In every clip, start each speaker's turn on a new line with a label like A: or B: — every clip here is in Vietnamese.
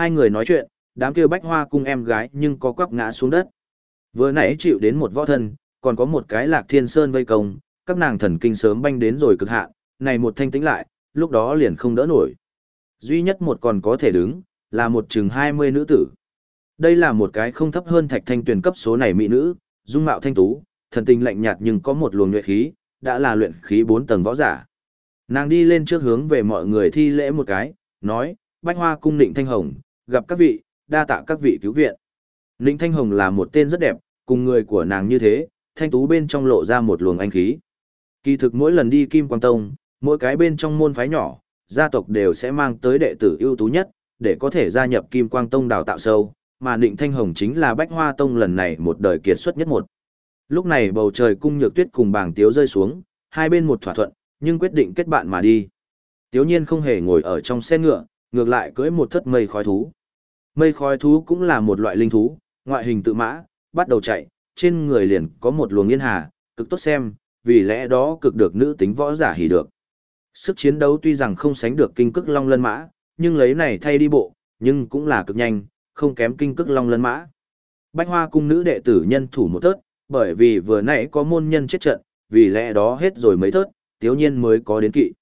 A: Hai người nói chuyện, đám kia bách hoa cung em gái nhưng có quắp ngã xuống đất. Vừa nãy chịu đến một võ thân, còn có một cái lạc thiên sơn vây công, các nàng thần kinh sớm banh đến rồi cực hạn, này một thanh tĩnh lại, lúc đó liền không đỡ nổi. Duy nhất một còn có thể đứng, là một chừng 20 nữ tử. Đây là một cái không thấp hơn thạch thanh tuyển cấp số này mỹ nữ, dung mạo thanh tú, thần tình lạnh nhạt nhưng có một luồng nhuệ khí, đã là luyện khí 4 tầng võ giả. Nàng đi lên trước hướng về mọi người thi lễ một cái, nói, Bách Hoa cung định Thanh Hồng, gặp các vị, đa tạ các vị cứu viện. Ninh Thanh Hồng là một tên rất đẹp, cùng người của nàng như thế, thanh tú bên trong lộ ra một luồng anh khí. Kỳ thực mỗi lần đi Kim Quang Tông, mỗi cái bên trong môn phái nhỏ, gia tộc đều sẽ mang tới đệ tử ưu tú nhất, để có thể gia nhập Kim Quang Tông đào tạo sâu, mà Ninh Thanh Hồng chính là Bách Hoa Tông lần này một đời kiệt xuất nhất một. Lúc này bầu trời cung nhược tuyết cùng bảng tiếu rơi xuống, hai bên một thỏa thuận, nhưng quyết định kết bạn mà đi. Tiếu nhiên không hề ngồi ở trong xe ngựa, ngược lại cưỡi một thất mây khói thú. Mây khói thú cũng là một loại linh thú, ngoại hình tự mã, bắt đầu chạy, trên người liền có một luồng yên hà, cực tốt xem, vì lẽ đó cực được nữ tính võ giả hỉ được. Sức chiến đấu tuy rằng không sánh được kinh cức long lân mã, nhưng lấy này thay đi bộ, nhưng cũng là cực nhanh, không kém kinh cức long lân mã. Bách hoa cung nữ đệ tử nhân thủ một tớt, bởi vì vừa nãy có môn nhân chết trận, vì lẽ đó hết rồi mấy thớt, tiếu nhiên mới có đến kỵ.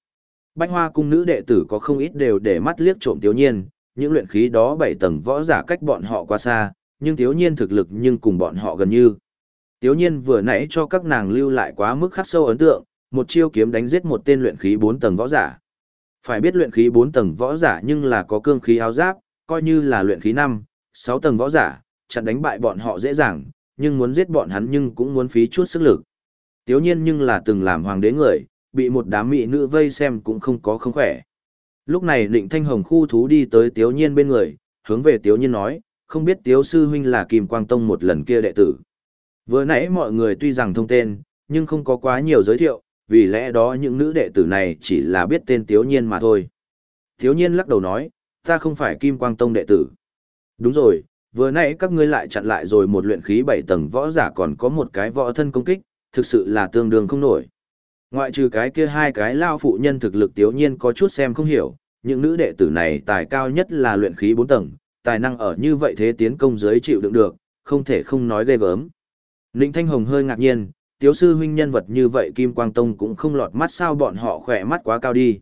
A: Bách hoa cung nữ đệ tử có không ít đều để mắt liếc trộm tiếu nhiên, những luyện khí đó bảy tầng võ giả cách bọn họ quá xa, nhưng thiếu nhiên thực lực nhưng cùng bọn họ gần như. Tiếu nhiên vừa nãy cho các nàng lưu lại quá mức khắc sâu ấn tượng, một chiêu kiếm đánh giết một tên luyện khí 4 tầng võ giả. Phải biết luyện khí 4 tầng võ giả nhưng là có cương khí áo giáp, coi như là luyện khí 5, 6 tầng võ giả, chặn đánh bại bọn họ dễ dàng, nhưng muốn giết bọn hắn nhưng cũng muốn phí chút sức lực. Tiếu nhiên nhưng là từng làm hoàng đế người, bị một đám mỹ nữ vây xem cũng không có không khỏe. Lúc này định thanh hồng khu thú đi tới tiếu nhiên bên người, hướng về tiếu nhiên nói, không biết tiếu sư huynh là Kim Quang Tông một lần kia đệ tử. Vừa nãy mọi người tuy rằng thông tên, nhưng không có quá nhiều giới thiệu, vì lẽ đó những nữ đệ tử này chỉ là biết tên tiếu nhiên mà thôi. Tiếu nhiên lắc đầu nói, ta không phải Kim Quang Tông đệ tử. Đúng rồi, vừa nãy các ngươi lại chặn lại rồi một luyện khí bảy tầng võ giả còn có một cái võ thân công kích, thực sự là tương đương không nổi. Ngoại trừ cái kia hai cái lao phụ nhân thực lực tiếu nhiên có chút xem không hiểu, những nữ đệ tử này tài cao nhất là luyện khí bốn tầng, tài năng ở như vậy thế tiến công giới chịu đựng được, không thể không nói ghê gớm. Ninh Thanh Hồng hơi ngạc nhiên, tiếu sư huynh nhân vật như vậy Kim Quang Tông cũng không lọt mắt sao bọn họ khỏe mắt quá cao đi.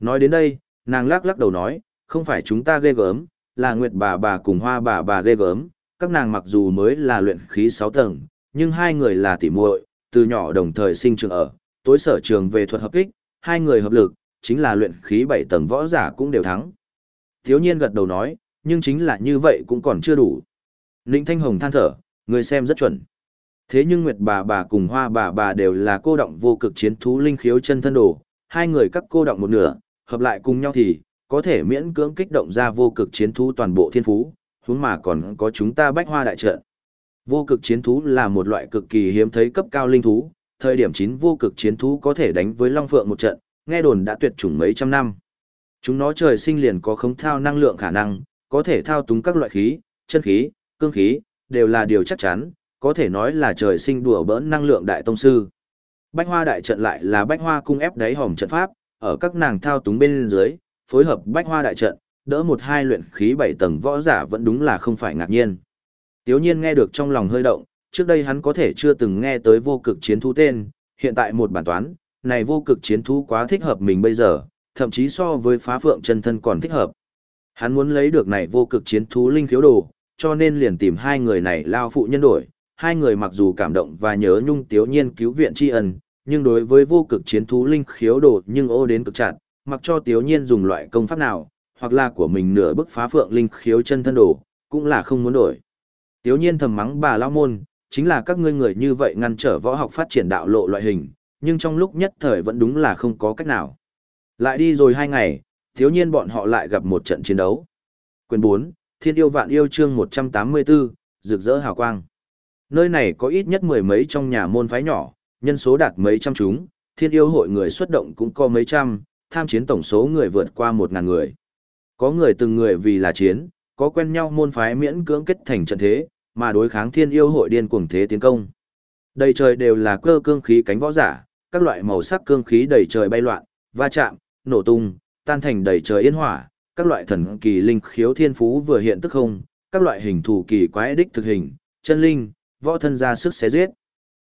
A: Nói đến đây, nàng lắc lắc đầu nói, không phải chúng ta ghê gớm, là Nguyệt bà bà cùng Hoa bà bà ghê gớm, các nàng mặc dù mới là luyện khí 6 tầng, nhưng hai người là tỉ muội, từ nhỏ đồng thời sinh trưởng ở, tối sở trường về thuật hợp kích, hai người hợp lực, chính là luyện khí 7 tầng võ giả cũng đều thắng. Thiếu nhiên gật đầu nói, nhưng chính là như vậy cũng còn chưa đủ. Ninh Thanh Hồng than thở, người xem rất chuẩn. Thế nhưng Nguyệt bà bà cùng Hoa bà bà đều là cô động vô cực chiến thú linh khiếu chân thân đồ, hai người các cô động một nửa, hợp lại cùng nhau thì, có thể miễn cưỡng kích động ra vô cực chiến thú toàn bộ thiên phú, huống mà còn có chúng ta bách hoa đại trận. Vô cực chiến thú là một loại cực kỳ hiếm thấy cấp cao linh thú, thời điểm chín vô cực chiến thú có thể đánh với Long Phượng một trận, nghe đồn đã tuyệt chủng mấy trăm năm. Chúng nó trời sinh liền có khống thao năng lượng khả năng, có thể thao túng các loại khí, chân khí, cương khí, đều là điều chắc chắn, có thể nói là trời sinh đùa bỡn năng lượng đại tông sư. Bách hoa đại trận lại là bách hoa cung ép đáy hòm trận pháp, ở các nàng thao túng bên dưới, phối hợp bách hoa đại trận, đỡ một hai luyện khí bảy tầng võ giả vẫn đúng là không phải ngạc nhiên. Tiếu nhiên nghe được trong lòng hơi động, trước đây hắn có thể chưa từng nghe tới vô cực chiến thú tên, hiện tại một bản toán, này vô cực chiến thú quá thích hợp mình bây giờ, thậm chí so với phá phượng chân thân còn thích hợp. Hắn muốn lấy được này vô cực chiến thú linh khiếu đồ, cho nên liền tìm hai người này lao phụ nhân đổi, hai người mặc dù cảm động và nhớ nhung tiếu nhiên cứu viện tri ân, nhưng đối với vô cực chiến thú linh khiếu đồ nhưng ô đến cực chặt, mặc cho tiếu nhiên dùng loại công pháp nào, hoặc là của mình nửa bức phá phượng linh khiếu chân thân đồ, cũng là không muốn đổi. Tiếu nhiên thầm mắng bà lao môn, chính là các ngươi người như vậy ngăn trở võ học phát triển đạo lộ loại hình, nhưng trong lúc nhất thời vẫn đúng là không có cách nào. Lại đi rồi hai ngày, thiếu nhiên bọn họ lại gặp một trận chiến đấu. Quyền 4, Thiên yêu vạn yêu chương 184, rực rỡ hào quang. Nơi này có ít nhất mười mấy trong nhà môn phái nhỏ, nhân số đạt mấy trăm chúng, thiên yêu hội người xuất động cũng có mấy trăm, tham chiến tổng số người vượt qua một ngàn người. Có người từng người vì là chiến, có quen nhau môn phái miễn cưỡng kết thành trận thế, mà đối kháng thiên yêu hội điên cuồng thế tiến công. Đầy trời đều là cơ cương khí cánh võ giả, các loại màu sắc cương khí đầy trời bay loạn, va chạm, nổ tung, tan thành đầy trời yên hỏa, các loại thần kỳ linh khiếu thiên phú vừa hiện tức không, các loại hình thủ kỳ quái đích thực hình, chân linh, võ thân ra sức xé giết.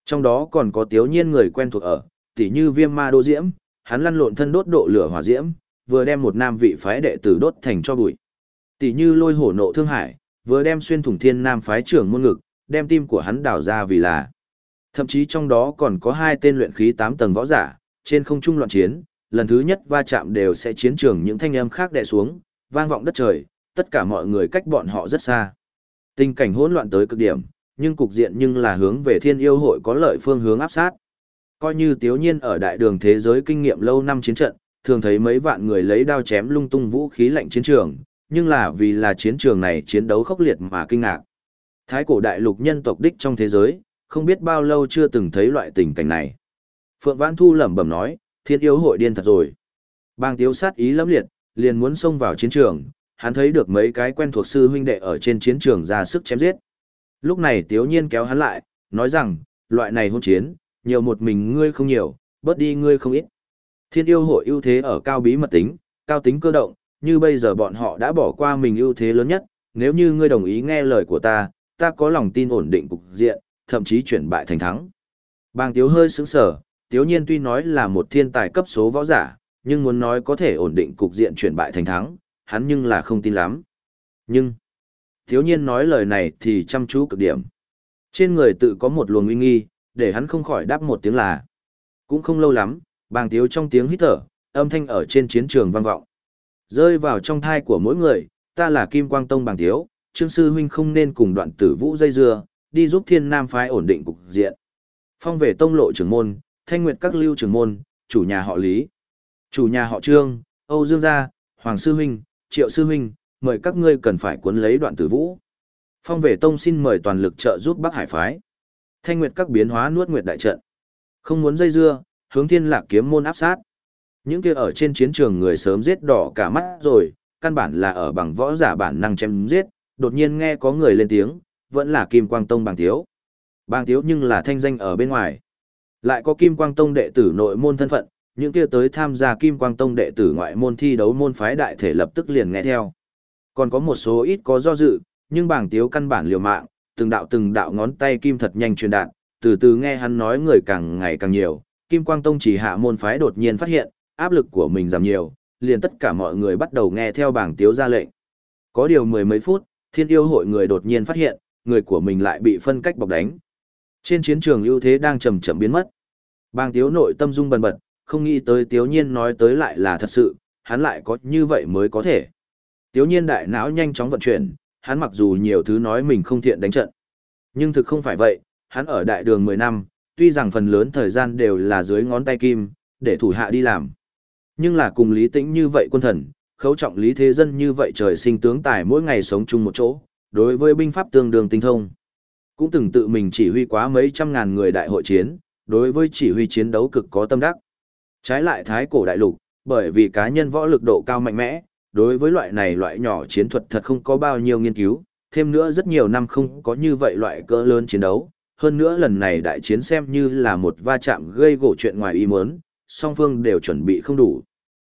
A: Trong đó còn có tiếu nhiên người quen thuộc ở, tỉ như viêm ma đô diễm, hắn lăn lộn thân đốt độ lửa hỏa diễm, vừa đem một nam vị phái đệ tử đốt thành cho bụi. Tỉ như lôi hổ nộ thương hải, vừa đem xuyên thủng thiên nam phái trưởng môn ngực, đem tim của hắn đào ra vì là. Thậm chí trong đó còn có hai tên luyện khí 8 tầng võ giả, trên không trung loạn chiến, lần thứ nhất va chạm đều sẽ chiến trường những thanh âm khác đè xuống, vang vọng đất trời, tất cả mọi người cách bọn họ rất xa. Tình cảnh hỗn loạn tới cực điểm, nhưng cục diện nhưng là hướng về thiên yêu hội có lợi phương hướng áp sát. Coi như tiếu nhiên ở đại đường thế giới kinh nghiệm lâu năm chiến trận, thường thấy mấy vạn người lấy đao chém lung tung vũ khí lạnh chiến trường, nhưng là vì là chiến trường này chiến đấu khốc liệt mà kinh ngạc. Thái cổ đại lục nhân tộc đích trong thế giới, không biết bao lâu chưa từng thấy loại tình cảnh này. Phượng Vãn Thu lẩm bẩm nói, thiên yêu hội điên thật rồi. Bang tiếu sát ý lắm liệt, liền muốn xông vào chiến trường, hắn thấy được mấy cái quen thuộc sư huynh đệ ở trên chiến trường ra sức chém giết. Lúc này tiếu nhiên kéo hắn lại, nói rằng, loại này hôn chiến, nhiều một mình ngươi không nhiều, bớt đi ngươi không ít. Thiên yêu hội ưu thế ở cao bí mật tính, cao tính cơ động, như bây giờ bọn họ đã bỏ qua mình ưu thế lớn nhất, nếu như ngươi đồng ý nghe lời của ta, ta có lòng tin ổn định cục diện, thậm chí chuyển bại thành thắng. Bàng Tiếu hơi sững sờ, Tiếu Nhiên tuy nói là một thiên tài cấp số võ giả, nhưng muốn nói có thể ổn định cục diện chuyển bại thành thắng, hắn nhưng là không tin lắm. Nhưng, Tiếu Nhiên nói lời này thì chăm chú cực điểm. Trên người tự có một luồng uy nghi, để hắn không khỏi đáp một tiếng là. Cũng không lâu lắm, bàng tiếu trong tiếng hít thở, âm thanh ở trên chiến trường vang vọng. Rơi vào trong thai của mỗi người, ta là Kim Quang Tông bàng Thiếu, Trương Sư Huynh không nên cùng đoạn tử vũ dây dưa, đi giúp thiên nam phái ổn định cục diện. Phong về tông lộ trưởng môn, thanh nguyệt các lưu trưởng môn, chủ nhà họ Lý. Chủ nhà họ Trương, Âu Dương Gia, Hoàng Sư Huynh, Triệu Sư Huynh, mời các ngươi cần phải cuốn lấy đoạn tử vũ. Phong về tông xin mời toàn lực trợ giúp Bắc Hải phái. Thanh nguyệt các biến hóa nuốt nguyệt đại trận. Không muốn dây dưa, hướng thiên lạc kiếm môn áp sát. Những kia ở trên chiến trường người sớm giết đỏ cả mắt rồi, căn bản là ở bằng võ giả bản năng chém giết, đột nhiên nghe có người lên tiếng, vẫn là Kim Quang Tông bàng thiếu. Bàng thiếu nhưng là thanh danh ở bên ngoài. Lại có Kim Quang Tông đệ tử nội môn thân phận, những kia tới tham gia Kim Quang Tông đệ tử ngoại môn thi đấu môn phái đại thể lập tức liền nghe theo. Còn có một số ít có do dự, nhưng bảng tiếu căn bản liều mạng, từng đạo từng đạo ngón tay kim thật nhanh truyền đạt, từ từ nghe hắn nói người càng ngày càng nhiều, Kim Quang Tông chỉ hạ môn phái đột nhiên phát hiện, áp lực của mình giảm nhiều, liền tất cả mọi người bắt đầu nghe theo bảng tiếu ra lệnh. Có điều mười mấy phút, thiên yêu hội người đột nhiên phát hiện, người của mình lại bị phân cách bọc đánh. Trên chiến trường ưu thế đang chậm chậm biến mất. Bàng tiếu nội tâm dung bần bật, không nghĩ tới tiếu nhiên nói tới lại là thật sự, hắn lại có như vậy mới có thể. Tiếu nhiên đại não nhanh chóng vận chuyển, hắn mặc dù nhiều thứ nói mình không thiện đánh trận. Nhưng thực không phải vậy, hắn ở đại đường 10 năm, tuy rằng phần lớn thời gian đều là dưới ngón tay kim, để thủ hạ đi làm. Nhưng là cùng lý tĩnh như vậy quân thần, khấu trọng lý thế dân như vậy trời sinh tướng tài mỗi ngày sống chung một chỗ, đối với binh pháp tương đương tinh thông. Cũng từng tự mình chỉ huy quá mấy trăm ngàn người đại hội chiến, đối với chỉ huy chiến đấu cực có tâm đắc. Trái lại thái cổ đại lục, bởi vì cá nhân võ lực độ cao mạnh mẽ, đối với loại này loại nhỏ chiến thuật thật không có bao nhiêu nghiên cứu, thêm nữa rất nhiều năm không có như vậy loại cỡ lớn chiến đấu, hơn nữa lần này đại chiến xem như là một va chạm gây gỗ chuyện ngoài ý muốn, song phương đều chuẩn bị không đủ.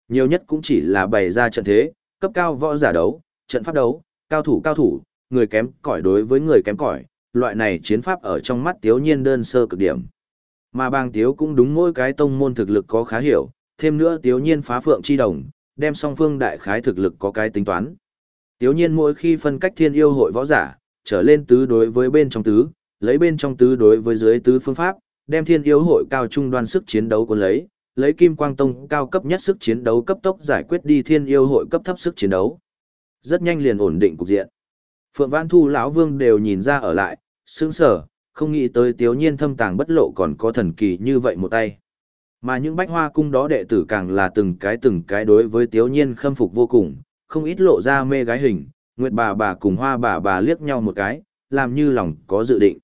A: Nhiều nhất cũng chỉ là bày ra trận thế, cấp cao võ giả đấu, trận pháp đấu, cao thủ cao thủ, người kém cỏi đối với người kém cỏi, loại này chiến pháp ở trong mắt Tiếu Nhiên đơn sơ cực điểm. Mà bang Tiếu cũng đúng mỗi cái tông môn thực lực có khá hiểu, thêm nữa Tiếu Nhiên phá phượng chi đồng, đem song phương đại khái thực lực có cái tính toán. Tiếu Nhiên mỗi khi phân cách thiên yêu hội võ giả, trở lên tứ đối với bên trong tứ, lấy bên trong tứ đối với dưới tứ phương pháp, đem thiên yêu hội cao trung đoan sức chiến đấu của lấy, lấy kim quang tông cao cấp nhất sức chiến đấu cấp tốc giải quyết đi thiên yêu hội cấp thấp sức chiến đấu. Rất nhanh liền ổn định cục diện. Phượng Văn Thu lão vương đều nhìn ra ở lại, sững sở, không nghĩ tới tiếu nhiên thâm tàng bất lộ còn có thần kỳ như vậy một tay. Mà những bách hoa cung đó đệ tử càng là từng cái từng cái đối với tiếu nhiên khâm phục vô cùng, không ít lộ ra mê gái hình, nguyệt bà bà cùng hoa bà bà liếc nhau một cái, làm như lòng có dự định.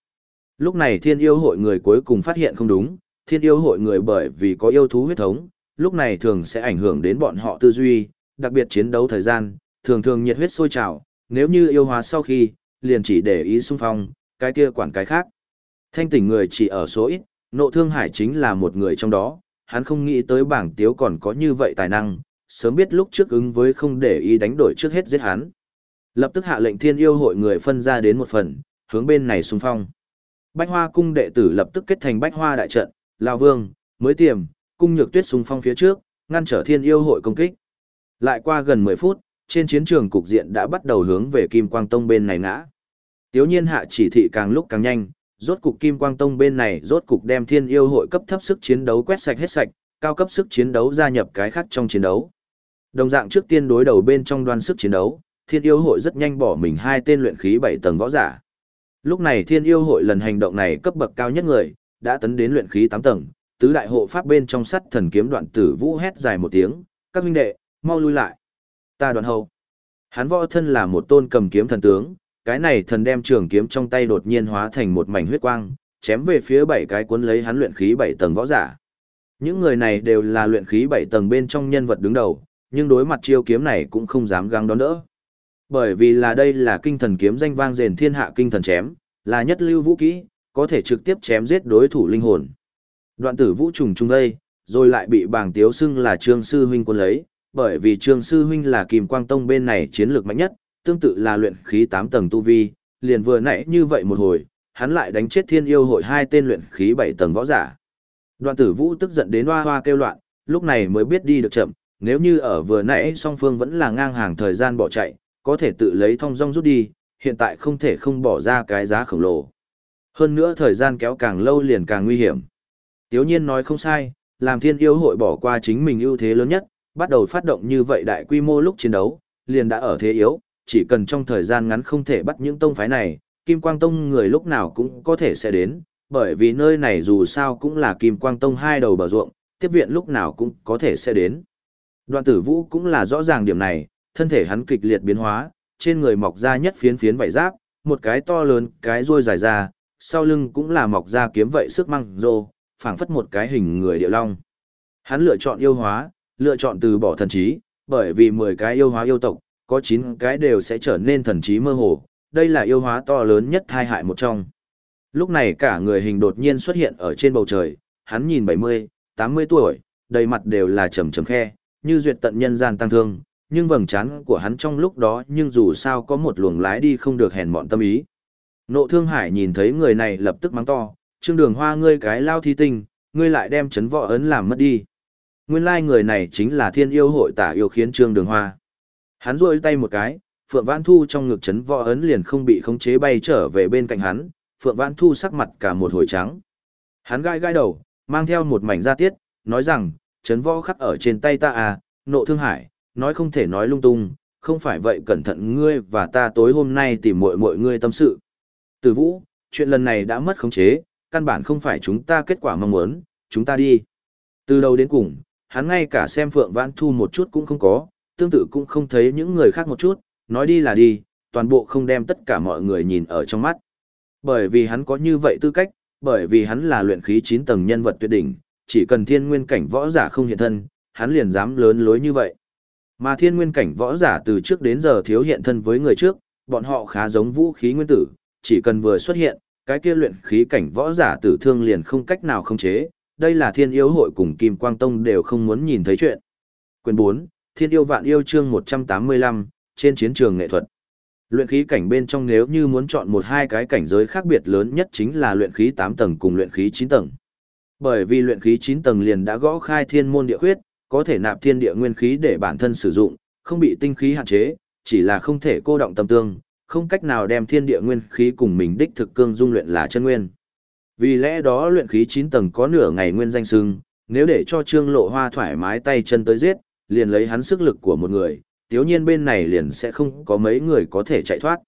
A: Lúc này thiên yêu hội người cuối cùng phát hiện không đúng, thiên yêu hội người bởi vì có yêu thú huyết thống, lúc này thường sẽ ảnh hưởng đến bọn họ tư duy, đặc biệt chiến đấu thời gian, thường thường nhiệt huyết sôi trào, nếu như yêu hóa sau khi, liền chỉ để ý xung phong, cái kia quản cái khác. Thanh tỉnh người chỉ ở số ít, nộ thương hải chính là một người trong đó, hắn không nghĩ tới bảng tiếu còn có như vậy tài năng, sớm biết lúc trước ứng với không để ý đánh đổi trước hết giết hắn. Lập tức hạ lệnh thiên yêu hội người phân ra đến một phần, hướng bên này xung phong. Bách hoa cung đệ tử lập tức kết thành bách hoa đại trận, lao vương, mới tiềm, cung nhược tuyết súng phong phía trước, ngăn trở thiên yêu hội công kích. Lại qua gần 10 phút, trên chiến trường cục diện đã bắt đầu hướng về Kim Quang Tông bên này ngã. Tiếu nhiên hạ chỉ thị càng lúc càng nhanh, rốt cục Kim Quang Tông bên này rốt cục đem thiên yêu hội cấp thấp sức chiến đấu quét sạch hết sạch, cao cấp sức chiến đấu gia nhập cái khác trong chiến đấu. Đồng dạng trước tiên đối đầu bên trong đoan sức chiến đấu, thiên yêu hội rất nhanh bỏ mình hai tên luyện khí 7 tầng võ giả. Lúc này thiên yêu hội lần hành động này cấp bậc cao nhất người, đã tấn đến luyện khí 8 tầng, tứ đại hộ pháp bên trong sắt thần kiếm đoạn tử vũ hét dài một tiếng, các huynh đệ, mau lui lại. Ta đoạn hầu. Hắn võ thân là một tôn cầm kiếm thần tướng, cái này thần đem trường kiếm trong tay đột nhiên hóa thành một mảnh huyết quang, chém về phía bảy cái cuốn lấy hắn luyện khí 7 tầng võ giả. Những người này đều là luyện khí 7 tầng bên trong nhân vật đứng đầu, nhưng đối mặt chiêu kiếm này cũng không dám găng đón đỡ. Bởi vì là đây là kinh thần kiếm danh vang rền thiên hạ kinh thần chém, là nhất lưu vũ kỹ, có thể trực tiếp chém giết đối thủ linh hồn. Đoạn tử vũ trùng trung đây, rồi lại bị bảng tiếu xưng là trương sư huynh quân lấy, bởi vì trương sư huynh là kim quang tông bên này chiến lược mạnh nhất, tương tự là luyện khí 8 tầng tu vi, liền vừa nãy như vậy một hồi, hắn lại đánh chết thiên yêu hội hai tên luyện khí 7 tầng võ giả. Đoạn tử vũ tức giận đến hoa hoa kêu loạn, lúc này mới biết đi được chậm, nếu như ở vừa nãy song phương vẫn là ngang hàng thời gian bỏ chạy, có thể tự lấy thong dong rút đi, hiện tại không thể không bỏ ra cái giá khổng lồ. Hơn nữa thời gian kéo càng lâu liền càng nguy hiểm. Tiếu nhiên nói không sai, làm thiên yêu hội bỏ qua chính mình ưu thế lớn nhất, bắt đầu phát động như vậy đại quy mô lúc chiến đấu, liền đã ở thế yếu, chỉ cần trong thời gian ngắn không thể bắt những tông phái này, Kim Quang Tông người lúc nào cũng có thể sẽ đến, bởi vì nơi này dù sao cũng là Kim Quang Tông hai đầu bờ ruộng, tiếp viện lúc nào cũng có thể sẽ đến. Đoạn tử vũ cũng là rõ ràng điểm này, thân thể hắn kịch liệt biến hóa, trên người mọc ra nhất phiến phiến vảy giáp, một cái to lớn, cái ruôi dài ra, sau lưng cũng là mọc ra kiếm vậy sức măng rô, phảng phất một cái hình người địa long. Hắn lựa chọn yêu hóa, lựa chọn từ bỏ thần trí, bởi vì 10 cái yêu hóa yêu tộc, có 9 cái đều sẽ trở nên thần trí mơ hồ, đây là yêu hóa to lớn nhất hai hại một trong. Lúc này cả người hình đột nhiên xuất hiện ở trên bầu trời, hắn nhìn 70, 80 tuổi, đầy mặt đều là trầm trầm khe, như duyệt tận nhân gian tăng thương, nhưng vầng trán của hắn trong lúc đó nhưng dù sao có một luồng lái đi không được hèn mọn tâm ý. Nộ thương hải nhìn thấy người này lập tức mắng to, trương đường hoa ngươi cái lao thi tinh, ngươi lại đem chấn võ ấn làm mất đi. Nguyên lai người này chính là thiên yêu hội tả yêu khiến trương đường hoa. Hắn rôi tay một cái, Phượng Vãn Thu trong ngực chấn võ ấn liền không bị khống chế bay trở về bên cạnh hắn, Phượng Vãn Thu sắc mặt cả một hồi trắng. Hắn gai gai đầu, mang theo một mảnh da tiết, nói rằng, chấn võ khắc ở trên tay ta à, nộ thương hải, nói không thể nói lung tung, không phải vậy cẩn thận ngươi và ta tối hôm nay tìm muội muội ngươi tâm sự. Từ vũ, chuyện lần này đã mất khống chế, căn bản không phải chúng ta kết quả mong muốn, chúng ta đi. Từ đầu đến cùng, hắn ngay cả xem Phượng Vãn Thu một chút cũng không có, tương tự cũng không thấy những người khác một chút, nói đi là đi, toàn bộ không đem tất cả mọi người nhìn ở trong mắt. Bởi vì hắn có như vậy tư cách, bởi vì hắn là luyện khí 9 tầng nhân vật tuyệt đỉnh, chỉ cần thiên nguyên cảnh võ giả không hiện thân, hắn liền dám lớn lối như vậy. Mà thiên nguyên cảnh võ giả từ trước đến giờ thiếu hiện thân với người trước, bọn họ khá giống vũ khí nguyên tử, chỉ cần vừa xuất hiện, cái kia luyện khí cảnh võ giả tử thương liền không cách nào không chế, đây là thiên yêu hội cùng Kim Quang Tông đều không muốn nhìn thấy chuyện. Quyền 4, Thiên yêu vạn yêu chương 185, trên chiến trường nghệ thuật. Luyện khí cảnh bên trong nếu như muốn chọn một hai cái cảnh giới khác biệt lớn nhất chính là luyện khí 8 tầng cùng luyện khí 9 tầng. Bởi vì luyện khí 9 tầng liền đã gõ khai thiên môn địa khuyết, có thể nạp thiên địa nguyên khí để bản thân sử dụng, không bị tinh khí hạn chế, chỉ là không thể cô động tâm tương, không cách nào đem thiên địa nguyên khí cùng mình đích thực cương dung luyện là chân nguyên. Vì lẽ đó luyện khí 9 tầng có nửa ngày nguyên danh sưng, nếu để cho Trương Lộ Hoa thoải mái tay chân tới giết, liền lấy hắn sức lực của một người, tiếu nhiên bên này liền sẽ không có mấy người có thể chạy thoát.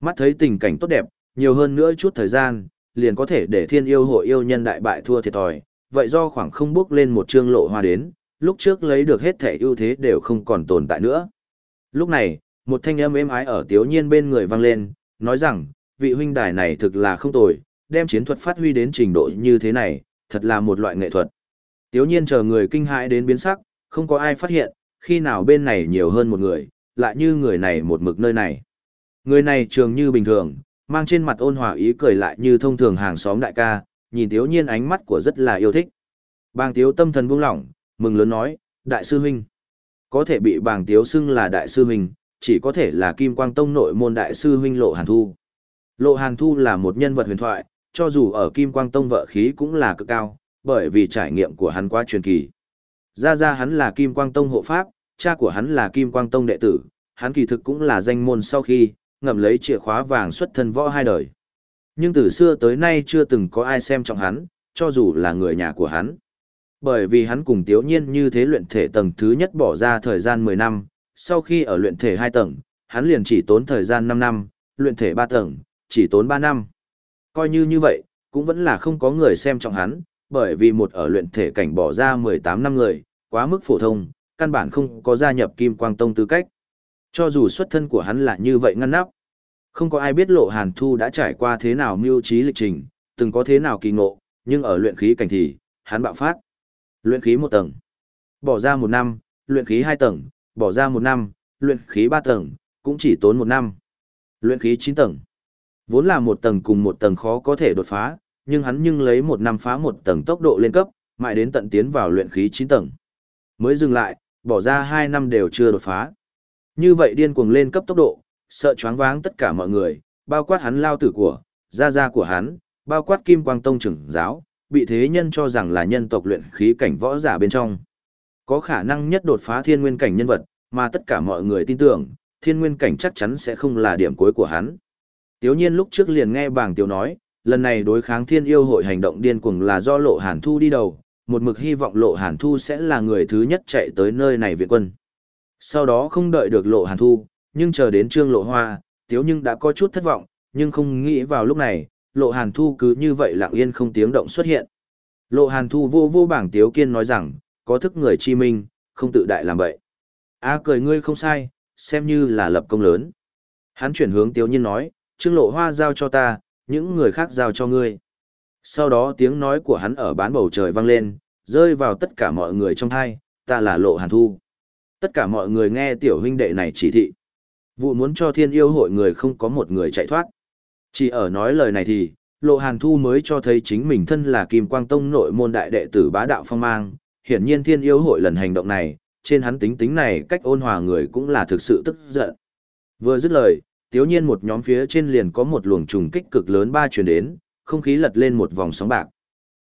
A: Mắt thấy tình cảnh tốt đẹp, nhiều hơn nữa chút thời gian, liền có thể để thiên yêu hội yêu nhân đại bại thua thiệt thòi, vậy do khoảng không bước lên một trương lộ hoa đến, lúc trước lấy được hết thể ưu thế đều không còn tồn tại nữa. Lúc này, một thanh âm êm ái ở tiếu nhiên bên người vang lên, nói rằng, vị huynh đài này thực là không tồi, đem chiến thuật phát huy đến trình độ như thế này, thật là một loại nghệ thuật. Tiếu nhiên chờ người kinh hãi đến biến sắc, không có ai phát hiện, khi nào bên này nhiều hơn một người, lại như người này một mực nơi này. Người này trường như bình thường, mang trên mặt ôn hòa ý cười lại như thông thường hàng xóm đại ca, nhìn Tiếu Nhiên ánh mắt của rất là yêu thích. Bang Tiếu tâm thần buông lỏng, mừng lớn nói, đại sư huynh. Có thể bị bàng tiếu xưng là đại sư huynh, chỉ có thể là Kim Quang Tông nội môn đại sư huynh Lộ Hàn Thu. Lộ Hàn Thu là một nhân vật huyền thoại, cho dù ở Kim Quang Tông vợ khí cũng là cực cao, bởi vì trải nghiệm của hắn quá truyền kỳ. Ra ra hắn là Kim Quang Tông hộ pháp, cha của hắn là Kim Quang Tông đệ tử, hắn kỳ thực cũng là danh môn sau khi, ngậm lấy chìa khóa vàng xuất thân võ hai đời. Nhưng từ xưa tới nay chưa từng có ai xem trọng hắn, cho dù là người nhà của hắn. Bởi vì hắn cùng Tiếu Nhiên như thế luyện thể tầng thứ nhất bỏ ra thời gian 10 năm, sau khi ở luyện thể 2 tầng, hắn liền chỉ tốn thời gian 5 năm, luyện thể 3 tầng, chỉ tốn 3 năm. Coi như như vậy, cũng vẫn là không có người xem trọng hắn, bởi vì một ở luyện thể cảnh bỏ ra 18 năm người, quá mức phổ thông, căn bản không có gia nhập Kim Quang Tông tư cách. Cho dù xuất thân của hắn là như vậy ngăn nắp, không có ai biết Lộ Hàn Thu đã trải qua thế nào mưu trí lịch trình, từng có thế nào kỳ ngộ, nhưng ở luyện khí cảnh thì, hắn bạo phát. Luyện khí một tầng, bỏ ra một năm, luyện khí hai tầng, bỏ ra một năm, luyện khí ba tầng, cũng chỉ tốn một năm. Luyện khí chín tầng, vốn là một tầng cùng một tầng khó có thể đột phá, nhưng hắn nhưng lấy một năm phá một tầng tốc độ lên cấp, mãi đến tận tiến vào luyện khí chín tầng. Mới dừng lại, bỏ ra hai năm đều chưa đột phá. Như vậy điên cuồng lên cấp tốc độ, sợ choáng váng tất cả mọi người, bao quát hắn lao tử của, gia gia của hắn, bao quát kim quang tông trưởng giáo, bị thế nhân cho rằng là nhân tộc luyện khí cảnh võ giả bên trong. Có khả năng nhất đột phá thiên nguyên cảnh nhân vật, mà tất cả mọi người tin tưởng, thiên nguyên cảnh chắc chắn sẽ không là điểm cuối của hắn. Tiếu nhiên lúc trước liền nghe bảng tiểu nói, lần này đối kháng thiên yêu hội hành động điên cuồng là do lộ hàn thu đi đầu, một mực hy vọng lộ hàn thu sẽ là người thứ nhất chạy tới nơi này viện quân. Sau đó không đợi được lộ hàn thu, nhưng chờ đến trương lộ hoa, tiếu nhưng đã có chút thất vọng, nhưng không nghĩ vào lúc này, lộ hàn thu cứ như vậy lặng yên không tiếng động xuất hiện. Lộ hàn thu vô vô bảng tiếu kiên nói rằng, có thức người chi minh, không tự đại làm vậy. A à, cười ngươi không sai, xem như là lập công lớn. Hắn chuyển hướng tiếu nhiên nói, trương lộ hoa giao cho ta, những người khác giao cho ngươi. Sau đó tiếng nói của hắn ở bán bầu trời vang lên, rơi vào tất cả mọi người trong thai, ta là lộ hàn thu. Tất cả mọi người nghe tiểu huynh đệ này chỉ thị. Vụ muốn cho thiên yêu hội người không có một người chạy thoát. Chỉ ở nói lời này thì, lộ hàn thu mới cho thấy chính mình thân là kim quang tông nội môn đại đệ tử bá đạo phong mang. Hiển nhiên thiên yêu hội lần hành động này, trên hắn tính tính này cách ôn hòa người cũng là thực sự tức giận. Vừa dứt lời, tiếu nhiên một nhóm phía trên liền có một luồng trùng kích cực lớn ba chuyển đến, không khí lật lên một vòng sóng bạc.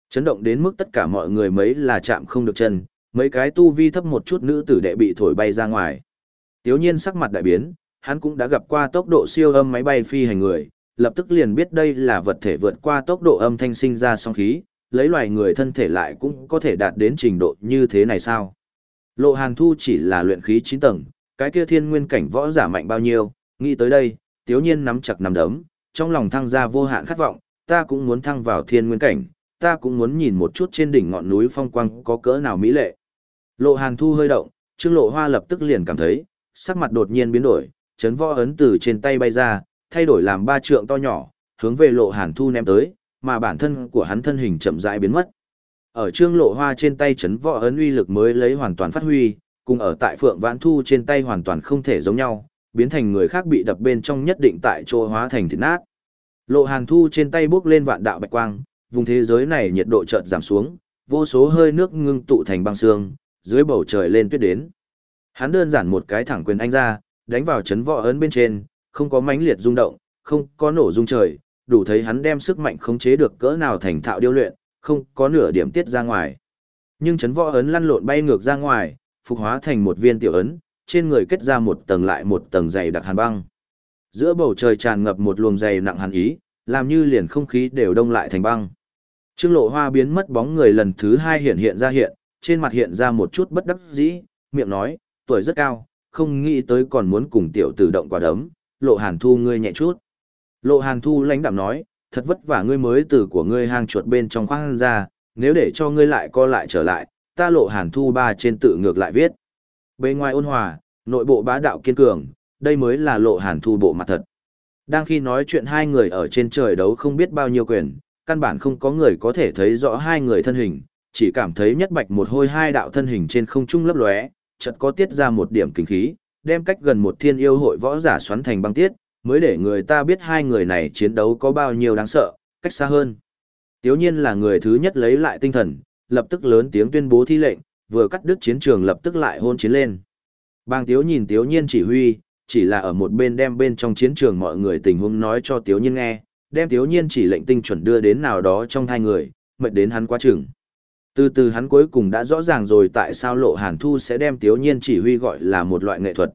A: Chấn động đến mức tất cả mọi người mấy là chạm không được chân, mấy cái tu vi thấp một chút nữ tử đệ bị thổi bay ra ngoài. Tiếu nhiên sắc mặt đại biến, hắn cũng đã gặp qua tốc độ siêu âm máy bay phi hành người, lập tức liền biết đây là vật thể vượt qua tốc độ âm thanh sinh ra song khí, lấy loài người thân thể lại cũng có thể đạt đến trình độ như thế này sao? Lộ Hàn Thu chỉ là luyện khí 9 tầng, cái kia thiên nguyên cảnh võ giả mạnh bao nhiêu, nghĩ tới đây, tiếu nhiên nắm chặt nắm đấm, trong lòng thăng ra vô hạn khát vọng, ta cũng muốn thăng vào thiên nguyên cảnh, ta cũng muốn nhìn một chút trên đỉnh ngọn núi phong quang có cỡ nào mỹ lệ. Lộ Hàn Thu hơi động, Trương Lộ Hoa lập tức liền cảm thấy, sắc mặt đột nhiên biến đổi, chấn võ ấn từ trên tay bay ra, thay đổi làm ba trượng to nhỏ, hướng về Lộ Hàn Thu ném tới, mà bản thân của hắn thân hình chậm rãi biến mất. Ở Trương Lộ Hoa trên tay chấn võ ấn uy lực mới lấy hoàn toàn phát huy, cùng ở tại Phượng Vãn Thu trên tay hoàn toàn không thể giống nhau, biến thành người khác bị đập bên trong nhất định tại chỗ hóa thành thịt nát. Lộ Hàn Thu trên tay bước lên vạn đạo bạch quang, vùng thế giới này nhiệt độ chợt giảm xuống, vô số hơi nước ngưng tụ thành băng sương, dưới bầu trời lên tuyết đến. Hắn đơn giản một cái thẳng quyền anh ra, đánh vào chấn võ ấn bên trên, không có mãnh liệt rung động, không có nổ rung trời, đủ thấy hắn đem sức mạnh khống chế được cỡ nào thành thạo điêu luyện, không có nửa điểm tiết ra ngoài. Nhưng chấn võ ấn lăn lộn bay ngược ra ngoài, phục hóa thành một viên tiểu ấn, trên người kết ra một tầng lại một tầng dày đặc hàn băng. Giữa bầu trời tràn ngập một luồng dày nặng hàn ý, làm như liền không khí đều đông lại thành băng. Trương Lộ Hoa biến mất bóng người lần thứ hai hiện hiện ra hiện, trên mặt hiện ra một chút bất đắc dĩ, miệng nói, tuổi rất cao, không nghĩ tới còn muốn cùng tiểu tử động quả đấm, Lộ Hàn Thu ngươi nhẹ chút. Lộ Hàn Thu lãnh đạm nói, thật vất vả ngươi mới từ của ngươi hang chuột bên trong khoang ra, nếu để cho ngươi lại co lại trở lại, ta Lộ Hàn Thu ba trên tự ngược lại viết. Bề ngoài ôn hòa, nội bộ bá đạo kiên cường, đây mới là Lộ Hàn Thu bộ mặt thật. Đang khi nói chuyện hai người ở trên trời đấu không biết bao nhiêu quyền, căn bản không có người có thể thấy rõ hai người thân hình, chỉ cảm thấy nhất bạch một hôi hai đạo thân hình trên không trung lấp lóe, chợt có tiết ra một điểm kinh khí, đem cách gần một thiên yêu hội võ giả xoắn thành băng tiết, mới để người ta biết hai người này chiến đấu có bao nhiêu đáng sợ, cách xa hơn. Tiếu nhiên là người thứ nhất lấy lại tinh thần, lập tức lớn tiếng tuyên bố thi lệnh, vừa cắt đứt chiến trường lập tức lại hôn chiến lên. Bàng Tiếu nhìn Tiếu Nhiên chỉ huy, chỉ là ở một bên đem bên trong chiến trường mọi người tình huống nói cho Tiếu Nhiên nghe, đem Tiếu Nhiên chỉ lệnh tinh chuẩn đưa đến nào đó trong hai người, mệt đến hắn quá chừng. Từ từ hắn cuối cùng đã rõ ràng rồi tại sao Lộ Hàn Thu sẽ đem Tiếu Nhiên chỉ huy gọi là một loại nghệ thuật.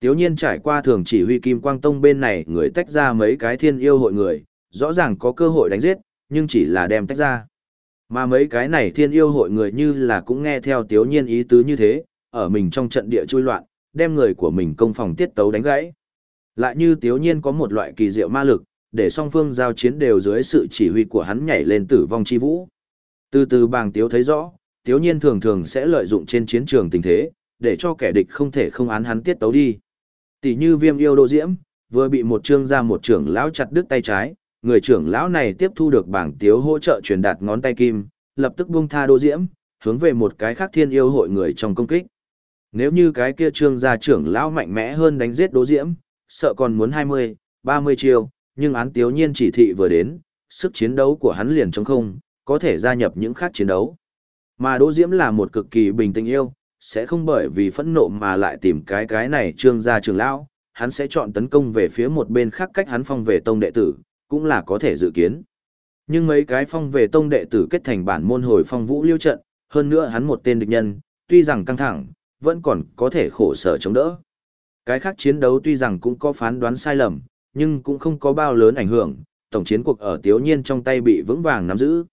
A: Tiếu Nhiên trải qua thường chỉ huy Kim Quang Tông bên này người tách ra mấy cái thiên yêu hội người, rõ ràng có cơ hội đánh giết, nhưng chỉ là đem tách ra. Mà mấy cái này thiên yêu hội người như là cũng nghe theo Tiếu Nhiên ý tứ như thế, ở mình trong trận địa chui loạn, đem người của mình công phòng tiết tấu đánh gãy. Lại như Tiếu Nhiên có một loại kỳ diệu ma lực, để song phương giao chiến đều dưới sự chỉ huy của hắn nhảy lên tử vong chi vũ. Từ từ bàng Tiếu thấy rõ, Tiếu Nhiên thường thường sẽ lợi dụng trên chiến trường tình thế, để cho kẻ địch không thể không án hắn tiết tấu đi. Tỷ như viêm yêu đô diễm, vừa bị một trương ra một trưởng lão chặt đứt tay trái, người trưởng lão này tiếp thu được bảng tiếu hỗ trợ truyền đạt ngón tay kim, lập tức buông tha đô diễm, hướng về một cái khác thiên yêu hội người trong công kích. Nếu như cái kia trương gia trưởng lão mạnh mẽ hơn đánh giết đô diễm, sợ còn muốn 20, 30 chiêu, nhưng án tiếu nhiên chỉ thị vừa đến, sức chiến đấu của hắn liền trong không, có thể gia nhập những khác chiến đấu. Mà Đỗ Diễm là một cực kỳ bình tĩnh yêu, sẽ không bởi vì phẫn nộ mà lại tìm cái cái này trương gia trưởng lão, hắn sẽ chọn tấn công về phía một bên khác cách hắn phong về tông đệ tử, cũng là có thể dự kiến. Nhưng mấy cái phong về tông đệ tử kết thành bản môn hồi phong vũ liêu trận, hơn nữa hắn một tên địch nhân, tuy rằng căng thẳng, vẫn còn có thể khổ sở chống đỡ. Cái khác chiến đấu tuy rằng cũng có phán đoán sai lầm, nhưng cũng không có bao lớn ảnh hưởng, tổng chiến cuộc ở Tiếu Nhiên trong tay bị vững vàng nắm giữ.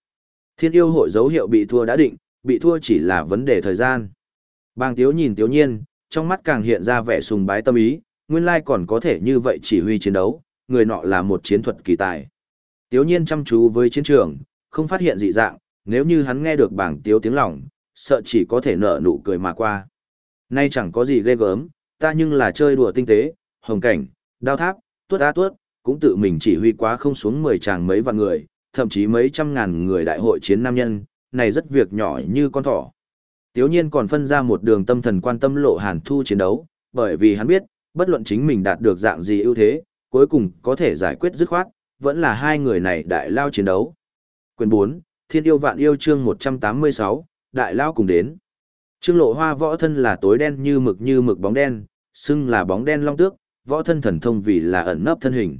A: Thiên yêu hội dấu hiệu bị thua đã định, bị thua chỉ là vấn đề thời gian. Bàng Tiếu nhìn Tiếu Nhiên, trong mắt càng hiện ra vẻ sùng bái tâm ý, nguyên lai còn có thể như vậy chỉ huy chiến đấu, người nọ là một chiến thuật kỳ tài. Tiếu Nhiên chăm chú với chiến trường, không phát hiện dị dạng, nếu như hắn nghe được bảng Tiếu tiếng lòng, sợ chỉ có thể nở nụ cười mà qua. Nay chẳng có gì ghê gớm, ta nhưng là chơi đùa tinh tế, hồng cảnh, đao tháp, tuốt á tuốt, cũng tự mình chỉ huy quá không xuống 10 chàng mấy vạn người, thậm chí mấy trăm ngàn người đại hội chiến nam nhân, này rất việc nhỏ như con thỏ. Tiếu nhiên còn phân ra một đường tâm thần quan tâm lộ hàn thu chiến đấu, bởi vì hắn biết, bất luận chính mình đạt được dạng gì ưu thế, cuối cùng có thể giải quyết dứt khoát, vẫn là hai người này đại lao chiến đấu. Quyền 4, Thiên yêu vạn yêu chương 186, đại lao cùng đến. Trương lộ hoa võ thân là tối đen như mực như mực bóng đen, xưng là bóng đen long tước, võ thân thần thông vì là ẩn nấp thân hình.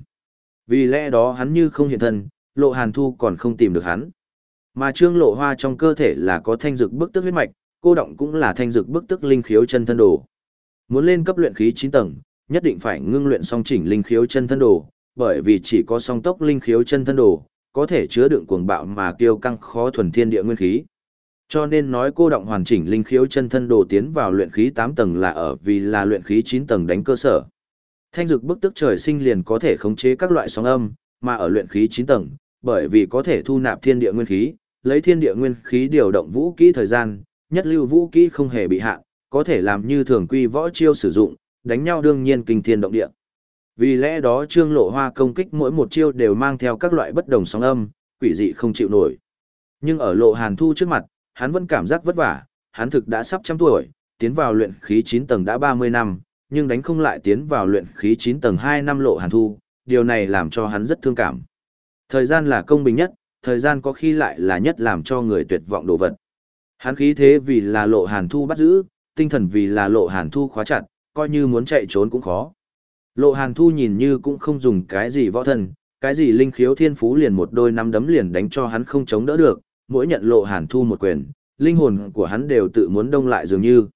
A: Vì lẽ đó hắn như không hiện thân, lộ hàn thu còn không tìm được hắn. Mà trương lộ hoa trong cơ thể là có thanh dực bức tức huyết mạch, cô động cũng là thanh dực bức tức linh khiếu chân thân đồ. Muốn lên cấp luyện khí 9 tầng, nhất định phải ngưng luyện song chỉnh linh khiếu chân thân đồ, bởi vì chỉ có song tốc linh khiếu chân thân đồ, có thể chứa đựng cuồng bạo mà kiêu căng khó thuần thiên địa nguyên khí. Cho nên nói cô động hoàn chỉnh linh khiếu chân thân đồ tiến vào luyện khí 8 tầng là ở vì là luyện khí 9 tầng đánh cơ sở. Thanh dực bức tức trời sinh liền có thể khống chế các loại sóng âm, mà ở luyện khí 9 tầng, bởi vì có thể thu nạp thiên địa nguyên khí, lấy thiên địa nguyên khí điều động vũ kỹ thời gian, nhất lưu vũ kỹ không hề bị hạn, có thể làm như thường quy võ chiêu sử dụng, đánh nhau đương nhiên kinh thiên động địa. Vì lẽ đó Trương Lộ Hoa công kích mỗi một chiêu đều mang theo các loại bất đồng sóng âm, quỷ dị không chịu nổi. Nhưng ở Lộ Hàn Thu trước mặt, hắn vẫn cảm giác vất vả, hắn thực đã sắp trăm tuổi, tiến vào luyện khí 9 tầng đã 30 năm, nhưng đánh không lại tiến vào luyện khí 9 tầng 2 năm Lộ Hàn Thu, điều này làm cho hắn rất thương cảm. Thời gian là công bình nhất, thời gian có khi lại là nhất làm cho người tuyệt vọng đồ vật. Hắn khí thế vì là Lộ Hàn Thu bắt giữ, tinh thần vì là Lộ Hàn Thu khóa chặt, coi như muốn chạy trốn cũng khó. Lộ Hàn Thu nhìn như cũng không dùng cái gì võ thần, cái gì linh khiếu thiên phú liền một đôi năm đấm liền đánh cho hắn không chống đỡ được, mỗi nhận Lộ Hàn Thu một quyền, linh hồn của hắn đều tự muốn đông lại dường như.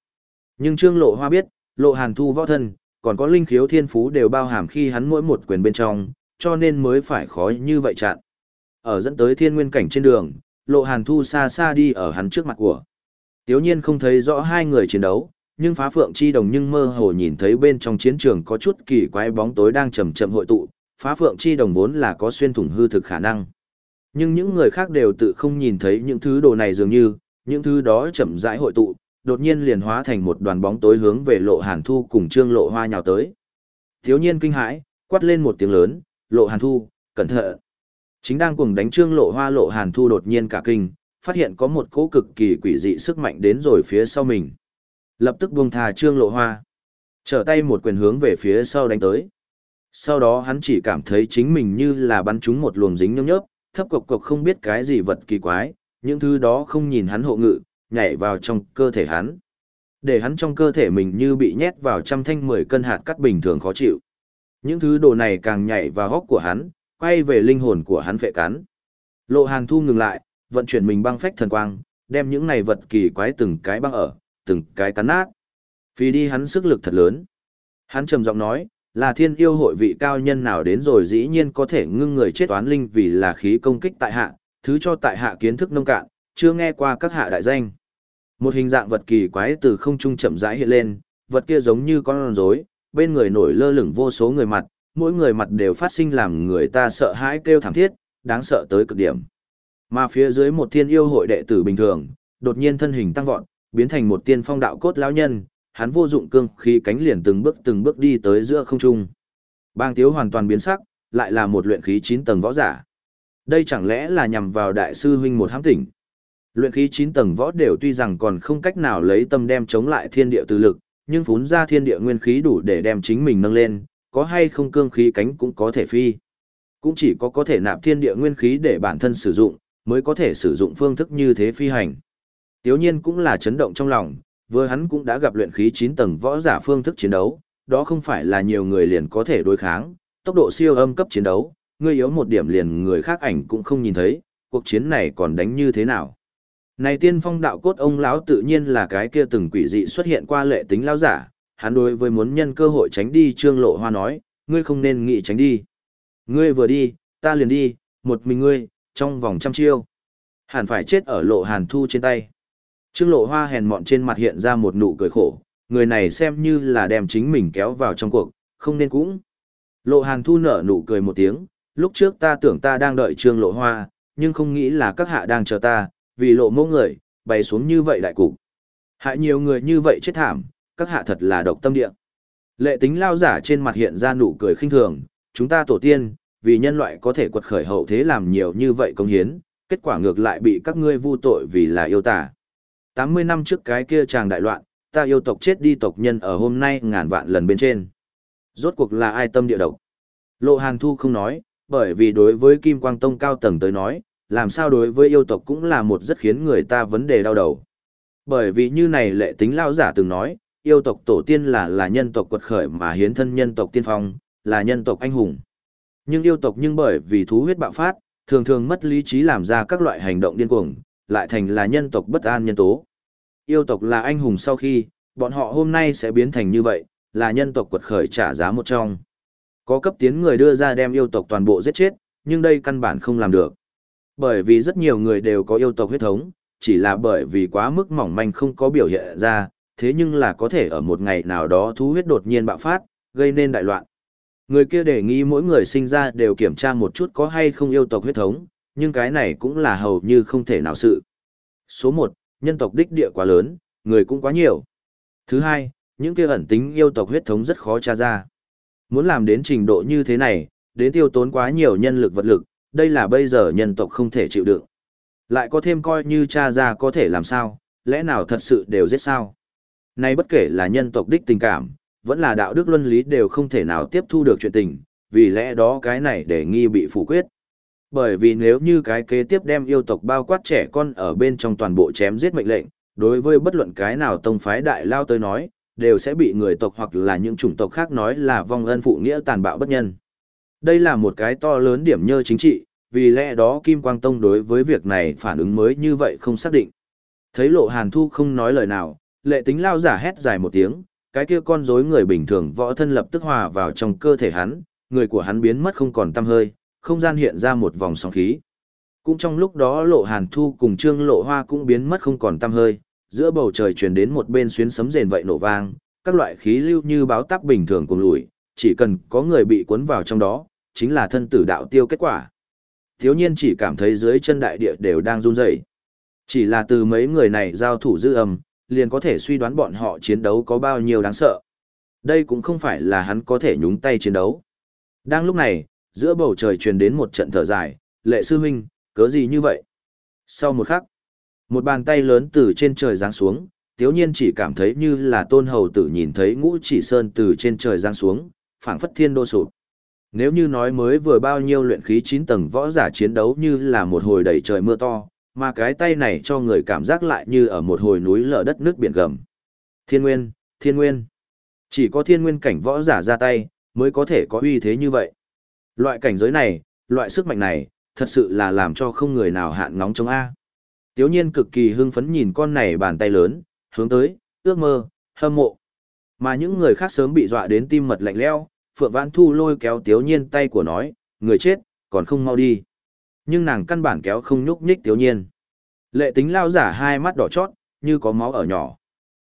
A: Nhưng Trương Lộ Hoa biết, Lộ Hàn Thu võ thân, còn có linh khiếu thiên phú đều bao hàm khi hắn mỗi một quyền bên trong, cho nên mới phải khó như vậy chặn. Ở dẫn tới thiên nguyên cảnh trên đường, Lộ Hàn Thu xa xa đi ở hắn trước mặt của. Tiếu nhiên không thấy rõ hai người chiến đấu, nhưng phá phượng chi đồng nhưng mơ hồ nhìn thấy bên trong chiến trường có chút kỳ quái bóng tối đang chậm chậm hội tụ, phá phượng chi đồng vốn là có xuyên thủng hư thực khả năng. Nhưng những người khác đều tự không nhìn thấy những thứ đồ này dường như, những thứ đó chậm rãi hội tụ, đột nhiên liền hóa thành một đoàn bóng tối hướng về lộ hàn thu cùng trương lộ hoa nhào tới. Thiếu nhiên kinh hãi, quát lên một tiếng lớn, lộ hàn thu, cẩn thận. Chính đang cùng đánh trương lộ hoa lộ hàn thu đột nhiên cả kinh, phát hiện có một cỗ cực kỳ quỷ dị sức mạnh đến rồi phía sau mình lập tức buông thà trương lộ hoa. Trở tay một quyền hướng về phía sau đánh tới. Sau đó hắn chỉ cảm thấy chính mình như là bắn trúng một luồng dính nhớp nhớp, thấp cộc cộc không biết cái gì vật kỳ quái, những thứ đó không nhìn hắn hộ ngự, nhảy vào trong cơ thể hắn. Để hắn trong cơ thể mình như bị nhét vào trăm thanh mười cân hạt cắt bình thường khó chịu. Những thứ đồ này càng nhảy vào góc của hắn, quay về linh hồn của hắn phệ cắn. Lộ Hàn Thu ngừng lại, vận chuyển mình băng phách thần quang, đem những này vật kỳ quái từng cái băng ở, từng cái cắn nát. Vì đi hắn sức lực thật lớn. Hắn trầm giọng nói, là thiên yêu hội vị cao nhân nào đến rồi dĩ nhiên có thể ngưng người chết toán linh vì là khí công kích tại hạ, thứ cho tại hạ kiến thức nông cạn, chưa nghe qua các hạ đại danh. Một hình dạng vật kỳ quái từ không trung chậm rãi hiện lên, vật kia giống như con rối, bên người nổi lơ lửng vô số người mặt, mỗi người mặt đều phát sinh làm người ta sợ hãi kêu thảm thiết, đáng sợ tới cực điểm. Mà phía dưới một thiên yêu hội đệ tử bình thường, đột nhiên thân hình tăng vọt, biến thành một tiên phong đạo cốt lão nhân, hắn vô dụng cương khí cánh liền từng bước từng bước đi tới giữa không trung. Bang Tiếu hoàn toàn biến sắc, lại là một luyện khí 9 tầng võ giả. Đây chẳng lẽ là nhằm vào đại sư huynh một hám tỉnh. Luyện khí 9 tầng võ đều tuy rằng còn không cách nào lấy tâm đem chống lại thiên địa từ lực, nhưng phún ra thiên địa nguyên khí đủ để đem chính mình nâng lên, có hay không cương khí cánh cũng có thể phi. Cũng chỉ có có thể nạp thiên địa nguyên khí để bản thân sử dụng, mới có thể sử dụng phương thức như thế phi hành. Tiếu nhiên cũng là chấn động trong lòng, vừa hắn cũng đã gặp luyện khí 9 tầng võ giả phương thức chiến đấu, đó không phải là nhiều người liền có thể đối kháng, tốc độ siêu âm cấp chiến đấu, người yếu một điểm liền người khác ảnh cũng không nhìn thấy, cuộc chiến này còn đánh như thế nào. Này tiên phong đạo cốt ông lão tự nhiên là cái kia từng quỷ dị xuất hiện qua lệ tính lão giả, hắn đối với muốn nhân cơ hội tránh đi trương lộ hoa nói, ngươi không nên nghĩ tránh đi. Ngươi vừa đi, ta liền đi, một mình ngươi, trong vòng trăm chiêu. Hẳn phải chết ở lộ hàn thu trên tay. Trương lộ hoa hèn mọn trên mặt hiện ra một nụ cười khổ, người này xem như là đem chính mình kéo vào trong cuộc, không nên cũng. Lộ hàn thu nở nụ cười một tiếng, lúc trước ta tưởng ta đang đợi trương lộ hoa, nhưng không nghĩ là các hạ đang chờ ta, vì lộ mẫu người, bày xuống như vậy đại cục. Hại nhiều người như vậy chết thảm, các hạ thật là độc tâm địa. Lệ tính lao giả trên mặt hiện ra nụ cười khinh thường, chúng ta tổ tiên, vì nhân loại có thể quật khởi hậu thế làm nhiều như vậy công hiến, kết quả ngược lại bị các ngươi vu tội vì là yêu tà. 80 năm trước cái kia chàng đại loạn, ta yêu tộc chết đi tộc nhân ở hôm nay ngàn vạn lần bên trên. Rốt cuộc là ai tâm địa độc? Lộ Hàn Thu không nói, bởi vì đối với Kim Quang Tông cao tầng tới nói, làm sao đối với yêu tộc cũng là một rất khiến người ta vấn đề đau đầu. Bởi vì như này lệ tính lao giả từng nói, yêu tộc tổ tiên là là nhân tộc quật khởi mà hiến thân nhân tộc tiên phong, là nhân tộc anh hùng. Nhưng yêu tộc nhưng bởi vì thú huyết bạo phát, thường thường mất lý trí làm ra các loại hành động điên cuồng, lại thành là nhân tộc bất an nhân tố. Yêu tộc là anh hùng sau khi, bọn họ hôm nay sẽ biến thành như vậy, là nhân tộc quật khởi trả giá một trong. Có cấp tiến người đưa ra đem yêu tộc toàn bộ giết chết, nhưng đây căn bản không làm được. Bởi vì rất nhiều người đều có yêu tộc huyết thống, chỉ là bởi vì quá mức mỏng manh không có biểu hiện ra, thế nhưng là có thể ở một ngày nào đó thú huyết đột nhiên bạo phát, gây nên đại loạn. Người kia đề nghị mỗi người sinh ra đều kiểm tra một chút có hay không yêu tộc huyết thống, nhưng cái này cũng là hầu như không thể nào sự. Số 1, nhân tộc đích địa quá lớn, người cũng quá nhiều. Thứ hai, những kia ẩn tính yêu tộc huyết thống rất khó tra ra. Muốn làm đến trình độ như thế này, đến tiêu tốn quá nhiều nhân lực vật lực, đây là bây giờ nhân tộc không thể chịu đựng. Lại có thêm coi như cha ra có thể làm sao, lẽ nào thật sự đều giết sao? Nay bất kể là nhân tộc đích tình cảm, vẫn là đạo đức luân lý đều không thể nào tiếp thu được chuyện tình, vì lẽ đó cái này để nghi bị phủ quyết. Bởi vì nếu như cái kế tiếp đem yêu tộc bao quát trẻ con ở bên trong toàn bộ chém giết mệnh lệnh, đối với bất luận cái nào tông phái đại lao tới nói, đều sẽ bị người tộc hoặc là những chủng tộc khác nói là vong ân phụ nghĩa tàn bạo bất nhân. Đây là một cái to lớn điểm nhơ chính trị, vì lẽ đó Kim Quang Tông đối với việc này phản ứng mới như vậy không xác định. Thấy lộ hàn thu không nói lời nào, lệ tính lao giả hét dài một tiếng, cái kia con rối người bình thường võ thân lập tức hòa vào trong cơ thể hắn, người của hắn biến mất không còn tăm hơi, không gian hiện ra một vòng sóng khí. Cũng trong lúc đó lộ hàn thu cùng trương lộ hoa cũng biến mất không còn tăm hơi, giữa bầu trời truyền đến một bên xuyến sấm rền vậy nổ vang, các loại khí lưu như báo táp bình thường cùng lùi, chỉ cần có người bị cuốn vào trong đó, chính là thân tử đạo tiêu kết quả. Thiếu nhiên chỉ cảm thấy dưới chân đại địa đều đang run rẩy. Chỉ là từ mấy người này giao thủ dư âm, liền có thể suy đoán bọn họ chiến đấu có bao nhiêu đáng sợ. Đây cũng không phải là hắn có thể nhúng tay chiến đấu. Đang lúc này, giữa bầu trời truyền đến một trận thở dài, lệ sư huynh, cớ gì như vậy? Sau một khắc, một bàn tay lớn từ trên trời giáng xuống, tiếu nhiên chỉ cảm thấy như là tôn hầu tử nhìn thấy ngũ chỉ sơn từ trên trời giáng xuống, phảng phất thiên đô sụp. Nếu như nói mới vừa bao nhiêu luyện khí 9 tầng võ giả chiến đấu như là một hồi đầy trời mưa to, mà cái tay này cho người cảm giác lại như ở một hồi núi lở đất nước biển gầm. Thiên nguyên, thiên nguyên. Chỉ có thiên nguyên cảnh võ giả ra tay, mới có thể có uy thế như vậy. Loại cảnh giới này, loại sức mạnh này, thật sự là làm cho không người nào hạn ngóng trong A. Tiếu nhiên cực kỳ hưng phấn nhìn con này bàn tay lớn, hướng tới, ước mơ, hâm mộ. Mà những người khác sớm bị dọa đến tim mật lạnh leo, Phượng Vãn Thu lôi kéo Tiếu nhiên tay của nói, người chết, còn không mau đi. Nhưng nàng căn bản kéo không nhúc nhích tiểu nhiên. Lệ tính lao giả hai mắt đỏ chót, như có máu ở nhỏ.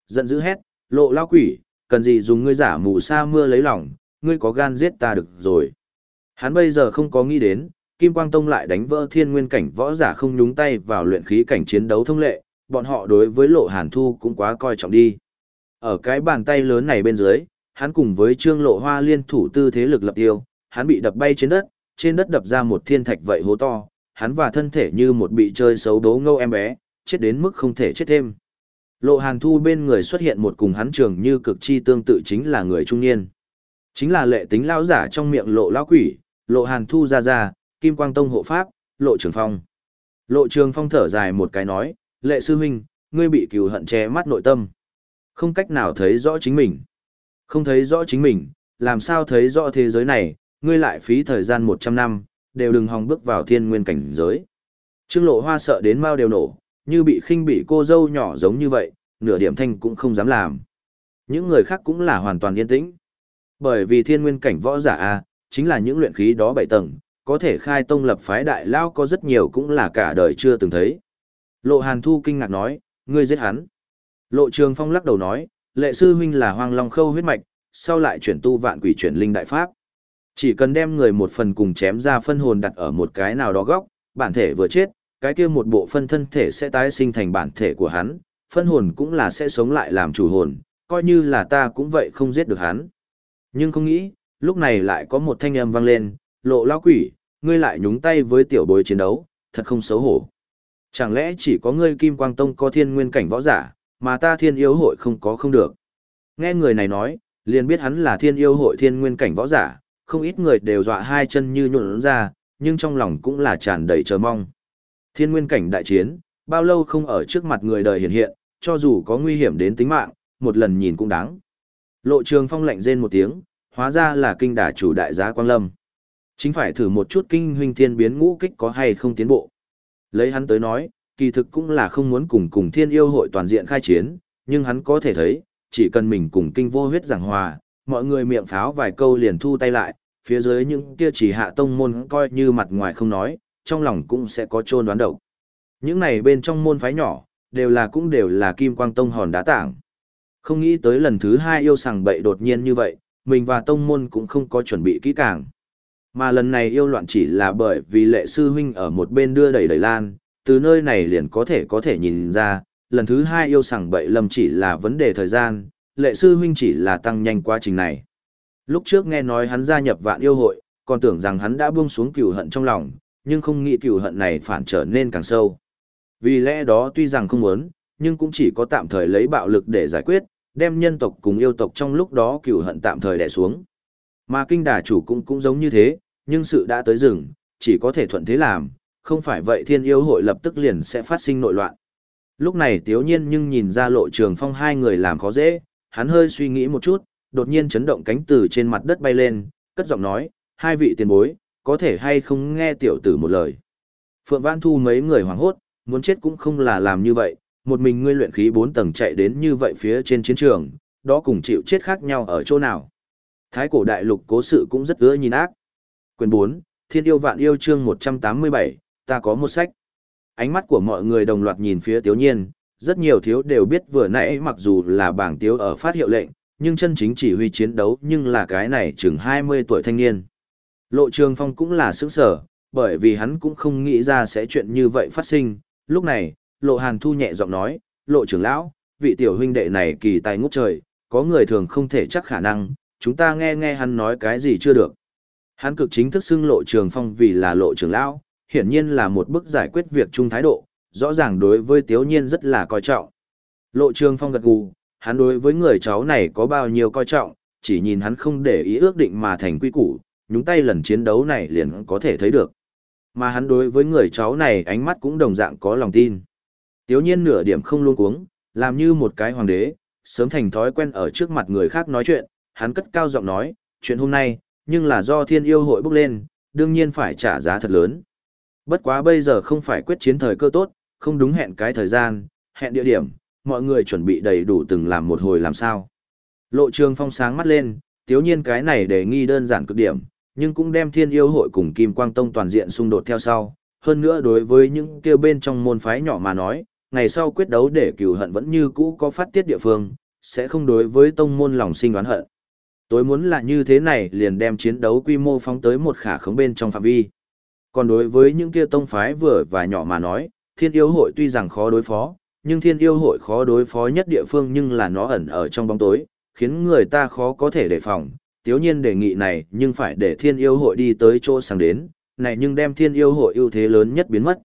A: Giận dữ hét, lộ lao quỷ, cần gì dùng ngươi giả mù sa mưa lấy lòng, ngươi có gan giết ta được rồi. Hắn bây giờ không có nghĩ đến, Kim Quang Tông lại đánh vỡ thiên nguyên cảnh võ giả không nhúng tay vào luyện khí cảnh chiến đấu thông lệ, bọn họ đối với lộ hàn thu cũng quá coi trọng đi. Ở cái bàn tay lớn này bên dưới, hắn cùng với trương lộ hoa liên thủ tư thế lực lập tiêu, hắn bị đập bay trên đất, trên đất đập ra một thiên thạch vậy hố to, hắn và thân thể như một bị chơi xấu đố ngâu em bé, chết đến mức không thể chết thêm. Lộ hàn thu bên người xuất hiện một cùng hắn trường như cực chi tương tự chính là người trung niên. Chính là lệ tính lão giả trong miệng lộ lão quỷ, lộ hàn thu ra ra, kim quang tông hộ pháp, lộ trường phong. Lộ trường phong thở dài một cái nói, lệ sư huynh, ngươi bị cừu hận che mắt nội tâm. Không cách nào thấy rõ chính mình. Không thấy rõ chính mình, làm sao thấy rõ thế giới này, ngươi lại phí thời gian 100 năm, đều đừng hòng bước vào thiên nguyên cảnh giới. Trương lộ hoa sợ đến mau đều nổ, như bị khinh bị cô dâu nhỏ giống như vậy, nửa điểm thanh cũng không dám làm. Những người khác cũng là hoàn toàn yên tĩnh. Bởi vì thiên nguyên cảnh võ giả A, chính là những luyện khí đó bảy tầng, có thể khai tông lập phái đại lao có rất nhiều cũng là cả đời chưa từng thấy. Lộ Hàn Thu kinh ngạc nói, ngươi giết hắn. Lộ Trường Phong lắc đầu nói, lệ sư huynh là hoang long khâu huyết mạch, sau lại chuyển tu vạn quỷ chuyển linh đại pháp. Chỉ cần đem người một phần cùng chém ra phân hồn đặt ở một cái nào đó góc, bản thể vừa chết, cái kia một bộ phân thân thể sẽ tái sinh thành bản thể của hắn, phân hồn cũng là sẽ sống lại làm chủ hồn, coi như là ta cũng vậy không giết được hắn. Nhưng không nghĩ, lúc này lại có một thanh âm vang lên, lộ lao quỷ, ngươi lại nhúng tay với tiểu bối chiến đấu, thật không xấu hổ. Chẳng lẽ chỉ có ngươi Kim Quang Tông có thiên nguyên cảnh võ giả, mà ta thiên yêu hội không có không được. Nghe người này nói, liền biết hắn là thiên yêu hội thiên nguyên cảnh võ giả, không ít người đều dọa hai chân như nhuộn ra, nhưng trong lòng cũng là tràn đầy chờ mong. Thiên nguyên cảnh đại chiến, bao lâu không ở trước mặt người đời hiện hiện, cho dù có nguy hiểm đến tính mạng, một lần nhìn cũng đáng. Lộ trường phong lạnh rên một tiếng, hóa ra là kinh đả chủ đại giá Quang Lâm. Chính phải thử một chút kinh huynh thiên biến ngũ kích có hay không tiến bộ. Lấy hắn tới nói, kỳ thực cũng là không muốn cùng cùng thiên yêu hội toàn diện khai chiến, nhưng hắn có thể thấy, chỉ cần mình cùng kinh vô huyết giảng hòa, mọi người miệng pháo vài câu liền thu tay lại, phía dưới những kia chỉ hạ tông môn coi như mặt ngoài không nói, trong lòng cũng sẽ có trôn đoán độc. Những này bên trong môn phái nhỏ, đều là cũng đều là kim quang tông hòn đá tảng. Không nghĩ tới lần thứ hai yêu sàng bậy đột nhiên như vậy, mình và tông môn cũng không có chuẩn bị kỹ càng. Mà lần này yêu loạn chỉ là bởi vì lệ sư huynh ở một bên đưa đẩy đẩy lan, từ nơi này liền có thể có thể nhìn ra, lần thứ hai yêu sàng bậy lầm chỉ là vấn đề thời gian, lệ sư huynh chỉ là tăng nhanh quá trình này. Lúc trước nghe nói hắn gia nhập vạn yêu hội, còn tưởng rằng hắn đã buông xuống cửu hận trong lòng, nhưng không nghĩ cửu hận này phản trở nên càng sâu. Vì lẽ đó tuy rằng không muốn, nhưng cũng chỉ có tạm thời lấy bạo lực để giải quyết, đem nhân tộc cùng yêu tộc trong lúc đó cửu hận tạm thời đè xuống. Mà kinh đà chủ cũng cũng giống như thế, nhưng sự đã tới rừng, chỉ có thể thuận thế làm, không phải vậy thiên yêu hội lập tức liền sẽ phát sinh nội loạn. Lúc này tiếu nhiên nhưng nhìn ra lộ trường phong hai người làm khó dễ, hắn hơi suy nghĩ một chút, đột nhiên chấn động cánh từ trên mặt đất bay lên, cất giọng nói, hai vị tiền bối, có thể hay không nghe tiểu tử một lời. Phượng Văn Thu mấy người hoảng hốt, muốn chết cũng không là làm như vậy, một mình ngươi luyện khí bốn tầng chạy đến như vậy phía trên chiến trường, đó cùng chịu chết khác nhau ở chỗ nào. Thái cổ đại lục cố sự cũng rất ưa nhìn ác. Quyền 4, Thiên yêu vạn yêu chương 187, ta có một sách. Ánh mắt của mọi người đồng loạt nhìn phía Tiếu Nhiên, rất nhiều thiếu đều biết vừa nãy mặc dù là bảng Tiếu ở phát hiệu lệnh, nhưng chân chính chỉ huy chiến đấu nhưng là cái này chừng 20 tuổi thanh niên. Lộ Trường Phong cũng là sướng sở, bởi vì hắn cũng không nghĩ ra sẽ chuyện như vậy phát sinh. Lúc này, Lộ Hàn Thu nhẹ giọng nói, Lộ trưởng lão, vị tiểu huynh đệ này kỳ tài ngút trời, có người thường không thể chắc khả năng, chúng ta nghe nghe hắn nói cái gì chưa được. Hắn cực chính thức xưng Lộ Trường Phong vì là Lộ trưởng lão, hiển nhiên là một bức giải quyết việc chung thái độ, rõ ràng đối với Tiếu Nhiên rất là coi trọng. Lộ Trường Phong gật gù, hắn đối với người cháu này có bao nhiêu coi trọng, chỉ nhìn hắn không để ý ước định mà thành quy củ, nhúng tay lần chiến đấu này liền có thể thấy được. Mà hắn đối với người cháu này ánh mắt cũng đồng dạng có lòng tin. Tiếu nhiên nửa điểm không luôn cuống, làm như một cái hoàng đế, sớm thành thói quen ở trước mặt người khác nói chuyện, hắn cất cao giọng nói, chuyện hôm nay, nhưng là do thiên yêu hội bốc lên, đương nhiên phải trả giá thật lớn. Bất quá bây giờ không phải quyết chiến thời cơ tốt, không đúng hẹn cái thời gian, hẹn địa điểm, mọi người chuẩn bị đầy đủ từng làm một hồi làm sao. Lộ trường phong sáng mắt lên, tiếu nhiên cái này đề nghi đơn giản cực điểm, nhưng cũng đem thiên yêu hội cùng Kim Quang Tông toàn diện xung đột theo sau. Hơn nữa đối với những kêu bên trong môn phái nhỏ mà nói, ngày sau quyết đấu để cửu hận vẫn như cũ có phát tiết địa phương, sẽ không đối với tông môn lòng sinh đoán hận. Tối muốn là như thế này liền đem chiến đấu quy mô phóng tới một khả khống bên trong phạm vi. Còn đối với những kia tông phái vừa và nhỏ mà nói, thiên yêu hội tuy rằng khó đối phó, nhưng thiên yêu hội khó đối phó nhất địa phương nhưng là nó ẩn ở trong bóng tối, khiến người ta khó có thể đề phòng. Tiếu nhiên đề nghị này nhưng phải để thiên yêu hội đi tới chỗ sáng đến, này nhưng đem thiên yêu hội ưu thế lớn nhất biến mất.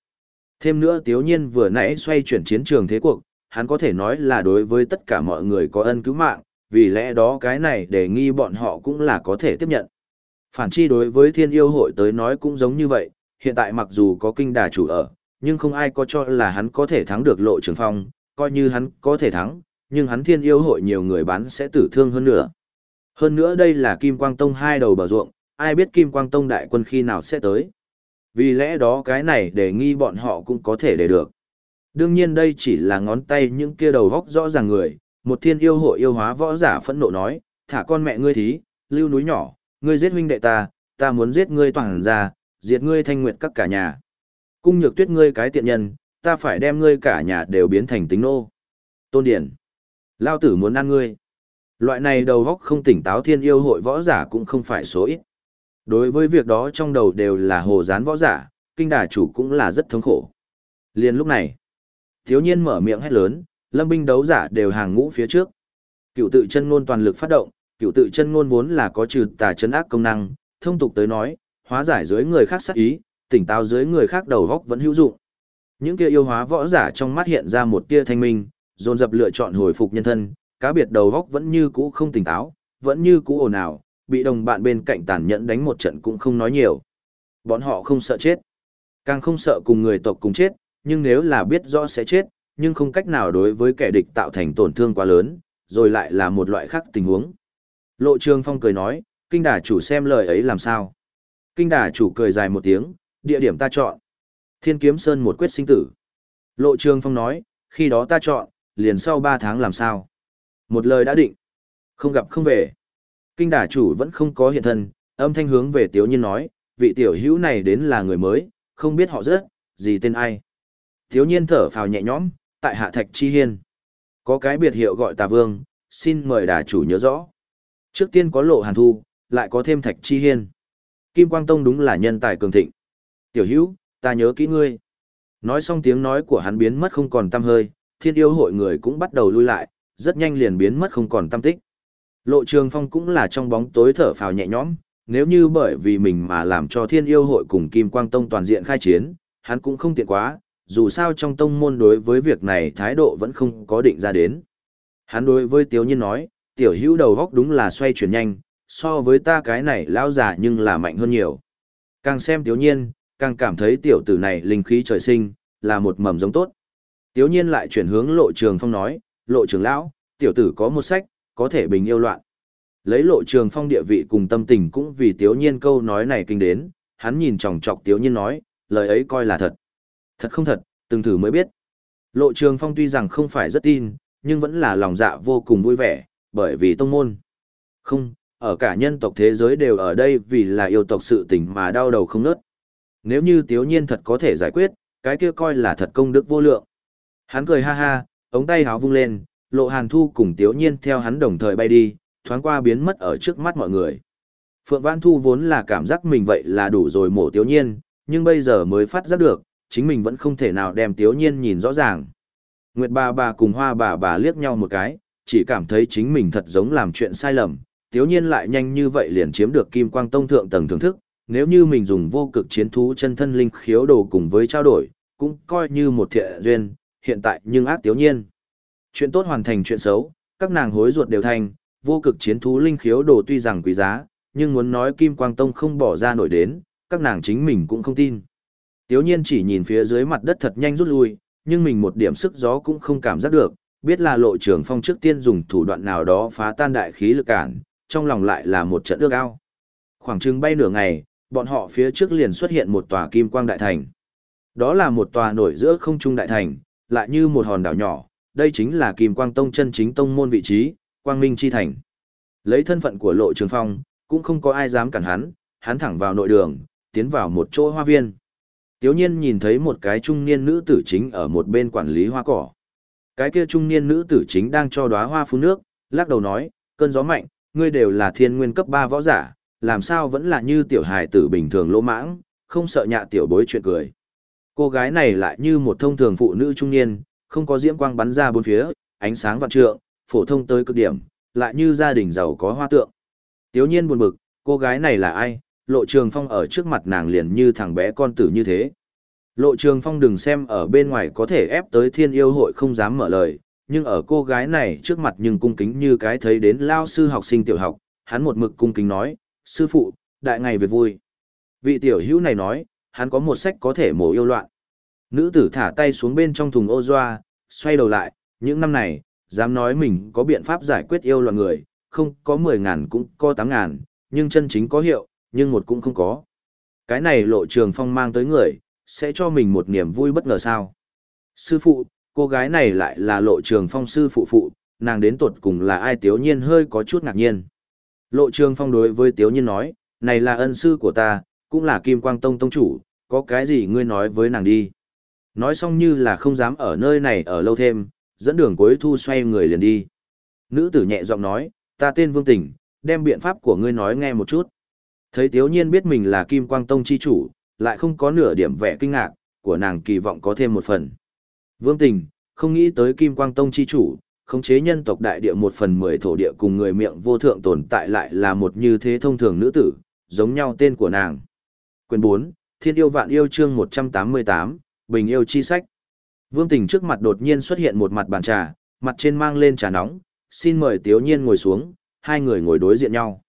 A: Thêm nữa Tiếu nhiên vừa nãy xoay chuyển chiến trường thế cuộc, hắn có thể nói là đối với tất cả mọi người có ân cứu mạng, vì lẽ đó cái này đề nghi bọn họ cũng là có thể tiếp nhận. Phản chi đối với thiên yêu hội tới nói cũng giống như vậy, hiện tại mặc dù có kinh đà chủ ở, nhưng không ai có cho là hắn có thể thắng được lộ trường phong, coi như hắn có thể thắng, nhưng hắn thiên yêu hội nhiều người bán sẽ tử thương hơn nữa. Hơn nữa đây là Kim Quang Tông hai đầu bờ ruộng, ai biết Kim Quang Tông đại quân khi nào sẽ tới. Vì lẽ đó cái này để nghi bọn họ cũng có thể để được. Đương nhiên đây chỉ là ngón tay những kia đầu góc rõ ràng người, một thiên yêu hội yêu hóa võ giả phẫn nộ nói, thả con mẹ ngươi thí, lưu núi nhỏ, ngươi giết huynh đệ ta, ta muốn giết ngươi toàn ra, diệt ngươi thanh nguyệt các cả nhà. Cung nhược tuyết ngươi cái tiện nhân, ta phải đem ngươi cả nhà đều biến thành tính nô. Tôn Điển. Lao tử muốn ăn ngươi. Loại này đầu góc không tỉnh táo thiên yêu hội võ giả cũng không phải số ít. Đối với việc đó trong đầu đều là hồ gián võ giả, kinh đà chủ cũng là rất thống khổ. Liên lúc này, thiếu nhiên mở miệng hét lớn, lâm binh đấu giả đều hàng ngũ phía trước. Cựu tự chân ngôn toàn lực phát động, cựu tự chân ngôn vốn là có trừ tà chân ác công năng, thông tục tới nói, hóa giải dưới người khác sát ý, tỉnh táo dưới người khác đầu góc vẫn hữu dụng. Những kia yêu hóa võ giả trong mắt hiện ra một tia thanh minh, dồn dập lựa chọn hồi phục nhân thân, cá biệt đầu góc vẫn như cũ không tỉnh táo, vẫn như cũ ồn ào, bị đồng bạn bên cạnh tàn nhẫn đánh một trận cũng không nói nhiều. Bọn họ không sợ chết, càng không sợ cùng người tộc cùng chết, nhưng nếu là biết rõ sẽ chết, nhưng không cách nào đối với kẻ địch tạo thành tổn thương quá lớn, rồi lại là một loại khác tình huống. Lộ Trường Phong cười nói, kinh đà chủ xem lời ấy làm sao. Kinh đà chủ cười dài một tiếng, địa điểm ta chọn. Thiên kiếm sơn một quyết sinh tử. Lộ Trường Phong nói, khi đó ta chọn, liền sau 3 tháng làm sao. Một lời đã định. Không gặp không về. Kinh đà chủ vẫn không có hiện thân, âm thanh hướng về Tiếu Nhiên nói, vị tiểu hữu này đến là người mới, không biết họ rất, gì tên ai. Tiếu Nhiên thở phào nhẹ nhõm, tại Hạ Thạch Chi Hiên. Có cái biệt hiệu gọi Tà Vương, xin mời đà chủ nhớ rõ. Trước tiên có lộ hàn thu, lại có thêm Thạch Chi Hiên. Kim Quang Tông đúng là nhân tài cường thịnh. Tiểu hữu, ta nhớ kỹ ngươi. Nói xong tiếng nói của hắn biến mất không còn tăm hơi, thiên yêu hội người cũng bắt đầu lui lại, rất nhanh liền biến mất không còn tâm tích. Lộ trường phong cũng là trong bóng tối thở phào nhẹ nhõm, nếu như bởi vì mình mà làm cho thiên yêu hội cùng Kim Quang Tông toàn diện khai chiến, hắn cũng không tiện quá, dù sao trong tông môn đối với việc này thái độ vẫn không có định ra đến. Hắn đối với Tiếu Nhiên nói, tiểu hữu đầu góc đúng là xoay chuyển nhanh, so với ta cái này lão già nhưng là mạnh hơn nhiều. Càng xem tiểu Nhiên, càng cảm thấy tiểu tử này linh khí trời sinh, là một mầm giống tốt. Tiểu Nhiên lại chuyển hướng lộ trường phong nói, lộ trường lão, tiểu tử có một sách, có thể bình yêu loạn. Lấy lộ trường phong địa vị cùng tâm tình cũng vì tiểu Nhiên câu nói này kinh đến, hắn nhìn chòng chọc tiểu Nhiên nói, lời ấy coi là thật. Thật không thật, từng thử mới biết. Lộ trường phong tuy rằng không phải rất tin, nhưng vẫn là lòng dạ vô cùng vui vẻ, bởi vì tông môn. Không, ở cả nhân tộc thế giới đều ở đây vì là yêu tộc sự tình mà đau đầu không nớt. Nếu như tiếu nhiên thật có thể giải quyết, cái kia coi là thật công đức vô lượng. Hắn cười ha ha, ống tay háo vung lên, lộ hàn thu cùng tiếu nhiên theo hắn đồng thời bay đi, thoáng qua biến mất ở trước mắt mọi người. Phượng Văn Thu vốn là cảm giác mình vậy là đủ rồi mổ tiếu nhiên, nhưng bây giờ mới phát giác được, chính mình vẫn không thể nào đem tiếu nhiên nhìn rõ ràng. Nguyệt bà bà cùng hoa bà bà liếc nhau một cái, chỉ cảm thấy chính mình thật giống làm chuyện sai lầm, tiếu nhiên lại nhanh như vậy liền chiếm được kim quang tông thượng tầng thưởng thức, nếu như mình dùng vô cực chiến thú chân thân linh khiếu đồ cùng với trao đổi, cũng coi như một thiện duyên, hiện tại nhưng ác tiếu nhiên. Chuyện tốt hoàn thành chuyện xấu, các nàng hối ruột đều thành, vô cực chiến thú linh khiếu đồ tuy rằng quý giá, nhưng muốn nói Kim Quang Tông không bỏ ra nổi đến, các nàng chính mình cũng không tin. Tiếu nhiên chỉ nhìn phía dưới mặt đất thật nhanh rút lui, nhưng mình một điểm sức gió cũng không cảm giác được, biết là lộ trường phong trước tiên dùng thủ đoạn nào đó phá tan đại khí lực cản, trong lòng lại là một trận ước ao. Khoảng chừng bay nửa ngày, bọn họ phía trước liền xuất hiện một tòa kim quang đại thành. Đó là một tòa nổi giữa không trung đại thành, lại như một hòn đảo nhỏ, đây chính là kim quang tông chân chính tông môn vị trí, quang minh chi thành. Lấy thân phận của lộ trường phong, cũng không có ai dám cản hắn, hắn thẳng vào nội đường, tiến vào một chỗ hoa viên. Tiếu nhiên nhìn thấy một cái trung niên nữ tử chính ở một bên quản lý hoa cỏ. Cái kia trung niên nữ tử chính đang cho đóa hoa phun nước, lắc đầu nói, cơn gió mạnh, ngươi đều là thiên nguyên cấp 3 võ giả, làm sao vẫn là như tiểu hài tử bình thường lỗ mãng, không sợ nhạ tiểu bối chuyện cười. Cô gái này lại như một thông thường phụ nữ trung niên, không có diễm quang bắn ra bốn phía, ánh sáng vạn trượng, phổ thông tới cực điểm, lại như gia đình giàu có hoa tượng. Tiếu nhiên buồn bực, cô gái này là ai, lộ trường phong ở trước mặt nàng liền như thằng bé con tử như thế. Lộ trường phong đừng xem ở bên ngoài có thể ép tới thiên yêu hội không dám mở lời, nhưng ở cô gái này trước mặt nhưng cung kính như cái thấy đến lao sư học sinh tiểu học, hắn một mực cung kính nói, sư phụ, đại ngày về vui. Vị tiểu hữu này nói, hắn có một sách có thể mổ yêu loạn. Nữ tử thả tay xuống bên trong thùng ô doa, xoay đầu lại, những năm này, dám nói mình có biện pháp giải quyết yêu loạn người, không có 10 ngàn cũng có 8 ngàn, nhưng chân chính có hiệu, nhưng một cũng không có. Cái này lộ trường phong mang tới người, sẽ cho mình một niềm vui bất ngờ sao. Sư phụ, cô gái này lại là lộ trường phong sư phụ phụ, nàng đến tột cùng là ai tiếu nhiên hơi có chút ngạc nhiên. Lộ trường phong đối với tiếu nhiên nói, này là ân sư của ta, cũng là kim quang tông tông chủ, có cái gì ngươi nói với nàng đi. Nói xong như là không dám ở nơi này ở lâu thêm, dẫn đường cuối thu xoay người liền đi. Nữ tử nhẹ giọng nói, ta tên Vương Tình, đem biện pháp của ngươi nói nghe một chút. Thấy Tiếu Nhiên biết mình là Kim Quang Tông chi chủ, lại không có nửa điểm vẻ kinh ngạc, của nàng kỳ vọng có thêm một phần. Vương Tình, không nghĩ tới Kim Quang Tông chi chủ, khống chế nhân tộc đại địa một phần mười thổ địa cùng người miệng vô thượng tồn tại lại là một như thế thông thường nữ tử, giống nhau tên của nàng. Quyền 4, Thiên yêu vạn yêu chương 188, Bình yêu chi sách. Vương Tình trước mặt đột nhiên xuất hiện một mặt bàn trà, mặt trên mang lên trà nóng, xin mời Tiếu Nhiên ngồi xuống, hai người ngồi đối diện nhau.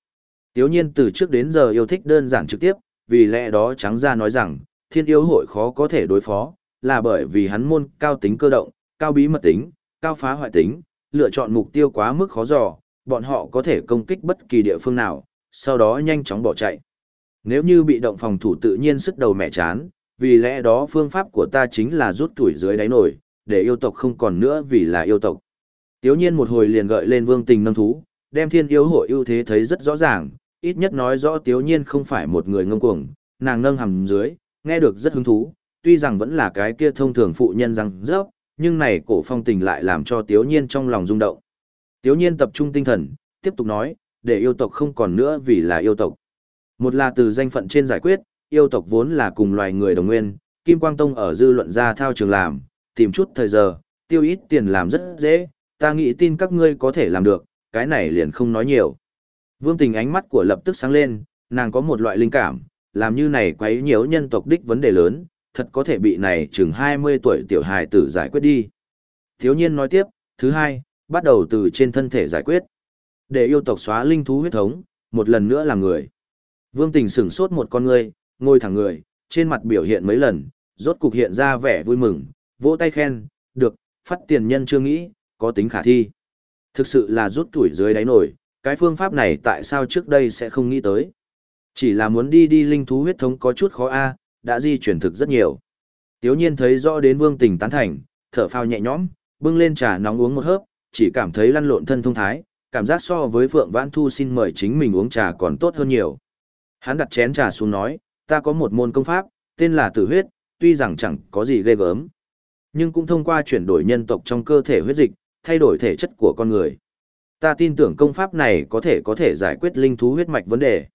A: Tiếu Nhiên từ trước đến giờ yêu thích đơn giản trực tiếp, vì lẽ đó trắng ra nói rằng, thiên yêu hội khó có thể đối phó, là bởi vì hắn môn cao tính cơ động, cao bí mật tính, cao phá hoại tính, lựa chọn mục tiêu quá mức khó dò, bọn họ có thể công kích bất kỳ địa phương nào, sau đó nhanh chóng bỏ chạy. Nếu như bị động phòng thủ tự nhiên sức đầu mẹ chán, vì lẽ đó phương pháp của ta chính là rút tuổi dưới đáy nổi, để yêu tộc không còn nữa vì là yêu tộc. Tiếu nhiên một hồi liền gợi lên vương tình nâng thú, đem thiên yêu hội ưu thế thấy rất rõ ràng, ít nhất nói rõ tiếu nhiên không phải một người ngông cuồng, nàng nâng hầm dưới, nghe được rất hứng thú, tuy rằng vẫn là cái kia thông thường phụ nhân răng rớp, nhưng này cổ phong tình lại làm cho tiếu nhiên trong lòng rung động. Tiếu nhiên tập trung tinh thần, tiếp tục nói, để yêu tộc không còn nữa vì là yêu tộc. Một là từ danh phận trên giải quyết, yêu tộc vốn là cùng loài người đồng nguyên, Kim Quang Tông ở dư luận ra thao trường làm, tìm chút thời giờ, tiêu ít tiền làm rất dễ, ta nghĩ tin các ngươi có thể làm được, cái này liền không nói nhiều. Vương tình ánh mắt của lập tức sáng lên, nàng có một loại linh cảm, làm như này quấy nhiễu nhân tộc đích vấn đề lớn, thật có thể bị này chừng 20 tuổi tiểu hài tử giải quyết đi. Thiếu nhiên nói tiếp, thứ hai, bắt đầu từ trên thân thể giải quyết. Để yêu tộc xóa linh thú huyết thống, một lần nữa làm người. Vương tình sửng sốt một con người, ngồi thẳng người, trên mặt biểu hiện mấy lần, rốt cục hiện ra vẻ vui mừng, vỗ tay khen, được, phát tiền nhân chưa nghĩ, có tính khả thi. Thực sự là rút tuổi dưới đáy nổi, cái phương pháp này tại sao trước đây sẽ không nghĩ tới. Chỉ là muốn đi đi linh thú huyết thống có chút khó a, đã di chuyển thực rất nhiều. Tiếu nhiên thấy rõ đến vương tình tán thành, thở phào nhẹ nhõm, bưng lên trà nóng uống một hớp, chỉ cảm thấy lăn lộn thân thông thái, cảm giác so với Phượng Vãn Thu xin mời chính mình uống trà còn tốt hơn nhiều. Hắn đặt chén trà xuống nói, ta có một môn công pháp, tên là tử huyết, tuy rằng chẳng có gì ghê gớm, nhưng cũng thông qua chuyển đổi nhân tộc trong cơ thể huyết dịch, thay đổi thể chất của con người. Ta tin tưởng công pháp này có thể có thể giải quyết linh thú huyết mạch vấn đề.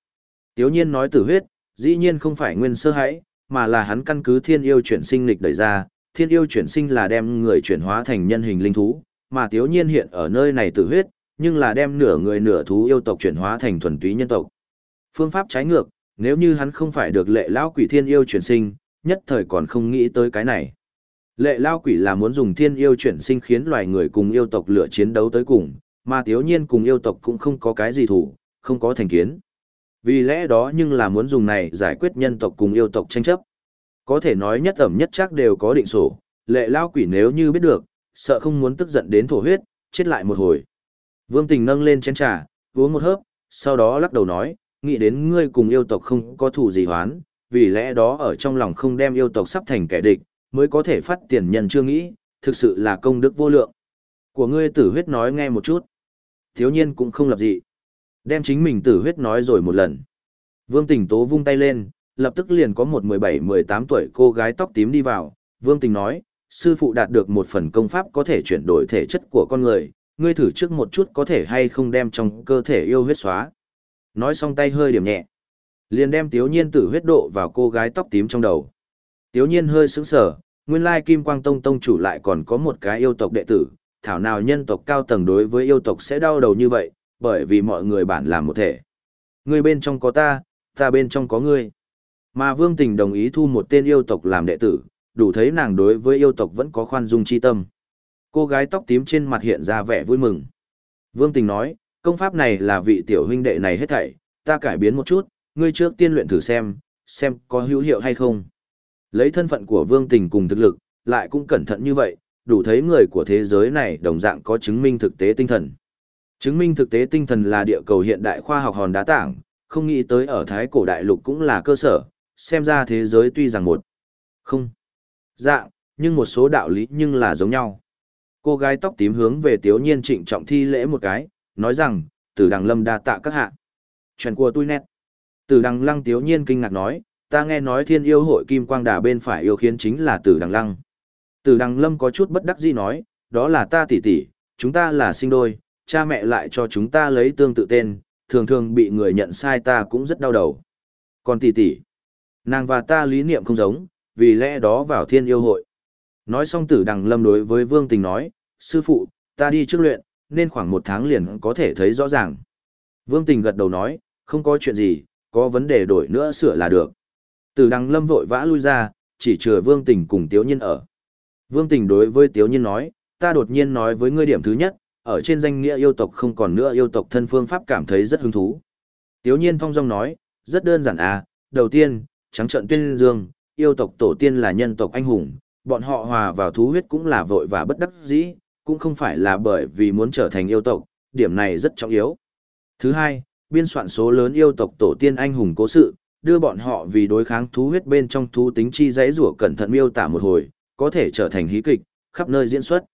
A: Tiếu nhiên nói tử huyết, dĩ nhiên không phải nguyên sơ hãy, mà là hắn căn cứ thiên yêu chuyển sinh lịch đẩy ra, thiên yêu chuyển sinh là đem người chuyển hóa thành nhân hình linh thú, mà tiếu nhiên hiện ở nơi này tử huyết, nhưng là đem nửa người nửa thú yêu tộc chuyển hóa thành thuần túy nhân tộc. Phương pháp trái ngược, nếu như hắn không phải được lệ lao quỷ thiên yêu chuyển sinh, nhất thời còn không nghĩ tới cái này. Lệ lao quỷ là muốn dùng thiên yêu chuyển sinh khiến loài người cùng yêu tộc lửa chiến đấu tới cùng, mà tiếu nhiên cùng yêu tộc cũng không có cái gì thủ, không có thành kiến. Vì lẽ đó nhưng là muốn dùng này giải quyết nhân tộc cùng yêu tộc tranh chấp. Có thể nói nhất ẩm nhất chắc đều có định sổ, lệ lao quỷ nếu như biết được, sợ không muốn tức giận đến thổ huyết, chết lại một hồi. Vương Tình nâng lên chén trà, uống một hớp, sau đó lắc đầu nói, nghĩ đến ngươi cùng yêu tộc không có thù gì hoán, vì lẽ đó ở trong lòng không đem yêu tộc sắp thành kẻ địch, mới có thể phát tiền nhân chưa nghĩ, thực sự là công đức vô lượng. Của ngươi tử huyết nói nghe một chút. Thiếu nhiên cũng không lập gì. Đem chính mình tử huyết nói rồi một lần. Vương Tình Tố vung tay lên, lập tức liền có một 17-18 tuổi cô gái tóc tím đi vào. Vương Tình nói, sư phụ đạt được một phần công pháp có thể chuyển đổi thể chất của con người, ngươi thử trước một chút có thể hay không đem trong cơ thể yêu huyết xóa. Nói xong tay hơi điểm nhẹ. Liền đem tiếu nhiên tử huyết độ vào cô gái tóc tím trong đầu. Tiếu nhiên hơi sững sờ, nguyên lai Kim Quang Tông Tông chủ lại còn có một cái yêu tộc đệ tử, thảo nào nhân tộc cao tầng đối với yêu tộc sẽ đau đầu như vậy, bởi vì mọi người bản làm một thể. Ngươi bên trong có ta, ta bên trong có ngươi. Mà Vương Tình đồng ý thu một tên yêu tộc làm đệ tử, đủ thấy nàng đối với yêu tộc vẫn có khoan dung chi tâm. Cô gái tóc tím trên mặt hiện ra vẻ vui mừng. Vương Tình nói, công pháp này là vị tiểu huynh đệ này hết thảy, ta cải biến một chút, ngươi trước tiên luyện thử xem, xem có hữu hiệu hay không. Lấy thân phận của Vương Tình cùng thực lực, lại cũng cẩn thận như vậy, đủ thấy người của thế giới này đồng dạng có chứng minh thực tế tinh thần. Chứng minh thực tế tinh thần là địa cầu hiện đại khoa học hòn đá tảng, không nghĩ tới ở Thái cổ đại lục cũng là cơ sở, xem ra thế giới tuy rằng một không dạng, nhưng một số đạo lý nhưng là giống nhau. Cô gái tóc tím hướng về Tiếu Nhiên trịnh trọng thi lễ một cái, nói rằng, tử đằng lâm đa tạ các hạ. Chuyện của tôi nét. Tử đằng lăng Tiếu Nhiên kinh ngạc nói, ta nghe nói thiên yêu hội kim quang đà bên phải yêu khiến chính là tử đằng lăng. Tử đằng lâm có chút bất đắc dĩ nói, đó là ta tỷ tỷ, chúng ta là sinh đôi, cha mẹ lại cho chúng ta lấy tương tự tên, thường thường bị người nhận sai ta cũng rất đau đầu. Còn tỷ tỷ, nàng và ta lý niệm không giống, vì lẽ đó vào thiên yêu hội. Nói xong tử đằng lâm đối với vương tình nói, sư phụ, ta đi trước luyện, nên khoảng một tháng liền có thể thấy rõ ràng. Vương tình gật đầu nói, không có chuyện gì, có vấn đề đổi nữa sửa là được. Tử đằng lâm vội vã lui ra, chỉ chừa vương tình cùng tiếu nhiên ở. Vương tình đối với tiếu nhiên nói, ta đột nhiên nói với ngươi điểm thứ nhất, ở trên danh nghĩa yêu tộc không còn nữa yêu tộc thân phương pháp cảm thấy rất hứng thú. Tiếu nhiên thong dong nói, rất đơn giản à, đầu tiên, trắng trận tuyên dương, yêu tộc tổ tiên là nhân tộc anh hùng, bọn họ hòa vào thú huyết cũng là vội và bất đắc dĩ, cũng không phải là bởi vì muốn trở thành yêu tộc, điểm này rất trọng yếu. Thứ hai, biên soạn số lớn yêu tộc tổ tiên anh hùng cố sự, đưa bọn họ vì đối kháng thú huyết bên trong thú tính chi dãy rủa cẩn thận miêu tả một hồi, có thể trở thành hí kịch, khắp nơi diễn xuất.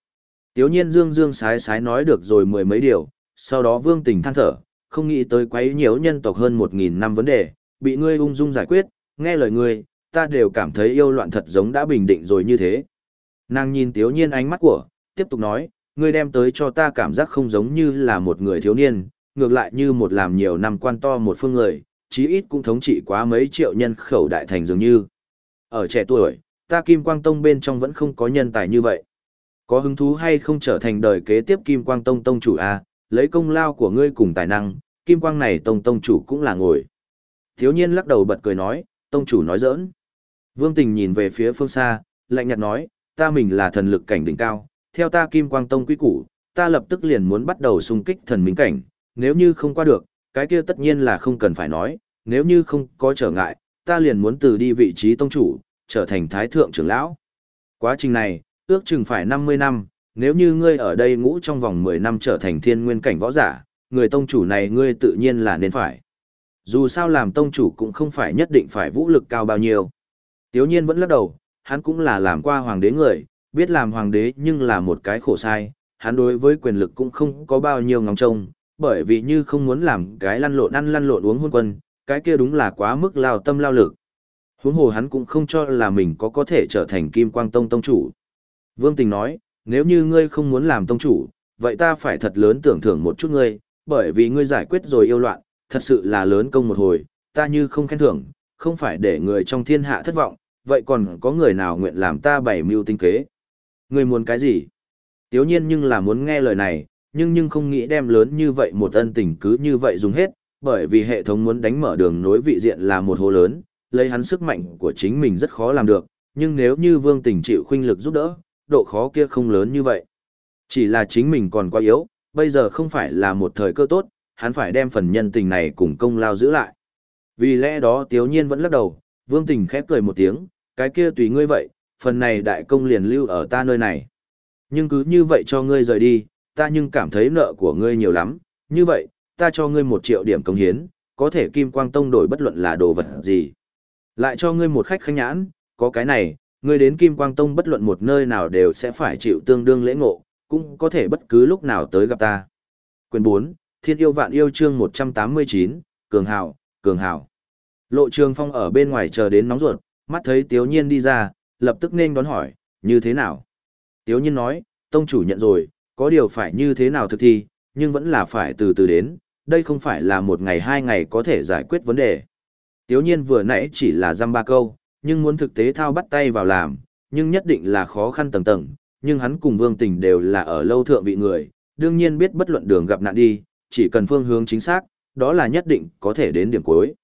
A: Tiếu nhiên dương dương sái sái nói được rồi mười mấy điều, sau đó vương tình than thở, không nghĩ tới quấy nhiễu nhân tộc hơn một nghìn năm vấn đề, bị ngươi ung dung giải quyết, nghe lời ngươi, ta đều cảm thấy yêu loạn thật giống đã bình định rồi như thế. Nàng nhìn tiếu nhiên ánh mắt của, tiếp tục nói, ngươi đem tới cho ta cảm giác không giống như là một người thiếu niên, ngược lại như một làm nhiều năm quan to một phương người, chí ít cũng thống trị quá mấy triệu nhân khẩu đại thành dường như. Ở trẻ tuổi, ta Kim Quang Tông bên trong vẫn không có nhân tài như vậy. Có hứng thú hay không trở thành đời kế tiếp Kim Quang Tông Tông chủ A, lấy công lao của ngươi cùng tài năng, Kim Quang này Tông Tông chủ cũng là ngồi. Thiếu nhiên lắc đầu bật cười nói, Tông chủ nói giỡn. Vương Tình nhìn về phía phương xa, lạnh nhạt nói, ta mình là thần lực cảnh đỉnh cao, theo ta Kim Quang Tông quy củ, ta lập tức liền muốn bắt đầu xung kích thần minh cảnh, nếu như không qua được, cái kia tất nhiên là không cần phải nói, nếu như không có trở ngại, ta liền muốn từ đi vị trí tông chủ, trở thành thái thượng trưởng lão. Quá trình này, ước chừng phải 50 năm, nếu như ngươi ở đây ngũ trong vòng 10 năm trở thành thiên nguyên cảnh võ giả, người tông chủ này ngươi tự nhiên là nên phải. Dù sao làm tông chủ cũng không phải nhất định phải vũ lực cao bao nhiêu. Tiếu nhiên vẫn lắc đầu, hắn cũng là làm qua hoàng đế người, biết làm hoàng đế nhưng là một cái khổ sai, hắn đối với quyền lực cũng không có bao nhiêu ngóng trông, bởi vì như không muốn làm cái lăn lộn ăn lăn lộn uống hôn quân, cái kia đúng là quá mức lao tâm lao lực. Huống hồ hắn cũng không cho là mình có có thể trở thành Kim Quang Tông tông chủ. Vương Tình nói, nếu như ngươi không muốn làm tông chủ, vậy ta phải thật lớn tưởng thưởng một chút ngươi, bởi vì ngươi giải quyết rồi yêu loạn, thật sự là lớn công một hồi, ta như không khen thưởng, không phải để người trong thiên hạ thất vọng, vậy còn có người nào nguyện làm ta bảy mưu tinh kế. Ngươi muốn cái gì? Tiếu nhiên nhưng là muốn nghe lời này, nhưng nhưng không nghĩ đem lớn như vậy một ân tình cứ như vậy dùng hết, bởi vì hệ thống muốn đánh mở đường nối vị diện là một hồ lớn, lấy hắn sức mạnh của chính mình rất khó làm được, nhưng nếu như vương tình chịu khuynh lực giúp đỡ, độ khó kia không lớn như vậy. Chỉ là chính mình còn quá yếu, bây giờ không phải là một thời cơ tốt, hắn phải đem phần nhân tình này cùng công lao giữ lại. Vì lẽ đó tiếu nhiên vẫn lắc đầu, vương tình khép cười một tiếng, cái kia tùy ngươi vậy, phần này đại công liền lưu ở ta nơi này. Nhưng cứ như vậy cho ngươi rời đi, ta nhưng cảm thấy nợ của ngươi nhiều lắm, như vậy, ta cho ngươi một triệu điểm công hiến, có thể Kim Quang Tông đổi bất luận là đồ vật gì. Lại cho ngươi một khách khanh nhãn, có cái này, ngươi đến Kim Quang Tông bất luận một nơi nào đều sẽ phải chịu tương đương lễ ngộ, cũng có thể bất cứ lúc nào tới gặp ta. Quyền 4, Thiên yêu vạn yêu chương 189, Cường Hảo, Cường Hảo. Lộ Trường Phong ở bên ngoài chờ đến nóng ruột, mắt thấy Tiếu Nhiên đi ra, lập tức nên đón hỏi, như thế nào? Tiếu Nhiên nói, Tông chủ nhận rồi, có điều phải như thế nào thực thi, nhưng vẫn là phải từ từ đến, đây không phải là một ngày hai ngày có thể giải quyết vấn đề. Tiếu Nhiên vừa nãy chỉ là dăm ba câu, nhưng muốn thực tế thao bắt tay vào làm, nhưng nhất định là khó khăn tầng tầng, nhưng hắn cùng Vương Tình đều là ở lâu thượng vị người, đương nhiên biết bất luận đường gặp nạn đi, chỉ cần phương hướng chính xác, đó là nhất định có thể đến điểm cuối.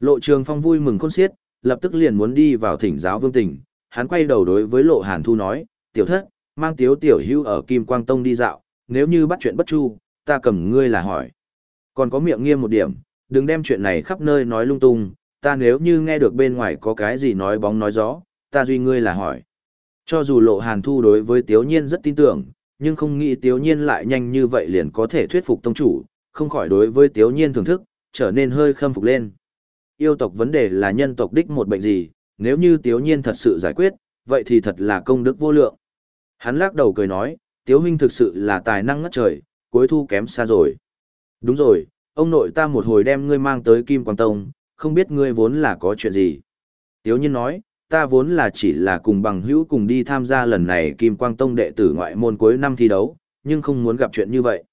A: Lộ Trường Phong vui mừng khôn xiết, lập tức liền muốn đi vào thỉnh giáo Vương Tình, hắn quay đầu đối với Lộ Hàn Thu nói, tiểu thất, mang tiếu tiểu hưu ở Kim Quang Tông đi dạo, nếu như bắt chuyện bất chu, ta cầm ngươi là hỏi. Còn có miệng nghiêm một điểm, đừng đem chuyện này khắp nơi nói lung tung, ta nếu như nghe được bên ngoài có cái gì nói bóng nói gió, ta duy ngươi là hỏi. Cho dù lộ hàn thu đối với tiếu nhiên rất tin tưởng, nhưng không nghĩ tiếu nhiên lại nhanh như vậy liền có thể thuyết phục tông chủ, không khỏi đối với tiếu nhiên thưởng thức, trở nên hơi khâm phục lên. Yêu tộc vấn đề là nhân tộc đích một bệnh gì, nếu như tiếu nhiên thật sự giải quyết, vậy thì thật là công đức vô lượng. Hắn lắc đầu cười nói, tiếu huynh thực sự là tài năng ngất trời, cuối thu kém xa rồi. Đúng rồi, ông nội ta một hồi đem ngươi mang tới Kim Quang Tông, không biết ngươi vốn là có chuyện gì. Tiếu nhiên nói, ta vốn là chỉ là cùng bằng hữu cùng đi tham gia lần này Kim Quang Tông đệ tử ngoại môn cuối năm thi đấu, nhưng không muốn gặp chuyện như vậy.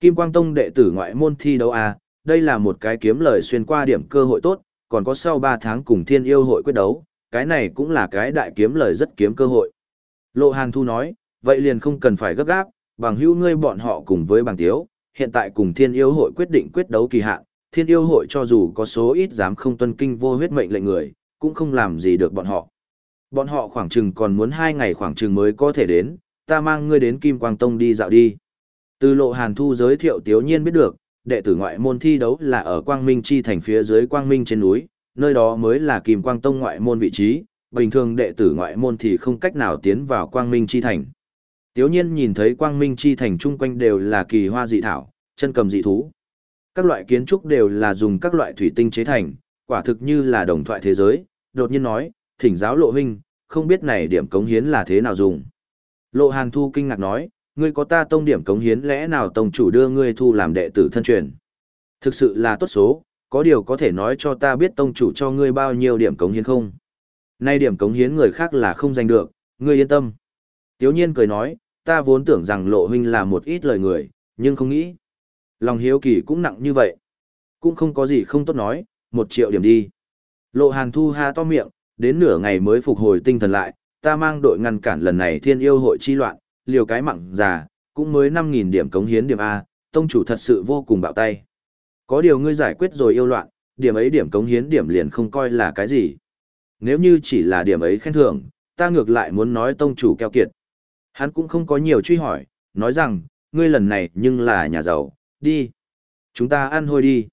A: Kim Quang Tông đệ tử ngoại môn thi đấu à, đây là một cái kiếm lời xuyên qua điểm cơ hội tốt, còn có sau 3 tháng cùng thiên yêu hội quyết đấu, cái này cũng là cái đại kiếm lời rất kiếm cơ hội. Lộ Hàn Thu nói, vậy liền không cần phải gấp gáp, bằng hữu ngươi bọn họ cùng với bằng tiếu, hiện tại cùng thiên yêu hội quyết định quyết đấu kỳ hạn, thiên yêu hội cho dù có số ít dám không tuân kinh vô huyết mệnh lệnh người, cũng không làm gì được bọn họ. Bọn họ khoảng chừng còn muốn hai ngày khoảng chừng mới có thể đến, ta mang ngươi đến Kim Quang Tông đi dạo đi. Từ lộ hàn thu giới thiệu tiếu nhiên biết được, đệ tử ngoại môn thi đấu là ở Quang Minh Chi thành phía dưới Quang Minh trên núi, nơi đó mới là Kim Quang Tông ngoại môn vị trí, bình thường đệ tử ngoại môn thì không cách nào tiến vào Quang Minh Chi thành. Tiếu nhiên nhìn thấy Quang Minh Chi thành chung quanh đều là kỳ hoa dị thảo, chân cầm dị thú. Các loại kiến trúc đều là dùng các loại thủy tinh chế thành, quả thực như là đồng thoại thế giới, đột nhiên nói, thỉnh giáo lộ huynh, không biết này điểm cống hiến là thế nào dùng. Lộ Hàn Thu kinh ngạc nói, ngươi có ta tông điểm cống hiến lẽ nào tông chủ đưa ngươi thu làm đệ tử thân truyền. Thực sự là tốt số, có điều có thể nói cho ta biết tông chủ cho ngươi bao nhiêu điểm cống hiến không? Nay điểm cống hiến người khác là không giành được, ngươi yên tâm. Tiếu nhiên cười nói, ta vốn tưởng rằng lộ huynh là một ít lời người, nhưng không nghĩ. Lòng hiếu kỳ cũng nặng như vậy. Cũng không có gì không tốt nói, một triệu điểm đi. Lộ hàn thu ha to miệng, đến nửa ngày mới phục hồi tinh thần lại, ta mang đội ngăn cản lần này thiên yêu hội chi loạn, liều cái mặn già, cũng mới 5.000 điểm cống hiến điểm A, tông chủ thật sự vô cùng bạo tay. Có điều ngươi giải quyết rồi yêu loạn, điểm ấy điểm cống hiến điểm liền không coi là cái gì. Nếu như chỉ là điểm ấy khen thưởng, ta ngược lại muốn nói tông chủ keo kiệt. Hắn cũng không có nhiều truy hỏi, nói rằng, ngươi lần này nhưng là nhà giàu, đi. Chúng ta ăn hôi đi.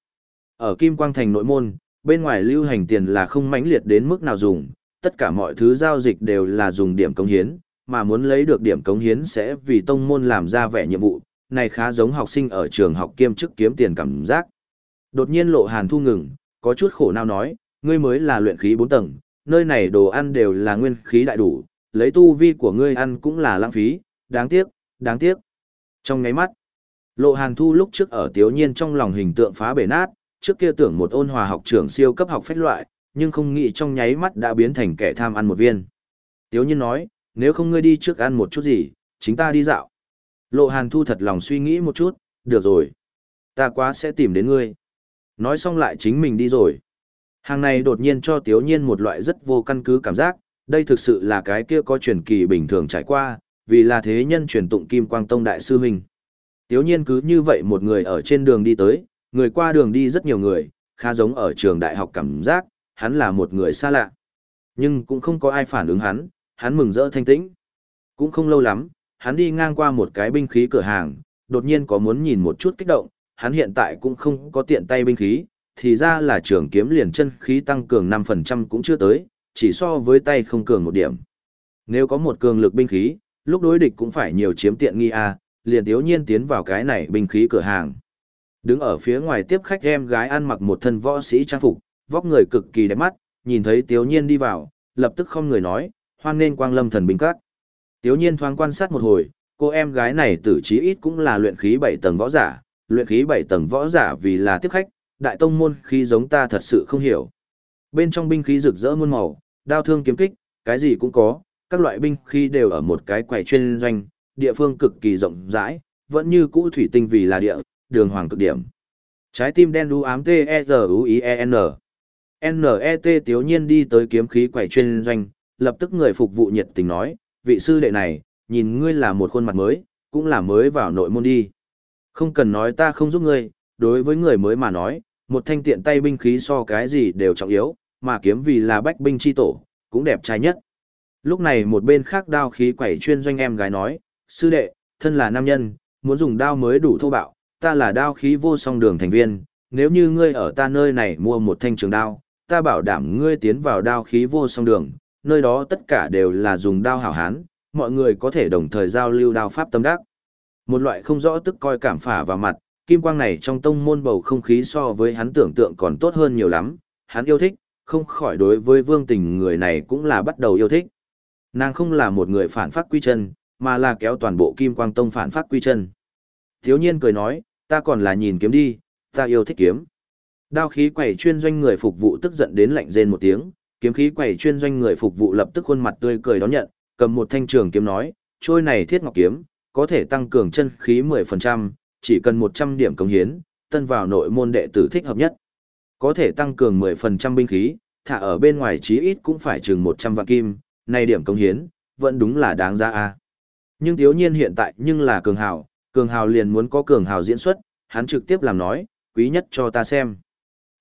A: Ở Kim Quang Thành nội môn, bên ngoài lưu hành tiền là không mãnh liệt đến mức nào dùng, tất cả mọi thứ giao dịch đều là dùng điểm cống hiến, mà muốn lấy được điểm cống hiến sẽ vì tông môn làm ra vẻ nhiệm vụ, này khá giống học sinh ở trường học kiêm chức kiếm tiền cảm giác. Đột nhiên lộ hàn thu ngừng, có chút khổ nào nói, ngươi mới là luyện khí 4 tầng, nơi này đồ ăn đều là nguyên khí đại đủ, lấy tu vi của ngươi ăn cũng là lãng phí, đáng tiếc, đáng tiếc. Trong ngáy mắt, lộ hàn thu lúc trước ở tiếu nhiên trong lòng hình tượng phá bể nát, trước kia tưởng một ôn hòa học trưởng siêu cấp học phách loại, nhưng không nghĩ trong nháy mắt đã biến thành kẻ tham ăn một viên. Tiếu nhiên nói, nếu không ngươi đi trước ăn một chút gì, chính ta đi dạo. Lộ hàn thu thật lòng suy nghĩ một chút, được rồi. Ta quá sẽ tìm đến ngươi. Nói xong lại chính mình đi rồi. Hàng này đột nhiên cho tiếu nhiên một loại rất vô căn cứ cảm giác, đây thực sự là cái kia có truyền kỳ bình thường trải qua, vì là thế nhân truyền tụng Kim Quang Tông Đại Sư Minh. Tiếu nhiên cứ như vậy một người ở trên đường đi tới, người qua đường đi rất nhiều người, khá giống ở trường đại học cảm giác, hắn là một người xa lạ. Nhưng cũng không có ai phản ứng hắn, hắn mừng rỡ thanh tĩnh. Cũng không lâu lắm, hắn đi ngang qua một cái binh khí cửa hàng, đột nhiên có muốn nhìn một chút kích động, hắn hiện tại cũng không có tiện tay binh khí, thì ra là trường kiếm liền chân khí tăng cường 5% cũng chưa tới, chỉ so với tay không cường một điểm. Nếu có một cường lực binh khí, lúc đối địch cũng phải nhiều chiếm tiện nghi a, liền thiếu Nhiên tiến vào cái này binh khí cửa hàng. Đứng ở phía ngoài tiếp khách em gái ăn mặc một thân võ sĩ trang phục, vóc người cực kỳ đẹp mắt, nhìn thấy thiếu Nhiên đi vào, lập tức không người nói, hoan nên quang lâm thần binh các. thiếu Nhiên thoáng quan sát một hồi, cô em gái này tử trí ít cũng là luyện khí 7 tầng võ giả, luyện khí 7 tầng võ giả vì là tiếp khách, đại tông môn khí giống ta thật sự không hiểu. Bên trong binh khí rực rỡ muôn màu, đao thương kiếm kích, cái gì cũng có, các loại binh khí đều ở một cái quầy chuyên doanh, địa phương cực kỳ rộng rãi, vẫn như cũ thủy tinh vì là địa, đường hoàng cực điểm. Trái tim đen đu ám T-E-Z-U-I-E-N. N-E-T tiếu nhiên đi tới kiếm khí quẩy chuyên doanh, lập tức người phục vụ nhiệt tình nói, vị sư đệ này, nhìn ngươi là một khuôn mặt mới, cũng là mới vào nội môn đi. Không cần nói ta không giúp ngươi, đối với người mới mà nói, một thanh tiện tay binh khí so cái gì đều trọng yếu, mà kiếm vì là bách binh chi tổ, cũng đẹp trai nhất. Lúc này một bên khác đao khí quẩy chuyên doanh em gái nói, sư đệ, thân là nam nhân, muốn dùng đao mới đủ thô bạo, ta là đao khí vô song đường thành viên, nếu như ngươi ở ta nơi này mua một thanh trường đao, ta bảo đảm ngươi tiến vào đao khí vô song đường, nơi đó tất cả đều là dùng đao hảo hán, mọi người có thể đồng thời giao lưu đao pháp tâm đắc. Một loại không rõ tức coi cảm phả vào mặt, kim quang này trong tông môn bầu không khí so với hắn tưởng tượng còn tốt hơn nhiều lắm, hắn yêu thích, không khỏi đối với vương tình người này cũng là bắt đầu yêu thích. Nàng không là một người phản phát quy chân, mà là kéo toàn bộ kim quang tông phản phát quy chân. Thiếu nhiên cười nói, ta còn là nhìn kiếm đi, ta yêu thích kiếm. Đao khí quẩy chuyên doanh người phục vụ tức giận đến lạnh rên một tiếng, kiếm khí quẩy chuyên doanh người phục vụ lập tức khuôn mặt tươi cười đón nhận, cầm một thanh trường kiếm nói, trôi này thiết ngọc kiếm, có thể tăng cường chân khí 10%, chỉ cần 100 điểm công hiến, tân vào nội môn đệ tử thích hợp nhất. Có thể tăng cường 10% binh khí, thả ở bên ngoài chí ít cũng phải chừng 100 vạn kim, này điểm công hiến, vẫn đúng là đáng giá a. Nhưng thiếu nhiên hiện tại nhưng là cường hào, cường hào liền muốn có cường hào diễn xuất, hắn trực tiếp làm nói, quý nhất cho ta xem.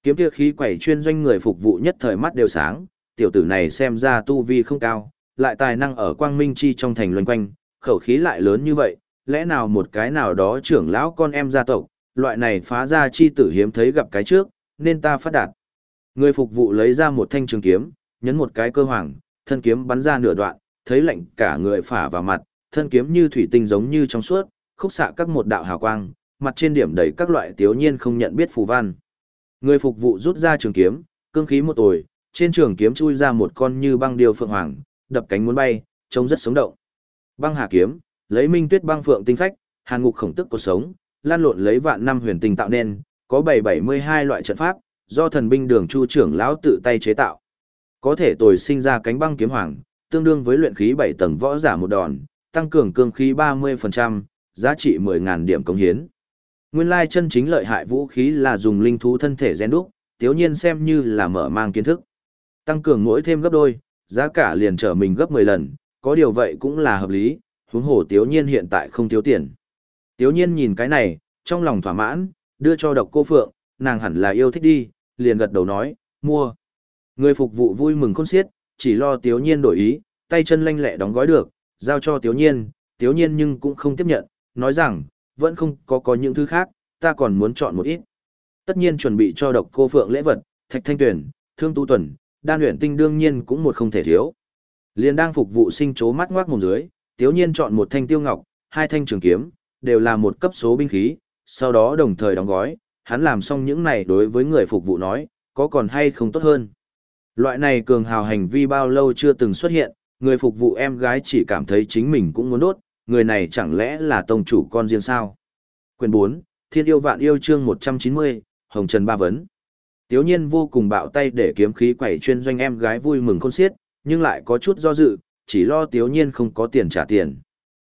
A: Kiếm kia khí quẩy chuyên doanh người phục vụ nhất thời mắt đều sáng, tiểu tử này xem ra tu vi không cao, lại tài năng ở quang minh chi trong thành loanh quanh, khẩu khí lại lớn như vậy, lẽ nào một cái nào đó trưởng lão con em gia tộc, loại này phá ra chi tử hiếm thấy gặp cái trước, nên ta phát đạt. Người phục vụ lấy ra một thanh trường kiếm, nhấn một cái cơ hoàng, thân kiếm bắn ra nửa đoạn, thấy lạnh cả người phả vào mặt, thân kiếm như thủy tinh giống như trong suốt, khúc xạ các một đạo hào quang, mặt trên điểm đầy các loại tiểu nhiên không nhận biết phù văn. Người phục vụ rút ra trường kiếm, cương khí một tuổi, trên trường kiếm chui ra một con như băng điều phượng hoàng, đập cánh muốn bay, trông rất sống động. Băng hà kiếm, lấy minh tuyết băng phượng tinh phách, hàn ngục khổng tức cuộc sống, lan lộn lấy vạn năm huyền tinh tạo nên, có bảy bảy mươi hai loại trận pháp, do thần binh đường chu trưởng lão tự tay chế tạo. Có thể tồi sinh ra cánh băng kiếm hoàng, tương đương với luyện khí bảy tầng võ giả một đòn, tăng cường cương khí ba mươi phần trăm, giá trị 10.000 điểm công hiến. Nguyên lai chân chính lợi hại vũ khí là dùng linh thú thân thể gen đúc, tiếu nhiên xem như là mở mang kiến thức. Tăng cường mỗi thêm gấp đôi, giá cả liền trở mình gấp 10 lần, có điều vậy cũng là hợp lý, huống hồ tiếu nhiên hiện tại không thiếu tiền. Tiếu nhiên nhìn cái này, trong lòng thỏa mãn, đưa cho độc cô Phượng, nàng hẳn là yêu thích đi, liền gật đầu nói, mua. Người phục vụ vui mừng khôn xiết, chỉ lo tiếu nhiên đổi ý, tay chân lanh lẹ đóng gói được, giao cho tiếu nhiên, tiếu nhiên nhưng cũng không tiếp nhận, nói rằng, vẫn không có có những thứ khác, ta còn muốn chọn một ít. Tất nhiên chuẩn bị cho độc cô Phượng lễ vật, thạch thanh tuyển, thương tu tuần, đan luyện tinh đương nhiên cũng một không thể thiếu. Liên đang phục vụ sinh chố mắt ngoác mồm dưới, tiếu nhiên chọn một thanh tiêu ngọc, hai thanh trường kiếm, đều là một cấp số binh khí, sau đó đồng thời đóng gói, hắn làm xong những này đối với người phục vụ nói, có còn hay không tốt hơn. Loại này cường hào hành vi bao lâu chưa từng xuất hiện, người phục vụ em gái chỉ cảm thấy chính mình cũng muốn đốt, người này chẳng lẽ là tông chủ con riêng sao. Quyền 4, Thiên yêu vạn yêu chương 190, Hồng Trần Ba Vấn. Tiếu nhiên vô cùng bạo tay để kiếm khí quẩy chuyên doanh em gái vui mừng khôn xiết, nhưng lại có chút do dự, chỉ lo tiếu nhiên không có tiền trả tiền.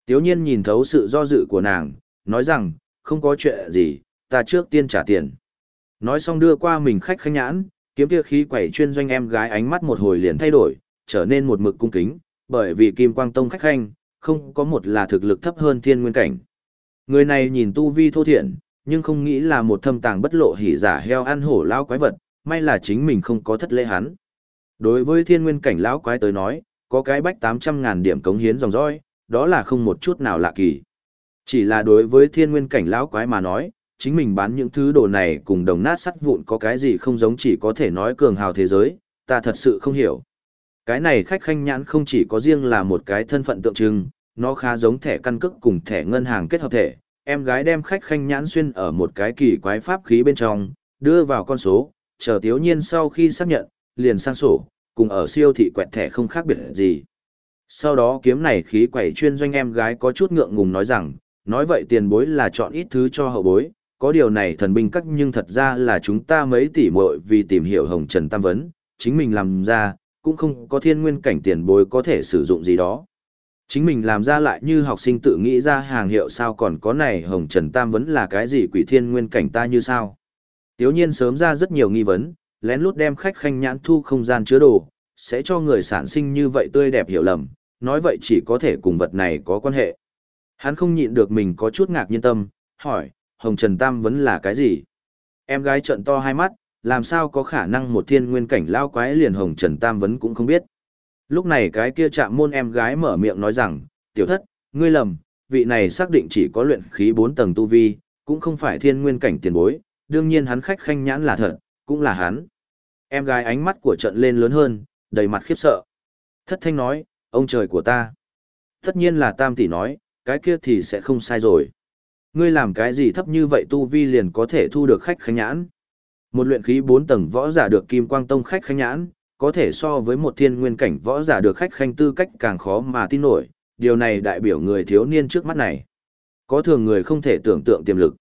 A: Tiếu nhiên nhìn thấu sự do dự của nàng, nói rằng, không có chuyện gì, ta trước tiên trả tiền. Nói xong đưa qua mình khách khanh nhãn, kiếm kia khí quẩy chuyên doanh em gái ánh mắt một hồi liền thay đổi, trở nên một mực cung kính, bởi vì Kim Quang Tông khách khanh, không có một là thực lực thấp hơn thiên nguyên cảnh. Người này nhìn tu vi thô thiện, nhưng không nghĩ là một thâm tàng bất lộ hỉ giả heo ăn hổ lao quái vật, may là chính mình không có thất lễ hắn. Đối với thiên nguyên cảnh lão quái tới nói, có cái bách 800 ngàn điểm cống hiến dòng dõi, đó là không một chút nào lạ kỳ. Chỉ là đối với thiên nguyên cảnh lão quái mà nói, chính mình bán những thứ đồ này cùng đồng nát sắt vụn có cái gì không giống chỉ có thể nói cường hào thế giới, ta thật sự không hiểu. Cái này khách khanh nhãn không chỉ có riêng là một cái thân phận tượng trưng, nó khá giống thẻ căn cước cùng thẻ ngân hàng kết hợp thể. Em gái đem khách khanh nhãn xuyên ở một cái kỳ quái pháp khí bên trong, đưa vào con số, chờ tiếu nhiên sau khi xác nhận, liền sang sổ, cùng ở siêu thị quẹt thẻ không khác biệt gì. Sau đó kiếm này khí quẩy chuyên doanh em gái có chút ngượng ngùng nói rằng, nói vậy tiền bối là chọn ít thứ cho hậu bối, có điều này thần binh cắt nhưng thật ra là chúng ta mấy tỷ muội vì tìm hiểu hồng trần tam vấn, chính mình làm ra, cũng không có thiên nguyên cảnh tiền bối có thể sử dụng gì đó. Chính mình làm ra lại như học sinh tự nghĩ ra hàng hiệu sao còn có này hồng trần tam vẫn là cái gì quỷ thiên nguyên cảnh ta như sao. Tiếu nhiên sớm ra rất nhiều nghi vấn, lén lút đem khách khanh nhãn thu không gian chứa đồ, sẽ cho người sản sinh như vậy tươi đẹp hiểu lầm, nói vậy chỉ có thể cùng vật này có quan hệ. Hắn không nhịn được mình có chút ngạc nhiên tâm, hỏi, Hồng Trần Tam vẫn là cái gì? Em gái trợn to hai mắt, làm sao có khả năng một thiên nguyên cảnh lao quái liền Hồng Trần Tam vấn cũng không biết. Lúc này cái kia chạm môn em gái mở miệng nói rằng, tiểu thất, ngươi lầm, vị này xác định chỉ có luyện khí 4 tầng tu vi, cũng không phải thiên nguyên cảnh tiền bối, đương nhiên hắn khách khanh nhãn là thật, cũng là hắn. Em gái ánh mắt của trận lên lớn hơn, đầy mặt khiếp sợ. Thất thanh nói, ông trời của ta. Tất nhiên là tam tỷ nói, cái kia thì sẽ không sai rồi. Ngươi làm cái gì thấp như vậy tu vi liền có thể thu được khách khánh nhãn. Một luyện khí 4 tầng võ giả được kim quang tông khách khanh nhãn, có thể so với một thiên nguyên cảnh võ giả được khách khanh tư cách càng khó mà tin nổi, điều này đại biểu người thiếu niên trước mắt này. Có thường người không thể tưởng tượng tiềm lực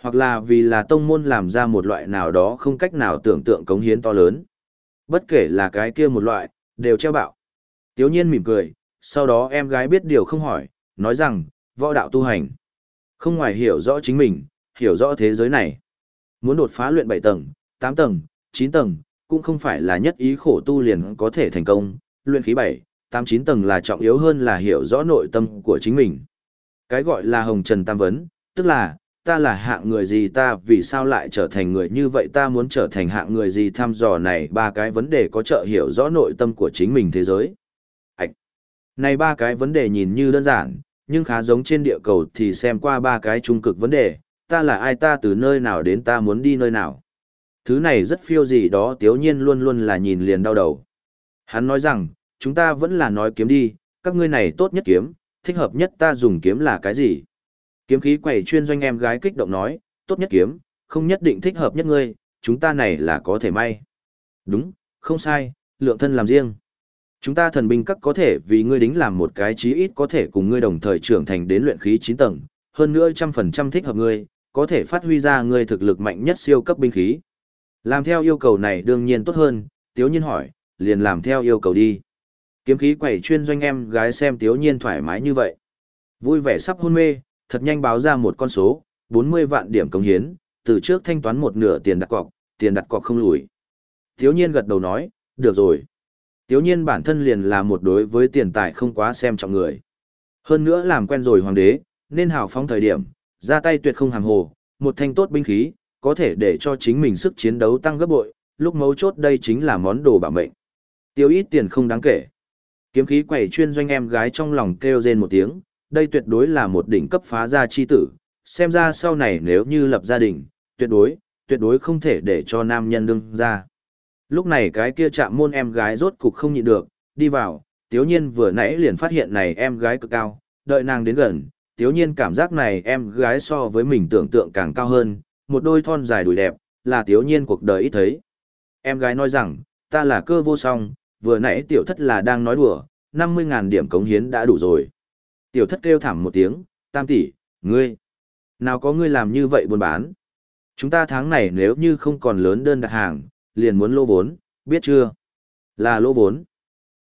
A: hoặc là vì là tông môn làm ra một loại nào đó không cách nào tưởng tượng cống hiến to lớn. Bất kể là cái kia một loại, đều treo bạo. Tiếu nhiên mỉm cười, sau đó em gái biết điều không hỏi, nói rằng, võ đạo tu hành. Không ngoài hiểu rõ chính mình, hiểu rõ thế giới này. Muốn đột phá luyện 7 tầng, 8 tầng, 9 tầng, cũng không phải là nhất ý khổ tu liền có thể thành công. Luyện khí 7, 8 9 tầng là trọng yếu hơn là hiểu rõ nội tâm của chính mình. Cái gọi là hồng trần tam vấn, tức là, ta là hạng người gì ta vì sao lại trở thành người như vậy ta muốn trở thành hạng người gì thăm dò này ba cái vấn đề có trợ hiểu rõ nội tâm của chính mình thế giới. Ảch! Này ba cái vấn đề nhìn như đơn giản, nhưng khá giống trên địa cầu thì xem qua ba cái trung cực vấn đề, ta là ai ta từ nơi nào đến ta muốn đi nơi nào. Thứ này rất phiêu gì đó tiếu nhiên luôn luôn là nhìn liền đau đầu. Hắn nói rằng, chúng ta vẫn là nói kiếm đi, các ngươi này tốt nhất kiếm, thích hợp nhất ta dùng kiếm là cái gì. Kiếm khí quẩy chuyên doanh em gái kích động nói, tốt nhất kiếm, không nhất định thích hợp nhất ngươi, chúng ta này là có thể may. Đúng, không sai, lượng thân làm riêng. Chúng ta thần binh các có thể vì ngươi đính làm một cái chí ít có thể cùng ngươi đồng thời trưởng thành đến luyện khí 9 tầng, hơn nữa trăm phần trăm thích hợp ngươi, có thể phát huy ra ngươi thực lực mạnh nhất siêu cấp binh khí. Làm theo yêu cầu này đương nhiên tốt hơn, Tiếu Nhiên hỏi, liền làm theo yêu cầu đi. Kiếm khí quẩy chuyên doanh em gái xem Tiếu Nhiên thoải mái như vậy. Vui vẻ sắp hôn mê, thật nhanh báo ra một con số, 40 vạn điểm công hiến, từ trước thanh toán một nửa tiền đặt cọc, tiền đặt cọc không lùi. Tiếu nhiên gật đầu nói, được rồi. Tiếu nhiên bản thân liền là một đối với tiền tài không quá xem trọng người. Hơn nữa làm quen rồi hoàng đế, nên hào phóng thời điểm, ra tay tuyệt không hàm hồ, một thanh tốt binh khí, có thể để cho chính mình sức chiến đấu tăng gấp bội, lúc mấu chốt đây chính là món đồ bảo mệnh. Tiêu ít tiền không đáng kể. Kiếm khí quẩy chuyên doanh em gái trong lòng kêu rên một tiếng, đây tuyệt đối là một đỉnh cấp phá gia chi tử, xem ra sau này nếu như lập gia đình, tuyệt đối, tuyệt đối không thể để cho nam nhân đương ra. Lúc này cái kia chạm môn em gái rốt cục không nhịn được, đi vào, tiếu nhiên vừa nãy liền phát hiện này em gái cực cao, đợi nàng đến gần, tiếu nhiên cảm giác này em gái so với mình tưởng tượng càng cao hơn, một đôi thon dài đùi đẹp, là tiếu nhiên cuộc đời ít thấy. Em gái nói rằng, ta là cơ vô song, vừa nãy tiểu thất là đang nói đùa, 50.000 điểm cống hiến đã đủ rồi. Tiểu thất kêu thảm một tiếng, tam tỷ, ngươi. Nào có ngươi làm như vậy buôn bán. Chúng ta tháng này nếu như không còn lớn đơn đặt hàng, liền muốn lô vốn, biết chưa? Là lô vốn.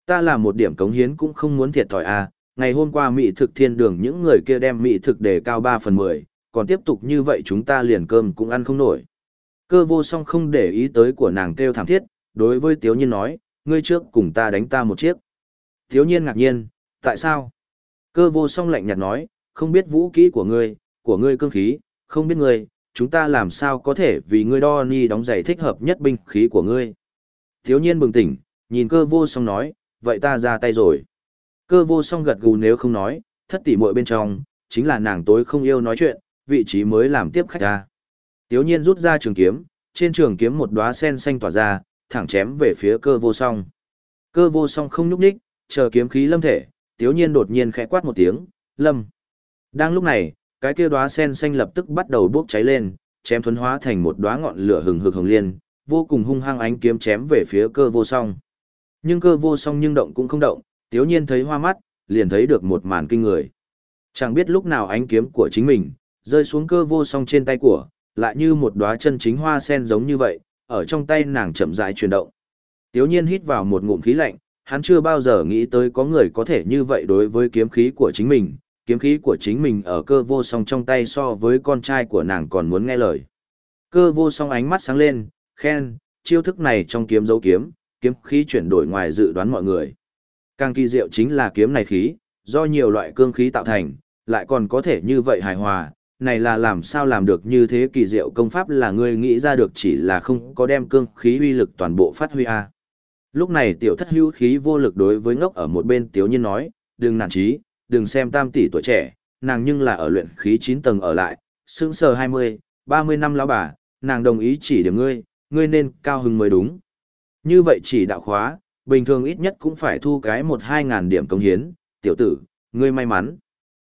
A: Ta làm một điểm cống hiến cũng không muốn thiệt thòi à, ngày hôm qua mỹ thực thiên đường những người kia đem mỹ thực đề cao 3 phần 10, còn tiếp tục như vậy chúng ta liền cơm cũng ăn không nổi. Cơ vô song không để ý tới của nàng kêu thảm thiết, đối với Tiếu Nhiên nói, ngươi trước cùng ta đánh ta một chiếc. Tiếu Nhiên ngạc nhiên, tại sao? Cơ vô song lạnh nhạt nói, không biết vũ kỹ của ngươi, của ngươi cương khí, không biết ngươi, chúng ta làm sao có thể vì ngươi đo ni đóng giày thích hợp nhất binh khí của ngươi. Thiếu nhiên bừng tỉnh, nhìn cơ vô song nói, vậy ta ra tay rồi. Cơ vô song gật gù nếu không nói, thất tỷ muội bên trong, chính là nàng tối không yêu nói chuyện, vị trí mới làm tiếp khách ra. Tiếu nhiên rút ra trường kiếm, trên trường kiếm một đóa sen xanh tỏa ra, thẳng chém về phía cơ vô song. Cơ vô song không nhúc nhích, chờ kiếm khí lâm thể, tiếu nhiên đột nhiên khẽ quát một tiếng, lâm. Đang lúc này, cái kia đóa sen xanh lập tức bắt đầu bốc cháy lên, chém thuấn hóa thành một đóa ngọn lửa hừng hực hồng liên, vô cùng hung hăng ánh kiếm chém về phía cơ vô song. Nhưng cơ vô song nhưng động cũng không động, tiếu nhiên thấy hoa mắt, liền thấy được một màn kinh người. Chẳng biết lúc nào ánh kiếm của chính mình, rơi xuống cơ vô song trên tay của, lại như một đóa chân chính hoa sen giống như vậy, ở trong tay nàng chậm rãi chuyển động. Tiếu nhiên hít vào một ngụm khí lạnh, hắn chưa bao giờ nghĩ tới có người có thể như vậy đối với kiếm khí của chính mình, kiếm khí của chính mình ở cơ vô song trong tay so với con trai của nàng còn muốn nghe lời. Cơ vô song ánh mắt sáng lên, khen, chiêu thức này trong kiếm dấu kiếm, kiếm khí chuyển đổi ngoài dự đoán mọi người. Càng kỳ diệu chính là kiếm này khí, do nhiều loại cương khí tạo thành, lại còn có thể như vậy hài hòa, này là làm sao làm được như thế kỳ diệu công pháp là ngươi nghĩ ra được chỉ là không có đem cương khí uy lực toàn bộ phát huy a. À. Lúc này tiểu thất hữu khí vô lực đối với ngốc ở một bên tiểu nhiên nói, đừng nản chí, đừng xem tam tỷ tuổi trẻ, nàng nhưng là ở luyện khí 9 tầng ở lại, sững sờ 20, 30 năm lão bà, nàng đồng ý chỉ điểm ngươi, ngươi nên cao hứng mới đúng. Như vậy chỉ đạo khóa, bình thường ít nhất cũng phải thu cái 1-2 ngàn điểm công hiến, tiểu tử, ngươi may mắn.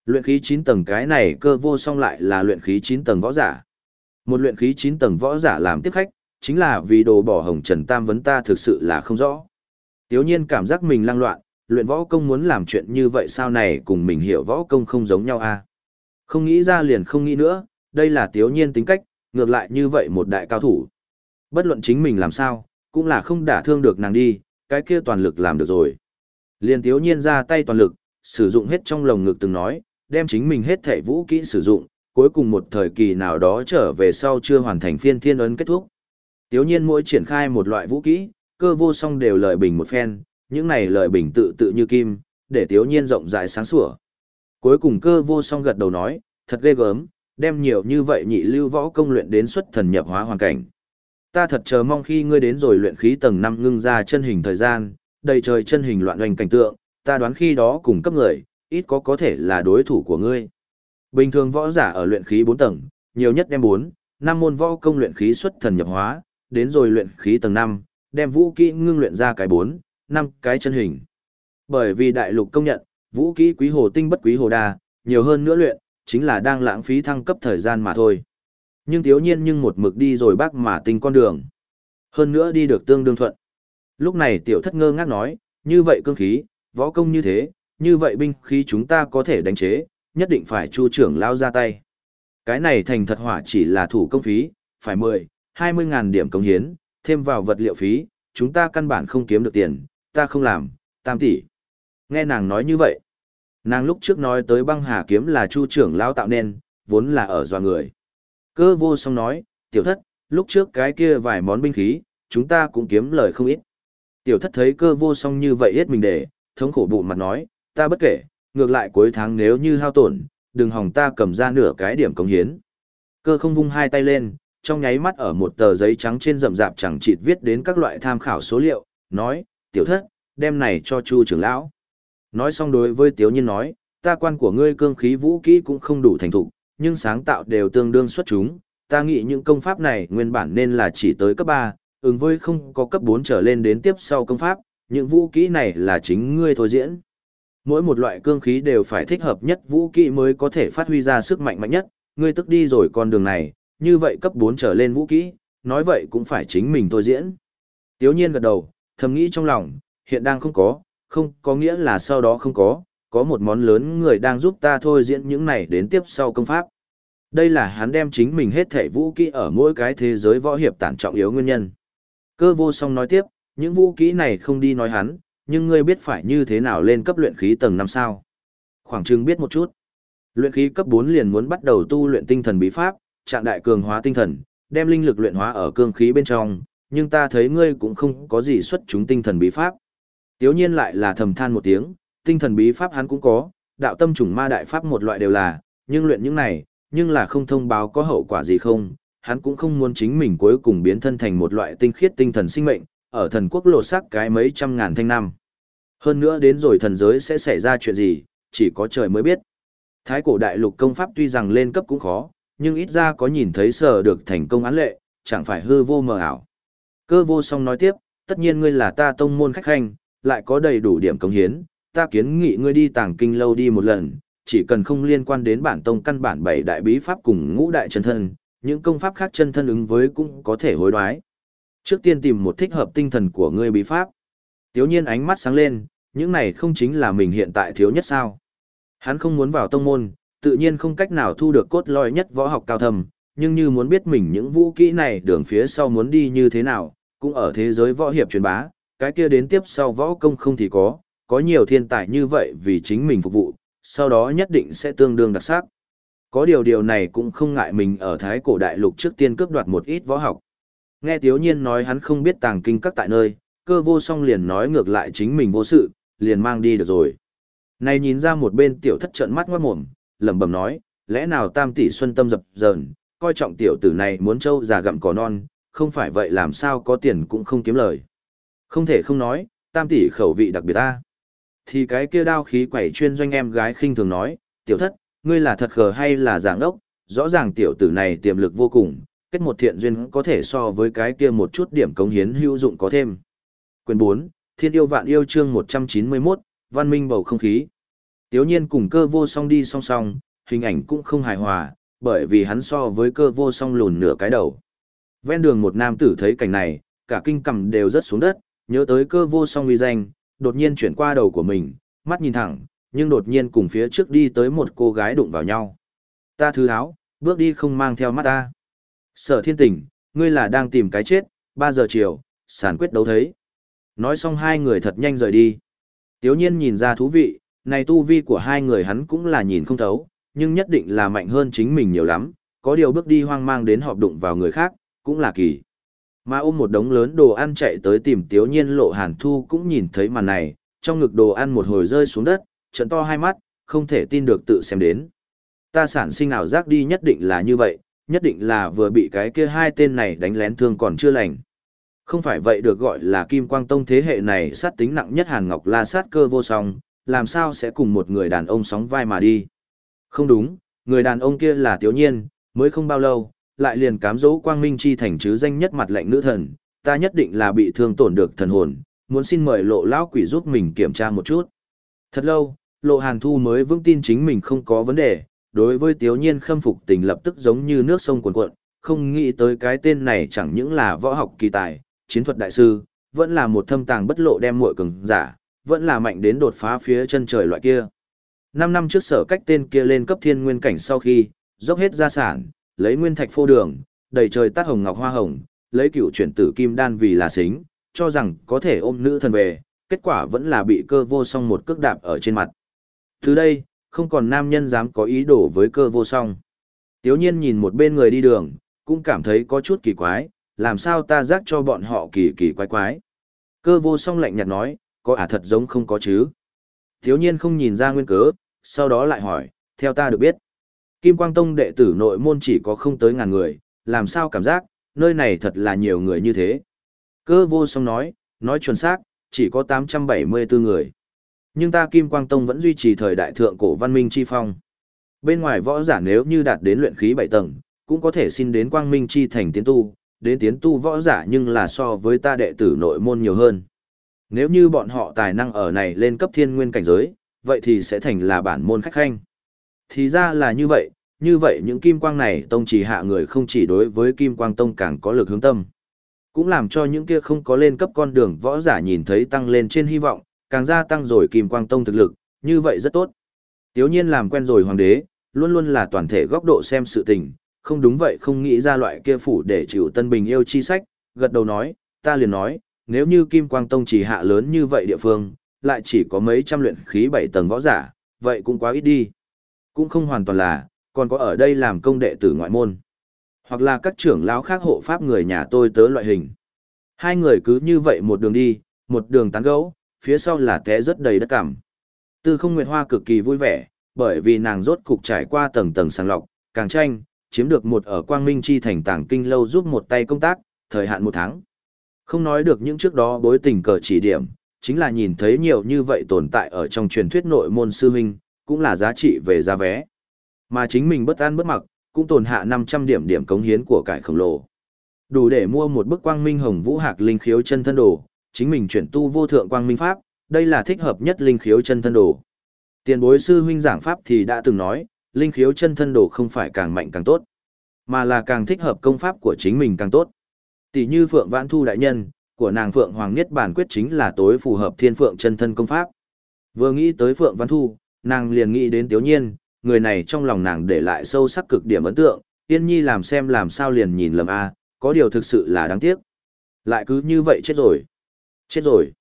A: Luyện khí 9 tầng cái này cơ vô song lại là luyện khí 9 tầng võ giả. Một luyện khí 9 tầng võ giả làm tiếp khách, chính là vì đồ bỏ hồng trần tam vấn ta thực sự là không rõ. Tiếu nhiên cảm giác mình lang loạn, luyện võ công muốn làm chuyện như vậy sao này cùng mình hiểu võ công không giống nhau a à? Không nghĩ ra liền không nghĩ nữa, đây là tiếu nhiên tính cách, ngược lại như vậy một đại cao thủ. Bất luận chính mình làm sao, cũng là không đả thương được nàng đi, cái kia toàn lực làm được rồi. Liền thiếu nhiên ra tay toàn lực, sử dụng hết trong lồng ngực từng nói, đem chính mình hết thể vũ kỹ sử dụng, cuối cùng một thời kỳ nào đó trở về sau chưa hoàn thành phiên thiên ấn kết thúc. Tiếu nhiên mỗi triển khai một loại vũ kỹ, cơ vô song đều lợi bình một phen, những này lợi bình tự tự như kim, để tiếu nhiên rộng rãi sáng sủa. Cuối cùng cơ vô song gật đầu nói, thật ghê gớm, đem nhiều như vậy nhị lưu võ công luyện đến xuất thần nhập hóa hoàn cảnh. Ta thật chờ mong khi ngươi đến rồi luyện khí tầng 5 ngưng ra chân hình thời gian, đầy trời chân hình loạn hoành cảnh tượng, ta đoán khi đó cùng cấp người, ít có có thể là đối thủ của ngươi. Bình thường võ giả ở luyện khí 4 tầng, nhiều nhất đem 4, 5 môn võ công luyện khí xuất thần nhập hóa, đến rồi luyện khí tầng 5, đem vũ kỹ ngưng luyện ra cái 4, 5 cái chân hình. Bởi vì đại lục công nhận, vũ kỹ quý hồ tinh bất quý hồ đa, nhiều hơn nữa luyện, chính là đang lãng phí thăng cấp thời gian mà thôi. Nhưng thiếu nhiên nhưng một mực đi rồi bác mà tinh con đường. Hơn nữa đi được tương đương thuận. Lúc này tiểu thất ngơ ngác nói, như vậy cương khí, võ công như thế, như vậy binh khí chúng ta có thể đánh chế, nhất định phải chu trưởng lao ra tay. Cái này thành thật hỏa chỉ là thủ công phí, phải 10, 20 ngàn điểm công hiến, thêm vào vật liệu phí, chúng ta căn bản không kiếm được tiền, ta không làm, tam tỷ. Nghe nàng nói như vậy. Nàng lúc trước nói tới băng hà kiếm là chu trưởng lao tạo nên, vốn là ở doa người. Cơ vô song nói, tiểu thất, lúc trước cái kia vài món binh khí, chúng ta cũng kiếm lời không ít. Tiểu thất thấy cơ vô song như vậy hết mình để, thống khổ bụng mặt nói, ta bất kể, ngược lại cuối tháng nếu như hao tổn, đừng hòng ta cầm ra nửa cái điểm công hiến. Cơ không vung hai tay lên, trong nháy mắt ở một tờ giấy trắng trên rậm rạp chẳng chịt viết đến các loại tham khảo số liệu, nói, tiểu thất, đem này cho chu trưởng lão. Nói xong đối với tiểu nhiên nói, ta quan của ngươi cương khí vũ kỹ cũng không đủ thành thục, nhưng sáng tạo đều tương đương xuất chúng, ta nghĩ những công pháp này nguyên bản nên là chỉ tới cấp 3, ứng với không có cấp 4 trở lên đến tiếp sau công pháp, những vũ kỹ này là chính ngươi thôi diễn. Mỗi một loại cương khí đều phải thích hợp nhất vũ kỹ mới có thể phát huy ra sức mạnh mạnh nhất, ngươi tức đi rồi con đường này, như vậy cấp 4 trở lên vũ kỹ, nói vậy cũng phải chính mình thôi diễn. Tiếu nhiên gật đầu, thầm nghĩ trong lòng, hiện đang không có, không có nghĩa là sau đó không có, có một món lớn người đang giúp ta thôi diễn những này đến tiếp sau công pháp. Đây là hắn đem chính mình hết thể vũ kỹ ở mỗi cái thế giới võ hiệp tản trọng yếu nguyên nhân. Cơ vô song nói tiếp, những vũ kỹ này không đi nói hắn, nhưng ngươi biết phải như thế nào lên cấp luyện khí tầng 5 sao. Khoảng chừng biết một chút. Luyện khí cấp 4 liền muốn bắt đầu tu luyện tinh thần bí pháp, trạng đại cường hóa tinh thần, đem linh lực luyện hóa ở cương khí bên trong, nhưng ta thấy ngươi cũng không có gì xuất chúng tinh thần bí pháp. Tiếu nhiên lại là thầm than một tiếng, tinh thần bí pháp hắn cũng có, đạo tâm trùng ma đại pháp một loại đều là, nhưng luyện những này, nhưng là không thông báo có hậu quả gì không, hắn cũng không muốn chính mình cuối cùng biến thân thành một loại tinh khiết tinh thần sinh mệnh, ở thần quốc lộ sắc cái mấy trăm ngàn thanh năm. Hơn nữa đến rồi thần giới sẽ xảy ra chuyện gì, chỉ có trời mới biết. Thái cổ đại lục công pháp tuy rằng lên cấp cũng khó, nhưng ít ra có nhìn thấy sở được thành công án lệ, chẳng phải hư vô mờ ảo. Cơ vô song nói tiếp, tất nhiên ngươi là ta tông môn khách hành lại có đầy đủ điểm công hiến, ta kiến nghị ngươi đi tàng kinh lâu đi một lần, chỉ cần không liên quan đến bản tông căn bản bảy đại bí pháp cùng ngũ đại chân thân, những công pháp khác chân thân ứng với cũng có thể hối đoái. Trước tiên tìm một thích hợp tinh thần của ngươi bí pháp. Tiếu nhiên ánh mắt sáng lên, những này không chính là mình hiện tại thiếu nhất sao. Hắn không muốn vào tông môn, tự nhiên không cách nào thu được cốt lõi nhất võ học cao thầm, nhưng như muốn biết mình những vũ kỹ này đường phía sau muốn đi như thế nào, cũng ở thế giới võ hiệp truyền bá, cái kia đến tiếp sau võ công không thì có, có nhiều thiên tài như vậy vì chính mình phục vụ, sau đó nhất định sẽ tương đương đặc sắc. Có điều điều này cũng không ngại mình ở Thái cổ đại lục trước tiên cướp đoạt một ít võ học. Nghe Tiếu Nhiên nói hắn không biết tàng kinh các tại nơi, cơ vô song liền nói ngược lại chính mình vô sự, liền mang đi được rồi. Này nhìn ra một bên tiểu thất trận mắt ngoát mồm, lẩm bẩm nói, lẽ nào tam tỷ xuân tâm dập dờn, coi trọng tiểu tử này muốn trâu già gặm cỏ non, không phải vậy làm sao có tiền cũng không kiếm lời. Không thể không nói, tam tỷ khẩu vị đặc biệt ta. Thì cái kia đao khí quẩy chuyên doanh em gái khinh thường nói, tiểu thất, ngươi là thật khờ hay là giảng ốc, rõ ràng tiểu tử này tiềm lực vô cùng, kết một thiện duyên có thể so với cái kia một chút điểm cống hiến hữu dụng có thêm. Quyền 4, Thiên yêu vạn yêu chương 191, Văn minh bầu không khí. Tiếu nhiên cùng cơ vô song đi song song, hình ảnh cũng không hài hòa, bởi vì hắn so với cơ vô song lùn nửa cái đầu. Ven đường một nam tử thấy cảnh này, cả kinh cầm đều rất xuống đất, nhớ tới cơ vô song uy danh, đột nhiên chuyển qua đầu của mình, mắt nhìn thẳng, nhưng đột nhiên cùng phía trước đi tới một cô gái đụng vào nhau. Ta thứ áo, bước đi không mang theo mắt ta. Sở thiên tình, ngươi là đang tìm cái chết, 3 giờ chiều, sản quyết đấu thấy. Nói xong hai người thật nhanh rời đi. Tiếu nhiên nhìn ra thú vị, này tu vi của hai người hắn cũng là nhìn không thấu, nhưng nhất định là mạnh hơn chính mình nhiều lắm, có điều bước đi hoang mang đến họp đụng vào người khác, cũng là kỳ. Mà ôm một đống lớn đồ ăn chạy tới tìm tiếu nhiên lộ hàn thu cũng nhìn thấy màn này, trong ngực đồ ăn một hồi rơi xuống đất, trận to hai mắt, không thể tin được tự xem đến. Ta sản sinh ảo giác đi nhất định là như vậy, nhất định là vừa bị cái kia hai tên này đánh lén thương còn chưa lành. Không phải vậy được gọi là Kim Quang Tông thế hệ này sát tính nặng nhất Hàn Ngọc La sát cơ vô song, làm sao sẽ cùng một người đàn ông sóng vai mà đi. Không đúng, người đàn ông kia là Tiếu Nhiên, mới không bao lâu, lại liền cám dỗ Quang Minh Chi thành chứ danh nhất mặt lệnh nữ thần, ta nhất định là bị thương tổn được thần hồn, muốn xin mời lộ lão quỷ giúp mình kiểm tra một chút. Thật lâu, lộ hàn thu mới vững tin chính mình không có vấn đề, đối với Tiếu Nhiên khâm phục tình lập tức giống như nước sông cuồn cuộn, không nghĩ tới cái tên này chẳng những là võ học kỳ tài, chiến thuật đại sư, vẫn là một thâm tàng bất lộ đem muội cường giả, vẫn là mạnh đến đột phá phía chân trời loại kia. Năm năm trước sở cách tên kia lên cấp thiên nguyên cảnh sau khi, dốc hết gia sản, lấy nguyên thạch phô đường, đầy trời tát hồng ngọc hoa hồng, lấy cựu chuyển tử kim đan vì là xính, cho rằng có thể ôm nữ thần về, kết quả vẫn là bị cơ vô song một cước đạp ở trên mặt. Từ đây, không còn nam nhân dám có ý đồ với cơ vô song. Tiếu nhiên nhìn một bên người đi đường, cũng cảm thấy có chút kỳ quái, làm sao ta giác cho bọn họ kỳ kỳ quái quái. Cơ vô song lạnh nhạt nói, có ả thật giống không có chứ. Thiếu nhiên không nhìn ra nguyên cớ, sau đó lại hỏi, theo ta được biết. Kim Quang Tông đệ tử nội môn chỉ có không tới ngàn người, làm sao cảm giác, nơi này thật là nhiều người như thế. Cơ vô song nói, nói chuẩn xác, chỉ có 874 người. Nhưng ta Kim Quang Tông vẫn duy trì thời đại thượng cổ văn minh chi phong. Bên ngoài võ giả nếu như đạt đến luyện khí 7 tầng, cũng có thể xin đến Quang Minh chi thành tiến tu, đến tiến tu võ giả nhưng là so với ta đệ tử nội môn nhiều hơn. Nếu như bọn họ tài năng ở này lên cấp thiên nguyên cảnh giới, vậy thì sẽ thành là bản môn khách khanh. Thì ra là như vậy, như vậy những kim quang này tông chỉ hạ người không chỉ đối với kim quang tông càng có lực hướng tâm. Cũng làm cho những kia không có lên cấp con đường võ giả nhìn thấy tăng lên trên hy vọng, càng gia tăng rồi kim quang tông thực lực, như vậy rất tốt. Tiếu nhiên làm quen rồi hoàng đế, luôn luôn là toàn thể góc độ xem sự tình, không đúng vậy không nghĩ ra loại kia phủ để chịu tân bình yêu chi sách, gật đầu nói, ta liền nói, nếu như Kim Quang Tông chỉ hạ lớn như vậy địa phương, lại chỉ có mấy trăm luyện khí bảy tầng võ giả, vậy cũng quá ít đi. Cũng không hoàn toàn là, còn có ở đây làm công đệ tử ngoại môn. Hoặc là các trưởng lão khác hộ pháp người nhà tôi tớ loại hình. Hai người cứ như vậy một đường đi, một đường tán gẫu, phía sau là té rất đầy đất cảm. Tư không Nguyệt Hoa cực kỳ vui vẻ, bởi vì nàng rốt cục trải qua tầng tầng sàng lọc, càng tranh, chiếm được một ở Quang Minh Chi thành tảng kinh lâu giúp một tay công tác, thời hạn một tháng. Không nói được những trước đó bối tình cờ chỉ điểm, chính là nhìn thấy nhiều như vậy tồn tại ở trong truyền thuyết nội môn sư huynh, cũng là giá trị về giá vé. Mà chính mình bất an bất mặc, cũng tồn hạ 500 điểm điểm cống hiến của cải khổng lồ. Đủ để mua một bức quang minh hồng vũ hạc linh khiếu chân thân đồ, chính mình chuyển tu vô thượng quang minh pháp, đây là thích hợp nhất linh khiếu chân thân đồ. Tiền bối sư huynh giảng pháp thì đã từng nói, linh khiếu chân thân đồ không phải càng mạnh càng tốt, mà là càng thích hợp công pháp của chính mình càng tốt. Tỷ như Phượng Vãn Thu đại nhân, của nàng Phượng Hoàng Niết Bản quyết chính là tối phù hợp thiên phượng chân thân công pháp. Vừa nghĩ tới Phượng Vãn Thu, nàng liền nghĩ đến Tiếu Nhiên, người này trong lòng nàng để lại sâu sắc cực điểm ấn tượng, Yên Nhi làm xem làm sao liền nhìn lầm a, có điều thực sự là đáng tiếc. Lại cứ như vậy chết rồi. Chết rồi.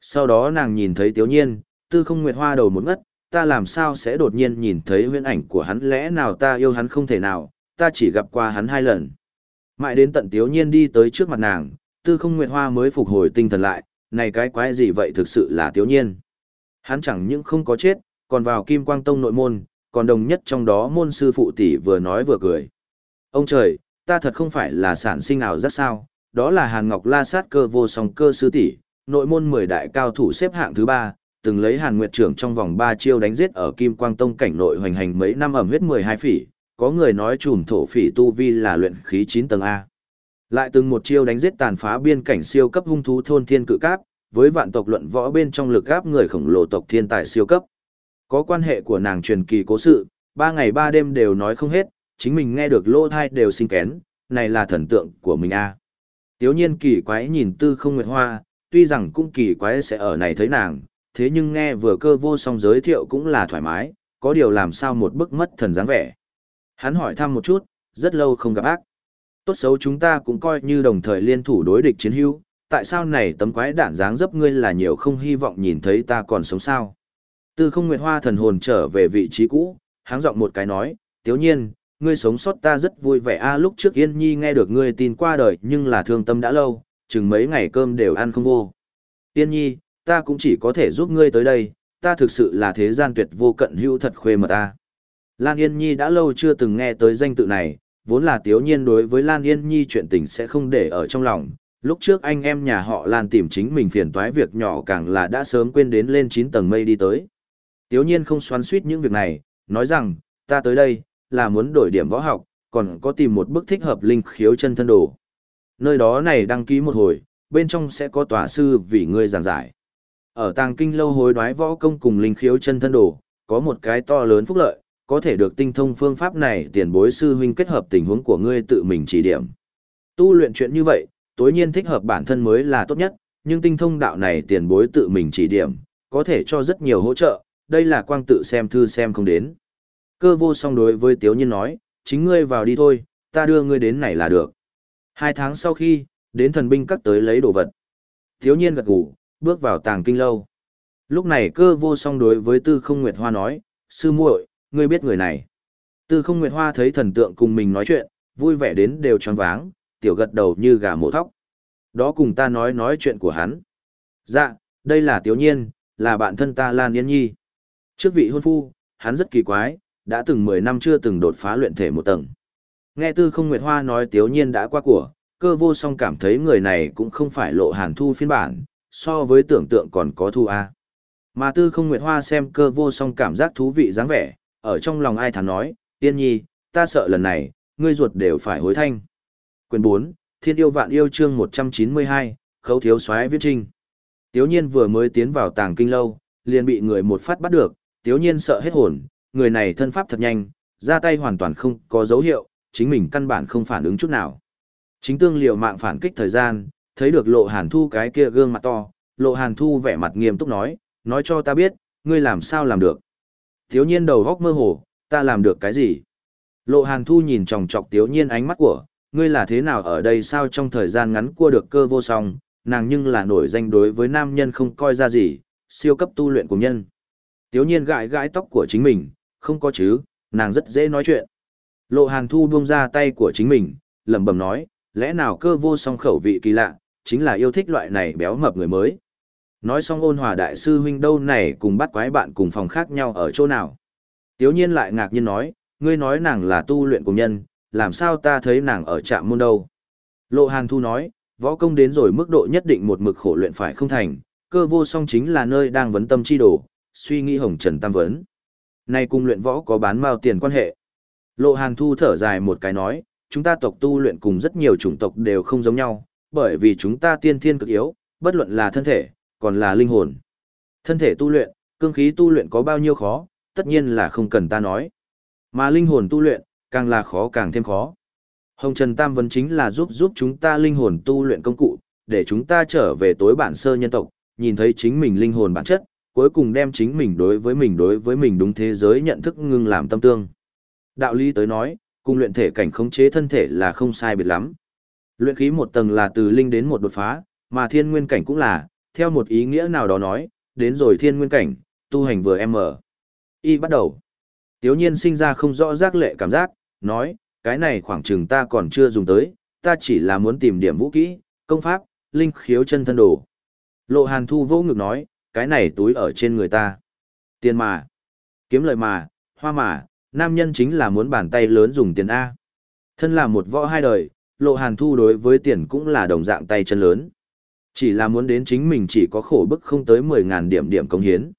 A: Sau đó nàng nhìn thấy Tiếu Nhiên, tư không nguyệt hoa đầu một ngất, ta làm sao sẽ đột nhiên nhìn thấy huyễn ảnh của hắn lẽ nào ta yêu hắn không thể nào, ta chỉ gặp qua hắn hai lần. Mãi đến tận Tiếu Nhiên đi tới trước mặt nàng, tư không nguyệt hoa mới phục hồi tinh thần lại, này cái quái gì vậy thực sự là Tiếu Nhiên. Hắn chẳng những không có chết, còn vào Kim Quang Tông nội môn, còn đồng nhất trong đó môn sư phụ tỷ vừa nói vừa cười. Ông trời, ta thật không phải là sản sinh nào rất sao, đó là Hàn Ngọc La sát cơ vô song cơ sư tỷ, nội môn 10 đại cao thủ xếp hạng thứ 3, từng lấy Hàn Nguyệt trưởng trong vòng 3 chiêu đánh giết ở Kim Quang Tông cảnh nội hoành hành mấy năm ẩm huyết 12 phỉ, có người nói trùm thổ phỉ tu vi là luyện khí 9 tầng A. Lại từng một chiêu đánh giết tàn phá biên cảnh siêu cấp hung thú thôn thiên cự cáp, với vạn tộc luận võ bên trong lực áp người khổng lồ tộc thiên tài siêu cấp. Có quan hệ của nàng truyền kỳ cố sự, ba ngày ba đêm đều nói không hết, chính mình nghe được lô thai đều sinh kén, này là thần tượng của mình a. À. Tiếu nhiên kỳ quái nhìn tư không nguyệt hoa, tuy rằng cũng kỳ quái sẽ ở này thấy nàng, thế nhưng nghe vừa cơ vô song giới thiệu cũng là thoải mái, có điều làm sao một bức mất thần dáng vẻ. Hắn hỏi thăm một chút, rất lâu không gặp ác. Tốt xấu chúng ta cũng coi như đồng thời liên thủ đối địch chiến hữu, tại sao này tấm quái đản dáng dấp ngươi là nhiều không hy vọng nhìn thấy ta còn sống sao. Tư không nguyệt hoa thần hồn trở về vị trí cũ, háng giọng một cái nói, tiếu nhiên, ngươi sống sót ta rất vui vẻ a lúc trước Yên Nhi nghe được ngươi tin qua đời nhưng là thương tâm đã lâu, chừng mấy ngày cơm đều ăn không vô. Yên Nhi, ta cũng chỉ có thể giúp ngươi tới đây, ta thực sự là thế gian tuyệt vô cận hữu thật khuê mà ta. Lan Yên Nhi đã lâu chưa từng nghe tới danh tự này, vốn là tiếu nhiên đối với Lan Yên Nhi chuyện tình sẽ không để ở trong lòng. Lúc trước anh em nhà họ Lan tìm chính mình phiền toái việc nhỏ càng là đã sớm quên đến lên 9 tầng mây đi tới. Tiếu nhiên không xoắn suýt những việc này, nói rằng, ta tới đây, là muốn đổi điểm võ học, còn có tìm một bức thích hợp linh khiếu chân thân đồ. Nơi đó này đăng ký một hồi, bên trong sẽ có tòa sư vì ngươi giảng giải. Ở tàng kinh lâu hối đoái võ công cùng linh khiếu chân thân đồ, có một cái to lớn phúc lợi, có thể được tinh thông phương pháp này tiền bối sư huynh kết hợp tình huống của ngươi tự mình chỉ điểm. Tu luyện chuyện như vậy, tối nhiên thích hợp bản thân mới là tốt nhất, nhưng tinh thông đạo này tiền bối tự mình chỉ điểm, có thể cho rất nhiều hỗ trợ, đây là quang tự xem thư xem không đến. Cơ vô song đối với Tiếu Nhiên nói, chính ngươi vào đi thôi, ta đưa ngươi đến này là được. Hai tháng sau khi, đến thần binh cắt tới lấy đồ vật. Tiếu Nhiên gật gù, bước vào tàng kinh lâu. Lúc này cơ vô song đối với Tư Không Nguyệt Hoa nói, sư muội, ngươi biết người này. Tư Không Nguyệt Hoa thấy thần tượng cùng mình nói chuyện, vui vẻ đến đều tròn váng, tiểu gật đầu như gà mổ thóc. Đó cùng ta nói nói chuyện của hắn. Dạ, đây là Tiếu Nhiên, là bạn thân ta Lan Yên Nhi. Trước vị hôn phu, hắn rất kỳ quái, đã từng 10 năm chưa từng đột phá luyện thể một tầng. Nghe Tư Không Nguyệt Hoa nói Tiếu Nhiên đã qua của, cơ vô song cảm thấy người này cũng không phải lộ hàn thu phiên bản, so với tưởng tượng còn có thu A. Mà Tư Không Nguyệt Hoa xem cơ vô song cảm giác thú vị dáng vẻ, ở trong lòng ai thắn nói, Tiên Nhi, ta sợ lần này, ngươi ruột đều phải hối thanh. Quyền 4, Thiên yêu vạn yêu chương 192, khấu thiếu soái viết trinh. Tiếu nhiên vừa mới tiến vào tàng kinh lâu, liền bị người một phát bắt được, tiếu nhiên sợ hết hồn, người này thân pháp thật nhanh, ra tay hoàn toàn không có dấu hiệu, chính mình căn bản không phản ứng chút nào. Chính tương liệu mạng phản kích thời gian, thấy được lộ hàn thu cái kia gương mặt to, lộ hàn thu vẻ mặt nghiêm túc nói, nói cho ta biết, ngươi làm sao làm được. Tiếu nhiên đầu góc mơ hồ, ta làm được cái gì? Lộ hàn thu nhìn chòng chọc tiếu nhiên ánh mắt của, ngươi là thế nào ở đây sao trong thời gian ngắn cua được cơ vô song, nàng nhưng là nổi danh đối với nam nhân không coi ra gì, siêu cấp tu luyện của nhân. Tiếu nhiên gãi gãi tóc của chính mình, không có chứ, nàng rất dễ nói chuyện. Lộ hàn thu buông ra tay của chính mình, lẩm bẩm nói, lẽ nào cơ vô song khẩu vị kỳ lạ, chính là yêu thích loại này béo mập người mới. Nói xong ôn hòa đại sư huynh đâu này cùng bắt quái bạn cùng phòng khác nhau ở chỗ nào. Tiếu nhiên lại ngạc nhiên nói, ngươi nói nàng là tu luyện cùng nhân, làm sao ta thấy nàng ở trạm môn đâu. Lộ hàn thu nói, võ công đến rồi mức độ nhất định một mực khổ luyện phải không thành, cơ vô song chính là nơi đang vấn tâm chi đồ, suy nghĩ hồng trần tam vấn. Nay cùng luyện võ có bán mao tiền quan hệ. Lộ Hàn Thu thở dài một cái nói, chúng ta tộc tu luyện cùng rất nhiều chủng tộc đều không giống nhau, bởi vì chúng ta tiên thiên cực yếu, bất luận là thân thể, còn là linh hồn. Thân thể tu luyện, cương khí tu luyện có bao nhiêu khó, tất nhiên là không cần ta nói. Mà linh hồn tu luyện, càng là khó càng thêm khó. Hồng Trần Tam Vấn chính là giúp giúp chúng ta linh hồn tu luyện công cụ, để chúng ta trở về tối bản sơ nhân tộc, nhìn thấy chính mình linh hồn bản chất, cuối cùng đem chính mình đối với mình đối với mình đúng thế giới nhận thức ngưng làm tâm tương. Đạo lý tới nói, cùng luyện thể cảnh khống chế thân thể là không sai biệt lắm. Luyện khí một tầng là từ linh đến một đột phá, mà thiên nguyên cảnh cũng là, theo một ý nghĩa nào đó nói, đến rồi thiên nguyên cảnh, tu hành vừa em mở. Y bắt đầu. Tiếu nhiên sinh ra không rõ giác lệ cảm giác, nói, cái này khoảng chừng ta còn chưa dùng tới, ta chỉ là muốn tìm điểm vũ kỹ, công pháp, linh khiếu chân thân đồ. Lộ hàn thu vô ngực nói, cái này túi ở trên người ta. Tiền mà, kiếm lời mà, hoa mà, nam nhân chính là muốn bàn tay lớn dùng tiền A. Thân là một võ hai đời, lộ hàn thu đối với tiền cũng là đồng dạng tay chân lớn. Chỉ là muốn đến chính mình chỉ có khổ bức không tới 10.000 điểm điểm công hiến.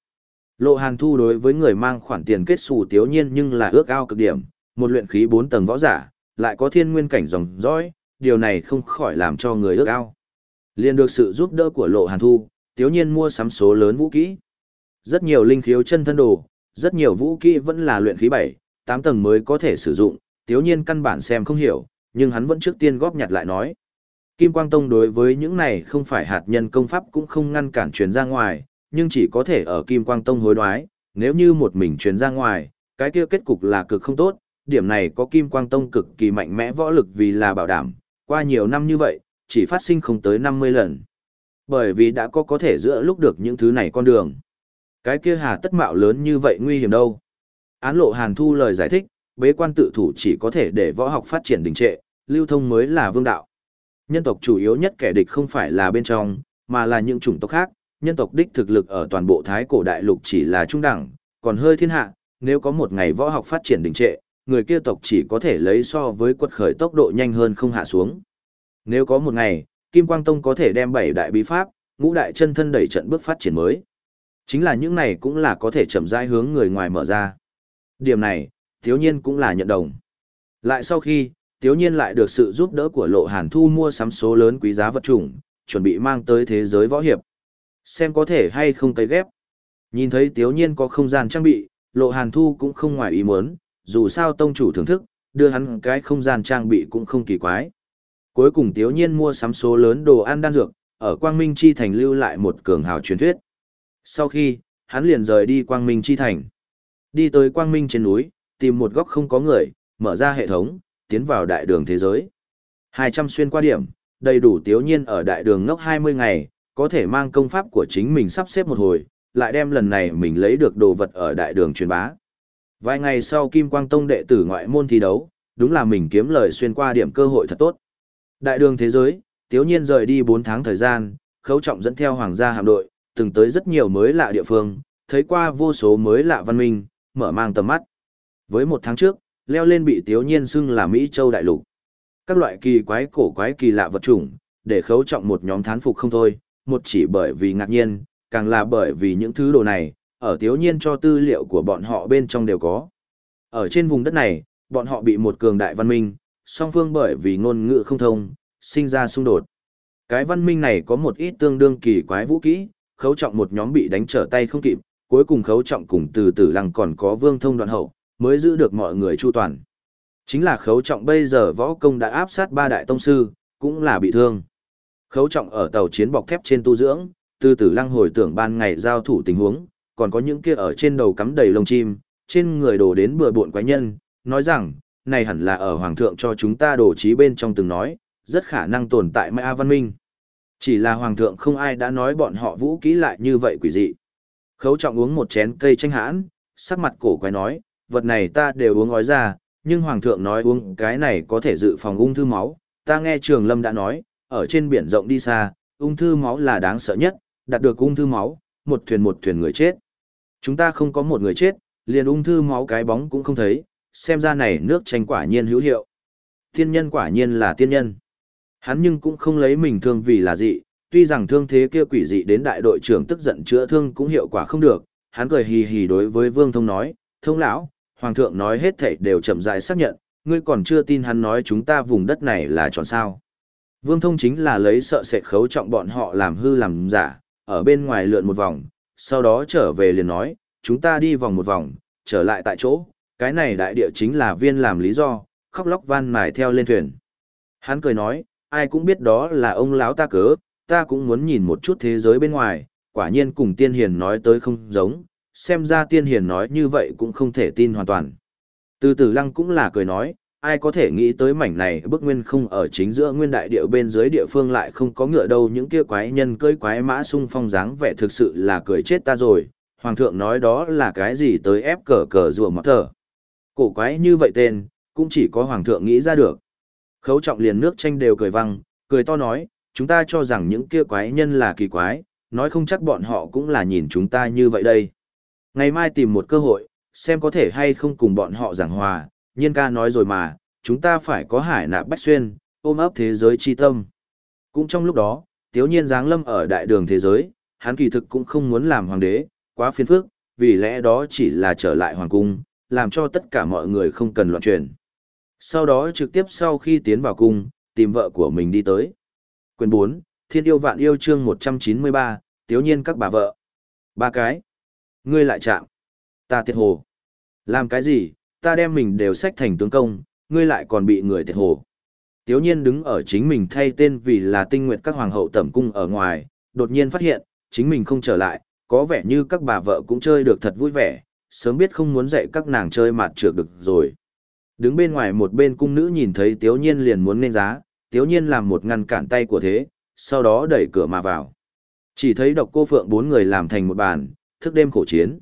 A: Lộ hàn thu đối với người mang khoản tiền kết xù tiếu nhiên nhưng là ước ao cực điểm, một luyện khí 4 tầng võ giả, lại có thiên nguyên cảnh dòng dõi, điều này không khỏi làm cho người ước ao. Liên được sự giúp đỡ của lộ hàn thu, tiếu nhiên mua sắm số lớn vũ kỹ. Rất nhiều linh khiếu chân thân đồ, rất nhiều vũ kỹ vẫn là luyện khí 7, 8 tầng mới có thể sử dụng, tiếu nhiên căn bản xem không hiểu, nhưng hắn vẫn trước tiên góp nhặt lại nói. Kim Quang Tông đối với những này không phải hạt nhân công pháp cũng không ngăn cản truyền ra ngoài, nhưng chỉ có thể ở Kim Quang Tông hối đoái, nếu như một mình truyền ra ngoài, cái kia kết cục là cực không tốt, điểm này có Kim Quang Tông cực kỳ mạnh mẽ võ lực vì là bảo đảm, qua nhiều năm như vậy, chỉ phát sinh không tới 50 lần. Bởi vì đã có có thể giữa lúc được những thứ này con đường. Cái kia hà tất mạo lớn như vậy nguy hiểm đâu. Án lộ hàn thu lời giải thích, bế quan tự thủ chỉ có thể để võ học phát triển đình trệ, lưu thông mới là vương đạo. Nhân tộc chủ yếu nhất kẻ địch không phải là bên trong, mà là những chủng tộc khác, nhân tộc đích thực lực ở toàn bộ thái cổ đại lục chỉ là trung đẳng, còn hơi thiên hạ, nếu có một ngày võ học phát triển đình trệ, người kia tộc chỉ có thể lấy so với quật khởi tốc độ nhanh hơn không hạ xuống. Nếu có một ngày, Kim Quang Tông có thể đem bảy đại bí pháp, ngũ đại chân thân đẩy trận bước phát triển mới. Chính là những này cũng là có thể chậm rãi hướng người ngoài mở ra. Điểm này, Tiếu Nhiên cũng là nhận đồng. Lại sau khi, Tiếu Nhiên lại được sự giúp đỡ của Lộ Hàn Thu mua sắm số lớn quý giá vật chủng, chuẩn bị mang tới thế giới võ hiệp. Xem có thể hay không cấy ghép. Nhìn thấy Tiếu Nhiên có không gian trang bị, Lộ Hàn Thu cũng không ngoài ý muốn, dù sao tông chủ thưởng thức, đưa hắn cái không gian trang bị cũng không kỳ quái. Cuối cùng Tiếu Nhiên mua sắm số lớn đồ ăn đan dược, ở Quang Minh Chi Thành lưu lại một cường hào truyền thuyết. Sau khi, hắn liền rời đi Quang Minh Chi Thành. Đi tới Quang Minh trên núi, tìm một góc không có người, mở ra hệ thống, tiến vào đại đường thế giới. 200 xuyên qua điểm, đầy đủ Tiếu Nhiên ở đại đường ngốc 20 ngày, có thể mang công pháp của chính mình sắp xếp một hồi, lại đem lần này mình lấy được đồ vật ở đại đường truyền bá. Vài ngày sau Kim Quang Tông đệ tử ngoại môn thi đấu, đúng là mình kiếm lời xuyên qua điểm cơ hội thật tốt. Đại đường thế giới, tiếu nhiên rời đi 4 tháng thời gian, khấu trọng dẫn theo hoàng gia hạm đội, từng tới rất nhiều mới lạ địa phương, thấy qua vô số mới lạ văn minh, mở mang tầm mắt. Với một tháng trước, leo lên bị tiếu nhiên xưng là Mỹ Châu Đại Lục. Các loại kỳ quái cổ quái kỳ lạ vật chủng, để khấu trọng một nhóm thán phục không thôi, một chỉ bởi vì ngạc nhiên, càng là bởi vì những thứ đồ này, ở tiếu nhiên cho tư liệu của bọn họ bên trong đều có. Ở trên vùng đất này, bọn họ bị một cường đại văn minh, song phương bởi vì ngôn ngữ không thông, sinh ra xung đột. Cái văn minh này có một ít tương đương kỳ quái vũ kỹ, khấu trọng một nhóm bị đánh trở tay không kịp, cuối cùng khấu trọng cùng từ tử lăng còn có vương thông đoạn hậu, mới giữ được mọi người chu toàn. Chính là khấu trọng bây giờ võ công đã áp sát ba đại tông sư, cũng là bị thương. Khấu trọng ở tàu chiến bọc thép trên tu dưỡng, từ tử lăng hồi tưởng ban ngày giao thủ tình huống, còn có những kia ở trên đầu cắm đầy lông chim, trên người đổ đến bừa bộn quái nhân, nói rằng, này hẳn là ở hoàng thượng cho chúng ta đổ trí bên trong từng nói, rất khả năng tồn tại Mã Văn Minh. Chỉ là hoàng thượng không ai đã nói bọn họ vũ kỹ lại như vậy quỷ dị. Khấu trọng uống một chén cây tranh hãn, sắc mặt cổ quái nói, vật này ta đều uống gói ra, nhưng hoàng thượng nói uống cái này có thể dự phòng ung thư máu. Ta nghe trường lâm đã nói, ở trên biển rộng đi xa, ung thư máu là đáng sợ nhất, đạt được ung thư máu, một thuyền một thuyền người chết. Chúng ta không có một người chết, liền ung thư máu cái bóng cũng không thấy, xem ra này nước tranh quả nhiên hữu hiệu. Tiên nhân quả nhiên là tiên nhân. Hắn nhưng cũng không lấy mình thương vì là dị tuy rằng thương thế kia quỷ dị đến đại đội trưởng tức giận chữa thương cũng hiệu quả không được, hắn cười hì hì đối với Vương Thông nói, thông lão, Hoàng thượng nói hết thảy đều chậm rãi xác nhận, ngươi còn chưa tin hắn nói chúng ta vùng đất này là tròn sao. Vương Thông chính là lấy sợ sệt khấu trọng bọn họ làm hư làm giả, ở bên ngoài lượn một vòng, sau đó trở về liền nói, chúng ta đi vòng một vòng, trở lại tại chỗ, cái này đại địa chính là viên làm lý do, khóc lóc van mài theo lên thuyền. Hắn cười nói, ai cũng biết đó là ông lão ta cớ, ta cũng muốn nhìn một chút thế giới bên ngoài, quả nhiên cùng tiên hiền nói tới không giống, xem ra tiên hiền nói như vậy cũng không thể tin hoàn toàn. Từ từ lăng cũng là cười nói, ai có thể nghĩ tới mảnh này bức nguyên không ở chính giữa nguyên đại địa bên dưới địa phương lại không có ngựa đâu những kia quái nhân cưỡi quái mã sung phong dáng vẻ thực sự là cười chết ta rồi, hoàng thượng nói đó là cái gì tới ép cờ cờ rùa mặc thở. Cổ quái như vậy tên, cũng chỉ có hoàng thượng nghĩ ra được. Khấu trọng liền nước tranh đều cười văng, cười to nói, chúng ta cho rằng những kia quái nhân là kỳ quái, nói không chắc bọn họ cũng là nhìn chúng ta như vậy đây. Ngày mai tìm một cơ hội, xem có thể hay không cùng bọn họ giảng hòa, nhiên ca nói rồi mà, chúng ta phải có hải nạp bách xuyên, ôm ấp thế giới chi tâm. Cũng trong lúc đó, tiếu nhiên giáng lâm ở đại đường thế giới, hắn kỳ thực cũng không muốn làm hoàng đế, quá phiền phức, vì lẽ đó chỉ là trở lại hoàng cung, làm cho tất cả mọi người không cần loạn truyền. Sau đó trực tiếp sau khi tiến vào cung, tìm vợ của mình đi tới. Quyền 4, Thiên yêu vạn yêu chương 193, tiếu nhiên các bà vợ. Ba cái. Ngươi lại chạm. Ta tiệt hồ. Làm cái gì, ta đem mình đều sách thành tướng công, ngươi lại còn bị người tiệt hồ. Tiếu nhiên đứng ở chính mình thay tên vì là tinh nguyện các hoàng hậu tẩm cung ở ngoài, đột nhiên phát hiện, chính mình không trở lại, có vẻ như các bà vợ cũng chơi được thật vui vẻ, sớm biết không muốn dạy các nàng chơi mạt trược được rồi. Đứng bên ngoài một bên cung nữ nhìn thấy tiếu nhiên liền muốn nên giá, tiếu nhiên làm một ngăn cản tay của thế, sau đó đẩy cửa mà vào. Chỉ thấy độc cô phượng bốn người làm thành một bàn, thức đêm khổ chiến.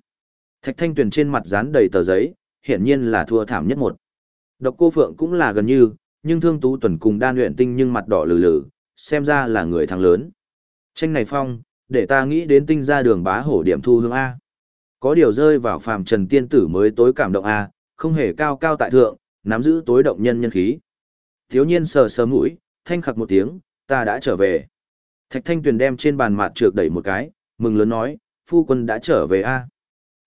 A: Thạch thanh tuyền trên mặt dán đầy tờ giấy, hiển nhiên là thua thảm nhất một. Độc cô phượng cũng là gần như, nhưng thương tú tuần cùng đan luyện tinh nhưng mặt đỏ lử lử, xem ra là người thắng lớn. Tranh này phong, để ta nghĩ đến tinh ra đường bá hổ điểm thu hương A. Có điều rơi vào phàm trần tiên tử mới tối cảm động A, không hề cao cao tại thượng, nắm giữ tối động nhân nhân khí. Thiếu nhiên sờ sờ mũi, thanh khặc một tiếng, ta đã trở về. Thạch thanh tuyền đem trên bàn mạt trượt đẩy một cái, mừng lớn nói, phu quân đã trở về A.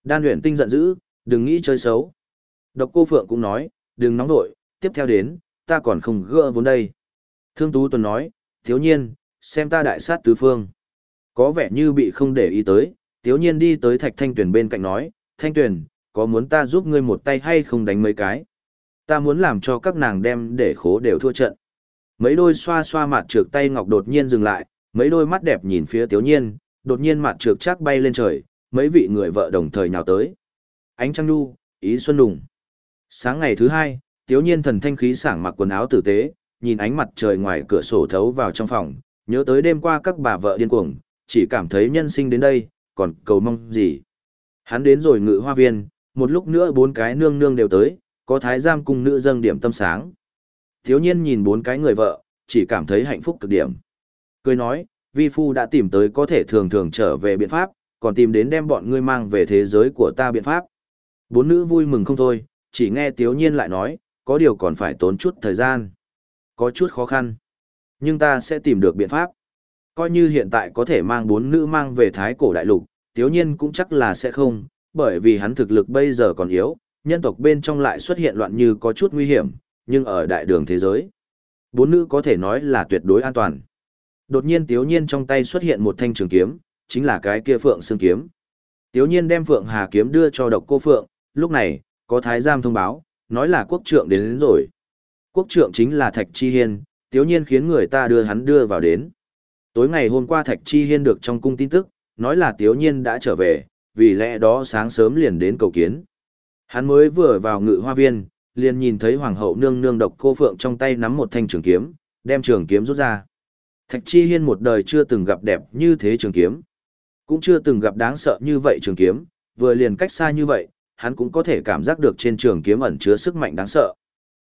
A: Đan luyện tinh giận dữ, đừng nghĩ chơi xấu. Độc cô Phượng cũng nói, đừng nóng nội, tiếp theo đến, ta còn không gỡ vốn đây. Thương Tú Tuần nói, thiếu nhiên, xem ta đại sát tứ phương. Có vẻ như bị không để ý tới, Tiếu nhiên đi tới thạch thanh tuyển bên cạnh nói, thanh tuyển, có muốn ta giúp ngươi một tay hay không đánh mấy cái? Ta muốn làm cho các nàng đem để khố đều thua trận. Mấy đôi xoa xoa mặt trược tay ngọc đột nhiên dừng lại, mấy đôi mắt đẹp nhìn phía Tiếu nhiên, đột nhiên mặt trược chắc bay lên trời, mấy vị người vợ đồng thời nhào tới. Ánh trăng Nu, ý xuân đùng. Sáng ngày thứ hai, tiếu nhiên thần thanh khí sảng mặc quần áo tử tế, nhìn ánh mặt trời ngoài cửa sổ thấu vào trong phòng, nhớ tới đêm qua các bà vợ điên cuồng, chỉ cảm thấy nhân sinh đến đây, còn cầu mong gì. Hắn đến rồi ngự hoa viên, một lúc nữa bốn cái nương nương đều tới, có thái giam cùng nữ dâng điểm tâm sáng. Thiếu nhiên nhìn bốn cái người vợ, chỉ cảm thấy hạnh phúc cực điểm. Cười nói, vi phu đã tìm tới có thể thường thường trở về biện pháp, còn tìm đến đem bọn ngươi mang về thế giới của ta biện pháp. Bốn nữ vui mừng không thôi, chỉ nghe thiếu Nhiên lại nói, có điều còn phải tốn chút thời gian. Có chút khó khăn. Nhưng ta sẽ tìm được biện pháp. Coi như hiện tại có thể mang bốn nữ mang về Thái Cổ Đại Lục, Tiếu Nhiên cũng chắc là sẽ không, bởi vì hắn thực lực bây giờ còn yếu, nhân tộc bên trong lại xuất hiện loạn như có chút nguy hiểm, nhưng ở đại đường thế giới, bốn nữ có thể nói là tuyệt đối an toàn. Đột nhiên Tiếu Nhiên trong tay xuất hiện một thanh trường kiếm, chính là cái kia Phượng Xương Kiếm. Tiếu Nhiên đem Phượng Hà Kiếm đưa cho độc cô Phượng, lúc này, có thái giam thông báo, nói là quốc trượng đến, đến rồi. Quốc trượng chính là Thạch Chi Hiên, tiếu nhiên khiến người ta đưa hắn đưa vào đến. Tối ngày hôm qua Thạch Chi Hiên được trong cung tin tức, nói là tiếu nhiên đã trở về, vì lẽ đó sáng sớm liền đến cầu kiến. Hắn mới vừa vào ngự hoa viên, liền nhìn thấy hoàng hậu nương nương độc cô phượng trong tay nắm một thanh trường kiếm, đem trường kiếm rút ra. Thạch Chi Hiên một đời chưa từng gặp đẹp như thế trường kiếm. Cũng chưa từng gặp đáng sợ như vậy trường kiếm, vừa liền cách xa như vậy, hắn cũng có thể cảm giác được trên trường kiếm ẩn chứa sức mạnh đáng sợ.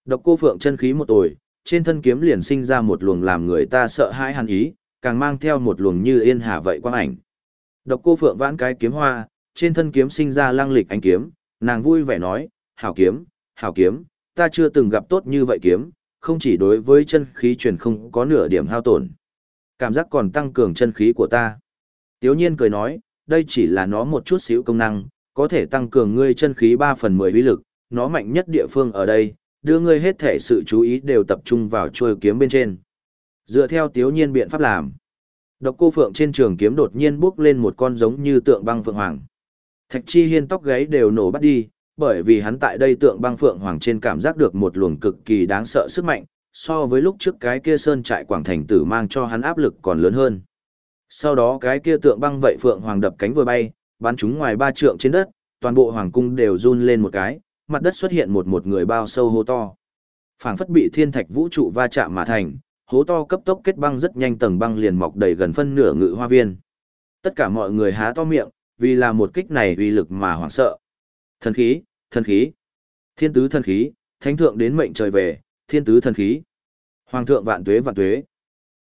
A: Độc cô phượng chân khí một tuổi, trên thân kiếm liền sinh ra một luồng làm người ta sợ hãi hàn ý, càng mang theo một luồng như yên hà vậy quang ảnh. Độc cô phượng vãn cái kiếm hoa, trên thân kiếm sinh ra lang lịch ánh kiếm, nàng vui vẻ nói, hảo kiếm, hảo kiếm, ta chưa từng gặp tốt như vậy kiếm, không chỉ đối với chân khí truyền không có nửa điểm hao tổn. Cảm giác còn tăng cường chân khí của ta. Tiếu nhiên cười nói, đây chỉ là nó một chút xíu công năng, có thể tăng cường ngươi chân khí 3 phần 10 uy lực, nó mạnh nhất địa phương ở đây, đưa ngươi hết thể sự chú ý đều tập trung vào chuôi kiếm bên trên. Dựa theo tiếu nhiên biện pháp làm. Độc cô phượng trên trường kiếm đột nhiên bước lên một con giống như tượng băng phượng hoàng. Thạch chi hiên tóc gáy đều nổ bắt đi, bởi vì hắn tại đây tượng băng phượng hoàng trên cảm giác được một luồng cực kỳ đáng sợ sức mạnh, so với lúc trước cái kia sơn trại quảng thành tử mang cho hắn áp lực còn lớn hơn. Sau đó cái kia tượng băng vậy phượng hoàng đập cánh vừa bay, bắn chúng ngoài ba trượng trên đất, toàn bộ hoàng cung đều run lên một cái, mặt đất xuất hiện một một người bao sâu hô to. Phảng phất bị thiên thạch vũ trụ va chạm mà thành, hố to cấp tốc kết băng rất nhanh tầng băng liền mọc đầy gần phân nửa ngự hoa viên. Tất cả mọi người há to miệng, vì là một kích này uy lực mà hoảng sợ. Thần khí, thần khí, thiên tứ thần khí, thánh thượng đến mệnh trời về, thiên tứ thần khí. Hoàng thượng vạn tuế vạn tuế.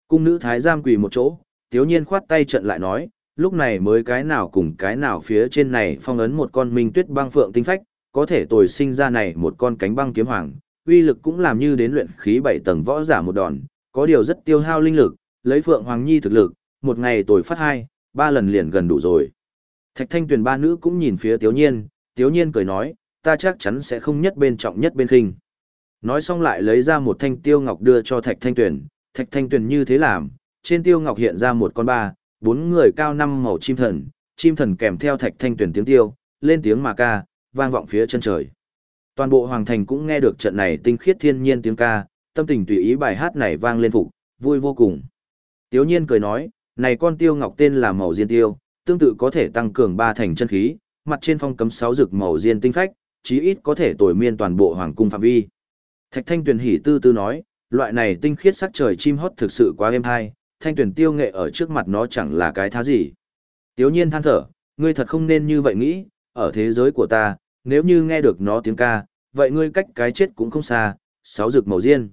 A: Cung nữ thái giam quỳ một chỗ, tiếu nhiên khoát tay trận lại nói, lúc này mới cái nào cùng cái nào phía trên này phong ấn một con minh tuyết băng phượng tinh phách, có thể tồi sinh ra này một con cánh băng kiếm hoàng, uy lực cũng làm như đến luyện khí bảy tầng võ giả một đòn, có điều rất tiêu hao linh lực, lấy phượng hoàng nhi thực lực, một ngày tồi phát hai, ba lần liền gần đủ rồi. Thạch thanh Tuyền ba nữ cũng nhìn phía tiếu nhiên, tiếu nhiên cười nói, ta chắc chắn sẽ không nhất bên trọng nhất bên khinh. Nói xong lại lấy ra một thanh tiêu ngọc đưa cho thạch thanh Tuyền, thạch thanh Tuyền như thế làm, trên tiêu ngọc hiện ra một con ba, bốn người cao năm màu chim thần, chim thần kèm theo thạch thanh Tuyền tiếng tiêu, lên tiếng mà ca, vang vọng phía chân trời. Toàn bộ hoàng thành cũng nghe được trận này tinh khiết thiên nhiên tiếng ca, tâm tình tùy ý bài hát này vang lên phục, vui vô cùng. Tiếu nhiên cười nói, này con tiêu ngọc tên là màu diên tiêu, tương tự có thể tăng cường ba thành chân khí, mặt trên phong cấm sáu rực màu diên tinh phách, chí ít có thể tồi miên toàn bộ hoàng cung phạm vi. Thạch Thanh Tuyền hỉ tư tư nói, loại này tinh khiết sắc trời chim hót thực sự quá êm hay, Thanh Tuyền tiêu nghệ ở trước mặt nó chẳng là cái thá gì. Tiếu nhiên than thở, ngươi thật không nên như vậy nghĩ, ở thế giới của ta, nếu như nghe được nó tiếng ca, vậy ngươi cách cái chết cũng không xa, sáu rực màu diên.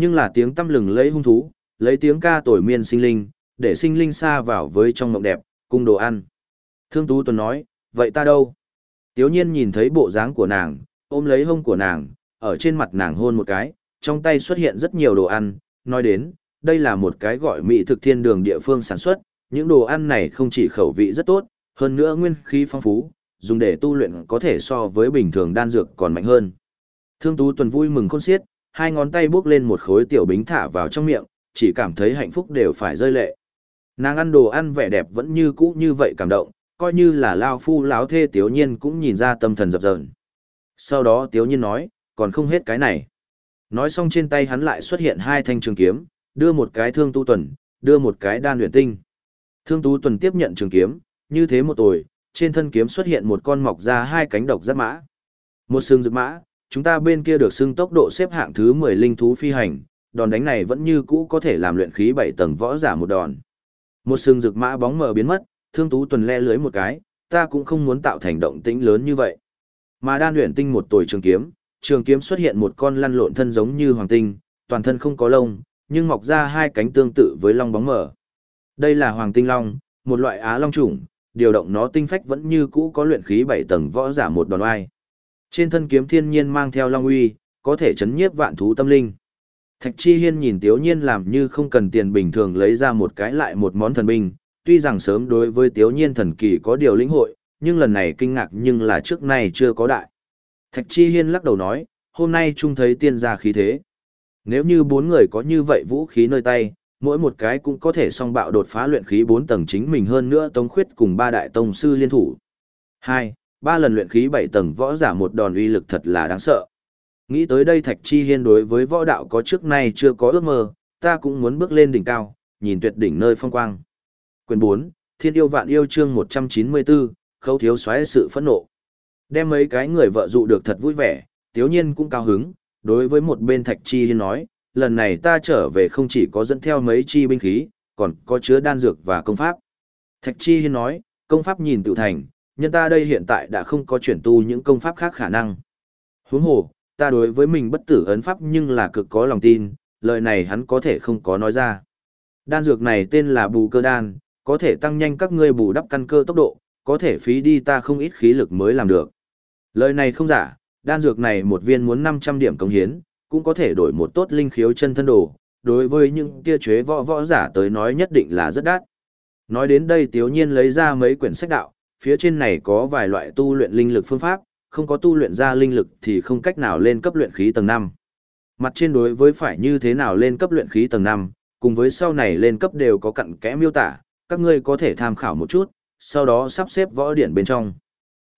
A: Nhưng là tiếng tâm lừng lấy hung thú, lấy tiếng ca tồi miên sinh linh, để sinh linh xa vào với trong mộng đẹp, cung đồ ăn. Thương Tú Tuần nói, vậy ta đâu? Tiếu nhiên nhìn thấy bộ dáng của nàng, ôm lấy hông của nàng, ở trên mặt nàng hôn một cái, trong tay xuất hiện rất nhiều đồ ăn, nói đến, đây là một cái gọi mỹ thực thiên đường địa phương sản xuất, những đồ ăn này không chỉ khẩu vị rất tốt, hơn nữa nguyên khí phong phú, dùng để tu luyện có thể so với bình thường đan dược còn mạnh hơn. Thương Tú Tuần vui mừng khôn xiết, hai ngón tay bước lên một khối tiểu bính thả vào trong miệng, chỉ cảm thấy hạnh phúc đều phải rơi lệ. Nàng ăn đồ ăn vẻ đẹp vẫn như cũ như vậy cảm động, coi như là lao phu láo thê tiếu nhiên cũng nhìn ra tâm thần dập dờn. Sau đó tiếu nhiên nói, còn không hết cái này. Nói xong trên tay hắn lại xuất hiện hai thanh trường kiếm, đưa một cái thương tu tuần, đưa một cái đan luyện tinh. Thương tu tuần tiếp nhận trường kiếm, như thế một tuổi, trên thân kiếm xuất hiện một con mọc ra hai cánh độc giáp mã. Một sừng rực mã, chúng ta bên kia được xưng tốc độ xếp hạng thứ 10 linh thú phi hành, đòn đánh này vẫn như cũ có thể làm luyện khí 7 tầng võ giả một đòn. Một xương rực mã bóng mờ biến mất, thương tú tuần le lưới một cái, ta cũng không muốn tạo thành động tĩnh lớn như vậy. Mà đan luyện tinh một tuổi trường kiếm, trường kiếm xuất hiện một con lăn lộn thân giống như hoàng tinh, toàn thân không có lông, nhưng mọc ra hai cánh tương tự với long bóng mờ Đây là hoàng tinh long, một loại á long chủng, điều động nó tinh phách vẫn như cũ có luyện khí bảy tầng võ giả một đòn oai. Trên thân kiếm thiên nhiên mang theo long uy, có thể chấn nhiếp vạn thú tâm linh. Thạch Chi Hiên nhìn Tiếu Nhiên làm như không cần tiền bình thường lấy ra một cái lại một món thần binh, tuy rằng sớm đối với Tiếu Nhiên thần kỳ có điều lĩnh hội, nhưng lần này kinh ngạc nhưng là trước nay chưa có đại. Thạch Chi Hiên lắc đầu nói, hôm nay trung thấy tiên gia khí thế. Nếu như bốn người có như vậy vũ khí nơi tay, mỗi một cái cũng có thể song bạo đột phá luyện khí bốn tầng chính mình hơn nữa Tông Khuyết cùng ba đại tông sư liên thủ. Hai, ba lần luyện khí bảy tầng võ giả một đòn uy lực thật là đáng sợ. Nghĩ tới đây Thạch Chi Hiên đối với võ đạo có trước nay chưa có ước mơ, ta cũng muốn bước lên đỉnh cao, nhìn tuyệt đỉnh nơi phong quang. Quyền 4, Thiên yêu vạn yêu chương 194, khâu thiếu xoáy sự phẫn nộ. Đem mấy cái người vợ dụ được thật vui vẻ, tiếu nhiên cũng cao hứng, đối với một bên Thạch Chi Hiên nói, lần này ta trở về không chỉ có dẫn theo mấy chi binh khí, còn có chứa đan dược và công pháp. Thạch Chi Hiên nói, công pháp nhìn tự thành, nhân ta đây hiện tại đã không có chuyển tu những công pháp khác khả năng. Huống hồ, ta đối với mình bất tử ấn pháp nhưng là cực có lòng tin, lời này hắn có thể không có nói ra. Đan dược này tên là bù cơ đan, có thể tăng nhanh các ngươi bù đắp căn cơ tốc độ, có thể phí đi ta không ít khí lực mới làm được. Lời này không giả, đan dược này một viên muốn 500 điểm công hiến, cũng có thể đổi một tốt linh khiếu chân thân đồ, đối với những kia chế võ võ giả tới nói nhất định là rất đắt. Nói đến đây Tiếu Nhiên lấy ra mấy quyển sách đạo, phía trên này có vài loại tu luyện linh lực phương pháp, không có tu luyện ra linh lực thì không cách nào lên cấp luyện khí tầng 5. Mặt trên đối với phải như thế nào lên cấp luyện khí tầng 5, cùng với sau này lên cấp đều có cặn kẽ miêu tả, các ngươi có thể tham khảo một chút, sau đó sắp xếp võ điển bên trong.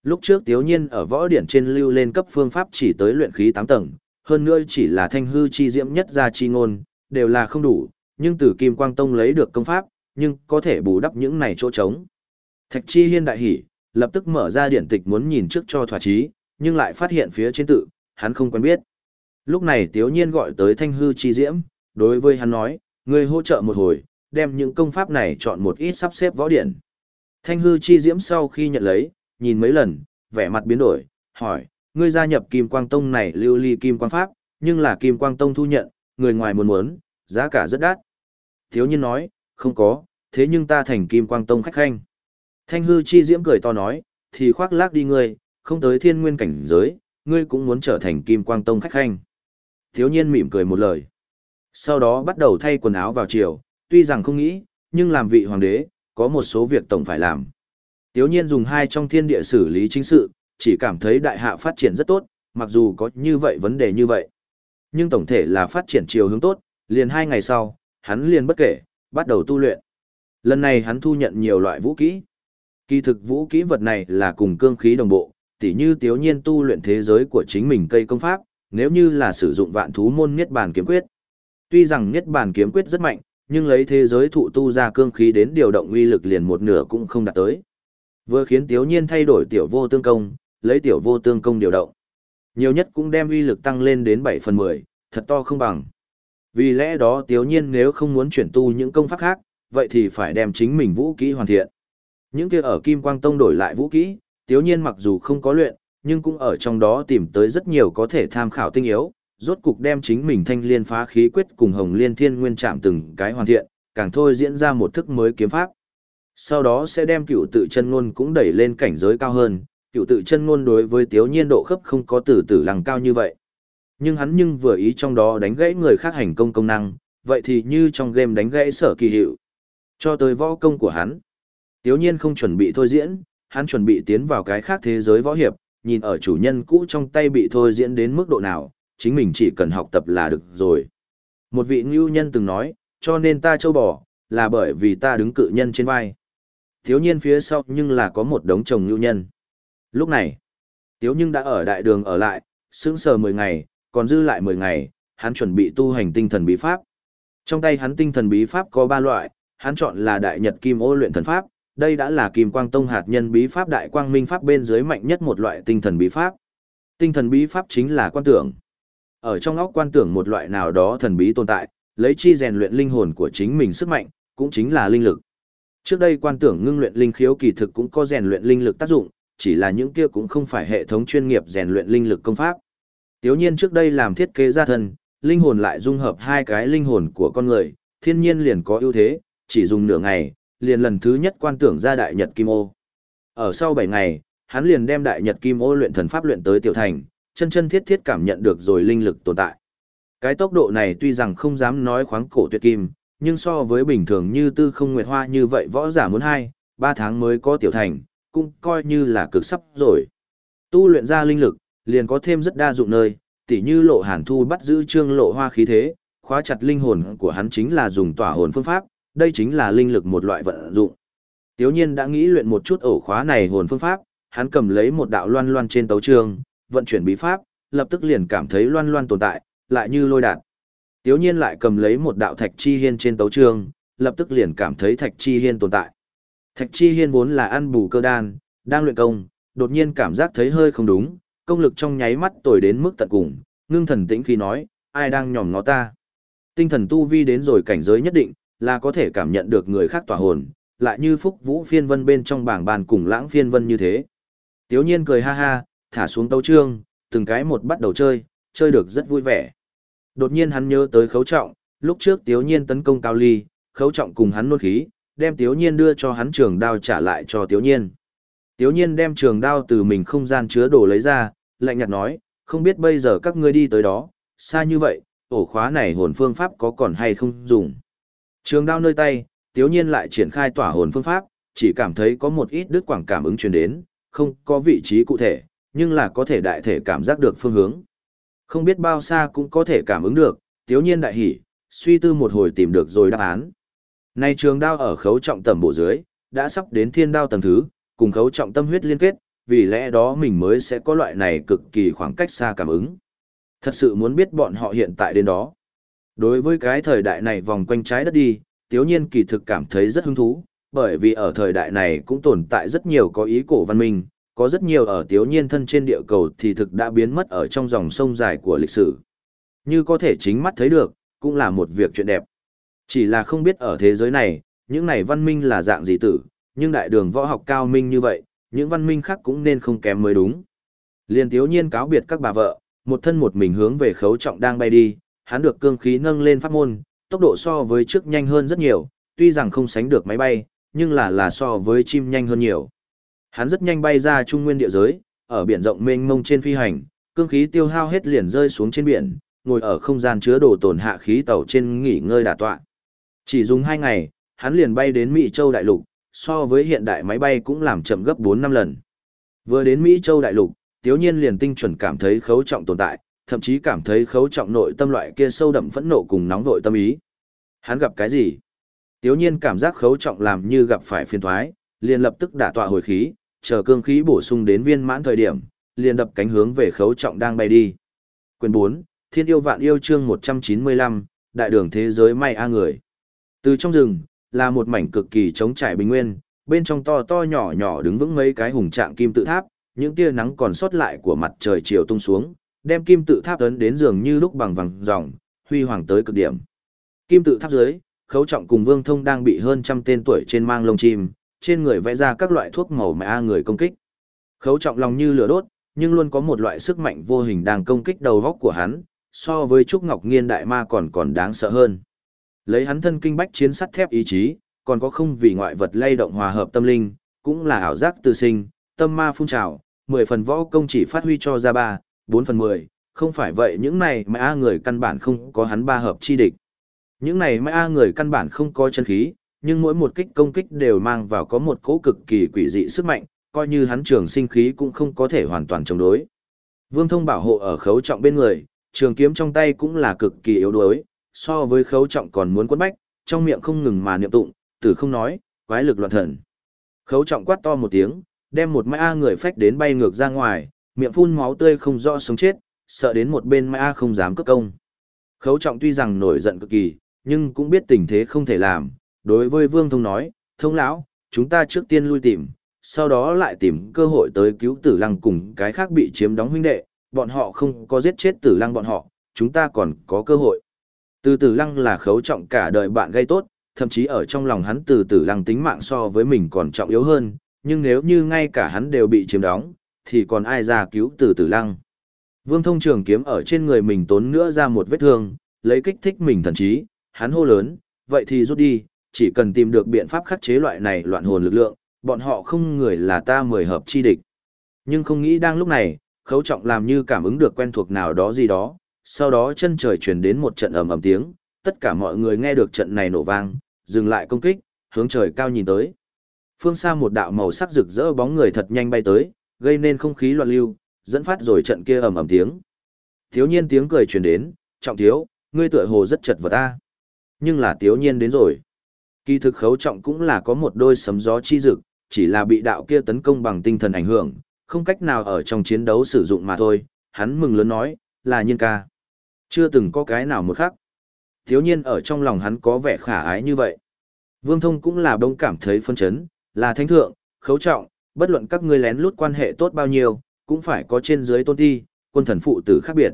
A: Lúc trước Tiếu Nhiên ở võ điển trên lưu lên cấp phương pháp chỉ tới luyện khí 8 tầng, hơn nữa chỉ là thanh hư chi diễm nhất ra chi ngôn, đều là không đủ, nhưng từ Kim Quang Tông lấy được công pháp, nhưng có thể bù đắp những này chỗ trống. Thạch Chi Hiên đại hỉ, lập tức mở ra điển tịch muốn nhìn trước cho thỏa chí, nhưng lại phát hiện phía trên tự, hắn không quen biết. Lúc này Tiếu Nhiên gọi tới Thanh Hư Chi Diễm, đối với hắn nói, người hỗ trợ một hồi, đem những công pháp này chọn một ít sắp xếp võ điển. Thanh Hư Chi Diễm sau khi nhận lấy, nhìn mấy lần, vẻ mặt biến đổi, hỏi, ngươi gia nhập Kim Quang Tông này lưu ly Kim Quang Pháp, nhưng là Kim Quang Tông thu nhận, người ngoài muốn muốn, giá cả rất đắt. Thiếu nhiên nói, không có, thế nhưng ta thành Kim Quang Tông khách khanh. Thanh hư chi diễm cười to nói, thì khoác lác đi ngươi, không tới thiên nguyên cảnh giới, ngươi cũng muốn trở thành Kim Quang Tông khách khanh. Thiếu nhiên mỉm cười một lời. Sau đó bắt đầu thay quần áo vào chiều, tuy rằng không nghĩ, nhưng làm vị hoàng đế, có một số việc tổng phải làm. Tiếu nhiên dùng hai trong thiên địa xử lý chính sự, chỉ cảm thấy đại hạ phát triển rất tốt, mặc dù có như vậy vấn đề như vậy. Nhưng tổng thể là phát triển chiều hướng tốt, liền hai ngày sau, hắn liền bất kể, bắt đầu tu luyện. Lần này hắn thu nhận nhiều loại vũ kỹ. Kỳ thực vũ kỹ vật này là cùng cương khí đồng bộ, tỉ như tiếu nhiên tu luyện thế giới của chính mình cây công pháp, nếu như là sử dụng vạn thú môn niết bàn kiếm quyết. Tuy rằng niết bàn kiếm quyết rất mạnh, nhưng lấy thế giới thụ tu ra cương khí đến điều động uy lực liền một nửa cũng không đạt tới. Vừa khiến tiếu nhiên thay đổi tiểu vô tương công, lấy tiểu vô tương công điều động. Nhiều nhất cũng đem uy lực tăng lên đến 7 phần 10, thật to không bằng. Vì lẽ đó tiếu nhiên nếu không muốn chuyển tu những công pháp khác, vậy thì phải đem chính mình vũ kỹ hoàn thiện. Những kia ở Kim Quang Tông đổi lại vũ kỹ, tiếu nhiên mặc dù không có luyện, nhưng cũng ở trong đó tìm tới rất nhiều có thể tham khảo tinh yếu, rốt cục đem chính mình thanh liên phá khí quyết cùng hồng liên thiên nguyên chạm từng cái hoàn thiện, càng thôi diễn ra một thức mới kiếm pháp. Sau đó sẽ đem cựu tự chân ngôn cũng đẩy lên cảnh giới cao hơn, cựu tự chân ngôn đối với tiếu nhiên độ khớp không có tử tử lằng cao như vậy. Nhưng hắn nhưng vừa ý trong đó đánh gãy người khác hành công công năng, vậy thì như trong game đánh gãy sở kỳ hiệu. Cho tới võ công của hắn. Tiếu nhiên không chuẩn bị thôi diễn, hắn chuẩn bị tiến vào cái khác thế giới võ hiệp, nhìn ở chủ nhân cũ trong tay bị thôi diễn đến mức độ nào, chính mình chỉ cần học tập là được rồi. Một vị ngưu nhân từng nói, cho nên ta châu bò, là bởi vì ta đứng cự nhân trên vai. Thiếu nhiên phía sau nhưng là có một đống chồng ngưu nhân. Lúc này, Tiếu nhưng đã ở đại đường ở lại, sững sờ 10 ngày, còn dư lại 10 ngày, hắn chuẩn bị tu hành tinh thần bí pháp. Trong tay hắn tinh thần bí pháp có 3 loại, hắn chọn là đại nhật kim ô luyện thần pháp, đây đã là kim quang tông hạt nhân bí pháp đại quang minh pháp bên dưới mạnh nhất một loại tinh thần bí pháp. Tinh thần bí pháp chính là quan tưởng. Ở trong óc quan tưởng một loại nào đó thần bí tồn tại, lấy chi rèn luyện linh hồn của chính mình sức mạnh, cũng chính là linh lực. Trước đây quan tưởng ngưng luyện linh khiếu kỳ thực cũng có rèn luyện linh lực tác dụng, chỉ là những kia cũng không phải hệ thống chuyên nghiệp rèn luyện linh lực công pháp. Tiếu nhiên trước đây làm thiết kế gia thân, linh hồn lại dung hợp hai cái linh hồn của con người, thiên nhiên liền có ưu thế, chỉ dùng nửa ngày, liền lần thứ nhất quan tưởng ra đại nhật kim ô. Ở sau 7 ngày, hắn liền đem đại nhật kim ô luyện thần pháp luyện tới tiểu thành, chân chân thiết thiết cảm nhận được rồi linh lực tồn tại. Cái tốc độ này tuy rằng không dám nói khoáng cổ tuyệt kim, nhưng so với bình thường như tư không nguyệt hoa như vậy võ giả muốn hai, ba tháng mới có tiểu thành, cũng coi như là cực sắp rồi. Tu luyện ra linh lực, liền có thêm rất đa dụng nơi, tỉ như lộ hàn thu bắt giữ trương lộ hoa khí thế, khóa chặt linh hồn của hắn chính là dùng tỏa hồn phương pháp, đây chính là linh lực một loại vận dụng. Tiếu nhiên đã nghĩ luyện một chút ổ khóa này hồn phương pháp, hắn cầm lấy một đạo loan loan trên tấu trường, vận chuyển bí pháp, lập tức liền cảm thấy loan loan tồn tại, lại như lôi đạn. Tiếu nhiên lại cầm lấy một đạo thạch chi hiên trên tấu trường, lập tức liền cảm thấy thạch chi hiên tồn tại. Thạch chi hiên vốn là ăn bù cơ đan, đang luyện công, đột nhiên cảm giác thấy hơi không đúng, công lực trong nháy mắt tồi đến mức tận cùng, ngưng thần tĩnh khi nói, ai đang nhòm ngó ta. Tinh thần tu vi đến rồi cảnh giới nhất định, là có thể cảm nhận được người khác tỏa hồn, lại như phúc vũ phiên vân bên trong bảng bàn cùng lãng phiên vân như thế. Tiếu nhiên cười ha ha, thả xuống tấu trương, từng cái một bắt đầu chơi, chơi được rất vui vẻ. Đột nhiên hắn nhớ tới khấu trọng, lúc trước tiếu nhiên tấn công cao ly, khấu trọng cùng hắn nôn khí, đem tiếu nhiên đưa cho hắn trường đao trả lại cho tiếu nhiên. Tiếu nhiên đem trường đao từ mình không gian chứa đồ lấy ra, lạnh nhạt nói, không biết bây giờ các ngươi đi tới đó, xa như vậy, ổ khóa này hồn phương pháp có còn hay không dùng. Trường đao nơi tay, tiếu nhiên lại triển khai tỏa hồn phương pháp, chỉ cảm thấy có một ít đứt quảng cảm ứng truyền đến, không có vị trí cụ thể, nhưng là có thể đại thể cảm giác được phương hướng. Không biết bao xa cũng có thể cảm ứng được, tiếu nhiên đại hỉ, suy tư một hồi tìm được rồi đáp án. Nay trường đao ở khấu trọng tầm bộ dưới, đã sắp đến thiên đao tầng thứ, cùng khấu trọng tâm huyết liên kết, vì lẽ đó mình mới sẽ có loại này cực kỳ khoảng cách xa cảm ứng. Thật sự muốn biết bọn họ hiện tại đến đó. Đối với cái thời đại này vòng quanh trái đất đi, tiếu nhiên kỳ thực cảm thấy rất hứng thú, bởi vì ở thời đại này cũng tồn tại rất nhiều có ý cổ văn minh, có rất nhiều ở tiếu nhiên thân trên địa cầu thì thực đã biến mất ở trong dòng sông dài của lịch sử. Như có thể chính mắt thấy được, cũng là một việc chuyện đẹp. Chỉ là không biết ở thế giới này, những này văn minh là dạng gì tử, nhưng đại đường võ học cao minh như vậy, những văn minh khác cũng nên không kém mới đúng. Liên tiếu nhiên cáo biệt các bà vợ, một thân một mình hướng về khấu trọng đang bay đi, hắn được cương khí nâng lên pháp môn, tốc độ so với trước nhanh hơn rất nhiều, tuy rằng không sánh được máy bay, nhưng là là so với chim nhanh hơn nhiều. Hắn rất nhanh bay ra trung nguyên địa giới, ở biển rộng mênh mông trên phi hành, cương khí tiêu hao hết liền rơi xuống trên biển, ngồi ở không gian chứa đồ tồn hạ khí tàu trên nghỉ ngơi đả tọa. Chỉ dùng hai ngày, hắn liền bay đến Mỹ Châu Đại Lục, so với hiện đại máy bay cũng làm chậm gấp 4 năm lần. Vừa đến Mỹ Châu Đại Lục, Tiếu Nhiên liền tinh chuẩn cảm thấy khấu trọng tồn tại, thậm chí cảm thấy khấu trọng nội tâm loại kia sâu đậm phẫn nộ cùng nóng vội tâm ý. Hắn gặp cái gì? Tiếu Nhiên cảm giác khấu trọng làm như gặp phải phiền thoái, liền lập tức đả tọa hồi khí, chờ cương khí bổ sung đến viên mãn thời điểm, liền đập cánh hướng về khấu trọng đang bay đi. Quyền 4, Thiên yêu vạn yêu chương 195, Đại đường thế giới may a người. Từ trong rừng, là một mảnh cực kỳ trống trải bình nguyên, bên trong to to nhỏ nhỏ đứng vững mấy cái hùng trạng kim tự tháp, những tia nắng còn sót lại của mặt trời chiều tung xuống, đem kim tự tháp ấn đến giường như lúc bằng vàng dòng, huy hoàng tới cực điểm. Kim tự tháp dưới, khấu trọng cùng vương thông đang bị hơn trăm tên tuổi trên mang lông chim, trên người vẽ ra các loại thuốc màu mà a người công kích. Khấu trọng lòng như lửa đốt, nhưng luôn có một loại sức mạnh vô hình đang công kích đầu góc của hắn, so với Trúc Ngọc Nghiên đại ma còn còn đáng sợ hơn. Lấy hắn thân kinh bách chiến sắt thép ý chí, còn có không vì ngoại vật lay động hòa hợp tâm linh, cũng là ảo giác tự sinh, tâm ma phun trào, 10 phần võ công chỉ phát huy cho ra ba. 4 phần 10, không phải vậy những này mà A người căn bản không có hắn ba hợp chi địch. Những này mà A người căn bản không có chân khí, nhưng mỗi một kích công kích đều mang vào có một cỗ cực kỳ quỷ dị sức mạnh, coi như hắn trường sinh khí cũng không có thể hoàn toàn chống đối. Vương Thông bảo hộ ở khấu trọng bên người, trường kiếm trong tay cũng là cực kỳ yếu đuối, so với khấu trọng còn muốn quấn bách, trong miệng không ngừng mà niệm tụng, tử không nói, quái lực loạn thần. Khấu trọng quát to một tiếng, đem một mai A người phách đến bay ngược ra ngoài, miệng phun máu tươi không rõ sống chết, sợ đến một bên mai A không dám cất công. Khấu trọng tuy rằng nổi giận cực kỳ, nhưng cũng biết tình thế không thể làm, đối với Vương Thông nói, thông lão, chúng ta trước tiên lui tìm, sau đó lại tìm cơ hội tới cứu tử lăng cùng cái khác bị chiếm đóng huynh đệ, bọn họ không có giết chết tử lăng bọn họ, chúng ta còn có cơ hội. Từ tử lăng là khấu trọng cả đời bạn gây tốt, thậm chí ở trong lòng hắn từ tử lăng tính mạng so với mình còn trọng yếu hơn, nhưng nếu như ngay cả hắn đều bị chiếm đóng, thì còn ai ra cứu từ tử lăng. Vương thông trường kiếm ở trên người mình tốn nữa ra một vết thương, lấy kích thích mình thần trí, hắn hô lớn, vậy thì rút đi, chỉ cần tìm được biện pháp khắc chế loại này loạn hồn lực lượng, bọn họ không người là ta mười hợp chi địch. Nhưng không nghĩ đang lúc này, khấu trọng làm như cảm ứng được quen thuộc nào đó gì đó, sau đó chân trời truyền đến một trận ầm ầm tiếng, tất cả mọi người nghe được trận này nổ vang, dừng lại công kích, hướng trời cao nhìn tới. Phương xa một đạo màu sắc rực rỡ bóng người thật nhanh bay tới, gây nên không khí loạn lưu, dẫn phát rồi trận kia ầm ầm tiếng. Thiếu nhiên tiếng cười truyền đến, trọng thiếu, ngươi tựa hồ rất chật vật ta. Nhưng là thiếu nhiên đến rồi. Kỳ thực khấu trọng cũng là có một đôi sấm gió chi dực, chỉ là bị đạo kia tấn công bằng tinh thần ảnh hưởng, không cách nào ở trong chiến đấu sử dụng mà thôi. Hắn mừng lớn nói, là nhiên ca. Chưa từng có cái nào một khắc. Thiếu nhiên ở trong lòng hắn có vẻ khả ái như vậy. Vương Thông cũng là đông cảm thấy phân chấn, là thánh thượng, khấu trọng, bất luận các ngươi lén lút quan hệ tốt bao nhiêu, cũng phải có trên dưới tôn ti, quân thần phụ tử khác biệt.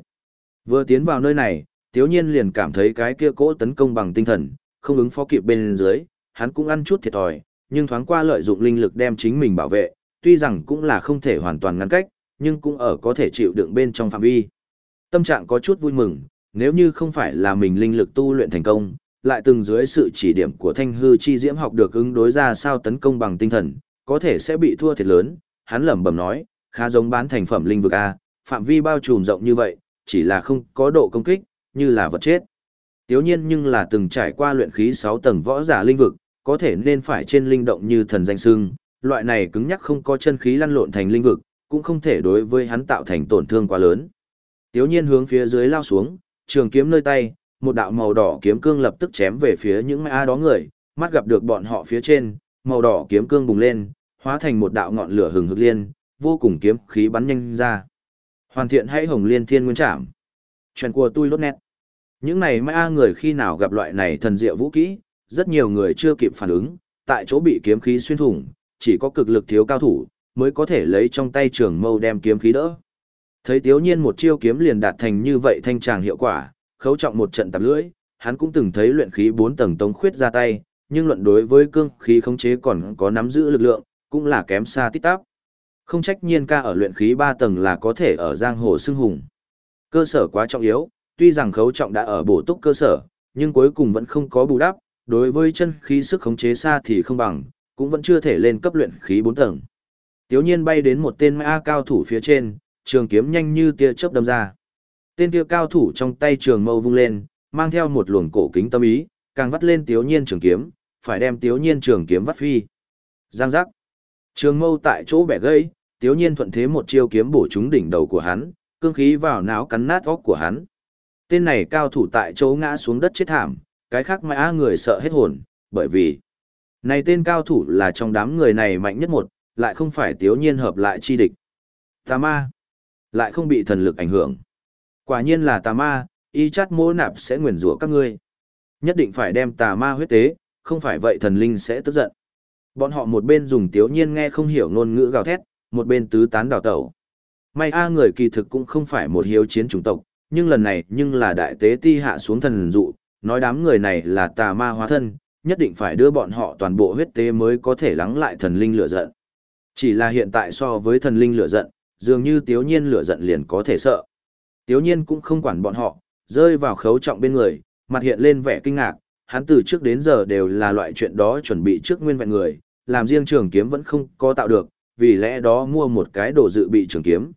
A: Vừa tiến vào nơi này, Tiếu Nhiên liền cảm thấy cái kia cỗ tấn công bằng tinh thần, không ứng phó kịp bên dưới, hắn cũng ăn chút thiệt thòi, nhưng thoáng qua lợi dụng linh lực đem chính mình bảo vệ, tuy rằng cũng là không thể hoàn toàn ngăn cách, nhưng cũng ở có thể chịu đựng bên trong phạm vi. Tâm trạng có chút vui mừng, nếu như không phải là mình linh lực tu luyện thành công, lại từng dưới sự chỉ điểm của thanh hư chi diễm học được ứng đối ra sao tấn công bằng tinh thần, có thể sẽ bị thua thiệt lớn, hắn lẩm bẩm nói, khá giống bán thành phẩm linh vực A, phạm vi bao trùm rộng như vậy, chỉ là không có độ công kích, như là vật chết. Tiếu nhiên nhưng là từng trải qua luyện khí 6 tầng võ giả linh vực, có thể nên phải trên linh động như thần danh sưng, loại này cứng nhắc không có chân khí lăn lộn thành linh vực, cũng không thể đối với hắn tạo thành tổn thương quá lớn. Tiếu nhiên hướng phía dưới lao xuống, trường kiếm nơi tay, một đạo màu đỏ kiếm cương lập tức chém về phía những ma đó người, mắt gặp được bọn họ phía trên, màu đỏ kiếm cương bùng lên, hóa thành một đạo ngọn lửa hừng hực liên, vô cùng kiếm khí bắn nhanh ra. Hoàn thiện hãy hồng liên thiên nguyên trảm. Chuyện của tôi lốt nét. Những này ma người khi nào gặp loại này thần diệu vũ kỹ, rất nhiều người chưa kịp phản ứng, tại chỗ bị kiếm khí xuyên thủng, chỉ có cực lực thiếu cao thủ, mới có thể lấy trong tay trường mâu đem kiếm khí đỡ. Thấy tiếu nhiên một chiêu kiếm liền đạt thành như vậy thanh tràng hiệu quả, khấu trọng một trận tạp lưỡi, hắn cũng từng thấy luyện khí 4 tầng tống khuyết ra tay, nhưng luận đối với cương khí khống chế còn có nắm giữ lực lượng, cũng là kém xa tít tắp. Không trách nhiên ca ở luyện khí 3 tầng là có thể ở giang hồ xưng hùng. Cơ sở quá trọng yếu, tuy rằng khấu trọng đã ở bổ túc cơ sở, nhưng cuối cùng vẫn không có bù đắp, đối với chân khí sức khống chế xa thì không bằng, cũng vẫn chưa thể lên cấp luyện khí 4 tầng. Tiếu nhiên bay đến một tên ma cao thủ phía trên, trường kiếm nhanh như tia chớp đâm ra. Tên kia cao thủ trong tay trường mâu vung lên, mang theo một luồng cổ kính tâm ý, càng vắt lên tiếu nhiên trường kiếm, phải đem tiếu nhiên trường kiếm vắt phi. Giang giác. Trường mâu tại chỗ bẻ gây, tiếu nhiên thuận thế một chiêu kiếm bổ trúng đỉnh đầu của hắn, cương khí vào não cắn nát óc của hắn. Tên này cao thủ tại chỗ ngã xuống đất chết thảm, cái khác mã người sợ hết hồn, bởi vì này tên cao thủ là trong đám người này mạnh nhất một, lại không phải tiếu nhiên hợp lại chi địch. Tà ma, lại không bị thần lực ảnh hưởng. Quả nhiên là tà ma, y chát mô nạp sẽ nguyền rủa các ngươi. Nhất định phải đem tà ma huyết tế, không phải vậy thần linh sẽ tức giận. Bọn họ một bên dùng tiếu nhiên nghe không hiểu ngôn ngữ gào thét, một bên tứ tán đào tẩu. May a người kỳ thực cũng không phải một hiếu chiến chủng tộc, nhưng lần này nhưng là đại tế ti hạ xuống thần dụ, nói đám người này là tà ma hóa thân, nhất định phải đưa bọn họ toàn bộ huyết tế mới có thể lắng lại thần linh lửa giận. Chỉ là hiện tại so với thần linh lửa giận, dường như tiếu nhiên lửa giận liền có thể sợ. Tiếu nhiên cũng không quản bọn họ, rơi vào khấu trọng bên người, mặt hiện lên vẻ kinh ngạc, hắn từ trước đến giờ đều là loại chuyện đó chuẩn bị trước nguyên vẹn người, làm riêng trường kiếm vẫn không có tạo được, vì lẽ đó mua một cái đồ dự bị trường kiếm.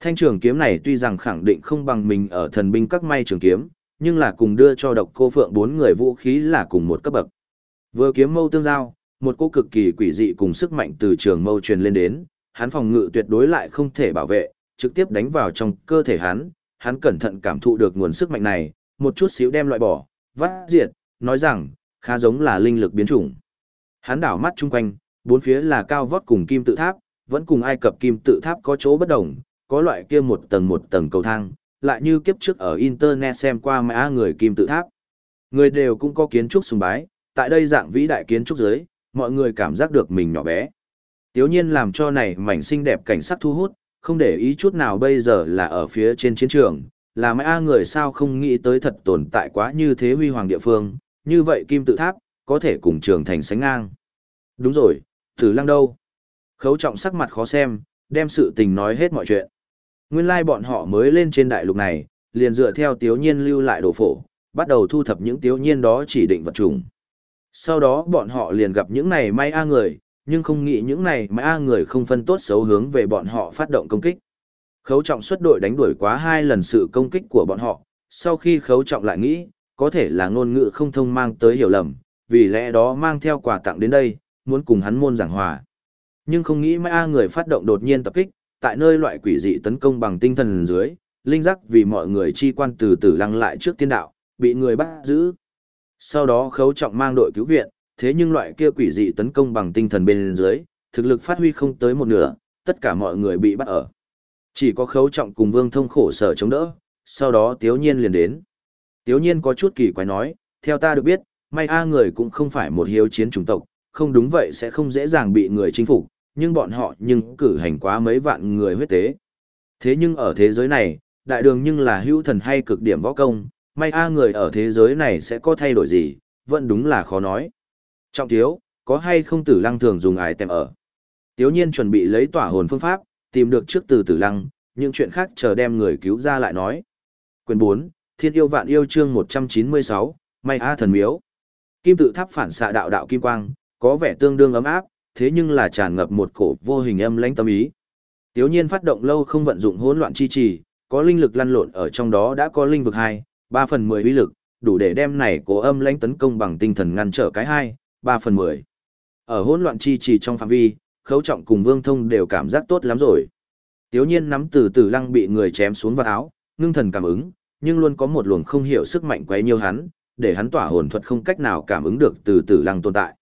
A: Thanh trường kiếm này tuy rằng khẳng định không bằng mình ở thần binh các may trường kiếm, nhưng là cùng đưa cho độc cô phượng bốn người vũ khí là cùng một cấp bậc. Vừa kiếm mâu tương giao, một cô cực kỳ quỷ dị cùng sức mạnh từ trường mâu truyền lên đến, hắn phòng ngự tuyệt đối lại không thể bảo vệ, trực tiếp đánh vào trong cơ thể hắn, hắn cẩn thận cảm thụ được nguồn sức mạnh này, một chút xíu đem loại bỏ, vắt diệt, nói rằng, khá giống là linh lực biến chủng. Hắn đảo mắt chung quanh, bốn phía là cao vót cùng kim tự tháp, vẫn cùng Ai Cập kim tự tháp có chỗ bất đồng, có loại kia một tầng một tầng cầu thang, lại như kiếp trước ở internet xem qua mã người kim tự tháp. Người đều cũng có kiến trúc sùng bái, tại đây dạng vĩ đại kiến trúc giới, mọi người cảm giác được mình nhỏ bé. Tiếu nhiên làm cho này mảnh xinh đẹp cảnh sắc thu hút, không để ý chút nào bây giờ là ở phía trên chiến trường, là mã người sao không nghĩ tới thật tồn tại quá như thế huy hoàng địa phương, như vậy kim tự tháp, có thể cùng trường thành sánh ngang. Đúng rồi, tử lăng đâu? Khấu trọng sắc mặt khó xem, đem sự tình nói hết mọi chuyện. Nguyên lai bọn họ mới lên trên đại lục này, liền dựa theo tiếu nhiên lưu lại đồ phổ, bắt đầu thu thập những tiếu nhiên đó chỉ định vật trùng. Sau đó bọn họ liền gặp những này may a người, nhưng không nghĩ những này may a người không phân tốt xấu hướng về bọn họ phát động công kích. Khấu trọng xuất đội đánh đuổi quá hai lần sự công kích của bọn họ, sau khi khấu trọng lại nghĩ, có thể là ngôn ngữ không thông mang tới hiểu lầm, vì lẽ đó mang theo quà tặng đến đây, muốn cùng hắn môn giảng hòa. Nhưng không nghĩ mai A người phát động đột nhiên tập kích, tại nơi loại quỷ dị tấn công bằng tinh thần dưới, linh giác vì mọi người chi quan từ từ lăng lại trước tiên đạo, bị người bắt giữ. Sau đó khấu trọng mang đội cứu viện, thế nhưng loại kia quỷ dị tấn công bằng tinh thần bên dưới, thực lực phát huy không tới một nửa, tất cả mọi người bị bắt ở. Chỉ có khấu trọng cùng vương thông khổ sở chống đỡ, sau đó tiếu nhiên liền đến. Tiếu nhiên có chút kỳ quái nói, theo ta được biết, may A người cũng không phải một hiếu chiến chủng tộc, không đúng vậy sẽ không dễ dàng bị người chinh phục, nhưng bọn họ nhưng cử hành quá mấy vạn người huyết tế. Thế nhưng ở thế giới này, đại đường nhưng là hữu thần hay cực điểm võ công, may A người ở thế giới này sẽ có thay đổi gì, vẫn đúng là khó nói. Trọng thiếu, có hay không tử lăng thường dùng ải tem ở. Tiếu nhiên chuẩn bị lấy tỏa hồn phương pháp, tìm được trước từ tử lăng, những chuyện khác chờ đem người cứu ra lại nói. Quyền 4, Thiên yêu vạn yêu chương 196, May A thần miếu. Kim tự tháp phản xạ đạo đạo kim quang, có vẻ tương đương ấm áp, thế nhưng là tràn ngập một cổ vô hình âm lãnh tâm ý. Tiếu nhiên phát động lâu không vận dụng hỗn loạn chi trì, có linh lực lăn lộn ở trong đó đã có linh vực 2, 3 phần 10 uy lực, đủ để đem này cổ âm lãnh tấn công bằng tinh thần ngăn trở cái 2, 3 phần 10. Ở hỗn loạn chi trì trong phạm vi, khấu trọng cùng vương thông đều cảm giác tốt lắm rồi. Tiếu nhiên nắm từ từ lăng bị người chém xuống vào áo, ngưng thần cảm ứng, nhưng luôn có một luồng không hiểu sức mạnh quấy nhiều hắn, để hắn tỏa hồn thuật không cách nào cảm ứng được từ tử lăng tồn tại.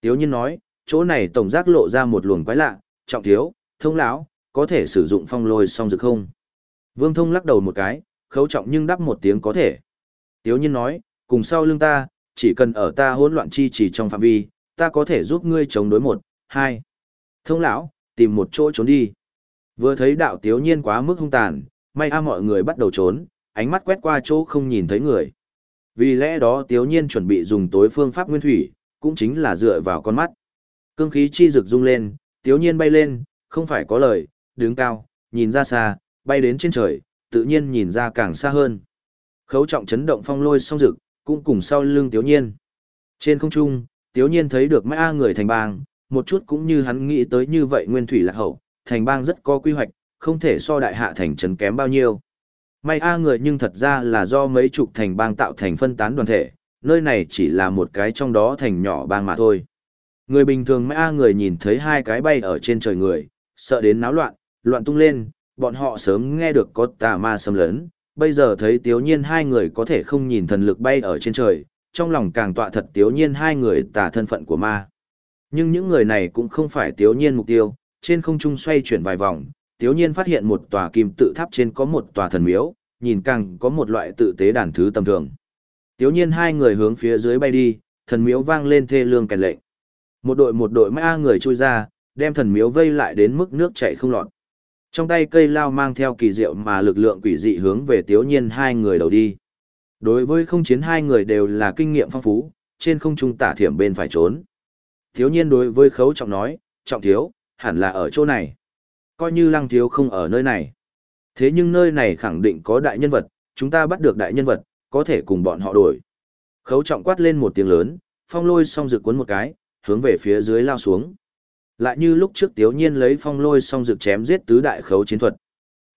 A: Tiếu nhiên nói, chỗ này tổng giác lộ ra một luồng quái lạ, trọng thiếu, thông lão, có thể sử dụng phong lôi song dược không? Vương thông lắc đầu một cái, khấu trọng nhưng đáp một tiếng có thể. Tiếu nhiên nói, cùng sau lưng ta, chỉ cần ở ta hỗn loạn chi chỉ trong phạm vi, ta có thể giúp ngươi chống đối một, hai. Thông lão, tìm một chỗ trốn đi. Vừa thấy đạo tiếu nhiên quá mức hung tàn, may a mọi người bắt đầu trốn, ánh mắt quét qua chỗ không nhìn thấy người. Vì lẽ đó tiếu nhiên chuẩn bị dùng tối phương pháp nguyên thủy, cũng chính là dựa vào con mắt. Cương khí chi rực rung lên, tiếu nhiên bay lên, không phải có lời, đứng cao, nhìn ra xa, bay đến trên trời, tự nhiên nhìn ra càng xa hơn. Khấu trọng chấn động phong lôi song rực, cũng cùng sau lưng tiếu nhiên. Trên không trung, tiếu nhiên thấy được mấy A người thành bang, một chút cũng như hắn nghĩ tới như vậy nguyên thủy lạc hậu, thành bang rất có quy hoạch, không thể so đại hạ thành trấn kém bao nhiêu. May A người nhưng thật ra là do mấy chục thành bang tạo thành phân tán đoàn thể, nơi này chỉ là một cái trong đó thành nhỏ bang mà thôi. Người bình thường May A người nhìn thấy hai cái bay ở trên trời người, sợ đến náo loạn, loạn tung lên, bọn họ sớm nghe được có tà ma xâm lấn, bây giờ thấy tiếu nhiên hai người có thể không nhìn thần lực bay ở trên trời, trong lòng càng tọa thật tiếu nhiên hai người tà thân phận của ma. Nhưng những người này cũng không phải tiếu nhiên mục tiêu, trên không trung xoay chuyển vài vòng, tiếu nhiên phát hiện một tòa kim tự tháp trên có một tòa thần miếu, nhìn càng có một loại tự tế đàn thứ tầm thường. Tiếu nhiên hai người hướng phía dưới bay đi, thần miếu vang lên thê lương kèn lệnh. Một đội một đội ma người chui ra, đem thần miếu vây lại đến mức nước chảy không lọt. Trong tay cây lao mang theo kỳ diệu mà lực lượng quỷ dị hướng về tiếu nhiên hai người đầu đi. Đối với không chiến hai người đều là kinh nghiệm phong phú, trên không trung tả thiểm bên phải trốn. Tiếu nhiên đối với khấu trọng nói, trọng thiếu, hẳn là ở chỗ này. Coi như lăng thiếu không ở nơi này. Thế nhưng nơi này khẳng định có đại nhân vật, chúng ta bắt được đại nhân vật, có thể cùng bọn họ đổi. Khấu trọng quát lên một tiếng lớn, phong lôi song rực cuốn một cái, hướng về phía dưới lao xuống. Lại như lúc trước Tiếu Nhiên lấy phong lôi song rực chém giết tứ đại khấu chiến thuật.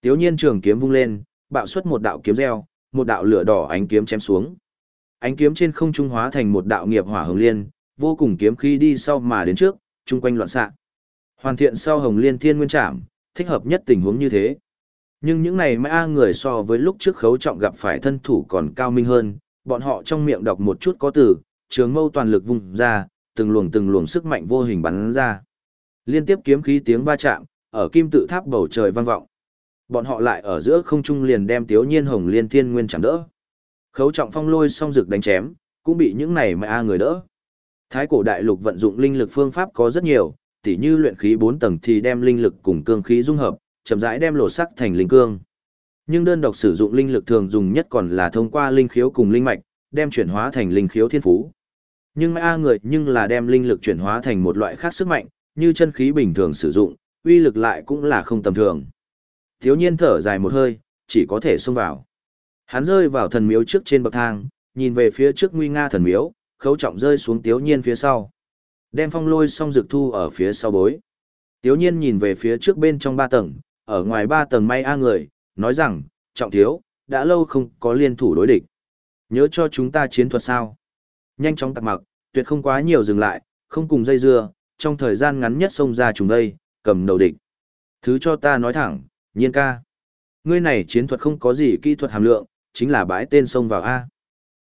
A: Tiếu Nhiên trường kiếm vung lên, bạo xuất một đạo kiếm reo, một đạo lửa đỏ ánh kiếm chém xuống. Ánh kiếm trên không trung hóa thành một đạo nghiệp hỏa hồng liên, vô cùng kiếm khí đi sau mà đến trước, chung quanh loạn xạ. Hoàn thiện sau hồng liên thiên nguyên trảm, thích hợp nhất tình huống như thế. Nhưng những này mã người so với lúc trước khấu trọng gặp phải thân thủ còn cao minh hơn, bọn họ trong miệng đọc một chút có từ, trường mâu toàn lực vung ra, từng luồng từng luồng sức mạnh vô hình bắn ra. Liên tiếp kiếm khí tiếng va chạm, ở kim tự tháp bầu trời vang vọng. Bọn họ lại ở giữa không trung liền đem Tiếu Nhiên Hồng Liên Thiên Nguyên chạm đỡ. Khấu trọng phong lôi song rực đánh chém, cũng bị những này mà a người đỡ. Thái cổ đại lục vận dụng linh lực phương pháp có rất nhiều, tỉ như luyện khí 4 tầng thì đem linh lực cùng cương khí dung hợp, chậm rãi đem lộ sắc thành linh cương. Nhưng đơn độc sử dụng linh lực thường dùng nhất còn là thông qua linh khiếu cùng linh mạch, đem chuyển hóa thành linh khiếu thiên phú. Nhưng a người nhưng là đem linh lực chuyển hóa thành một loại khác sức mạnh, như chân khí bình thường sử dụng, uy lực lại cũng là không tầm thường. Thiếu nhiên thở dài một hơi, chỉ có thể xông vào. Hắn rơi vào thần miếu trước trên bậc thang, nhìn về phía trước nguy nga thần miếu, khấu trọng rơi xuống tiếu nhiên phía sau. Đem phong lôi xong rực thu ở phía sau bối. Tiếu nhiên nhìn về phía trước bên trong ba tầng, ở ngoài ba tầng may a người, nói rằng, trọng thiếu, đã lâu không có liên thủ đối địch. Nhớ cho chúng ta chiến thuật sao. Nhanh chóng tặc mặc, tuyệt không quá nhiều dừng lại, không cùng dây dưa, trong thời gian ngắn nhất xông ra chúng đây, cầm đầu địch. Thứ cho ta nói thẳng, nhiên ca. Ngươi này chiến thuật không có gì kỹ thuật hàm lượng, chính là bãi tên xông vào A.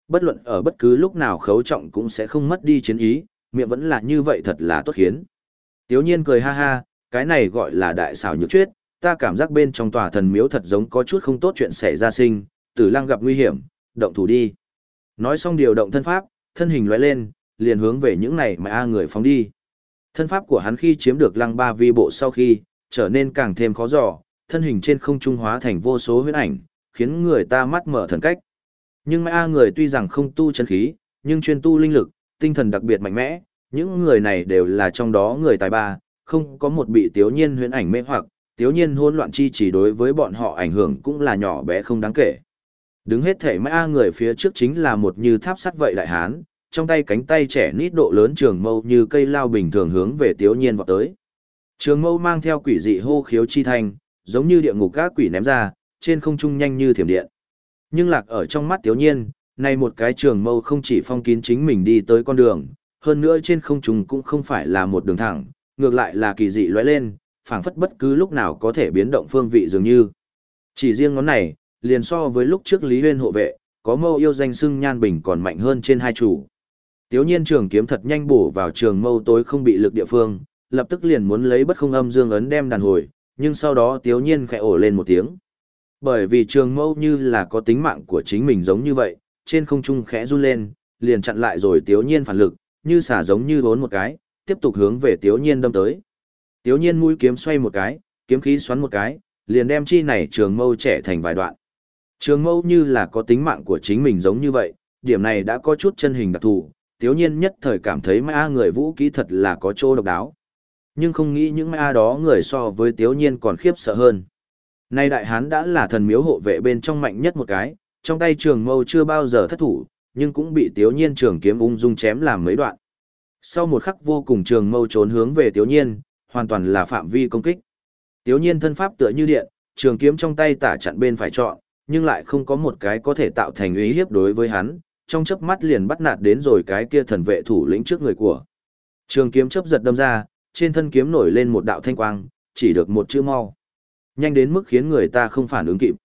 A: Bất luận ở bất cứ lúc nào khấu trọng cũng sẽ không mất đi chiến ý, miệng vẫn là như vậy thật là tốt khiến. Tiếu nhiên cười ha ha, cái này gọi là đại xảo nhược chuyết, ta cảm giác bên trong tòa thần miếu thật giống có chút không tốt chuyện xảy ra sinh, tử lăng gặp nguy hiểm, động thủ đi. Nói xong điều động thân pháp, thân hình lóe lên, liền hướng về những này mà A người phóng đi. Thân pháp của hắn khi chiếm được lăng ba vi bộ sau khi, trở nên càng thêm khó dò, thân hình trên không trung hóa thành vô số huyết ảnh, khiến người ta mắt mở thần cách. Nhưng mà A người tuy rằng không tu chân khí, nhưng chuyên tu linh lực, tinh thần đặc biệt mạnh mẽ, những người này đều là trong đó người tài ba, không có một bị tiếu nhiên huyễn ảnh mê hoặc, tiếu nhiên hỗn loạn chi chỉ đối với bọn họ ảnh hưởng cũng là nhỏ bé không đáng kể. Đứng hết thể mã người phía trước chính là một như tháp sắt vậy đại hán, trong tay cánh tay trẻ nít độ lớn trường mâu như cây lao bình thường hướng về tiếu nhiên vọt tới. Trường mâu mang theo quỷ dị hô khiếu chi thanh, giống như địa ngục các quỷ ném ra, trên không trung nhanh như thiểm điện. Nhưng lạc ở trong mắt tiếu nhiên, này một cái trường mâu không chỉ phong kín chính mình đi tới con đường, hơn nữa trên không trung cũng không phải là một đường thẳng, ngược lại là kỳ dị lóe lên, phảng phất bất cứ lúc nào có thể biến động phương vị dường như. Chỉ riêng ngón này, liền so với lúc trước Lý Huyên hộ vệ, có mâu yêu danh xưng nhan bình còn mạnh hơn trên hai chủ. Tiếu nhiên trường kiếm thật nhanh bổ vào trường mâu tối không bị lực địa phương, lập tức liền muốn lấy bất không âm dương ấn đem đàn hồi, nhưng sau đó tiếu nhiên khẽ ổ lên một tiếng. Bởi vì trường mâu như là có tính mạng của chính mình giống như vậy, trên không trung khẽ run lên, liền chặn lại rồi tiếu nhiên phản lực, như xả giống như vốn một cái, tiếp tục hướng về tiếu nhiên đâm tới. Tiếu nhiên mũi kiếm xoay một cái, kiếm khí xoắn một cái, liền đem chi này trường mâu trẻ thành vài đoạn. Trường mâu như là có tính mạng của chính mình giống như vậy, điểm này đã có chút chân hình đặc thù, tiếu nhiên nhất thời cảm thấy ma người vũ kỹ thật là có chỗ độc đáo. Nhưng không nghĩ những ma đó người so với tiếu nhiên còn khiếp sợ hơn. Nay đại hán đã là thần miếu hộ vệ bên trong mạnh nhất một cái, trong tay trường mâu chưa bao giờ thất thủ, nhưng cũng bị tiếu nhiên trường kiếm ung dung chém làm mấy đoạn. Sau một khắc vô cùng trường mâu trốn hướng về tiếu nhiên, hoàn toàn là phạm vi công kích. Tiếu nhiên thân pháp tựa như điện, trường kiếm trong tay tả chặn bên phải chọn, nhưng lại không có một cái có thể tạo thành uy hiếp đối với hắn, trong chớp mắt liền bắt nạt đến rồi cái kia thần vệ thủ lĩnh trước người của. Trường kiếm chớp giật đâm ra, trên thân kiếm nổi lên một đạo thanh quang, chỉ được một chữ mau. Nhanh đến mức khiến người ta không phản ứng kịp.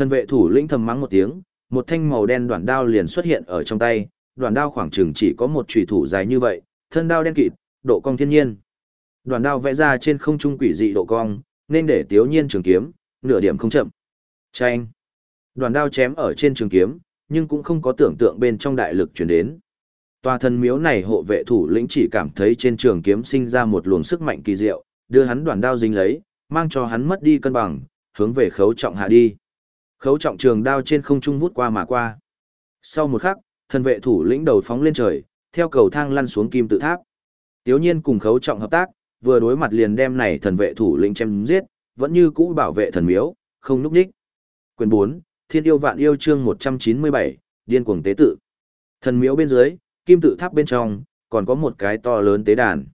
A: Thần vệ thủ lĩnh thầm mắng một tiếng, một thanh màu đen đoạn đao liền xuất hiện ở trong tay, đoạn đao khoảng chừng chỉ có một chùy thủ dài như vậy, thân đao đen kịt, độ cong thiên nhiên. Đoạn đao vẽ ra trên không trung quỷ dị độ cong, nên để tiếu nhiên trường kiếm, nửa điểm không chậm. Chanh. Đoàn đao chém ở trên trường kiếm, nhưng cũng không có tưởng tượng bên trong đại lực chuyển đến. Tòa thần miếu này hộ vệ thủ lĩnh chỉ cảm thấy trên trường kiếm sinh ra một luồng sức mạnh kỳ diệu, đưa hắn đoàn đao dính lấy, mang cho hắn mất đi cân bằng, hướng về khấu trọng hạ đi. Khấu trọng trường đao trên không trung vút qua mà qua. Sau một khắc, thần vệ thủ lĩnh đầu phóng lên trời, theo cầu thang lăn xuống kim tự tháp. Tiếu nhiên cùng khấu trọng hợp tác, vừa đối mặt liền đem này thần vệ thủ lĩnh chém giết, vẫn như cũ bảo vệ thần miếu, không núp đích. Quyền 4, Thiên yêu vạn yêu chương 197, điên cuồng tế tự. Thần miếu bên dưới, kim tự tháp bên trong, còn có một cái to lớn tế đàn.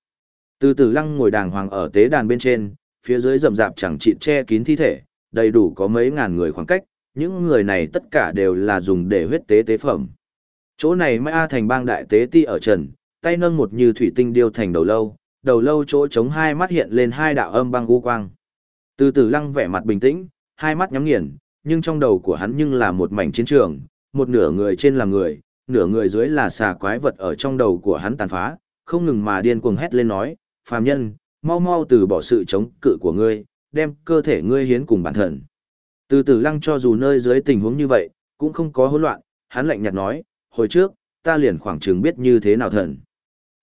A: Từ từ lăng ngồi đàng hoàng ở tế đàn bên trên, phía dưới rậm rạp chẳng chịt che kín thi thể, đầy đủ có mấy ngàn người khoảng cách, những người này tất cả đều là dùng để huyết tế tế phẩm. Chỗ này Mai A thành bang đại tế ti ở trần, tay nâng một như thủy tinh điêu thành đầu lâu, đầu lâu chỗ chống hai mắt hiện lên hai đạo âm băng u quang. Từ từ lăng vẻ mặt bình tĩnh, hai mắt nhắm nghiền, nhưng trong đầu của hắn nhưng là một mảnh chiến trường, một nửa người trên là người, nửa người dưới là xà quái vật ở trong đầu của hắn tàn phá, không ngừng mà điên cuồng hét lên nói, phàm nhân, mau mau từ bỏ sự chống cự của ngươi, đem cơ thể ngươi hiến cùng bản thân. Từ từ lăng cho dù nơi dưới tình huống như vậy, cũng không có hỗn loạn, hắn lạnh nhạt nói, hồi trước, ta liền khoảng chừng biết như thế nào thần.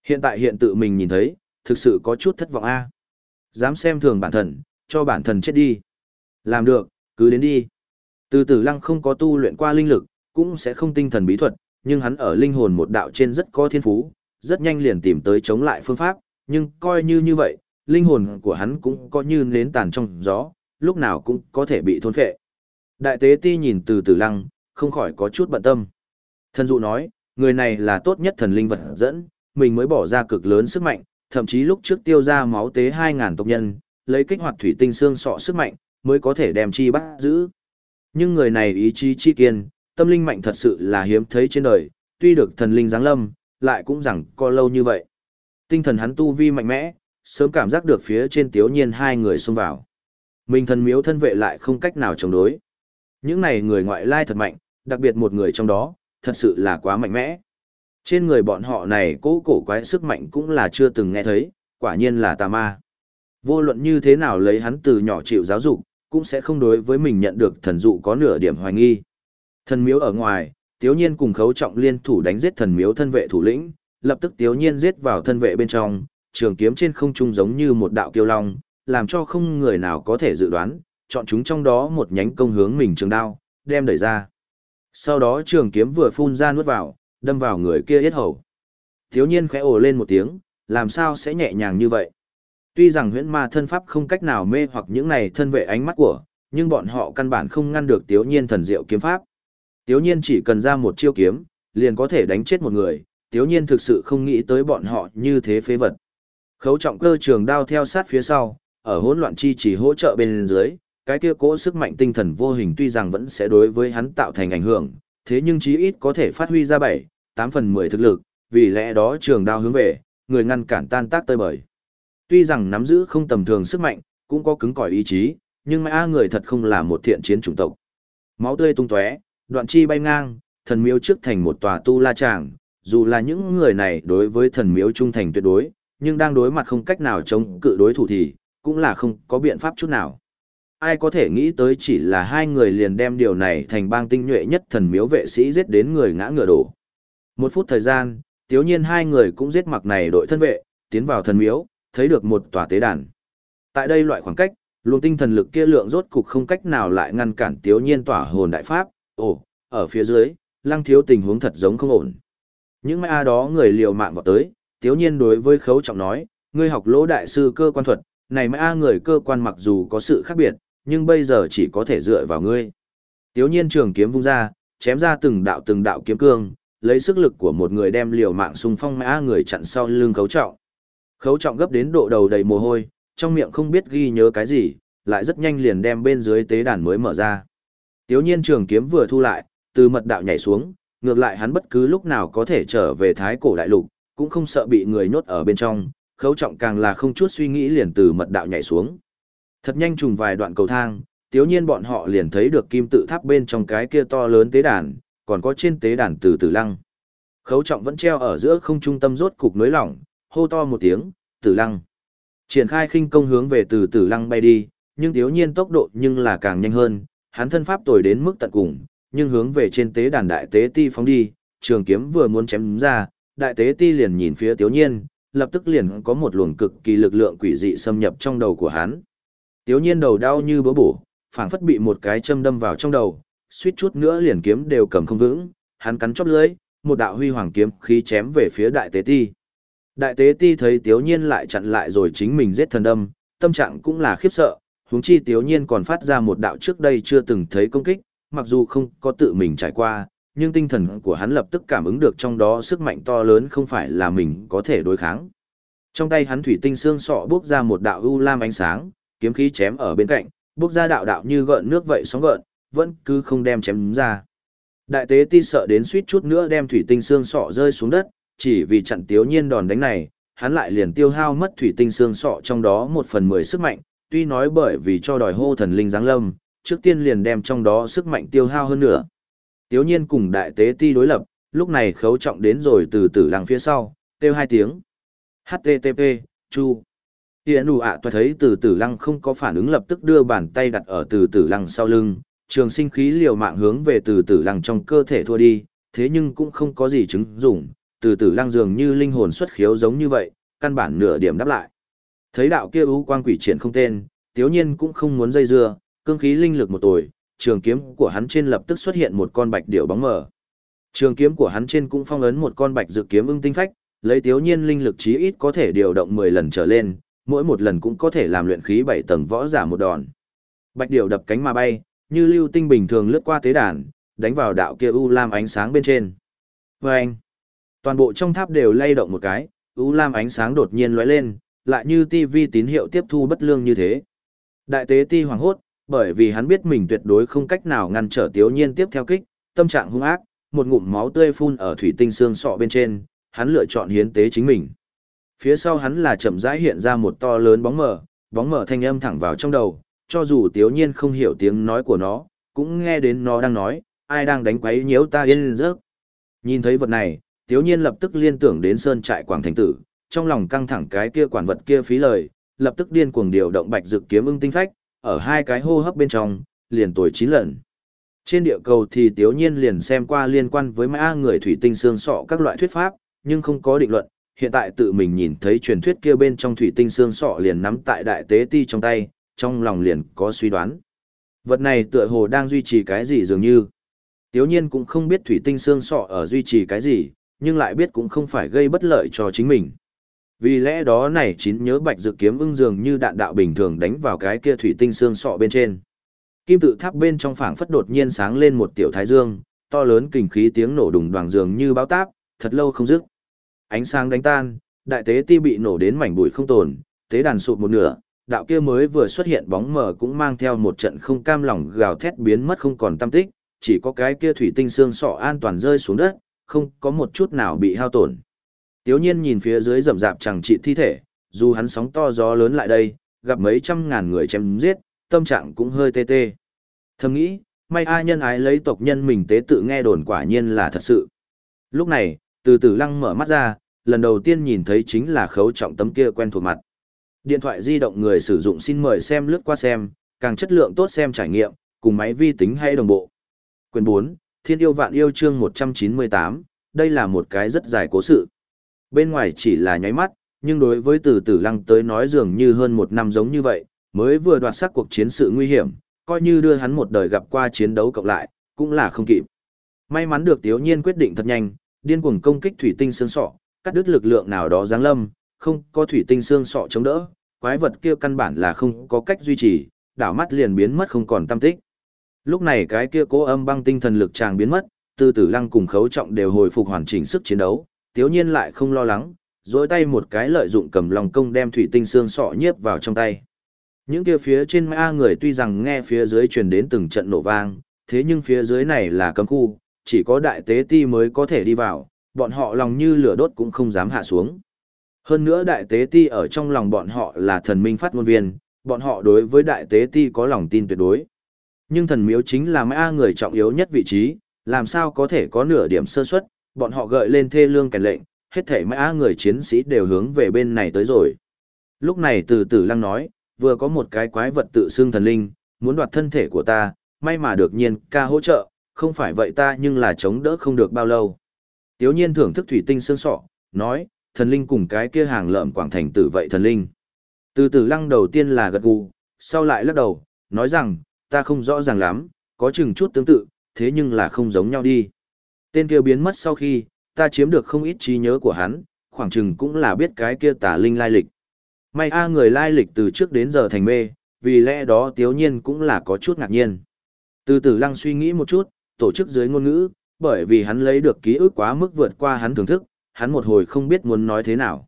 A: Hiện tại hiện tự mình nhìn thấy, thực sự có chút thất vọng a. Dám xem thường bản thần, cho bản thần chết đi. Làm được, cứ đến đi. Từ tử lăng không có tu luyện qua linh lực, cũng sẽ không tinh thần bí thuật, nhưng hắn ở linh hồn một đạo trên rất có thiên phú, rất nhanh liền tìm tới chống lại phương pháp, nhưng coi như như vậy, linh hồn của hắn cũng có như nến tàn trong gió, lúc nào cũng có thể bị thôn phệ. Đại tế ti nhìn từ tử lăng, không khỏi có chút bận tâm. Thần dụ nói, người này là tốt nhất thần linh vật dẫn, mình mới bỏ ra cực lớn sức mạnh, thậm chí lúc trước tiêu ra máu tế 2.000 tộc nhân, lấy kích hoạt thủy tinh xương sọ sức mạnh, mới có thể đem chi bắt giữ. Nhưng người này ý chí chi kiên, tâm linh mạnh thật sự là hiếm thấy trên đời, tuy được thần linh giáng lâm, lại cũng rằng có lâu như vậy. Tinh thần hắn tu vi mạnh mẽ, sớm cảm giác được phía trên tiếu nhiên hai người xông vào. Mình thần miếu thân vệ lại không cách nào chống đối. Những này người ngoại lai thật mạnh, đặc biệt một người trong đó, thật sự là quá mạnh mẽ. Trên người bọn họ này cố cổ quái sức mạnh cũng là chưa từng nghe thấy, quả nhiên là tà ma. Vô luận như thế nào lấy hắn từ nhỏ chịu giáo dục, cũng sẽ không đối với mình nhận được thần dụ có nửa điểm hoài nghi. Thần miếu ở ngoài, Tiếu Nhiên cùng Khấu Trọng liên thủ đánh giết thần miếu thân vệ thủ lĩnh, lập tức Tiếu Nhiên giết vào thân vệ bên trong, trường kiếm trên không trung giống như một đạo kiêu long, làm cho không người nào có thể dự đoán, chọn chúng trong đó một nhánh công hướng mình trường đao, đem đẩy ra. Sau đó trường kiếm vừa phun ra nuốt vào, đâm vào người kia yết hầu. Thiếu Nhiên khẽ ồ lên một tiếng, làm sao sẽ nhẹ nhàng như vậy? Tuy rằng huyễn ma thân pháp không cách nào mê hoặc những này thân vệ ánh mắt của, nhưng bọn họ căn bản không ngăn được Tiếu Nhiên thần diệu kiếm pháp. Tiếu Nhiên chỉ cần ra một chiêu kiếm, liền có thể đánh chết một người, Tiếu Nhiên thực sự không nghĩ tới bọn họ như thế phế vật. Khấu trọng cơ trường đao theo sát phía sau, ở hỗn loạn chi chỉ hỗ trợ bên dưới, cái kia cỗ sức mạnh tinh thần vô hình tuy rằng vẫn sẽ đối với hắn tạo thành ảnh hưởng, thế nhưng chí ít có thể phát huy ra 7, 8 phần 10 thực lực, vì lẽ đó trường đao hướng về, người ngăn cản tan tác tơi bời. Tuy rằng nắm giữ không tầm thường sức mạnh, cũng có cứng cỏi ý chí, nhưng mà A người thật không là một thiện chiến chủng tộc. Máu tươi tung tóe, đoạn chi bay ngang, thần miếu trước thành một tòa tu la tràng, dù là những người này đối với thần miếu trung thành tuyệt đối, nhưng đang đối mặt không cách nào chống cự đối thủ thì, cũng là không có biện pháp chút nào. Ai có thể nghĩ tới chỉ là hai người liền đem điều này thành bang tinh nhuệ nhất thần miếu vệ sĩ giết đến người ngã ngựa đổ. Một phút thời gian, tiếu nhiên hai người cũng giết mặc này đội thân vệ, tiến vào thần miếu, thấy được một tòa tế đàn. Tại đây loại khoảng cách, luồng tinh thần lực kia lượng rốt cục không cách nào lại ngăn cản tiếu nhiên tỏa hồn đại pháp, ồ, ở phía dưới, lăng thiếu tình huống thật giống không ổn. Những mai A đó người liều mạng vào tới, tiếu nhiên đối với khấu trọng nói, ngươi học lỗ đại sư cơ quan thuật, này mà A người cơ quan mặc dù có sự khác biệt, nhưng bây giờ chỉ có thể dựa vào ngươi. Tiếu nhiên trường kiếm vung ra, chém ra từng đạo từng đạo kiếm cương, lấy sức lực của một người đem liều mạng xung phong mã người chặn sau lưng khấu trọng. Khấu trọng gấp đến độ đầu đầy mồ hôi, trong miệng không biết ghi nhớ cái gì, lại rất nhanh liền đem bên dưới tế đàn mới mở ra. Tiếu nhiên trường kiếm vừa thu lại, từ mật đạo nhảy xuống, ngược lại hắn bất cứ lúc nào có thể trở về thái cổ đại lục, cũng không sợ bị người nhốt ở bên trong, khấu trọng càng là không chút suy nghĩ liền từ mật đạo nhảy xuống. Thật nhanh trùng vài đoạn cầu thang, tiếu nhiên bọn họ liền thấy được kim tự tháp bên trong cái kia to lớn tế đàn, còn có trên tế đàn từ tử lăng. Khấu trọng vẫn treo ở giữa không trung tâm rốt cục nối lỏng, hô to một tiếng, tử lăng. Triển khai khinh công hướng về từ tử lăng bay đi, nhưng tiếu nhiên tốc độ nhưng là càng nhanh hơn, hắn thân pháp tồi đến mức tận cùng, nhưng hướng về trên tế đàn đại tế ti phóng đi, trường kiếm vừa muốn chém ra, đại tế ti liền nhìn phía tiếu nhiên, lập tức liền có một luồng cực kỳ lực lượng quỷ dị xâm nhập trong đầu của hắn. Tiếu nhiên đầu đau như bớ bổ, phảng phất bị một cái châm đâm vào trong đầu, suýt chút nữa liền kiếm đều cầm không vững, hắn cắn chóp lưỡi, một đạo huy hoàng kiếm khí chém về phía đại tế ti. Đại tế ti thấy Tiếu Nhiên lại chặn lại rồi chính mình giết thần đâm, tâm trạng cũng là khiếp sợ, huống chi Tiếu Nhiên còn phát ra một đạo trước đây chưa từng thấy công kích, mặc dù không có tự mình trải qua, nhưng tinh thần của hắn lập tức cảm ứng được trong đó sức mạnh to lớn không phải là mình có thể đối kháng. Trong tay hắn thủy tinh xương sọ bước ra một đạo u lam ánh sáng, kiếm khí chém ở bên cạnh, bước ra đạo đạo như gợn nước vậy sóng gợn, vẫn cứ không đem chém ra. Đại tế ti sợ đến suýt chút nữa đem thủy tinh xương sọ rơi xuống đất, chỉ vì chặn tiếu nhiên đòn đánh này, hắn lại liền tiêu hao mất thủy tinh xương sọ trong đó một phần mười sức mạnh, tuy nói bởi vì cho đòi hô thần linh giáng lâm, trước tiên liền đem trong đó sức mạnh tiêu hao hơn nữa. Tiếu nhiên cùng đại tế ti đối lập, lúc này khấu trọng đến rồi từ tử lăng phía sau, kêu hai tiếng. HTTP, Chu. Tiễn ủ ạ à thấy từ tử lăng không có phản ứng lập tức đưa bàn tay đặt ở từ tử lăng sau lưng, trường sinh khí liều mạng hướng về từ tử lăng trong cơ thể thua đi, thế nhưng cũng không có gì chứng dụng, từ tử lăng dường như linh hồn xuất khiếu giống như vậy, căn bản nửa điểm đáp lại. Thấy đạo kia ú quang quỷ triển không tên, tiếu nhiên cũng không muốn dây dưa, cương khí linh lực một tuổi, trường kiếm của hắn trên lập tức xuất hiện một con bạch điểu bóng mờ. Trường kiếm của hắn trên cũng phong ấn một con bạch dự kiếm ưng tinh phách, lấy thiếu nhiên linh lực chí ít có thể điều động 10 lần trở lên, mỗi một lần cũng có thể làm luyện khí 7 tầng võ giả một đòn. Bạch điểu đập cánh mà bay, như lưu tinh bình thường lướt qua tế đàn, đánh vào đạo kia u lam ánh sáng bên trên. Oeng! Toàn bộ trong tháp đều lay động một cái, u lam ánh sáng đột nhiên lóe lên, lại như tivi tín hiệu tiếp thu bất lương như thế. Đại tế ti hoàng hốt, bởi vì hắn biết mình tuyệt đối không cách nào ngăn trở Tiếu Nhiên tiếp theo kích, tâm trạng hung ác, một ngụm máu tươi phun ở thủy tinh xương sọ bên trên, hắn lựa chọn hiến tế chính mình. Phía sau hắn là chậm rãi hiện ra một to lớn bóng mờ, bóng mờ thanh âm thẳng vào trong đầu, cho dù Tiếu Nhiên không hiểu tiếng nói của nó, cũng nghe đến nó đang nói, ai đang đánh quấy nhiễu ta yên giấc. Nhìn thấy vật này, Tiếu Nhiên lập tức liên tưởng đến sơn trại Quảng Thành Tử, trong lòng căng thẳng cái kia quản vật kia phí lời, lập tức điên cuồng điều động bạch dược kiếm ưng tinh phách, ở hai cái hô hấp bên trong, liền tuổi chín lần. Trên địa cầu thì Tiếu Nhiên liền xem qua liên quan với mã người thủy tinh xương sọ các loại thuyết pháp, nhưng không có định luận, hiện tại tự mình nhìn thấy truyền thuyết kia bên trong thủy tinh xương sọ liền nắm tại đại tế ti trong tay, trong lòng liền có suy đoán. Vật này tựa hồ đang duy trì cái gì dường như. Tiếu nhiên cũng không biết thủy tinh xương sọ ở duy trì cái gì, nhưng lại biết cũng không phải gây bất lợi cho chính mình. Vì lẽ đó này chín nhớ bạch dự kiếm ưng dường như đạn đạo bình thường đánh vào cái kia thủy tinh xương sọ bên trên. Kim tự tháp bên trong phảng phất đột nhiên sáng lên một tiểu thái dương, to lớn kình khí tiếng nổ đùng đoàng dường như báo táp, thật lâu không dứt. Ánh sáng đánh tan, đại tế ti bị nổ đến mảnh bụi không tồn, tế đàn sụp một nửa, đạo kia mới vừa xuất hiện bóng mờ cũng mang theo một trận không cam lòng gào thét biến mất không còn tâm tích, chỉ có cái kia thủy tinh xương sọ an toàn rơi xuống đất, không có một chút nào bị hao tổn. Tiếu nhiên nhìn phía dưới rậm rạp chẳng trị thi thể, dù hắn sóng to gió lớn lại đây, gặp mấy trăm ngàn người chém giết, tâm trạng cũng hơi tê tê. Thầm nghĩ, may ai nhân ái lấy tộc nhân mình tế tự nghe đồn quả nhiên là thật sự. Lúc này, từ từ lăng mở mắt ra, lần đầu tiên nhìn thấy chính là khấu trọng tấm kia quen thuộc mặt. Điện thoại di động người sử dụng xin mời xem lướt qua xem, càng chất lượng tốt xem trải nghiệm, cùng máy vi tính hay đồng bộ. Quyền 4, Thiên yêu vạn yêu chương 198, đây là một cái rất dài cố sự. Bên ngoài chỉ là nháy mắt, nhưng đối với từ tử lăng tới nói dường như hơn một năm giống như vậy, mới vừa đoạt sắc cuộc chiến sự nguy hiểm, coi như đưa hắn một đời gặp qua chiến đấu cộng lại, cũng là không kịp. May mắn được Tiếu Nhiên quyết định thật nhanh, điên cuồng công kích thủy tinh xương sọ, cắt đứt lực lượng nào đó giáng lâm, không có thủy tinh xương sọ chống đỡ, quái vật kia căn bản là không có cách duy trì, đảo mắt liền biến mất không còn tâm tích. Lúc này cái kia cố âm băng tinh thần lực chàng biến mất, từ tử lăng cùng khấu trọng đều hồi phục hoàn chỉnh sức chiến đấu, tiếu nhiên lại không lo lắng, dối tay một cái lợi dụng cầm lòng công đem thủy tinh xương sọ nhiếp vào trong tay. Những kia phía trên ma người tuy rằng nghe phía dưới truyền đến từng trận nổ vang, thế nhưng phía dưới này là cấm khu, chỉ có đại tế ti mới có thể đi vào, bọn họ lòng như lửa đốt cũng không dám hạ xuống. Hơn nữa đại tế ti ở trong lòng bọn họ là thần minh phát ngôn viên, bọn họ đối với đại tế ti có lòng tin tuyệt đối. Nhưng thần miếu chính là ma người trọng yếu nhất vị trí, làm sao có thể có nửa điểm sơ suất, bọn họ gợi lên thê lương kèn lệnh, hết thảy mã người chiến sĩ đều hướng về bên này tới rồi. Lúc này từ tử lăng nói, vừa có một cái quái vật tự xưng thần linh, muốn đoạt thân thể của ta, may mà được nhiên ca hỗ trợ, không phải vậy ta nhưng là chống đỡ không được bao lâu. Tiếu nhiên thưởng thức thủy tinh xương sọ, nói, thần linh cùng cái kia hàng lợm quảng thành tử vậy thần linh. Từ từ lăng đầu tiên là gật gù, sau lại lắc đầu, nói rằng, ta không rõ ràng lắm, có chừng chút tương tự, thế nhưng là không giống nhau đi. Tên kia biến mất sau khi, ta chiếm được không ít trí nhớ của hắn, khoảng chừng cũng là biết cái kia tả linh lai lịch. May a người lai lịch từ trước đến giờ thành mê, vì lẽ đó tiếu nhiên cũng là có chút ngạc nhiên. Từ từ lăng suy nghĩ một chút, tổ chức dưới ngôn ngữ, bởi vì hắn lấy được ký ức quá mức vượt qua hắn thưởng thức, hắn một hồi không biết muốn nói thế nào.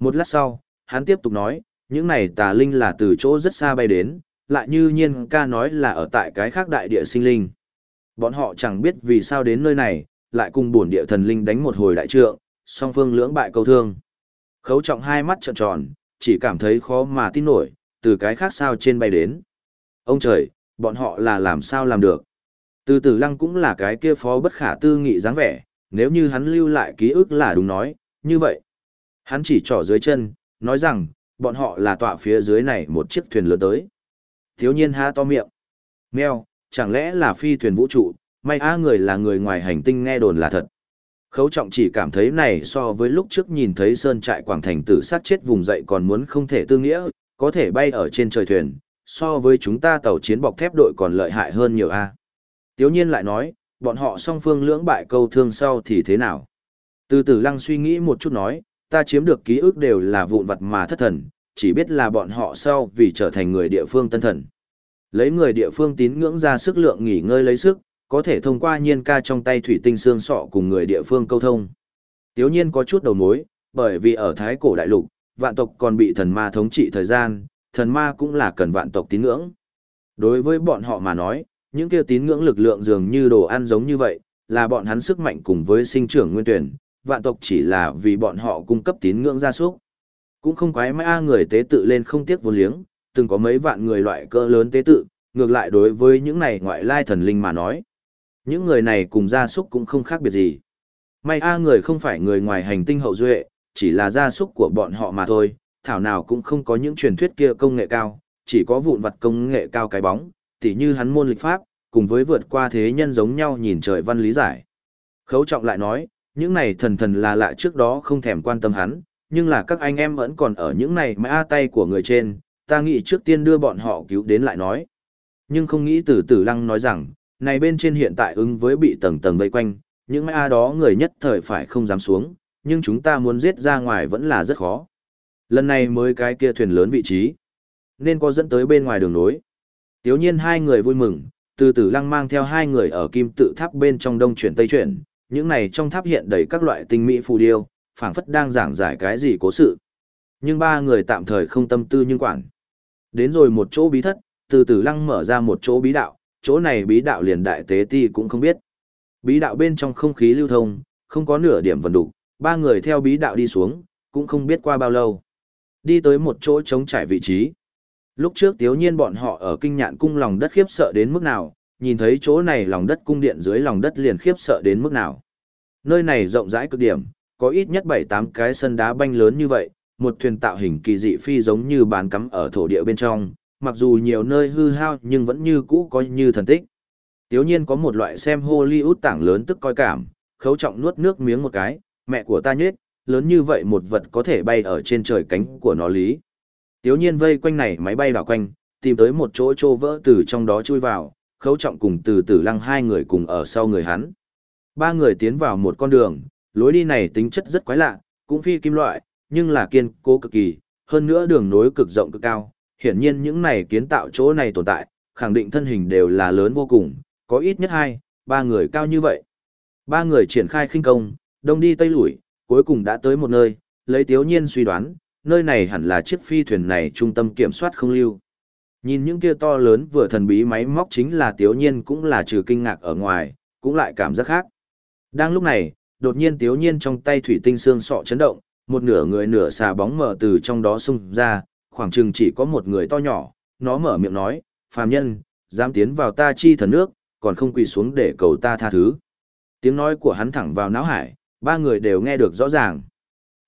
A: Một lát sau, hắn tiếp tục nói, những này tà linh là từ chỗ rất xa bay đến, lại như nhiên ca nói là ở tại cái khác đại địa sinh linh. Bọn họ chẳng biết vì sao đến nơi này, lại cùng bổn địa thần linh đánh một hồi đại trượng, song phương lưỡng bại câu thương. Khấu trọng hai mắt trợn tròn, chỉ cảm thấy khó mà tin nổi, từ cái khác sao trên bay đến. Ông trời, bọn họ là làm sao làm được. Từ tử lăng cũng là cái kia phó bất khả tư nghị dáng vẻ, nếu như hắn lưu lại ký ức là đúng nói, như vậy. Hắn chỉ trỏ dưới chân, nói rằng, bọn họ là tọa phía dưới này một chiếc thuyền lớn tới. Thiếu nhiên ha to miệng. Mèo, chẳng lẽ là phi thuyền vũ trụ, may a người là người ngoài hành tinh nghe đồn là thật. Khấu trọng chỉ cảm thấy này so với lúc trước nhìn thấy sơn trại quảng thành tử sát chết vùng dậy còn muốn không thể tư nghĩa, có thể bay ở trên trời thuyền, so với chúng ta tàu chiến bọc thép đội còn lợi hại hơn nhiều a. Tiếu nhiên lại nói, bọn họ song phương lưỡng bại câu thương sau thì thế nào? Từ từ lăng suy nghĩ một chút nói, ta chiếm được ký ức đều là vụn vặt mà thất thần, chỉ biết là bọn họ sau vì trở thành người địa phương tân thần. Lấy người địa phương tín ngưỡng ra sức lượng nghỉ ngơi lấy sức, có thể thông qua nhiên ca trong tay thủy tinh xương sọ cùng người địa phương câu thông. Tiếu nhiên có chút đầu mối, bởi vì ở Thái Cổ Đại Lục, vạn tộc còn bị thần ma thống trị thời gian, thần ma cũng là cần vạn tộc tín ngưỡng. Đối với bọn họ mà nói, những kia tín ngưỡng lực lượng dường như đồ ăn giống như vậy, là bọn hắn sức mạnh cùng với sinh trưởng nguyên tuyển, vạn tộc chỉ là vì bọn họ cung cấp tín ngưỡng gia súc. Cũng không quái mấy a người tế tự lên không tiếc vô liếng, từng có mấy vạn người loại cỡ lớn tế tự, ngược lại đối với những này ngoại lai thần linh mà nói. Những người này cùng gia súc cũng không khác biệt gì. May a người không phải người ngoài hành tinh hậu duệ, chỉ là gia súc của bọn họ mà thôi, thảo nào cũng không có những truyền thuyết kia công nghệ cao, chỉ có vụn vặt công nghệ cao cái bóng, tỉ như hắn môn lịch pháp, cùng với vượt qua thế nhân giống nhau nhìn trời văn lý giải. Khấu trọng lại nói, những này thần thần là lạ trước đó không thèm quan tâm hắn, nhưng là các anh em vẫn còn ở những này mã tay của người trên, ta nghĩ trước tiên đưa bọn họ cứu đến lại nói. Nhưng không nghĩ tử tử lăng nói rằng, này bên trên hiện tại ứng với bị tầng tầng vây quanh, những a đó người nhất thời phải không dám xuống, nhưng chúng ta muốn giết ra ngoài vẫn là rất khó. Lần này mới cái kia thuyền lớn vị trí, nên có dẫn tới bên ngoài đường nối. Tiếu nhiên hai người vui mừng, từ từ lăng mang theo hai người ở kim tự tháp bên trong đông chuyển tây chuyển, những này trong tháp hiện đầy các loại tinh mỹ phù điêu, phảng phất đang giảng giải cái gì cố sự. Nhưng ba người tạm thời không tâm tư nhưng quản. Đến rồi một chỗ bí thất, từ từ lăng mở ra một chỗ bí đạo, chỗ này bí đạo liền đại tế ti cũng không biết. Bí đạo bên trong không khí lưu thông, không có nửa điểm vần đủ, ba người theo bí đạo đi xuống, cũng không biết qua bao lâu. Đi tới một chỗ trống trải vị trí. Lúc trước tiếu nhiên bọn họ ở kinh nhạn cung lòng đất khiếp sợ đến mức nào, nhìn thấy chỗ này lòng đất cung điện dưới lòng đất liền khiếp sợ đến mức nào. Nơi này rộng rãi cực điểm, có ít nhất 7-8 cái sân đá banh lớn như vậy, một thuyền tạo hình kỳ dị phi giống như bán cắm ở thổ địa bên trong, mặc dù nhiều nơi hư hao nhưng vẫn như cũ có như thần tích. Tiếu nhiên có một loại xem Hollywood tảng lớn tức coi cảm, khấu trọng nuốt nước miếng một cái, mẹ của ta nhết, lớn như vậy một vật có thể bay ở trên trời cánh của nó lý. Tiếu nhiên vây quanh này máy bay đảo quanh, tìm tới một chỗ trô vỡ từ trong đó chui vào, khấu trọng cùng từ từ lăng hai người cùng ở sau người hắn. Ba người tiến vào một con đường, lối đi này tính chất rất quái lạ, cũng phi kim loại, nhưng là kiên cố cực kỳ, hơn nữa đường nối cực rộng cực cao. Hiển nhiên những này kiến tạo chỗ này tồn tại, khẳng định thân hình đều là lớn vô cùng, có ít nhất hai, ba người cao như vậy. Ba người triển khai khinh công, đông đi tây lùi, cuối cùng đã tới một nơi, lấy tiếu nhiên suy đoán, nơi này hẳn là chiếc phi thuyền này trung tâm kiểm soát không lưu. Nhìn những kia to lớn vừa thần bí máy móc chính là tiếu nhiên cũng là trừ kinh ngạc ở ngoài, cũng lại cảm giác khác. Đang lúc này, đột nhiên tiếu nhiên trong tay thủy tinh xương sọ chấn động, một nửa người nửa xà bóng mở từ trong đó xung ra, khoảng chừng chỉ có một người to nhỏ, nó mở miệng nói, phàm nhân, dám tiến vào ta chi thần nước, còn không quỳ xuống để cầu ta tha thứ. Tiếng nói của hắn thẳng vào não hải, ba người đều nghe được rõ ràng.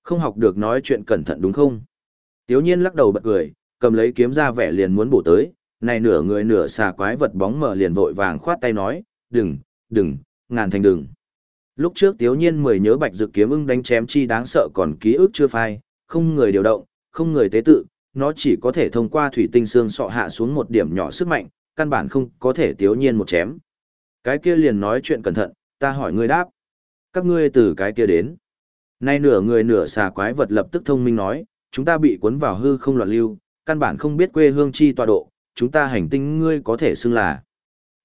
A: Không học được nói chuyện cẩn thận đúng không? Tiếu nhiên lắc đầu bật cười, cầm lấy kiếm ra vẻ liền muốn bổ tới, này nửa người nửa xà quái vật bóng mở liền vội vàng khoát tay nói, đừng, đừng, ngàn thành đừng. Lúc trước tiếu nhiên mười nhớ bạch dự kiếm ưng đánh chém chi đáng sợ còn ký ức chưa phai, không người điều động, không người tế tự, nó chỉ có thể thông qua thủy tinh xương sọ hạ xuống một điểm nhỏ sức mạnh, căn bản không có thể tiếu nhiên một chém. Cái kia liền nói chuyện cẩn thận, ta hỏi ngươi đáp. Các ngươi từ cái kia đến. Nay nửa người nửa xà quái vật lập tức thông minh nói, chúng ta bị cuốn vào hư không loạn lưu, căn bản không biết quê hương chi tọa độ, chúng ta hành tinh ngươi có thể xưng là.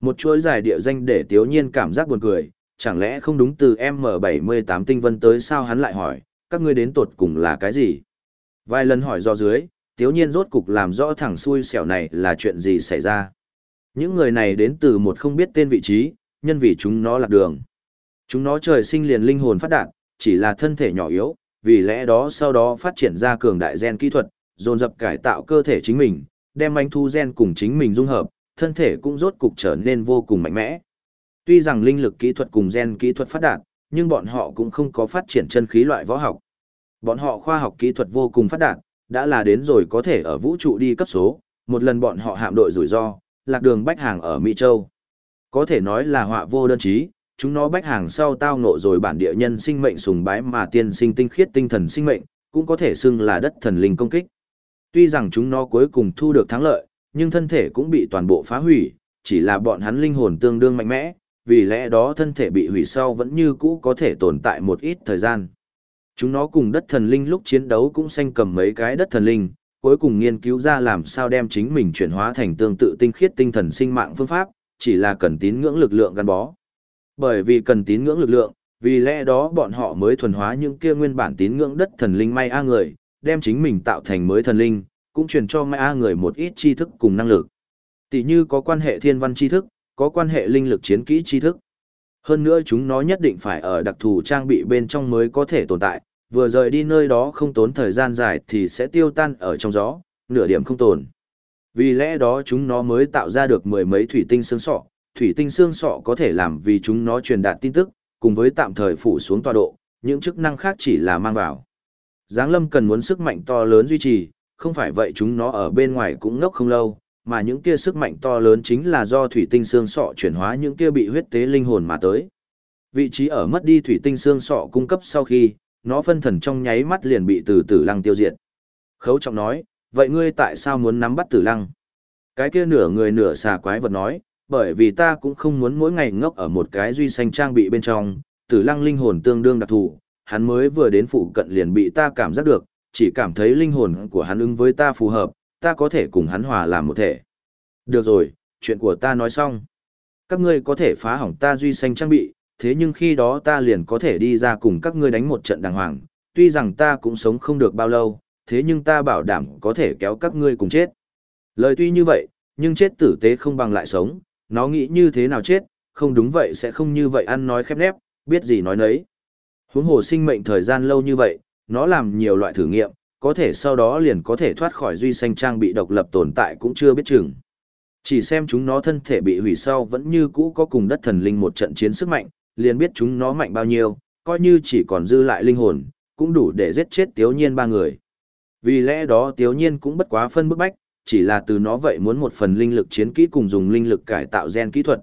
A: Một chuỗi dài địa danh để tiếu nhiên cảm giác buồn cười, chẳng lẽ không đúng từ M78 tinh vân tới sao hắn lại hỏi, các ngươi đến tột cùng là cái gì? Vài lần hỏi do dưới, tiếu nhiên rốt cục làm rõ thẳng xui xẻo này là chuyện gì xảy ra. Những người này đến từ một không biết tên vị trí, nhân vì chúng nó lạc đường. Chúng nó trời sinh liền linh hồn phát đạt, chỉ là thân thể nhỏ yếu, vì lẽ đó sau đó phát triển ra cường đại gen kỹ thuật, dồn dập cải tạo cơ thể chính mình, đem anh thu gen cùng chính mình dung hợp, thân thể cũng rốt cục trở nên vô cùng mạnh mẽ. Tuy rằng linh lực kỹ thuật cùng gen kỹ thuật phát đạt, nhưng bọn họ cũng không có phát triển chân khí loại võ học. Bọn họ khoa học kỹ thuật vô cùng phát đạt, đã là đến rồi có thể ở vũ trụ đi cấp số, một lần bọn họ hạm đội rủi ro, lạc đường bách hàng ở Mỹ Châu. Có thể nói là họa vô đơn chí, chúng nó bách hàng sau tao ngộ rồi bản địa nhân sinh mệnh sùng bái mà tiên sinh tinh khiết tinh thần sinh mệnh, cũng có thể xưng là đất thần linh công kích. Tuy rằng chúng nó cuối cùng thu được thắng lợi, nhưng thân thể cũng bị toàn bộ phá hủy, chỉ là bọn hắn linh hồn tương đương mạnh mẽ, vì lẽ đó thân thể bị hủy sau vẫn như cũ có thể tồn tại một ít thời gian. Chúng nó cùng đất thần linh lúc chiến đấu cũng sanh cầm mấy cái đất thần linh, cuối cùng nghiên cứu ra làm sao đem chính mình chuyển hóa thành tương tự tinh khiết tinh thần sinh mạng phương pháp, chỉ là cần tín ngưỡng lực lượng gắn bó. Bởi vì cần tín ngưỡng lực lượng, vì lẽ đó bọn họ mới thuần hóa những kia nguyên bản tín ngưỡng đất thần linh may a người, đem chính mình tạo thành mới thần linh, cũng truyền cho may a người một ít tri thức cùng năng lực. Tỷ như có quan hệ thiên văn tri thức, có quan hệ linh lực chiến kỹ tri thức. Hơn nữa chúng nó nhất định phải ở đặc thù trang bị bên trong mới có thể tồn tại, vừa rời đi nơi đó không tốn thời gian dài thì sẽ tiêu tan ở trong gió, nửa điểm không tồn. Vì lẽ đó chúng nó mới tạo ra được mười mấy thủy tinh xương sọ, thủy tinh xương sọ có thể làm vì chúng nó truyền đạt tin tức, cùng với tạm thời phủ xuống tọa độ, những chức năng khác chỉ là mang vào. Giáng lâm cần muốn sức mạnh to lớn duy trì, không phải vậy chúng nó ở bên ngoài cũng ngốc không lâu, mà những kia sức mạnh to lớn chính là do thủy tinh xương sọ chuyển hóa những kia bị huyết tế linh hồn mà tới. Vị trí ở mất đi thủy tinh xương sọ cung cấp sau khi, nó phân thần trong nháy mắt liền bị từ tử lăng tiêu diệt. Khấu trọng nói, vậy ngươi tại sao muốn nắm bắt tử lăng? Cái kia nửa người nửa xà quái vật nói, bởi vì ta cũng không muốn mỗi ngày ngốc ở một cái duy xanh trang bị bên trong, tử lăng linh hồn tương đương đặc thù, hắn mới vừa đến phụ cận liền bị ta cảm giác được, chỉ cảm thấy linh hồn của hắn ứng với ta phù hợp, ta có thể cùng hắn hòa làm một thể. Được rồi, chuyện của ta nói xong. Các ngươi có thể phá hỏng ta duy xanh trang bị, thế nhưng khi đó ta liền có thể đi ra cùng các ngươi đánh một trận đàng hoàng, tuy rằng ta cũng sống không được bao lâu, thế nhưng ta bảo đảm có thể kéo các ngươi cùng chết. Lời tuy như vậy, nhưng chết tử tế không bằng lại sống, nó nghĩ như thế nào chết, không đúng vậy sẽ không như vậy ăn nói khép nép, biết gì nói nấy. Huống hồ sinh mệnh thời gian lâu như vậy, nó làm nhiều loại thử nghiệm, có thể sau đó liền có thể thoát khỏi duy xanh trang bị độc lập tồn tại cũng chưa biết chừng. Chỉ xem chúng nó thân thể bị hủy sau vẫn như cũ có cùng đất thần linh một trận chiến sức mạnh, liền biết chúng nó mạnh bao nhiêu, coi như chỉ còn dư lại linh hồn, cũng đủ để giết chết tiếu nhiên ba người. Vì lẽ đó tiếu nhiên cũng bất quá phân bức bách, chỉ là từ nó vậy muốn một phần linh lực chiến kỹ cùng dùng linh lực cải tạo gen kỹ thuật.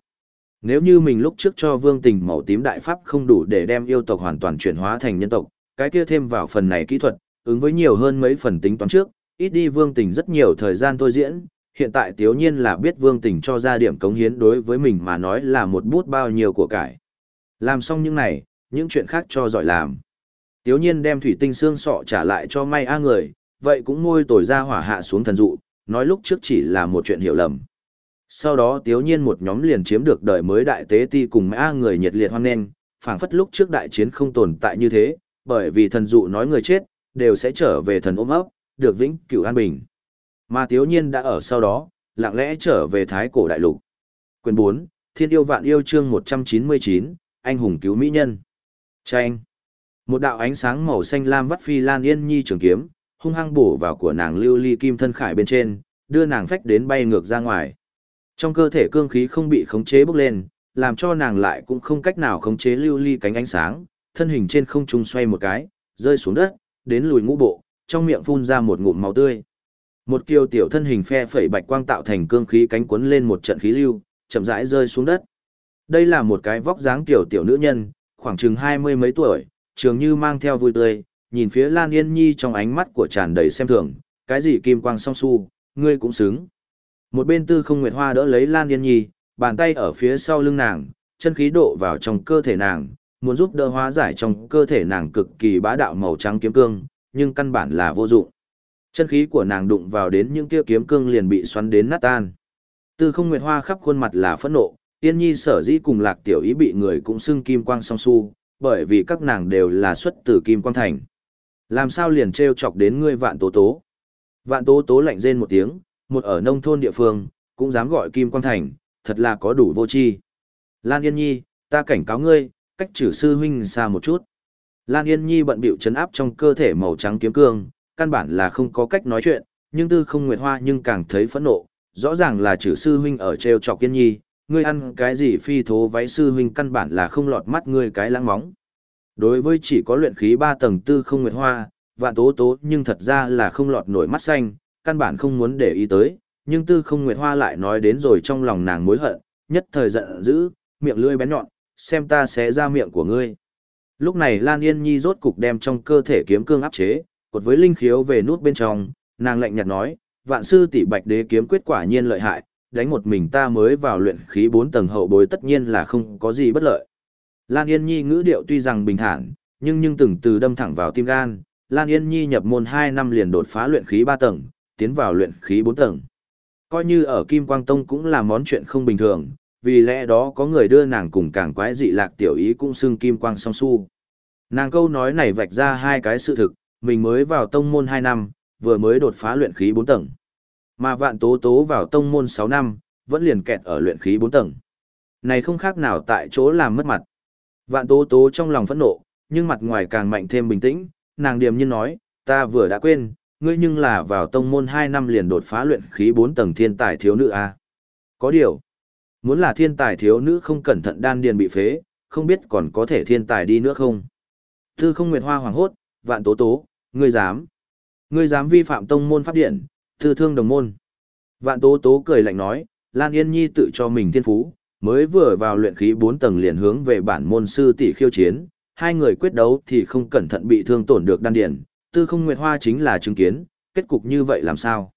A: Nếu như mình lúc trước cho vương tình màu tím đại pháp không đủ để đem yêu tộc hoàn toàn chuyển hóa thành nhân tộc, cái kia thêm vào phần này kỹ thuật, ứng với nhiều hơn mấy phần tính toán trước, ít đi vương tình rất nhiều thời gian thôi diễn, hiện tại tiếu nhiên là biết vương tình cho ra điểm cống hiến đối với mình mà nói là một bút bao nhiêu của cải. Làm xong những này, những chuyện khác cho giỏi làm. Tiếu nhiên đem thủy tinh xương sọ trả lại cho may a người, vậy cũng ngôi tồi ra hỏa hạ xuống thần dụ, nói lúc trước chỉ là một chuyện hiểu lầm. Sau đó tiếu nhiên một nhóm liền chiếm được đời mới đại tế ti cùng a người nhiệt liệt hoan nghênh, phảng phất lúc trước đại chiến không tồn tại như thế, bởi vì thần dụ nói người chết, đều sẽ trở về thần ôm ấp, được vĩnh cửu an bình. Mà tiếu nhiên đã ở sau đó, lặng lẽ trở về thái cổ đại lục. Quyền 4, Thiên yêu vạn yêu chương 199, anh hùng cứu mỹ nhân. tranh Một đạo ánh sáng màu xanh lam vắt phi lan yên nhi trường kiếm, hung hăng bổ vào của nàng lưu ly kim thân khải bên trên, đưa nàng phách đến bay ngược ra ngoài. Trong cơ thể cương khí không bị khống chế bốc lên, làm cho nàng lại cũng không cách nào khống chế lưu ly cánh ánh sáng, thân hình trên không trung xoay một cái, rơi xuống đất, đến lùi ngũ bộ, trong miệng phun ra một ngụm máu tươi. Một kiều tiểu thân hình phe phẩy bạch quang tạo thành cương khí cánh cuốn lên một trận khí lưu, chậm rãi rơi xuống đất. Đây là một cái vóc dáng tiểu tiểu nữ nhân, khoảng chừng hai mươi mấy tuổi, trường như mang theo vui tươi, nhìn phía Lan Yên Nhi trong ánh mắt của tràn đầy xem thường, cái gì kim quang song su, ngươi cũng xứng. Một bên tư không nguyệt hoa đỡ lấy Lan Yên Nhi, bàn tay ở phía sau lưng nàng, chân khí độ vào trong cơ thể nàng, muốn giúp đỡ hóa giải trong cơ thể nàng cực kỳ bá đạo màu trắng kiếm cương, nhưng căn bản là vô dụng. Chân khí của nàng đụng vào đến những kia kiếm cương liền bị xoắn đến nát tan. Tư không nguyệt hoa khắp khuôn mặt là phẫn nộ, tiên Nhi sở dĩ cùng Lạc Tiểu Ý bị người cũng xưng kim quang song su, bởi vì các nàng đều là xuất từ kim quang thành. Làm sao liền trêu chọc đến ngươi vạn tố tố? Vạn tố tố lạnh rên một tiếng, một ở nông thôn địa phương, cũng dám gọi kim quang thành, thật là có đủ vô tri. Lan Yên Nhi, ta cảnh cáo ngươi, cách trừ sư huynh xa một chút. Lan Yên Nhi bận bịu chấn áp trong cơ thể màu trắng kiếm cương, căn bản là không có cách nói chuyện, nhưng tư không nguyệt hoa nhưng càng thấy phẫn nộ, rõ ràng là trừ sư huynh ở treo chọc Yên Nhi, ngươi ăn cái gì phi thố váy sư huynh căn bản là không lọt mắt ngươi cái lãng móng. Đối với chỉ có luyện khí 3 tầng tư không nguyệt hoa, vạn tố tố nhưng thật ra là không lọt nổi mắt xanh, căn bản không muốn để ý tới, nhưng tư không nguyệt hoa lại nói đến rồi trong lòng nàng mối hận, nhất thời giận dữ, miệng lưỡi bén nhọn, xem ta sẽ ra miệng của ngươi. Lúc này Lan Yên Nhi rốt cục đem trong cơ thể kiếm cương áp chế, cột với linh khiếu về nút bên trong, nàng lạnh nhạt nói, vạn sư tỷ bạch đế kiếm quyết quả nhiên lợi hại, đánh một mình ta mới vào luyện khí 4 tầng hậu bối tất nhiên là không có gì bất lợi. Lan Yên Nhi ngữ điệu tuy rằng bình thản, nhưng nhưng từng từ đâm thẳng vào tim gan, Lan Yên Nhi nhập môn 2 năm liền đột phá luyện khí 3 tầng, tiến vào luyện khí 4 tầng. Coi như ở Kim Quang Tông cũng là món chuyện không bình thường, vì lẽ đó có người đưa nàng cùng càng quái dị lạc tiểu ý cũng xưng Kim Quang song su. Nàng câu nói này vạch ra hai cái sự thực, mình mới vào tông môn 2 năm, vừa mới đột phá luyện khí 4 tầng. Mà vạn tố tố vào tông môn 6 năm, vẫn liền kẹt ở luyện khí 4 tầng. Này không khác nào tại chỗ làm mất mặt. Vạn tố tố trong lòng phẫn nộ, nhưng mặt ngoài càng mạnh thêm bình tĩnh, nàng điềm nhiên nói, ta vừa đã quên, ngươi nhưng là vào tông môn 2 năm liền đột phá luyện khí 4 tầng thiên tài thiếu nữ a. À? Có điều, muốn là thiên tài thiếu nữ không cẩn thận đan điền bị phế, không biết còn có thể thiên tài đi nữa không. Tư không nguyệt hoa hoàng hốt, vạn tố tố, ngươi dám. Ngươi dám vi phạm tông môn pháp điện, tư thương đồng môn. Vạn tố tố cười lạnh nói, Lan Yên Nhi tự cho mình thiên phú, mới vừa vào luyện khí 4 tầng liền hướng về bản môn sư tỷ khiêu chiến, hai người quyết đấu thì không cẩn thận bị thương tổn được đan điền, Tư Không Nguyệt Hoa chính là chứng kiến, kết cục như vậy làm sao?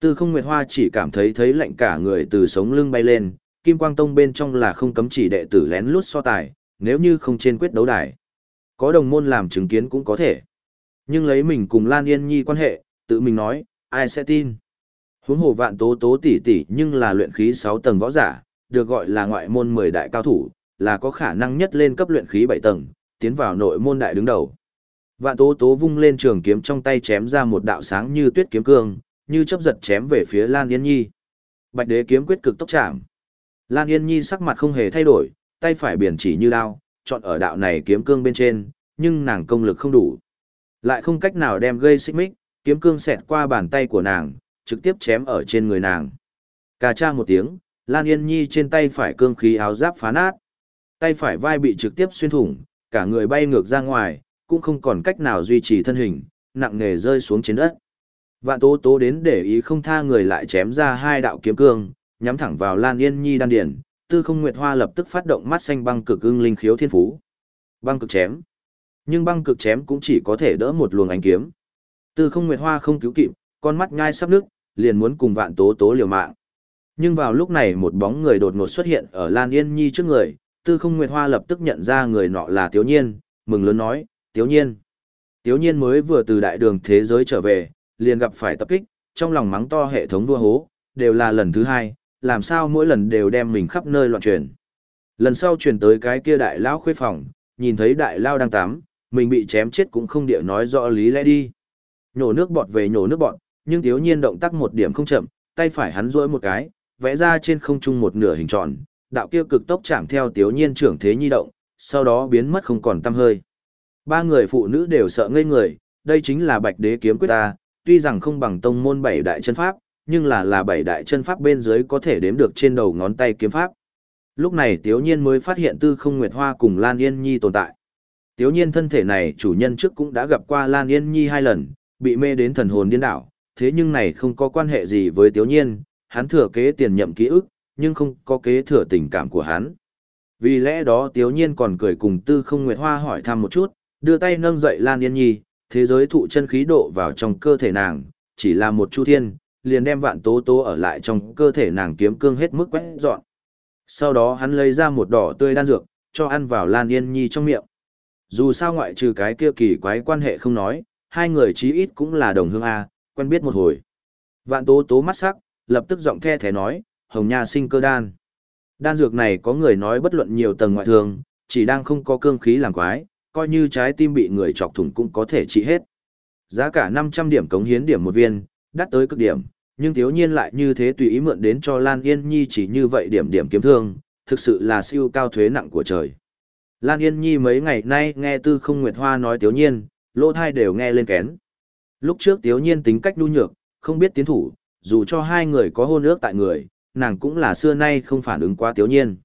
A: Tư Không Nguyệt Hoa chỉ cảm thấy thấy lạnh cả người từ sống lưng bay lên, Kim Quang Tông bên trong là không cấm chỉ đệ tử lén lút so tài, nếu như không trên quyết đấu đài. Có đồng môn làm chứng kiến cũng có thể. Nhưng lấy mình cùng Lan Yên Nhi quan hệ, tự mình nói, ai sẽ tin? Huống hồ vạn tố tố tỷ tỷ nhưng là luyện khí 6 tầng võ giả, được gọi là ngoại môn 10 đại cao thủ, là có khả năng nhất lên cấp luyện khí 7 tầng, tiến vào nội môn đại đứng đầu. Vạn tố tố vung lên trường kiếm trong tay chém ra một đạo sáng như tuyết kiếm cương, như chấp giật chém về phía Lan Yên Nhi. Bạch đế kiếm quyết cực tốc chạm. Lan Yên Nhi sắc mặt không hề thay đổi, tay phải biển chỉ như đao, chọn ở đạo này kiếm cương bên trên, nhưng nàng công lực không đủ. Lại không cách nào đem gây xích mích, kiếm cương xẹt qua bàn tay của nàng, trực tiếp chém ở trên người nàng. Cà cha một tiếng, Lan Yên Nhi trên tay phải cương khí áo giáp phá nát. Tay phải vai bị trực tiếp xuyên thủng, cả người bay ngược ra ngoài, cũng không còn cách nào duy trì thân hình, nặng nề rơi xuống trên đất. Vạn tố tố đến để ý không tha người lại chém ra hai đạo kiếm cương, nhắm thẳng vào Lan Yên Nhi đan Điền tư không nguyệt hoa lập tức phát động mắt xanh băng cực ưng linh khiếu thiên phú. Băng cực chém. Nhưng băng cực chém cũng chỉ có thể đỡ một luồng ánh kiếm. Tư không nguyệt hoa không cứu kịp, con mắt nhai sắp nước, liền muốn cùng vạn tố tố liều mạng. Nhưng vào lúc này một bóng người đột ngột xuất hiện ở Lan Yên Nhi trước người, tư không nguyệt hoa lập tức nhận ra người nọ là Tiếu Nhiên, mừng lớn nói, Tiếu Nhiên. Tiếu Nhiên mới vừa từ đại đường thế giới trở về, liền gặp phải tập kích, trong lòng mắng to hệ thống vua hố, đều là lần thứ hai, làm sao mỗi lần đều đem mình khắp nơi loạn truyền. Lần sau truyền tới cái kia đại lao khuê phòng, nhìn thấy đại lao đang tắm, mình bị chém chết cũng không địa nói rõ lý lẽ đi. Nhổ nước bọt về nhổ nước bọt, nhưng thiếu Nhiên động tác một điểm không chậm, tay phải hắn duỗi một cái, vẽ ra trên không trung một nửa hình tròn, đạo kia cực tốc chạm theo thiếu Nhiên trưởng thế nhi động, sau đó biến mất không còn tăm hơi. Ba người phụ nữ đều sợ ngây người, đây chính là Bạch Đế kiếm quyết ta, tuy rằng không bằng tông môn bảy đại chân pháp, nhưng là là bảy đại chân pháp bên dưới có thể đếm được trên đầu ngón tay kiếm pháp. Lúc này Tiếu Nhiên mới phát hiện Tư Không Nguyệt Hoa cùng Lan Yên Nhi tồn tại. Tiếu Nhiên thân thể này chủ nhân trước cũng đã gặp qua Lan Yên Nhi hai lần, bị mê đến thần hồn điên đảo, thế nhưng này không có quan hệ gì với Tiếu Nhiên, hắn thừa kế tiền nhậm ký ức, nhưng không có kế thừa tình cảm của hắn. Vì lẽ đó Tiếu Nhiên còn cười cùng Tư Không Nguyệt Hoa hỏi thăm một chút, đưa tay nâng dậy Lan Yên Nhi, thế giới thụ chân khí độ vào trong cơ thể nàng, chỉ là một chu thiên, liền đem vạn tố tố ở lại trong cơ thể nàng kiếm cương hết mức quét dọn. Sau đó hắn lấy ra một đỏ tươi đan dược, cho ăn vào Lan Yên Nhi trong miệng. Dù sao ngoại trừ cái kia kỳ quái quan hệ không nói, hai người chí ít cũng là đồng hương A, quen biết một hồi. Vạn tố tố mắt sắc, lập tức giọng the thế nói, hồng nha sinh cơ đan. Đan dược này có người nói bất luận nhiều tầng ngoại thường, chỉ đang không có cương khí làm quái, coi như trái tim bị người chọc thủng cũng có thể trị hết. Giá cả 500 điểm cống hiến điểm một viên, đắt tới cực điểm, nhưng thiếu nhiên lại như thế tùy ý mượn đến cho Lan Yên Nhi chỉ như vậy điểm điểm kiếm thương, thực sự là siêu cao thuế nặng của trời. Lan Yên Nhi mấy ngày nay nghe Tư Không Nguyệt Hoa nói thiếu nhiên, lỗ thai đều nghe lên kén. Lúc trước thiếu nhiên tính cách nhu nhược, không biết tiến thủ, dù cho hai người có hôn ước tại người, nàng cũng là xưa nay không phản ứng quá thiếu nhiên.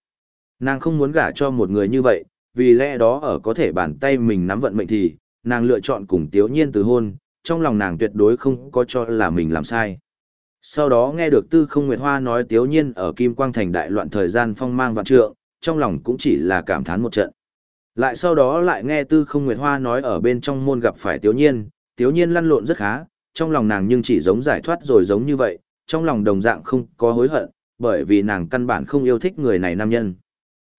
A: Nàng không muốn gả cho một người như vậy, vì lẽ đó ở có thể bàn tay mình nắm vận mệnh thì, nàng lựa chọn cùng thiếu nhiên từ hôn, trong lòng nàng tuyệt đối không có cho là mình làm sai. Sau đó nghe được Tư Không Nguyệt Hoa nói Tiếu Nhiên ở Kim Quang Thành đại loạn thời gian phong mang vạn trượng, trong lòng cũng chỉ là cảm thán một trận. Lại sau đó lại nghe Tư Không Nguyệt Hoa nói ở bên trong môn gặp phải Tiếu Nhiên, Tiếu Nhiên lăn lộn rất khá, trong lòng nàng nhưng chỉ giống giải thoát rồi giống như vậy, trong lòng đồng dạng không có hối hận, bởi vì nàng căn bản không yêu thích người này nam nhân.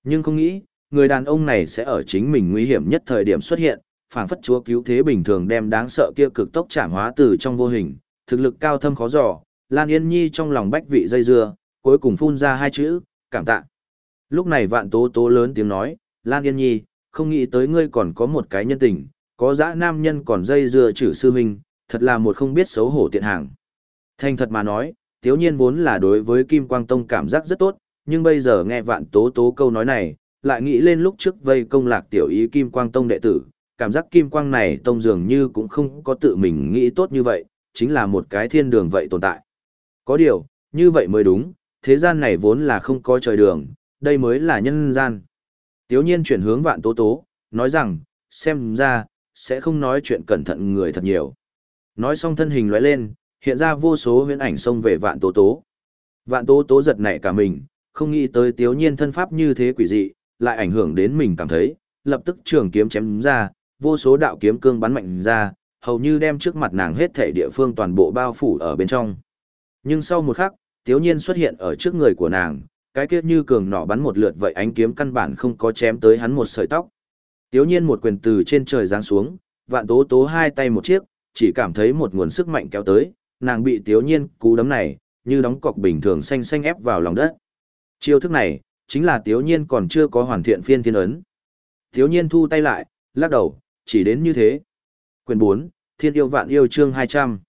A: Nhưng không nghĩ, người đàn ông này sẽ ở chính mình nguy hiểm nhất thời điểm xuất hiện, phảng phất chúa cứu thế bình thường đem đáng sợ kia cực tốc trảm hóa từ trong vô hình, thực lực cao thâm khó dò, Lan Yên Nhi trong lòng bách vị dây dưa, cuối cùng phun ra hai chữ, cảm tạ. Lúc này vạn tố tố lớn tiếng nói, Lan Yên Nhi, không nghĩ tới ngươi còn có một cái nhân tình, có dã nam nhân còn dây dưa chữ sư huynh, thật là một không biết xấu hổ tiện hàng. Thành thật mà nói, tiếu nhiên vốn là đối với Kim Quang Tông cảm giác rất tốt, nhưng bây giờ nghe vạn tố tố câu nói này, lại nghĩ lên lúc trước vây công lạc tiểu ý Kim Quang Tông đệ tử, cảm giác Kim Quang này Tông dường như cũng không có tự mình nghĩ tốt như vậy, chính là một cái thiên đường vậy tồn tại. Có điều, như vậy mới đúng, thế gian này vốn là không có trời đường, đây mới là nhân gian. Tiếu nhiên chuyển hướng vạn tố tố, nói rằng, xem ra, sẽ không nói chuyện cẩn thận người thật nhiều. Nói xong thân hình lóe lên, hiện ra vô số huyễn ảnh xông về vạn tố tố. Vạn tố tố giật nảy cả mình, không nghĩ tới tiếu nhiên thân pháp như thế quỷ dị, lại ảnh hưởng đến mình cảm thấy, lập tức trường kiếm chém ra, vô số đạo kiếm cương bắn mạnh ra, hầu như đem trước mặt nàng hết thể địa phương toàn bộ bao phủ ở bên trong. Nhưng sau một khắc, tiếu nhiên xuất hiện ở trước người của nàng, cái kia như cường nỏ bắn một lượt vậy ánh kiếm căn bản không có chém tới hắn một sợi tóc. Tiếu nhiên một quyền từ trên trời giáng xuống, vạn tố tố hai tay một chiếc, chỉ cảm thấy một nguồn sức mạnh kéo tới, nàng bị tiếu nhiên cú đấm này, như đóng cọc bình thường xanh xanh ép vào lòng đất. Chiêu thức này, chính là tiếu nhiên còn chưa có hoàn thiện phiên thiên ấn. Tiếu nhiên thu tay lại, lắc đầu, chỉ đến như thế. Quyền 4, Thiên yêu vạn yêu chương 200.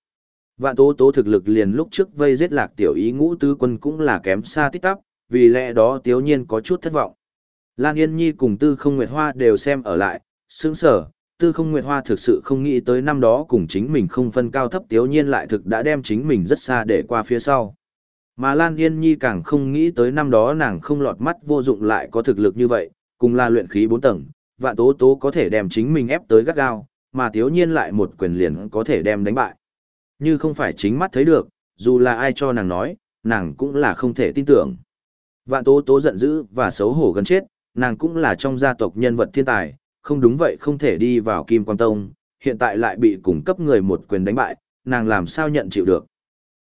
A: Vạn tố tố thực lực liền lúc trước vây giết lạc tiểu ý ngũ tứ quân cũng là kém xa tích tắp, vì lẽ đó tiếu nhiên có chút thất vọng. Lan Yên Nhi cùng Tư Không Nguyệt Hoa đều xem ở lại, sướng sở, Tư Không Nguyệt Hoa thực sự không nghĩ tới năm đó cùng chính mình không phân cao thấp tiếu nhiên lại thực đã đem chính mình rất xa để qua phía sau. Mà Lan Yên Nhi càng không nghĩ tới năm đó nàng không lọt mắt vô dụng lại có thực lực như vậy, cùng là luyện khí 4 tầng, vạn tố tố có thể đem chính mình ép tới gắt gao, mà tiếu nhiên lại một quyền liền có thể đem đánh bại. Như không phải chính mắt thấy được, dù là ai cho nàng nói, nàng cũng là không thể tin tưởng. Vạn tố tố giận dữ và xấu hổ gần chết, nàng cũng là trong gia tộc nhân vật thiên tài, không đúng vậy không thể đi vào Kim Quang Tông, hiện tại lại bị cung cấp người một quyền đánh bại, nàng làm sao nhận chịu được.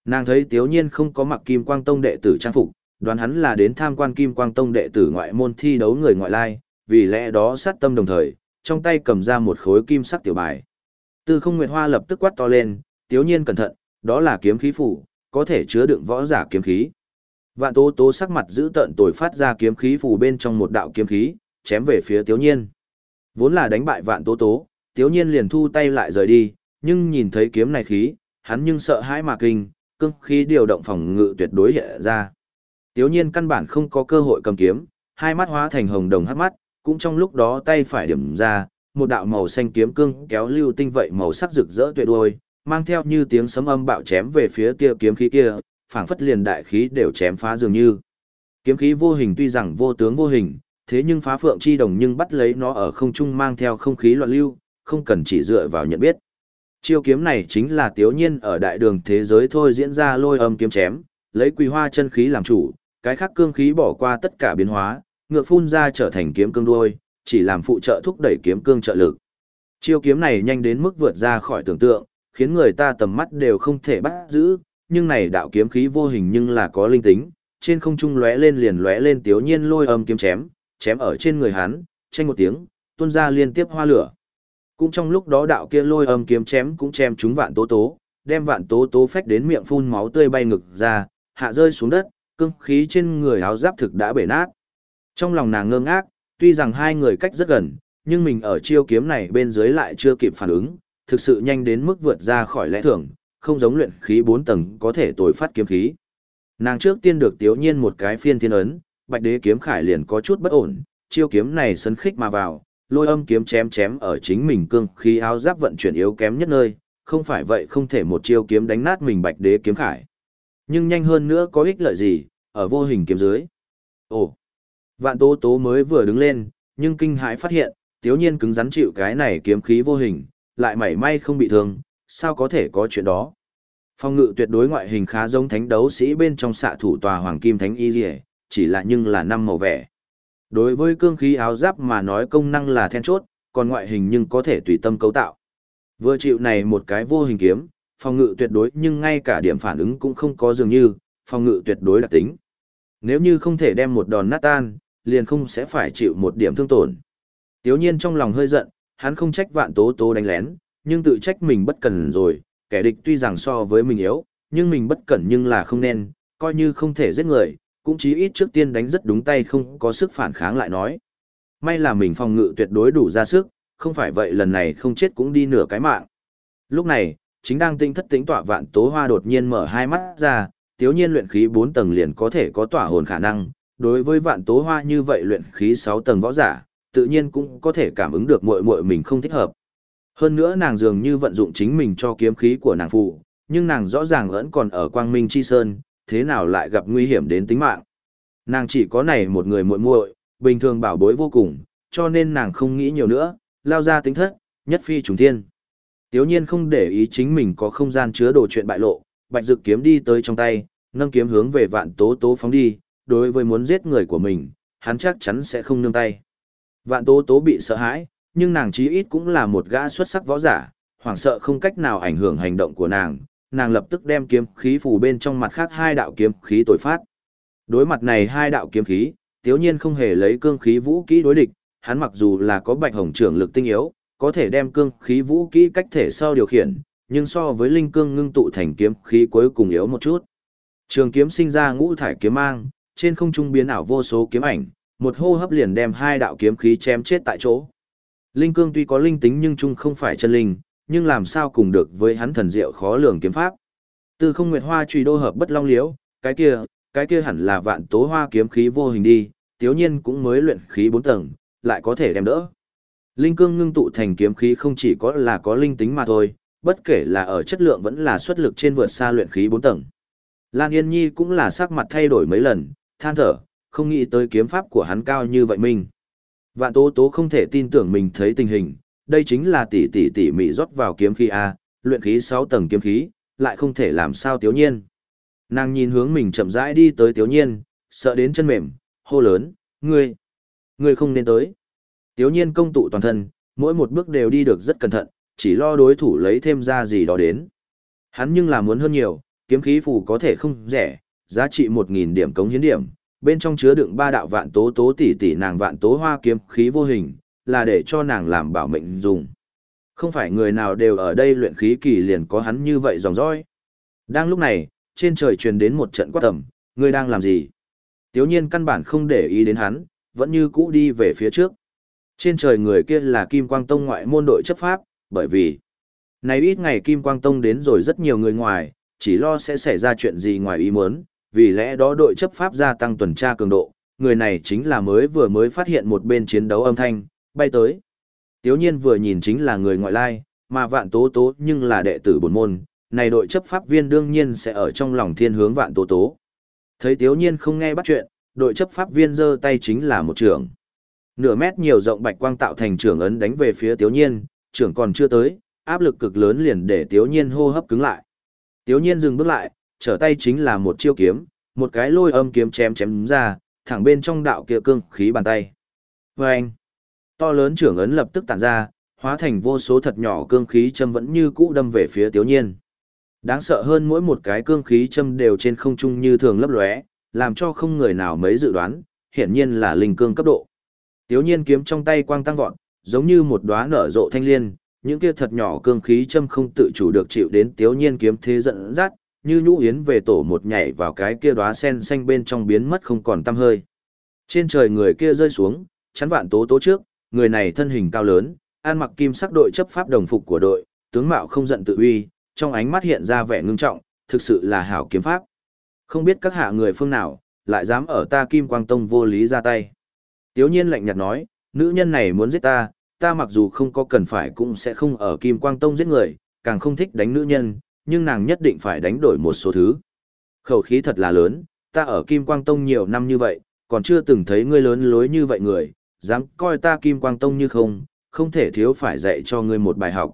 A: Nàng thấy Tiếu Nhiên không có mặc Kim Quang Tông đệ tử trang phục, đoán hắn là đến tham quan Kim Quang Tông đệ tử ngoại môn thi đấu người ngoại lai, vì lẽ đó sát tâm đồng thời, trong tay cầm ra một khối kim sắc tiểu bài. Tư không Nguyệt Hoa lập tức quát to lên, Tiếu Nhiên cẩn thận, đó là kiếm khí phủ, có thể chứa đựng võ giả kiếm khí. Vạn Tố Tố sắc mặt giữ tợn tồi phát ra kiếm khí phủ bên trong một đạo kiếm khí, chém về phía Tiếu Nhiên. Vốn là đánh bại Vạn Tố Tố, Tiếu Nhiên liền thu tay lại rời đi, nhưng nhìn thấy kiếm này khí, hắn nhưng sợ hãi mà kinh, cương khí điều động phòng ngự tuyệt đối hiện ra. Tiếu Nhiên căn bản không có cơ hội cầm kiếm, hai mắt hóa thành hồng đồng hắc mắt, cũng trong lúc đó tay phải điểm ra, một đạo màu xanh kiếm cương kéo lưu tinh vậy màu sắc rực rỡ tuyệt đuôi, mang theo như tiếng sấm âm bạo chém về phía tia kiếm khí kia, phảng phất liền đại khí đều chém phá dường như. Kiếm khí vô hình tuy rằng vô tướng vô hình, thế nhưng phá phượng chi đồng nhưng bắt lấy nó ở không trung mang theo không khí loạn lưu, không cần chỉ dựa vào nhận biết. Chiêu kiếm này chính là tiểu nhiên ở đại đường thế giới thôi diễn ra lôi âm kiếm chém, lấy quỳ hoa chân khí làm chủ, cái khác cương khí bỏ qua tất cả biến hóa, ngược phun ra trở thành kiếm cương đuôi, chỉ làm phụ trợ thúc đẩy kiếm cương trợ lực. Chiêu kiếm này nhanh đến mức vượt ra khỏi tưởng tượng, khiến người ta tầm mắt đều không thể bắt giữ, nhưng này đạo kiếm khí vô hình nhưng là có linh tính, trên không trung lóe lên liền lóe lên tiếu nhiên lôi âm kiếm chém, chém ở trên người hắn, tranh một tiếng, tuôn ra liên tiếp hoa lửa. Cũng trong lúc đó đạo kia lôi âm kiếm chém cũng chém trúng vạn tố tố, đem vạn tố tố phách đến miệng phun máu tươi bay ngực ra, hạ rơi xuống đất, cương khí trên người áo giáp thực đã bể nát. Trong lòng nàng ngơ ngác, tuy rằng hai người cách rất gần, nhưng mình ở chiêu kiếm này bên dưới lại chưa kịp phản ứng, thực sự nhanh đến mức vượt ra khỏi lẽ thường, không giống luyện khí 4 tầng có thể tối phát kiếm khí. Nàng trước tiên được tiếu nhiên một cái phiên thiên ấn, bạch đế kiếm khải liền có chút bất ổn, chiêu kiếm này sấn khích mà vào, lôi âm kiếm chém chém ở chính mình cương khí áo giáp vận chuyển yếu kém nhất nơi, không phải vậy không thể một chiêu kiếm đánh nát mình bạch đế kiếm khải. Nhưng nhanh hơn nữa có ích lợi gì, ở vô hình kiếm dưới. Ồ, vạn tố tố mới vừa đứng lên, nhưng kinh hãi phát hiện, tiếu nhiên cứng rắn chịu cái này kiếm khí vô hình, lại mảy may không bị thương, sao có thể có chuyện đó. Phong ngự tuyệt đối ngoại hình khá giống thánh đấu sĩ bên trong xạ thủ tòa hoàng kim thánh y dì chỉ là nhưng là năm màu vẻ. Đối với cương khí áo giáp mà nói công năng là then chốt, còn ngoại hình nhưng có thể tùy tâm cấu tạo. Vừa chịu này một cái vô hình kiếm, phòng ngự tuyệt đối nhưng ngay cả điểm phản ứng cũng không có dường như, phòng ngự tuyệt đối đặc tính. Nếu như không thể đem một đòn nát tan, liền không sẽ phải chịu một điểm thương tổn. Tiếu nhiên trong lòng hơi giận, hắn không trách vạn tố tố đánh lén, nhưng tự trách mình bất cần rồi, kẻ địch tuy rằng so với mình yếu, nhưng mình bất cẩn nhưng là không nên, coi như không thể giết người, cũng chí ít trước tiên đánh rất đúng tay không có sức phản kháng lại nói. May là mình phòng ngự tuyệt đối đủ ra sức, không phải vậy lần này không chết cũng đi nửa cái mạng. Lúc này, chính đang tinh thất tính tỏa vạn tố hoa đột nhiên mở hai mắt ra, tiếu nhiên luyện khí 4 tầng liền có thể có tỏa hồn khả năng, đối với vạn tố hoa như vậy luyện khí 6 tầng võ giả, tự nhiên cũng có thể cảm ứng được muội muội mình không thích hợp. Hơn nữa nàng dường như vận dụng chính mình cho kiếm khí của nàng phụ, nhưng nàng rõ ràng vẫn còn ở quang minh chi sơn, thế nào lại gặp nguy hiểm đến tính mạng. Nàng chỉ có này một người muội muội, bình thường bảo bối vô cùng, cho nên nàng không nghĩ nhiều nữa, lao ra tính thất, nhất phi trùng thiên. Tiếu nhiên không để ý chính mình có không gian chứa đồ chuyện bại lộ, bạch dực kiếm đi tới trong tay, nâng kiếm hướng về vạn tố tố phóng đi, đối với muốn giết người của mình, hắn chắc chắn sẽ không nương tay. Vạn tố tố bị sợ hãi, nhưng nàng chí ít cũng là một gã xuất sắc võ giả, hoảng sợ không cách nào ảnh hưởng hành động của nàng, nàng lập tức đem kiếm khí phủ bên trong mặt khác hai đạo kiếm khí tối phát. Đối mặt này hai đạo kiếm khí, Tiếu Nhiên không hề lấy cương khí vũ kỹ đối địch, hắn mặc dù là có Bạch Hồng trưởng lực tinh yếu, có thể đem cương khí vũ kỹ cách thể sau điều khiển, nhưng so với linh cương ngưng tụ thành kiếm khí cuối cùng yếu một chút. Trường kiếm sinh ra ngũ thải kiếm mang, trên không trung biến ảo vô số kiếm ảnh, một hô hấp liền đem hai đạo kiếm khí chém chết tại chỗ. Linh cương tuy có linh tính nhưng chung không phải chân linh, nhưng làm sao cùng được với hắn thần diệu khó lường kiếm pháp. Từ không nguyệt hoa truy đô hợp bất long liễu, cái kia, cái kia hẳn là vạn tố hoa kiếm khí vô hình đi, tiếu nhiên cũng mới luyện khí bốn tầng, lại có thể đem đỡ. Linh cương ngưng tụ thành kiếm khí không chỉ có là có linh tính mà thôi, bất kể là ở chất lượng vẫn là xuất lực trên vượt xa luyện khí bốn tầng. Lan Yên Nhi cũng là sắc mặt thay đổi mấy lần, than thở, không nghĩ tới kiếm pháp của hắn cao như vậy mình. Vạn tố tố không thể tin tưởng mình thấy tình hình, đây chính là tỷ tỷ tỷ mị rót vào kiếm khí A, luyện khí 6 tầng kiếm khí, lại không thể làm sao tiếu nhiên. Nàng nhìn hướng mình chậm rãi đi tới tiếu nhiên, sợ đến chân mềm, hô lớn, ngươi, ngươi không nên tới. Tiếu nhiên công tụ toàn thân, mỗi một bước đều đi được rất cẩn thận, chỉ lo đối thủ lấy thêm ra gì đó đến. Hắn nhưng là muốn hơn nhiều, kiếm khí phù có thể không rẻ, giá trị 1.000 điểm cống hiến điểm, bên trong chứa đựng ba đạo vạn tố tố tỷ tỷ nàng vạn tố hoa kiếm khí vô hình, là để cho nàng làm bảo mệnh dùng. Không phải người nào đều ở đây luyện khí kỳ liền có hắn như vậy dòng dõi. Đang lúc này, trên trời truyền đến một trận quát tầm, ngươi đang làm gì? Tiếu nhiên căn bản không để ý đến hắn, vẫn như cũ đi về phía trước. Trên trời người kia là Kim Quang Tông ngoại môn đội chấp pháp, bởi vì này ít ngày Kim Quang Tông đến rồi rất nhiều người ngoài, chỉ lo sẽ xảy ra chuyện gì ngoài ý muốn, vì lẽ đó đội chấp pháp gia tăng tuần tra cường độ, người này chính là mới vừa mới phát hiện một bên chiến đấu âm thanh, bay tới. Tiếu nhiên vừa nhìn chính là người ngoại lai, mà vạn tố tố nhưng là đệ tử bổn môn, này đội chấp pháp viên đương nhiên sẽ ở trong lòng thiên hướng vạn tố tố. Thấy tiếu nhiên không nghe bắt chuyện, đội chấp pháp viên giơ tay chính là một trưởng. Nửa mét nhiều rộng bạch quang tạo thành trưởng ấn đánh về phía tiếu nhiên, trưởng còn chưa tới, áp lực cực lớn liền để tiếu nhiên hô hấp cứng lại. Tiếu nhiên dừng bước lại, trở tay chính là một chiêu kiếm, một cái lôi âm kiếm chém chém ra, thẳng bên trong đạo kia cương khí bàn tay. Vâng! To lớn trưởng ấn lập tức tản ra, hóa thành vô số thật nhỏ cương khí châm vẫn như cũ đâm về phía tiếu nhiên. Đáng sợ hơn mỗi một cái cương khí châm đều trên không trung như thường lấp lóe, làm cho không người nào mấy dự đoán, hiển nhiên là linh cương cấp độ. Tiếu nhiên kiếm trong tay quang tăng vọt, giống như một đóa nở rộ thanh liên, những kia thật nhỏ cương khí châm không tự chủ được chịu đến tiếu nhiên kiếm thế giận dắt, như nhũ yến về tổ một nhảy vào cái kia đóa sen xanh bên trong biến mất không còn tăm hơi. Trên trời người kia rơi xuống, chắn vạn tố tố trước, người này thân hình cao lớn, ăn mặc kim sắc đội chấp pháp đồng phục của đội, tướng mạo không giận tự uy, trong ánh mắt hiện ra vẻ ngưng trọng, thực sự là hảo kiếm pháp. Không biết các hạ người phương nào, lại dám ở ta Kim Quang Tông vô lý ra tay. Tiếu nhiên lạnh nhạt nói, nữ nhân này muốn giết ta, ta mặc dù không có cần phải cũng sẽ không ở Kim Quang Tông giết người, càng không thích đánh nữ nhân, nhưng nàng nhất định phải đánh đổi một số thứ. Khẩu khí thật là lớn, ta ở Kim Quang Tông nhiều năm như vậy, còn chưa từng thấy ngươi lớn lối như vậy người, dám coi ta Kim Quang Tông như không, không thể thiếu phải dạy cho ngươi một bài học.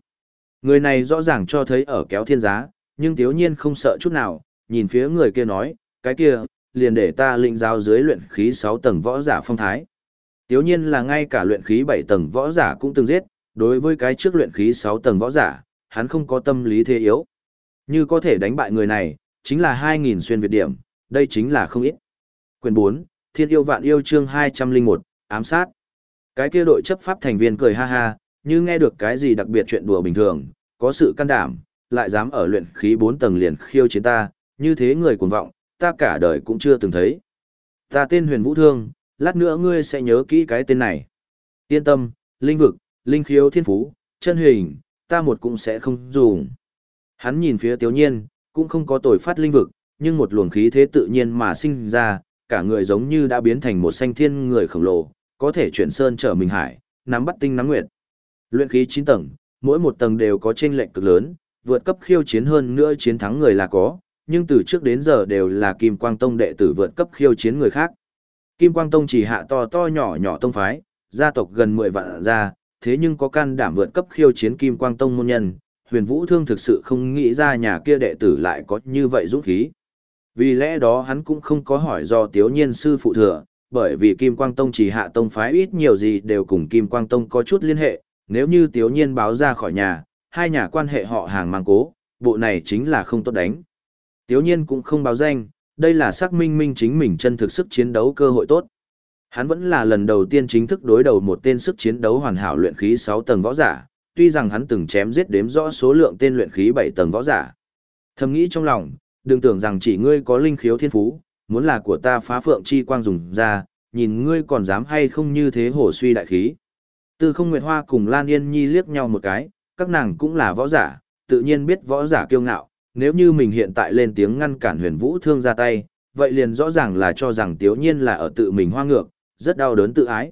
A: Người này rõ ràng cho thấy ở kéo thiên giá, nhưng thiếu nhiên không sợ chút nào, nhìn phía người kia nói, cái kia, liền để ta lĩnh giáo dưới luyện khí 6 tầng võ giả phong thái. Tiếu nhiên là ngay cả luyện khí 7 tầng võ giả cũng từng giết, đối với cái trước luyện khí 6 tầng võ giả, hắn không có tâm lý thế yếu. Như có thể đánh bại người này, chính là 2.000 xuyên Việt điểm, đây chính là không ít. Quyền 4, Thiên yêu vạn yêu chương 201, ám sát. Cái kia đội chấp pháp thành viên cười ha ha, như nghe được cái gì đặc biệt chuyện đùa bình thường, có sự can đảm, lại dám ở luyện khí 4 tầng liền khiêu chiến ta, như thế người cuồng vọng, ta cả đời cũng chưa từng thấy. Ta tên huyền vũ thương, lát nữa ngươi sẽ nhớ kỹ cái tên này. Yên tâm, linh vực, linh khiếu thiên phú, chân hình, ta một cũng sẽ không dùng. Hắn nhìn phía tiếu nhiên, cũng không có tồi phát linh vực, nhưng một luồng khí thế tự nhiên mà sinh ra, cả người giống như đã biến thành một xanh thiên người khổng lồ, có thể chuyển sơn trở mình hải, nắm bắt tinh nắm nguyệt. Luyện khí 9 tầng, mỗi một tầng đều có chênh lệch cực lớn, vượt cấp khiêu chiến hơn nữa chiến thắng người là có, nhưng từ trước đến giờ đều là Kim Quang Tông đệ tử vượt cấp khiêu chiến người khác. Kim Quang Tông chỉ hạ to to nhỏ nhỏ tông phái, gia tộc gần 10 vạn gia, thế nhưng có can đảm vượt cấp khiêu chiến Kim Quang Tông môn nhân, huyền vũ thương thực sự không nghĩ ra nhà kia đệ tử lại có như vậy dũng khí. Vì lẽ đó hắn cũng không có hỏi do tiếu nhiên sư phụ thừa, bởi vì Kim Quang Tông chỉ hạ tông phái ít nhiều gì đều cùng Kim Quang Tông có chút liên hệ, nếu như tiếu nhiên báo ra khỏi nhà, hai nhà quan hệ họ hàng mang cố, bộ này chính là không tốt đánh. Tiếu nhiên cũng không báo danh, đây là xác minh minh chính mình chân thực sức chiến đấu cơ hội tốt. Hắn vẫn là lần đầu tiên chính thức đối đầu một tên sức chiến đấu hoàn hảo luyện khí 6 tầng võ giả, tuy rằng hắn từng chém giết đếm rõ số lượng tên luyện khí bảy tầng võ giả. Thầm nghĩ trong lòng, đừng tưởng rằng chỉ ngươi có linh khiếu thiên phú, muốn là của ta phá phượng chi quang dùng ra, nhìn ngươi còn dám hay không như thế hổ suy đại khí. Tư không Nguyệt Hoa cùng Lan Yên Nhi liếc nhau một cái, các nàng cũng là võ giả, tự nhiên biết võ giả kiêu ngạo, nếu như mình hiện tại lên tiếng ngăn cản huyền vũ thương ra tay, vậy liền rõ ràng là cho rằng tiếu nhiên là ở tự mình hoa ngược, rất đau đớn tự ái.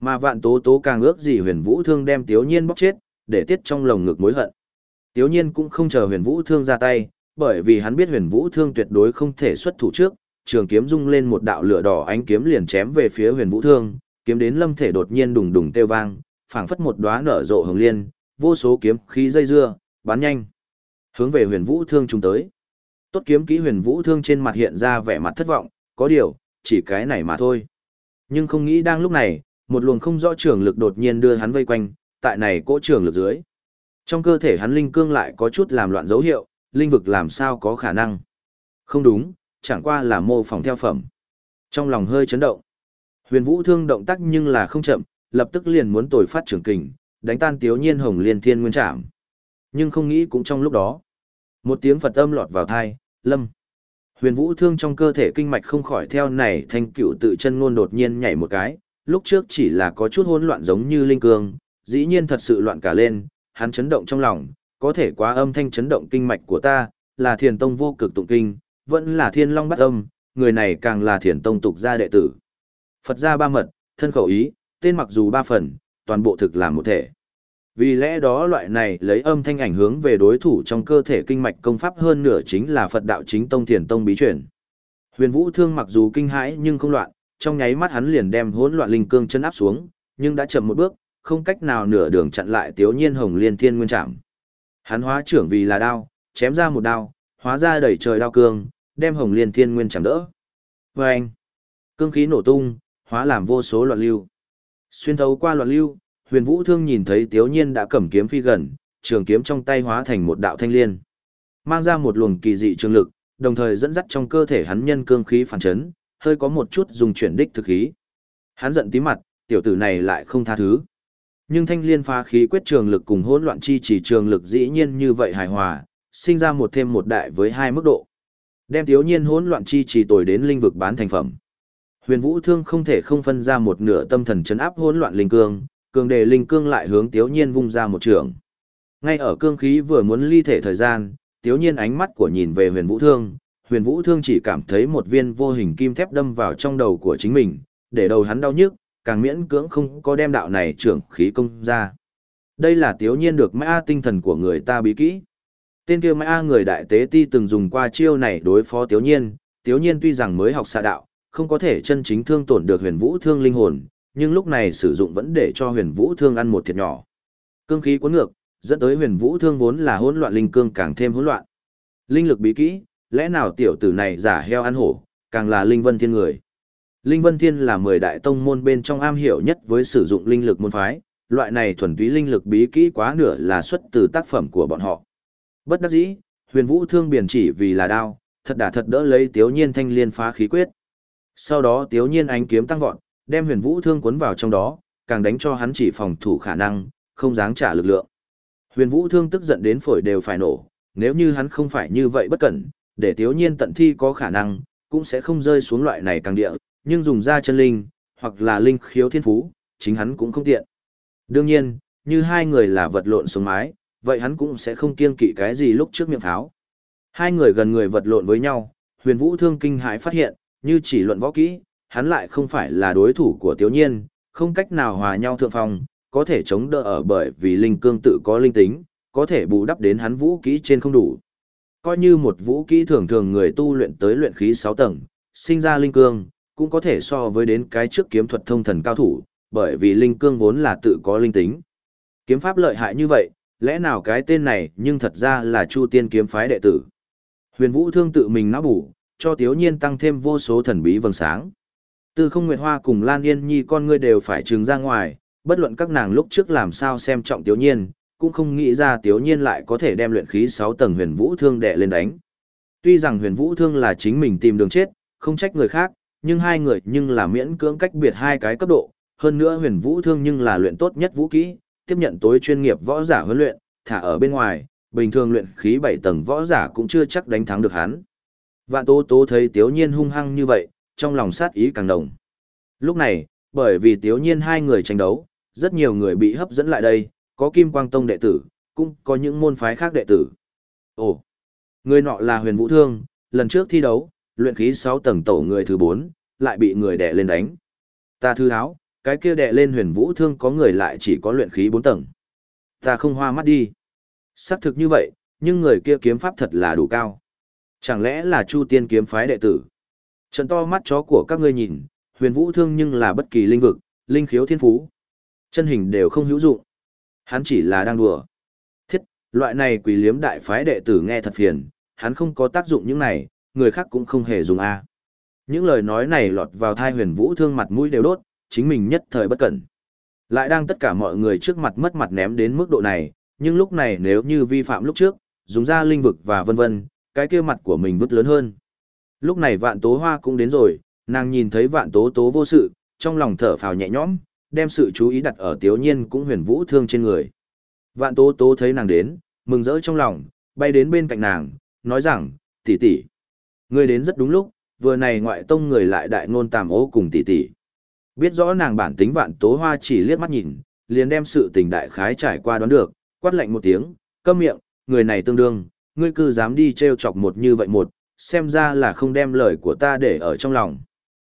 A: Mà vạn tố tố càng ước gì huyền vũ thương đem tiếu nhiên bóc chết, để tiết trong lồng ngực mối hận. Tiếu nhiên cũng không chờ huyền vũ thương ra tay, bởi vì hắn biết huyền vũ thương tuyệt đối không thể xuất thủ trước, trường kiếm rung lên một đạo lửa đỏ ánh kiếm liền chém về phía huyền vũ thương, kiếm đến lâm thể đột nhiên đùng đùng kêu vang, phảng phất một đóa nở rộ hồng liên, vô số kiếm khí dây dưa, bắn nhanh. Hướng về huyền vũ thương trung tới. Tốt kiếm kỹ huyền vũ thương trên mặt hiện ra vẻ mặt thất vọng, có điều, chỉ cái này mà thôi. Nhưng không nghĩ đang lúc này, một luồng không rõ trường lực đột nhiên đưa hắn vây quanh, tại này cỗ trường lực dưới. Trong cơ thể hắn linh cương lại có chút làm loạn dấu hiệu, linh vực làm sao có khả năng. Không đúng, chẳng qua là mô phỏng theo phẩm. Trong lòng hơi chấn động. Huyền Vũ thương động tác nhưng là không chậm, lập tức liền muốn tồi phát trường kình, đánh tan Tiếu Nhiên Hồng Liên Thiên Nguyên Trảm. Nhưng không nghĩ cũng trong lúc đó, một tiếng Phật âm lọt vào tai, "Lâm." Huyền Vũ thương trong cơ thể kinh mạch không khỏi theo này thanh cựu tự chân ngôn đột nhiên nhảy một cái, lúc trước chỉ là có chút hỗn loạn giống như linh cương, dĩ nhiên thật sự loạn cả lên, hắn chấn động trong lòng, có thể quá âm thanh chấn động kinh mạch của ta, là thiền tông vô cực tụng kinh, vẫn là thiên long bắt âm, người này càng là thiền tông tục gia đệ tử. Phật gia ba mật, thân khẩu ý, tên mặc dù ba phần, toàn bộ thực làm một thể. Vì lẽ đó loại này lấy âm thanh ảnh hướng về đối thủ trong cơ thể kinh mạch công pháp hơn nửa chính là Phật đạo chính tông thiền tông bí truyền. Huyền Vũ Thương mặc dù kinh hãi nhưng không loạn, trong nháy mắt hắn liền đem hỗn loạn linh cương chân áp xuống, nhưng đã chậm một bước, không cách nào nửa đường chặn lại Tiếu Nhiên Hồng Liên Thiên Nguyên Trảm. Hắn hóa trưởng vì là đao, chém ra một đao, hóa ra đẩy trời đao cương, đem Hồng Liên Thiên Nguyên chạm đỡ. Và anh, cương khí nổ tung, hóa làm vô số loạn lưu. Xuyên thấu qua loạn lưu, Huyền Vũ Thương nhìn thấy Tiếu Nhiên đã cầm kiếm phi gần, trường kiếm trong tay hóa thành một đạo thanh liên, mang ra một luồng kỳ dị trường lực, đồng thời dẫn dắt trong cơ thể hắn nhân cương khí phản chấn, hơi có một chút dùng chuyển đích thực khí. Hắn giận tí mặt, tiểu tử này lại không tha thứ. Nhưng thanh liên phá khí quyết trường lực cùng hỗn loạn chi chỉ trường lực dĩ nhiên như vậy hài hòa, sinh ra một thêm một đại với hai mức độ. Đem thiếu nhiên hỗn loạn chi chỉ tồi đến linh vực bán thành phẩm. Huyền Vũ Thương không thể không phân ra một nửa tâm thần chấn áp hỗn loạn linh cương, cường đề linh cương lại hướng thiếu Nhiên vung ra một trường. Ngay ở cương khí vừa muốn ly thể thời gian, thiếu Nhiên ánh mắt của nhìn về Huyền Vũ Thương, Huyền Vũ Thương chỉ cảm thấy một viên vô hình kim thép đâm vào trong đầu của chính mình, để đầu hắn đau nhức, càng miễn cưỡng không có đem đạo này trưởng khí công ra. Đây là Tiếu Nhiên được mã tinh thần của người ta bí kỹ. Tên kia mã người đại tế ti từng dùng qua chiêu này đối phó Tiếu Nhiên, Tiếu Nhiên tuy rằng mới học xạ đạo, không có thể chân chính thương tổn được huyền vũ thương linh hồn, nhưng lúc này sử dụng vẫn để cho huyền vũ thương ăn một thiệt nhỏ. Cương khí cuốn ngược, dẫn tới huyền vũ thương vốn là hỗn loạn linh cương càng thêm hỗn loạn. Linh lực bí kỹ, lẽ nào tiểu tử này giả heo ăn hổ, càng là linh vân thiên người. Linh vân thiên là mười đại tông môn bên trong am hiểu nhất với sử dụng linh lực môn phái, loại này thuần túy linh lực bí kỹ quá nửa là xuất từ tác phẩm của bọn họ. Bất đắc dĩ, huyền vũ thương biển chỉ vì là đao, thật đã thật đỡ lấy tiếu nhiên thanh liên phá khí quyết. Sau đó tiếu nhiên ánh kiếm tăng vọt, đem huyền vũ thương cuốn vào trong đó, càng đánh cho hắn chỉ phòng thủ khả năng, không dáng trả lực lượng. Huyền vũ thương tức giận đến phổi đều phải nổ, nếu như hắn không phải như vậy bất cẩn, để tiếu nhiên tận thi có khả năng, cũng sẽ không rơi xuống loại này càng địa, nhưng dùng ra chân linh, hoặc là linh khiếu thiên phú, chính hắn cũng không tiện. Đương nhiên, như hai người là vật lộn xuống mái, vậy hắn cũng sẽ không kiêng kỵ cái gì lúc trước miệng pháo. Hai người gần người vật lộn với nhau, huyền vũ thương kinh hãi phát hiện, như chỉ luận võ kỹ, hắn lại không phải là đối thủ của tiểu Nhiên, không cách nào hòa nhau thượng phòng có thể chống đỡ ở bởi vì linh cương tự có linh tính, có thể bù đắp đến hắn vũ kỹ trên không đủ. Coi như một vũ kỹ thường thường người tu luyện tới luyện khí 6 tầng, sinh ra linh cương, cũng có thể so với đến cái trước kiếm thuật thông thần cao thủ, bởi vì linh cương vốn là tự có linh tính. Kiếm pháp lợi hại như vậy, lẽ nào cái tên này nhưng thật ra là Chu Tiên kiếm phái đệ tử. Huyền Vũ Thương tự mình não bủ, cho Tiếu Nhiên tăng thêm vô số thần bí vầng sáng. Tư Không Nguyệt Hoa cùng Lan Yên Nhi con ngươi đều phải trừng ra ngoài, bất luận các nàng lúc trước làm sao xem trọng Tiếu Nhiên, cũng không nghĩ ra Tiếu Nhiên lại có thể đem luyện khí 6 tầng Huyền Vũ Thương đệ lên đánh. Tuy rằng Huyền Vũ Thương là chính mình tìm đường chết, không trách người khác, nhưng hai người nhưng là miễn cưỡng cách biệt hai cái cấp độ, hơn nữa Huyền Vũ Thương nhưng là luyện tốt nhất vũ kỹ, tiếp nhận tối chuyên nghiệp võ giả huấn luyện, thả ở bên ngoài, bình thường luyện khí 7 tầng võ giả cũng chưa chắc đánh thắng được hắn. Vạn Tố Tố thấy Tiếu Nhiên hung hăng như vậy, trong lòng sát ý càng đồng. Lúc này, bởi vì Tiếu Nhiên hai người tranh đấu, rất nhiều người bị hấp dẫn lại đây, có Kim Quang Tông đệ tử, cũng có những môn phái khác đệ tử. Ồ, người nọ là Huyền Vũ Thương, lần trước thi đấu, luyện khí 6 tầng tổ người thứ 4, lại bị người đè lên đánh. Ta thư háo, cái kia đè lên Huyền Vũ Thương có người lại chỉ có luyện khí 4 tầng. Ta không hoa mắt đi. Xác thực như vậy, nhưng người kia kiếm pháp thật là đủ cao. Chẳng lẽ là Chu Tiên kiếm phái đệ tử? Trận to mắt chó của các ngươi nhìn, huyền vũ thương nhưng là bất kỳ linh vực, linh khiếu thiên phú. Chân hình đều không hữu dụng. Hắn chỉ là đang đùa. Thiết, loại này quỷ liếm đại phái đệ tử nghe thật phiền, hắn không có tác dụng những này, người khác cũng không hề dùng A. Những lời nói này lọt vào thai huyền vũ thương mặt mũi đều đốt, chính mình nhất thời bất cẩn. Lại đang tất cả mọi người trước mặt mất mặt ném đến mức độ này, nhưng lúc này nếu như vi phạm lúc trước, dùng ra linh vực và vân vân, cái kia mặt của mình vứt lớn hơn. Lúc này vạn tố hoa cũng đến rồi, nàng nhìn thấy vạn tố tố vô sự, trong lòng thở phào nhẹ nhõm, đem sự chú ý đặt ở tiểu nhiên cũng huyền vũ thương trên người. Vạn tố tố thấy nàng đến, mừng rỡ trong lòng, bay đến bên cạnh nàng, nói rằng, tỷ tỷ, ngươi đến rất đúng lúc, vừa này ngoại tông người lại đại ngôn tàm ố cùng tỷ tỷ. Biết rõ nàng bản tính vạn tố hoa chỉ liếc mắt nhìn, liền đem sự tình đại khái trải qua đoán được, quát lạnh một tiếng, câm miệng, người này tương đương, ngươi cứ dám đi treo chọc một như vậy một, xem ra là không đem lời của ta để ở trong lòng.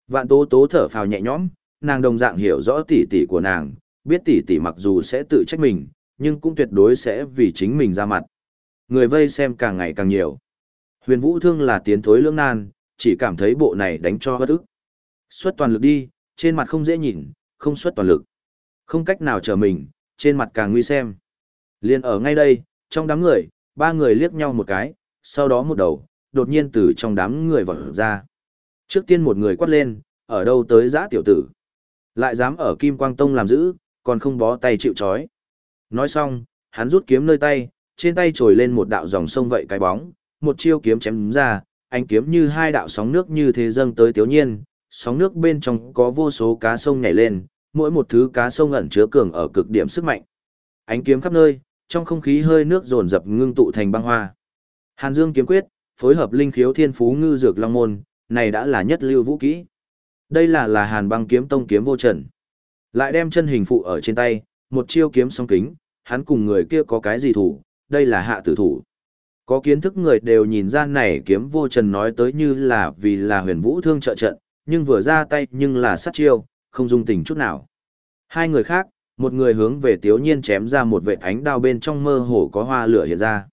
A: Vạn tố tố thở phào nhẹ nhõm, nàng đồng dạng hiểu rõ tỷ tỷ của nàng, biết tỷ tỷ mặc dù sẽ tự trách mình, nhưng cũng tuyệt đối sẽ vì chính mình ra mặt. Người vây xem càng ngày càng nhiều. Huyền Vũ Thương là tiến thối lưỡng nan, chỉ cảm thấy bộ này đánh cho bất ức. Xuất toàn lực đi, trên mặt không dễ nhìn, không xuất toàn lực. Không cách nào trở mình, trên mặt càng nguy xem. Liên ở ngay đây, trong đám người, ba người liếc nhau một cái, sau đó một đầu, đột nhiên từ trong đám người vọt ra. Trước tiên một người quát lên, ở đâu tới giã tiểu tử. Lại dám ở Kim Quang Tông làm giữ, còn không bó tay chịu chói. Nói xong, hắn rút kiếm nơi tay, trên tay trồi lên một đạo dòng sông vậy cái bóng, một chiêu kiếm chém ra, ánh kiếm như hai đạo sóng nước như thế dâng tới Tiếu nhiên, sóng nước bên trong có vô số cá sông nhảy lên, mỗi một thứ cá sông ẩn chứa cường ở cực điểm sức mạnh. Ánh kiếm khắp nơi, trong không khí hơi nước dồn dập ngưng tụ thành băng hoa. Hàn Dương kiếm quyết, phối hợp linh khiếu thiên phú ngư dược long môn, này đã là nhất lưu vũ kỹ. Đây là là Hàn Băng kiếm tông kiếm vô trần. Lại đem chân hình phụ ở trên tay, một chiêu kiếm song kính, hắn cùng người kia có cái gì thủ, đây là hạ tử thủ. Có kiến thức người đều nhìn ra này kiếm vô trần nói tới như là vì là huyền vũ thương trợ trận, nhưng vừa ra tay nhưng là sát chiêu, không dung tình chút nào. Hai người khác, một người hướng về tiếu nhiên chém ra một vệt ánh đao bên trong mơ hồ có hoa lửa hiện ra.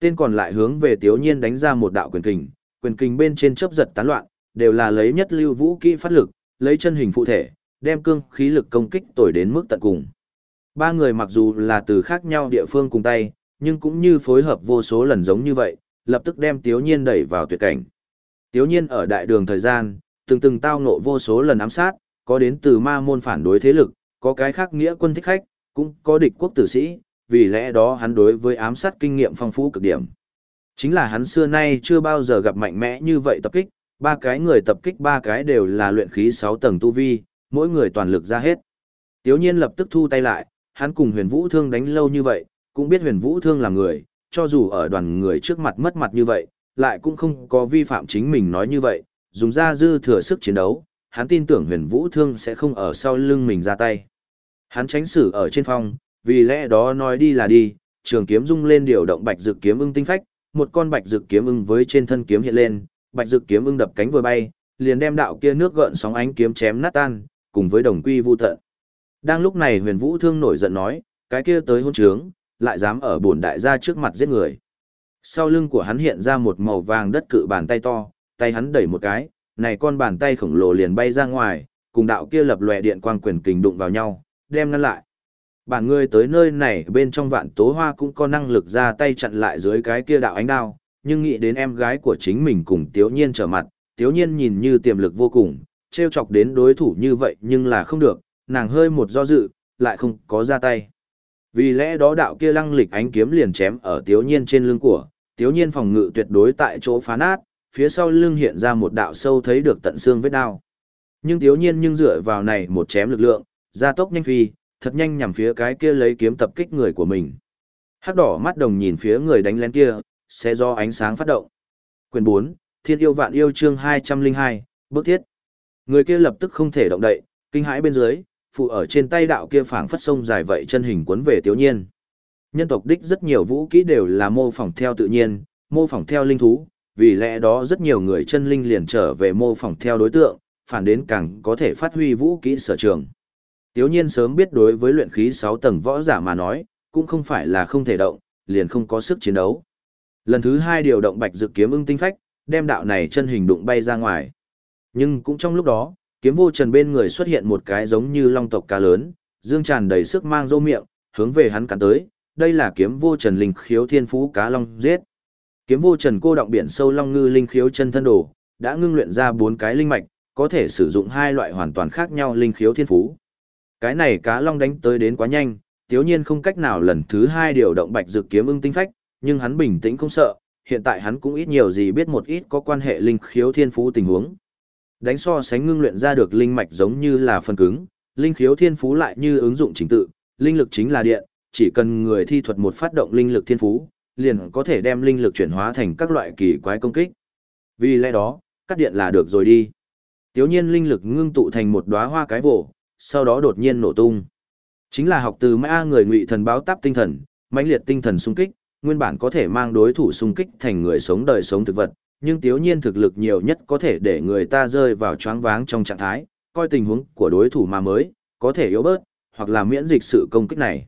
A: Tên còn lại hướng về tiếu nhiên đánh ra một đạo quyền kình, quyền kình bên trên chớp giật tán loạn, đều là lấy nhất lưu vũ kỹ phát lực, lấy chân hình phụ thể, đem cương khí lực công kích tồi đến mức tận cùng. Ba người mặc dù là từ khác nhau địa phương cùng tay, nhưng cũng như phối hợp vô số lần giống như vậy, lập tức đem Tiếu Nhiên đẩy vào tuyệt cảnh. Tiếu Nhiên ở đại đường thời gian, từng từng tao ngộ vô số lần ám sát, có đến từ ma môn phản đối thế lực, có cái khác nghĩa quân thích khách, cũng có địch quốc tử sĩ, vì lẽ đó hắn đối với ám sát kinh nghiệm phong phú cực điểm. Chính là hắn xưa nay chưa bao giờ gặp mạnh mẽ như vậy tập kích, ba cái người tập kích ba cái đều là luyện khí 6 tầng tu vi, mỗi người toàn lực ra hết. Tiếu nhiên lập tức thu tay lại, hắn cùng huyền vũ thương đánh lâu như vậy, cũng biết huyền vũ thương là người, cho dù ở đoàn người trước mặt mất mặt như vậy, lại cũng không có vi phạm chính mình nói như vậy, dùng ra dư thừa sức chiến đấu, hắn tin tưởng huyền vũ thương sẽ không ở sau lưng mình ra tay. Hắn tránh xử ở trên phong, vì lẽ đó nói đi là đi, trường kiếm rung lên điều động bạch dược kiếm ưng tinh phách, một con bạch dược kiếm ưng với trên thân kiếm hiện lên, bạch dược kiếm ưng đập cánh vừa bay, liền đem đạo kia nước gợn sóng ánh kiếm chém nát tan, cùng với đồng quy vu tận. Đang lúc này Huyền Vũ Thương nổi giận nói, cái kia tới hôn trướng, lại dám ở bổn đại gia trước mặt giết người. Sau lưng của hắn hiện ra một màu vàng đất cự bàn tay to, tay hắn đẩy một cái, này con bàn tay khổng lồ liền bay ra ngoài, cùng đạo kia lập lòe điện quang quyền kình đụng vào nhau, đem ngăn lại. Bản người tới nơi này bên trong vạn tố hoa cũng có năng lực ra tay chặn lại dưới cái kia đạo ánh đao, nhưng nghĩ đến em gái của chính mình cùng Tiếu Nhiên trở mặt, Tiếu Nhiên nhìn như tiềm lực vô cùng, treo chọc đến đối thủ như vậy nhưng là không được, nàng hơi một do dự, lại không có ra tay. Vì lẽ đó đạo kia lăng lịch ánh kiếm liền chém ở Tiếu Nhiên trên lưng của, Tiếu Nhiên phòng ngự tuyệt đối tại chỗ phá nát, phía sau lưng hiện ra một đạo sâu thấy được tận xương vết đao. Nhưng Tiếu Nhiên nhưng dựa vào này một chém lực lượng, gia tốc nhanh phi, thật nhanh nhằm phía cái kia lấy kiếm tập kích người của mình. Hắc đỏ mắt đồng nhìn phía người đánh lén kia, sẽ do ánh sáng phát động. Quyền 4, Thiên yêu vạn yêu chương 202, bước thiết. Người kia lập tức không thể động đậy, kinh hãi bên dưới, phụ ở trên tay đạo kia phảng phất sông dài vậy chân hình cuốn về tiểu nhiên. Nhân tộc đích rất nhiều vũ kỹ đều là mô phỏng theo tự nhiên, mô phỏng theo linh thú, vì lẽ đó rất nhiều người chân linh liền trở về mô phỏng theo đối tượng, phản đến càng có thể phát huy vũ kỹ sở trường. Tiểu nhiên sớm biết đối với luyện khí 6 tầng võ giả mà nói, cũng không phải là không thể động, liền không có sức chiến đấu. Lần thứ hai điều động bạch dược kiếm ưng tinh phách, đem đạo này chân hình đụng bay ra ngoài. Nhưng cũng trong lúc đó, kiếm vô trần bên người xuất hiện một cái giống như long tộc cá lớn, dương tràn đầy sức mang rô miệng, hướng về hắn cắn tới, đây là kiếm vô trần linh khiếu thiên phú cá long giết. Kiếm vô trần cô động biển sâu long ngư linh khiếu chân thân đồ, đã ngưng luyện ra bốn cái linh mạch, có thể sử dụng hai loại hoàn toàn khác nhau linh khiếu thiên phú. Cái này cá long đánh tới đến quá nhanh, tiếu nhiên không cách nào lần thứ hai điều động bạch dược kiếm ưng tinh phách, nhưng hắn bình tĩnh không sợ, hiện tại hắn cũng ít nhiều gì biết một ít có quan hệ linh khiếu thiên phú tình huống. Đánh so sánh ngưng luyện ra được linh mạch giống như là phần cứng, linh khiếu thiên phú lại như ứng dụng chính tự, linh lực chính là điện, chỉ cần người thi thuật một phát động linh lực thiên phú, liền có thể đem linh lực chuyển hóa thành các loại kỳ quái công kích. Vì lẽ đó, cắt điện là được rồi đi. Tiếu nhiên linh lực ngưng tụ thành một đóa hoa cái vổ, sau đó đột nhiên nổ tung. Chính là học từ mã người ngụy thần báo táp tinh thần, mãnh liệt tinh thần xung kích, nguyên bản có thể mang đối thủ xung kích thành người sống đời sống thực vật, nhưng tiếu nhiên thực lực nhiều nhất có thể để người ta rơi vào choáng váng trong trạng thái, coi tình huống của đối thủ mà mới, có thể yếu bớt, hoặc là miễn dịch sự công kích này.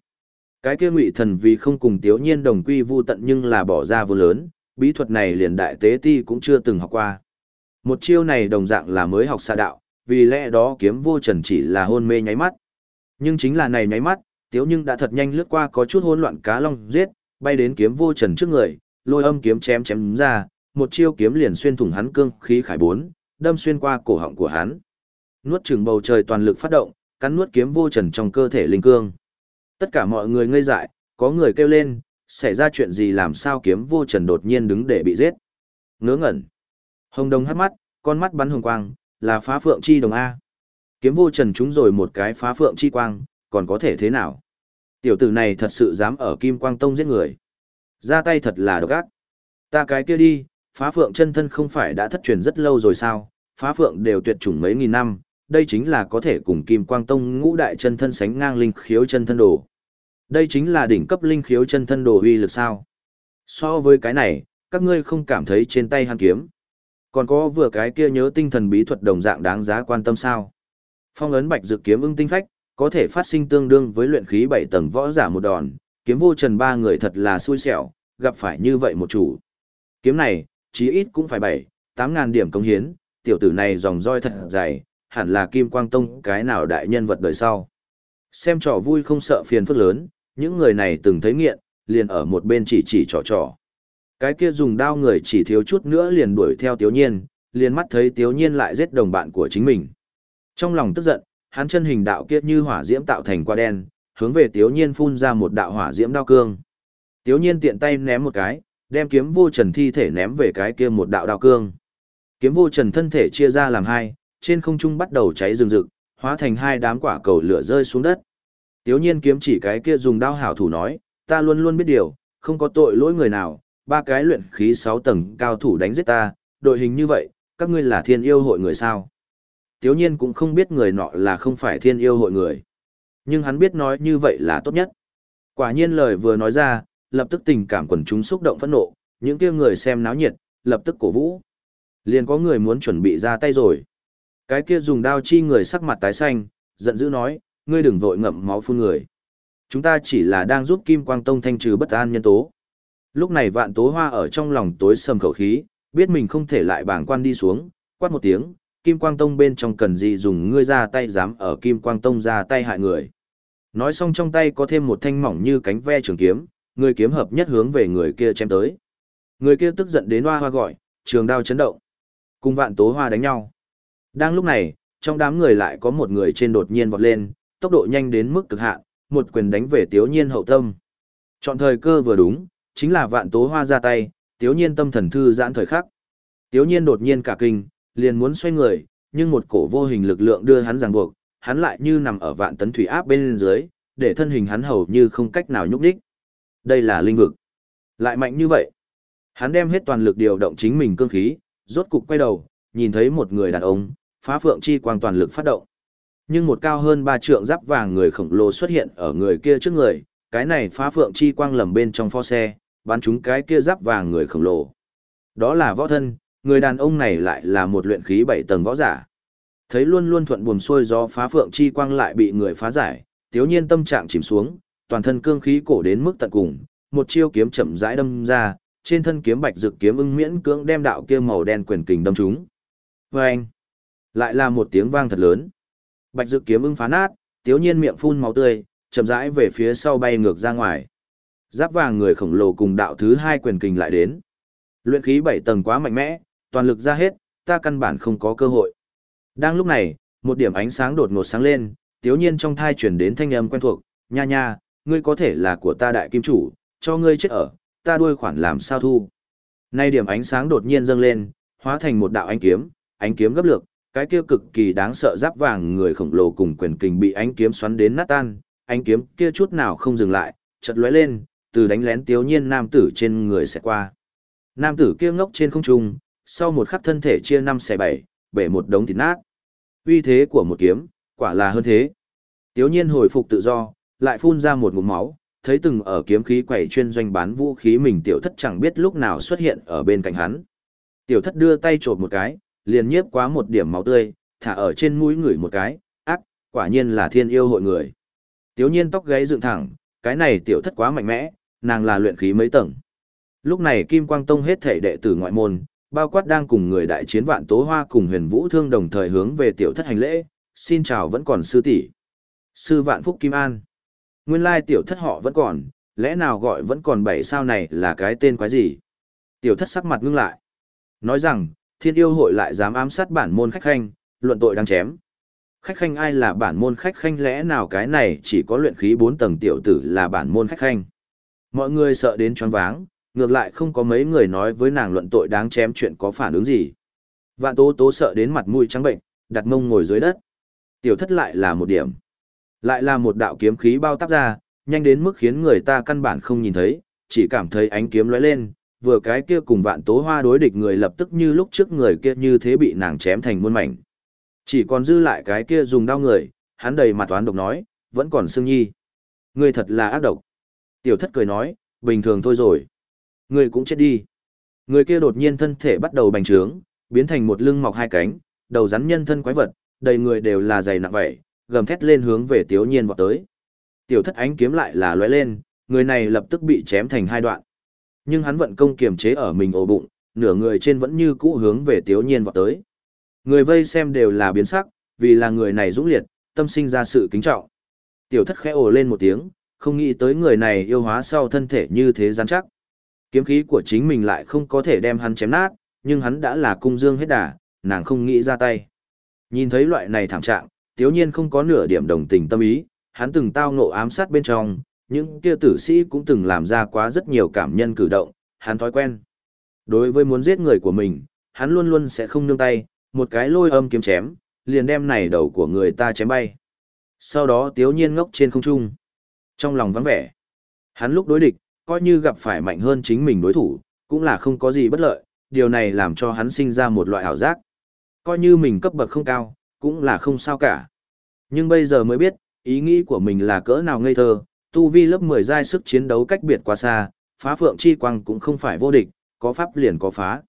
A: Cái kia ngụy thần vì không cùng tiếu nhiên đồng quy vu tận nhưng là bỏ ra vô lớn, bí thuật này liền đại tế ti cũng chưa từng học qua. Một chiêu này đồng dạng là mới học xa đạo, vì lẽ đó kiếm vô trần chỉ là hôn mê nháy mắt. Nhưng chính là này nháy mắt, tiếu nhưng đã thật nhanh lướt qua có chút hỗn loạn cá long giết, bay đến kiếm vô trần trước người, lôi âm kiếm chém chém ra, một chiêu kiếm liền xuyên thủng hắn cương khí khải bốn, đâm xuyên qua cổ họng của hắn. Nuốt chừng bầu trời toàn lực phát động, cắn nuốt kiếm vô trần trong cơ thể linh cương. Tất cả mọi người ngây dại, có người kêu lên, xảy ra chuyện gì làm sao kiếm vô trần đột nhiên đứng để bị giết. Ngớ ngẩn. Hồng đồng hắt mắt, con mắt bắn hồng quang, là phá phượng chi đồng A. Kiếm vô trần trúng rồi một cái phá phượng chi quang, còn có thể thế nào? Tiểu tử này thật sự dám ở Kim Quang Tông giết người. Ra tay thật là độc ác. Ta cái kia đi, phá phượng chân thân không phải đã thất truyền rất lâu rồi sao? Phá phượng đều tuyệt chủng mấy nghìn năm, đây chính là có thể cùng Kim Quang Tông ngũ đại chân thân sánh ngang linh khiếu chân thân đồ. Đây chính là đỉnh cấp linh khiếu chân thân đồ uy lực sao? So với cái này, các ngươi không cảm thấy trên tay hàn kiếm. Còn có vừa cái kia nhớ tinh thần bí thuật đồng dạng đáng giá quan tâm sao? Phong ấn bạch dự kiếm ưng tinh phách, có thể phát sinh tương đương với luyện khí bảy tầng võ giả một đòn, kiếm vô trần ba người thật là xui xẻo, gặp phải như vậy một chủ. Kiếm này, chí ít cũng phải bảy, tám ngàn điểm công hiến, tiểu tử này dòng roi thật dày, hẳn là Kim Quang Tông cái nào đại nhân vật đời sau. Xem trò vui không sợ phiền phức lớn, những người này từng thấy nghiện, liền ở một bên chỉ chỉ trò trò. Cái kia dùng đao người chỉ thiếu chút nữa liền đuổi theo Tiếu Nhiên, liền mắt thấy Tiếu Nhiên lại giết đồng bạn của chính mình. Trong lòng tức giận, hắn chân hình đạo kia như hỏa diễm tạo thành qua đen, hướng về Tiếu Nhiên phun ra một đạo hỏa diễm đao cương. Tiếu Nhiên tiện tay ném một cái, đem kiếm vô trần thi thể ném về cái kia một đạo đao cương. Kiếm vô trần thân thể chia ra làm hai, trên không trung bắt đầu cháy rừng rực, hóa thành hai đám quả cầu lửa rơi xuống đất. Tiếu nhiên kiếm chỉ cái kia dùng đao hảo thủ nói, ta luôn luôn biết điều, không có tội lỗi người nào, ba cái luyện khí sáu tầng cao thủ đánh giết ta, đội hình như vậy, các ngươi là thiên yêu hội người sao. Tiếu nhiên cũng không biết người nọ là không phải thiên yêu hội người. Nhưng hắn biết nói như vậy là tốt nhất. Quả nhiên lời vừa nói ra, lập tức tình cảm quần chúng xúc động phẫn nộ, những kia người xem náo nhiệt, lập tức cổ vũ. Liền có người muốn chuẩn bị ra tay rồi. Cái kia dùng đao chi người sắc mặt tái xanh, giận dữ nói, ngươi đừng vội ngậm máu phun người. Chúng ta chỉ là đang giúp Kim Quang Tông thanh trừ bất an nhân tố. Lúc này vạn tố hoa ở trong lòng tối sầm khẩu khí, biết mình không thể lại bảng quan đi xuống, quát một tiếng, Kim Quang Tông bên trong cần gì dùng ngươi ra tay dám ở Kim Quang Tông ra tay hại người. Nói xong trong tay có thêm một thanh mỏng như cánh ve trường kiếm, người kiếm hợp nhất hướng về người kia chém tới. Người kia tức giận đến hoa hoa gọi, trường đao chấn động. Cùng vạn tố hoa đánh nhau. Đang lúc này, trong đám người lại có một người trên đột nhiên vọt lên, tốc độ nhanh đến mức cực hạn, một quyền đánh về Tiếu Nhiên hậu tâm. Chọn thời cơ vừa đúng, chính là vạn tố hoa ra tay, Tiếu Nhiên tâm thần thư giãn thời khắc. Tiếu Nhiên đột nhiên cả kinh, liền muốn xoay người, nhưng một cổ vô hình lực lượng đưa hắn ràng buộc, hắn lại như nằm ở vạn tấn thủy áp bên dưới, để thân hình hắn hầu như không cách nào nhúc đích. Đây là linh vực. Lại mạnh như vậy. Hắn đem hết toàn lực điều động chính mình cương khí, rốt cục quay đầu, nhìn thấy một người đàn ông, phá phượng chi quang toàn lực phát động. Nhưng một cao hơn ba trượng giáp vàng người khổng lồ xuất hiện ở người kia trước người, cái này phá phượng chi quang lầm bên trong pho xe, bắn chúng cái kia giáp vàng người khổng lồ. Đó là võ thân, người đàn ông này lại là một luyện khí bảy tầng võ giả. Thấy luôn luôn thuận buồm xuôi do phá phượng chi quang lại bị người phá giải, tiếu nhiên tâm trạng chìm xuống, toàn thân cương khí cổ đến mức tận cùng, một chiêu kiếm chậm rãi đâm ra, trên thân kiếm bạch dược kiếm ưng miễn cưỡng đem đạo kia màu đen quyền kình đâm trúng. Oeng! anh, lại là một tiếng vang thật lớn. Bạch dược kiếm ưng phá nát, tiếu nhiên miệng phun máu tươi, chậm rãi về phía sau bay ngược ra ngoài. Giáp vàng người khổng lồ cùng đạo thứ hai quyền kình lại đến. Luyện khí bảy tầng quá mạnh mẽ, toàn lực ra hết, ta căn bản không có cơ hội. Đang lúc này, một điểm ánh sáng đột ngột sáng lên, tiếu nhiên trong thai chuyển đến thanh âm quen thuộc, nha nha, ngươi có thể là của ta đại kim chủ, cho ngươi chết ở, ta đuôi khoản làm sao thu. Nay điểm ánh sáng đột nhiên dâng lên, hóa thành một đạo ánh kiếm, ánh kiếm gấp lược, cái kia cực kỳ đáng sợ giáp vàng người khổng lồ cùng quyền kình bị ánh kiếm xoắn đến nát tan, ánh kiếm kia chút nào không dừng lại, chợt lóe lên, từ đánh lén tiếu nhiên nam tử trên người sẽ qua. Nam tử kia ngốc trên không trung, sau một khắc thân thể chia năm xẻ bảy, bể một đống thịt nát. Uy thế của một kiếm, quả là hơn thế. Tiếu nhiên hồi phục tự do, lại phun ra một ngụm máu, thấy từng ở kiếm khí quẩy chuyên doanh bán vũ khí mình tiểu thất chẳng biết lúc nào xuất hiện ở bên cạnh hắn. Tiểu thất đưa tay trộm một cái, liền nhiếp quá một điểm máu tươi, thả ở trên mũi người một cái, ác, quả nhiên là thiên yêu hội người. Tiếu nhiên tóc gáy dựng thẳng, cái này tiểu thất quá mạnh mẽ, nàng là luyện khí mấy tầng. Lúc này Kim Quang Tông hết thể đệ tử ngoại môn, bao quát đang cùng người đại chiến vạn tố hoa cùng huyền vũ thương đồng thời hướng về tiểu thất hành lễ, xin chào vẫn còn sư tỷ Sư vạn phúc Kim An. Nguyên lai tiểu thất họ vẫn còn, lẽ nào gọi vẫn còn bảy sao này là cái tên quái gì? Tiểu thất sắc mặt ngưng lại. Nói rằng, thiên yêu hội lại dám ám sát bản môn khách khanh, luận tội đang chém. Khách khanh ai là bản môn khách khanh lẽ nào cái này chỉ có luyện khí 4 tầng tiểu tử là bản môn khách khanh. Mọi người sợ đến choáng váng, ngược lại không có mấy người nói với nàng luận tội đáng chém chuyện có phản ứng gì. Vạn tố tố sợ đến mặt mũi trắng bệnh, đặt mông ngồi dưới đất. Tiểu thất lại là một điểm. Lại là một đạo kiếm khí bao tắp ra, nhanh đến mức khiến người ta căn bản không nhìn thấy, chỉ cảm thấy ánh kiếm lóe lên, vừa cái kia cùng vạn tố hoa đối địch người lập tức như lúc trước người kia như thế bị nàng chém thành muôn mảnh. Chỉ còn dư lại cái kia dùng đau người, hắn đầy mặt toán độc nói, vẫn còn xương nhi. Ngươi thật là ác độc. Tiểu thất cười nói, bình thường thôi rồi. Ngươi cũng chết đi. Người kia đột nhiên thân thể bắt đầu bành trướng, biến thành một lưng mọc hai cánh, đầu rắn nhân thân quái vật, đầy người đều là dày nặng vậy, gầm thét lên hướng về Tiếu Nhiên vọt tới. Tiểu thất ánh kiếm lại là lóe lên, người này lập tức bị chém thành hai đoạn. Nhưng hắn vận công kiềm chế ở mình ổ bụng, nửa người trên vẫn như cũ hướng về Tiếu Nhiên vọt tới. Người vây xem đều là biến sắc, vì là người này dũng liệt, tâm sinh ra sự kính trọng. Tiểu thất khẽ ồ lên một tiếng, không nghĩ tới người này yêu hóa sau thân thể như thế rắn chắc. Kiếm khí của chính mình lại không có thể đem hắn chém nát, nhưng hắn đã là cung dương hết đà, nàng không nghĩ ra tay. Nhìn thấy loại này thảm trạng, tiếu nhiên không có nửa điểm đồng tình tâm ý, hắn từng tao ngộ ám sát bên trong, những kia tử sĩ cũng từng làm ra quá rất nhiều cảm nhân cử động, hắn thói quen. Đối với muốn giết người của mình, hắn luôn luôn sẽ không nương tay, một cái lôi âm kiếm chém, liền đem này đầu của người ta chém bay. Sau đó tiếu nhiên ngốc trên không trung. Trong lòng vắng vẻ, hắn lúc đối địch, coi như gặp phải mạnh hơn chính mình đối thủ, cũng là không có gì bất lợi, điều này làm cho hắn sinh ra một loại ảo giác. Coi như mình cấp bậc không cao, cũng là không sao cả. Nhưng bây giờ mới biết, ý nghĩ của mình là cỡ nào ngây thơ, tu vi lớp 10 giai sức chiến đấu cách biệt quá xa, phá phượng chi quang cũng không phải vô địch, có pháp liền có phá.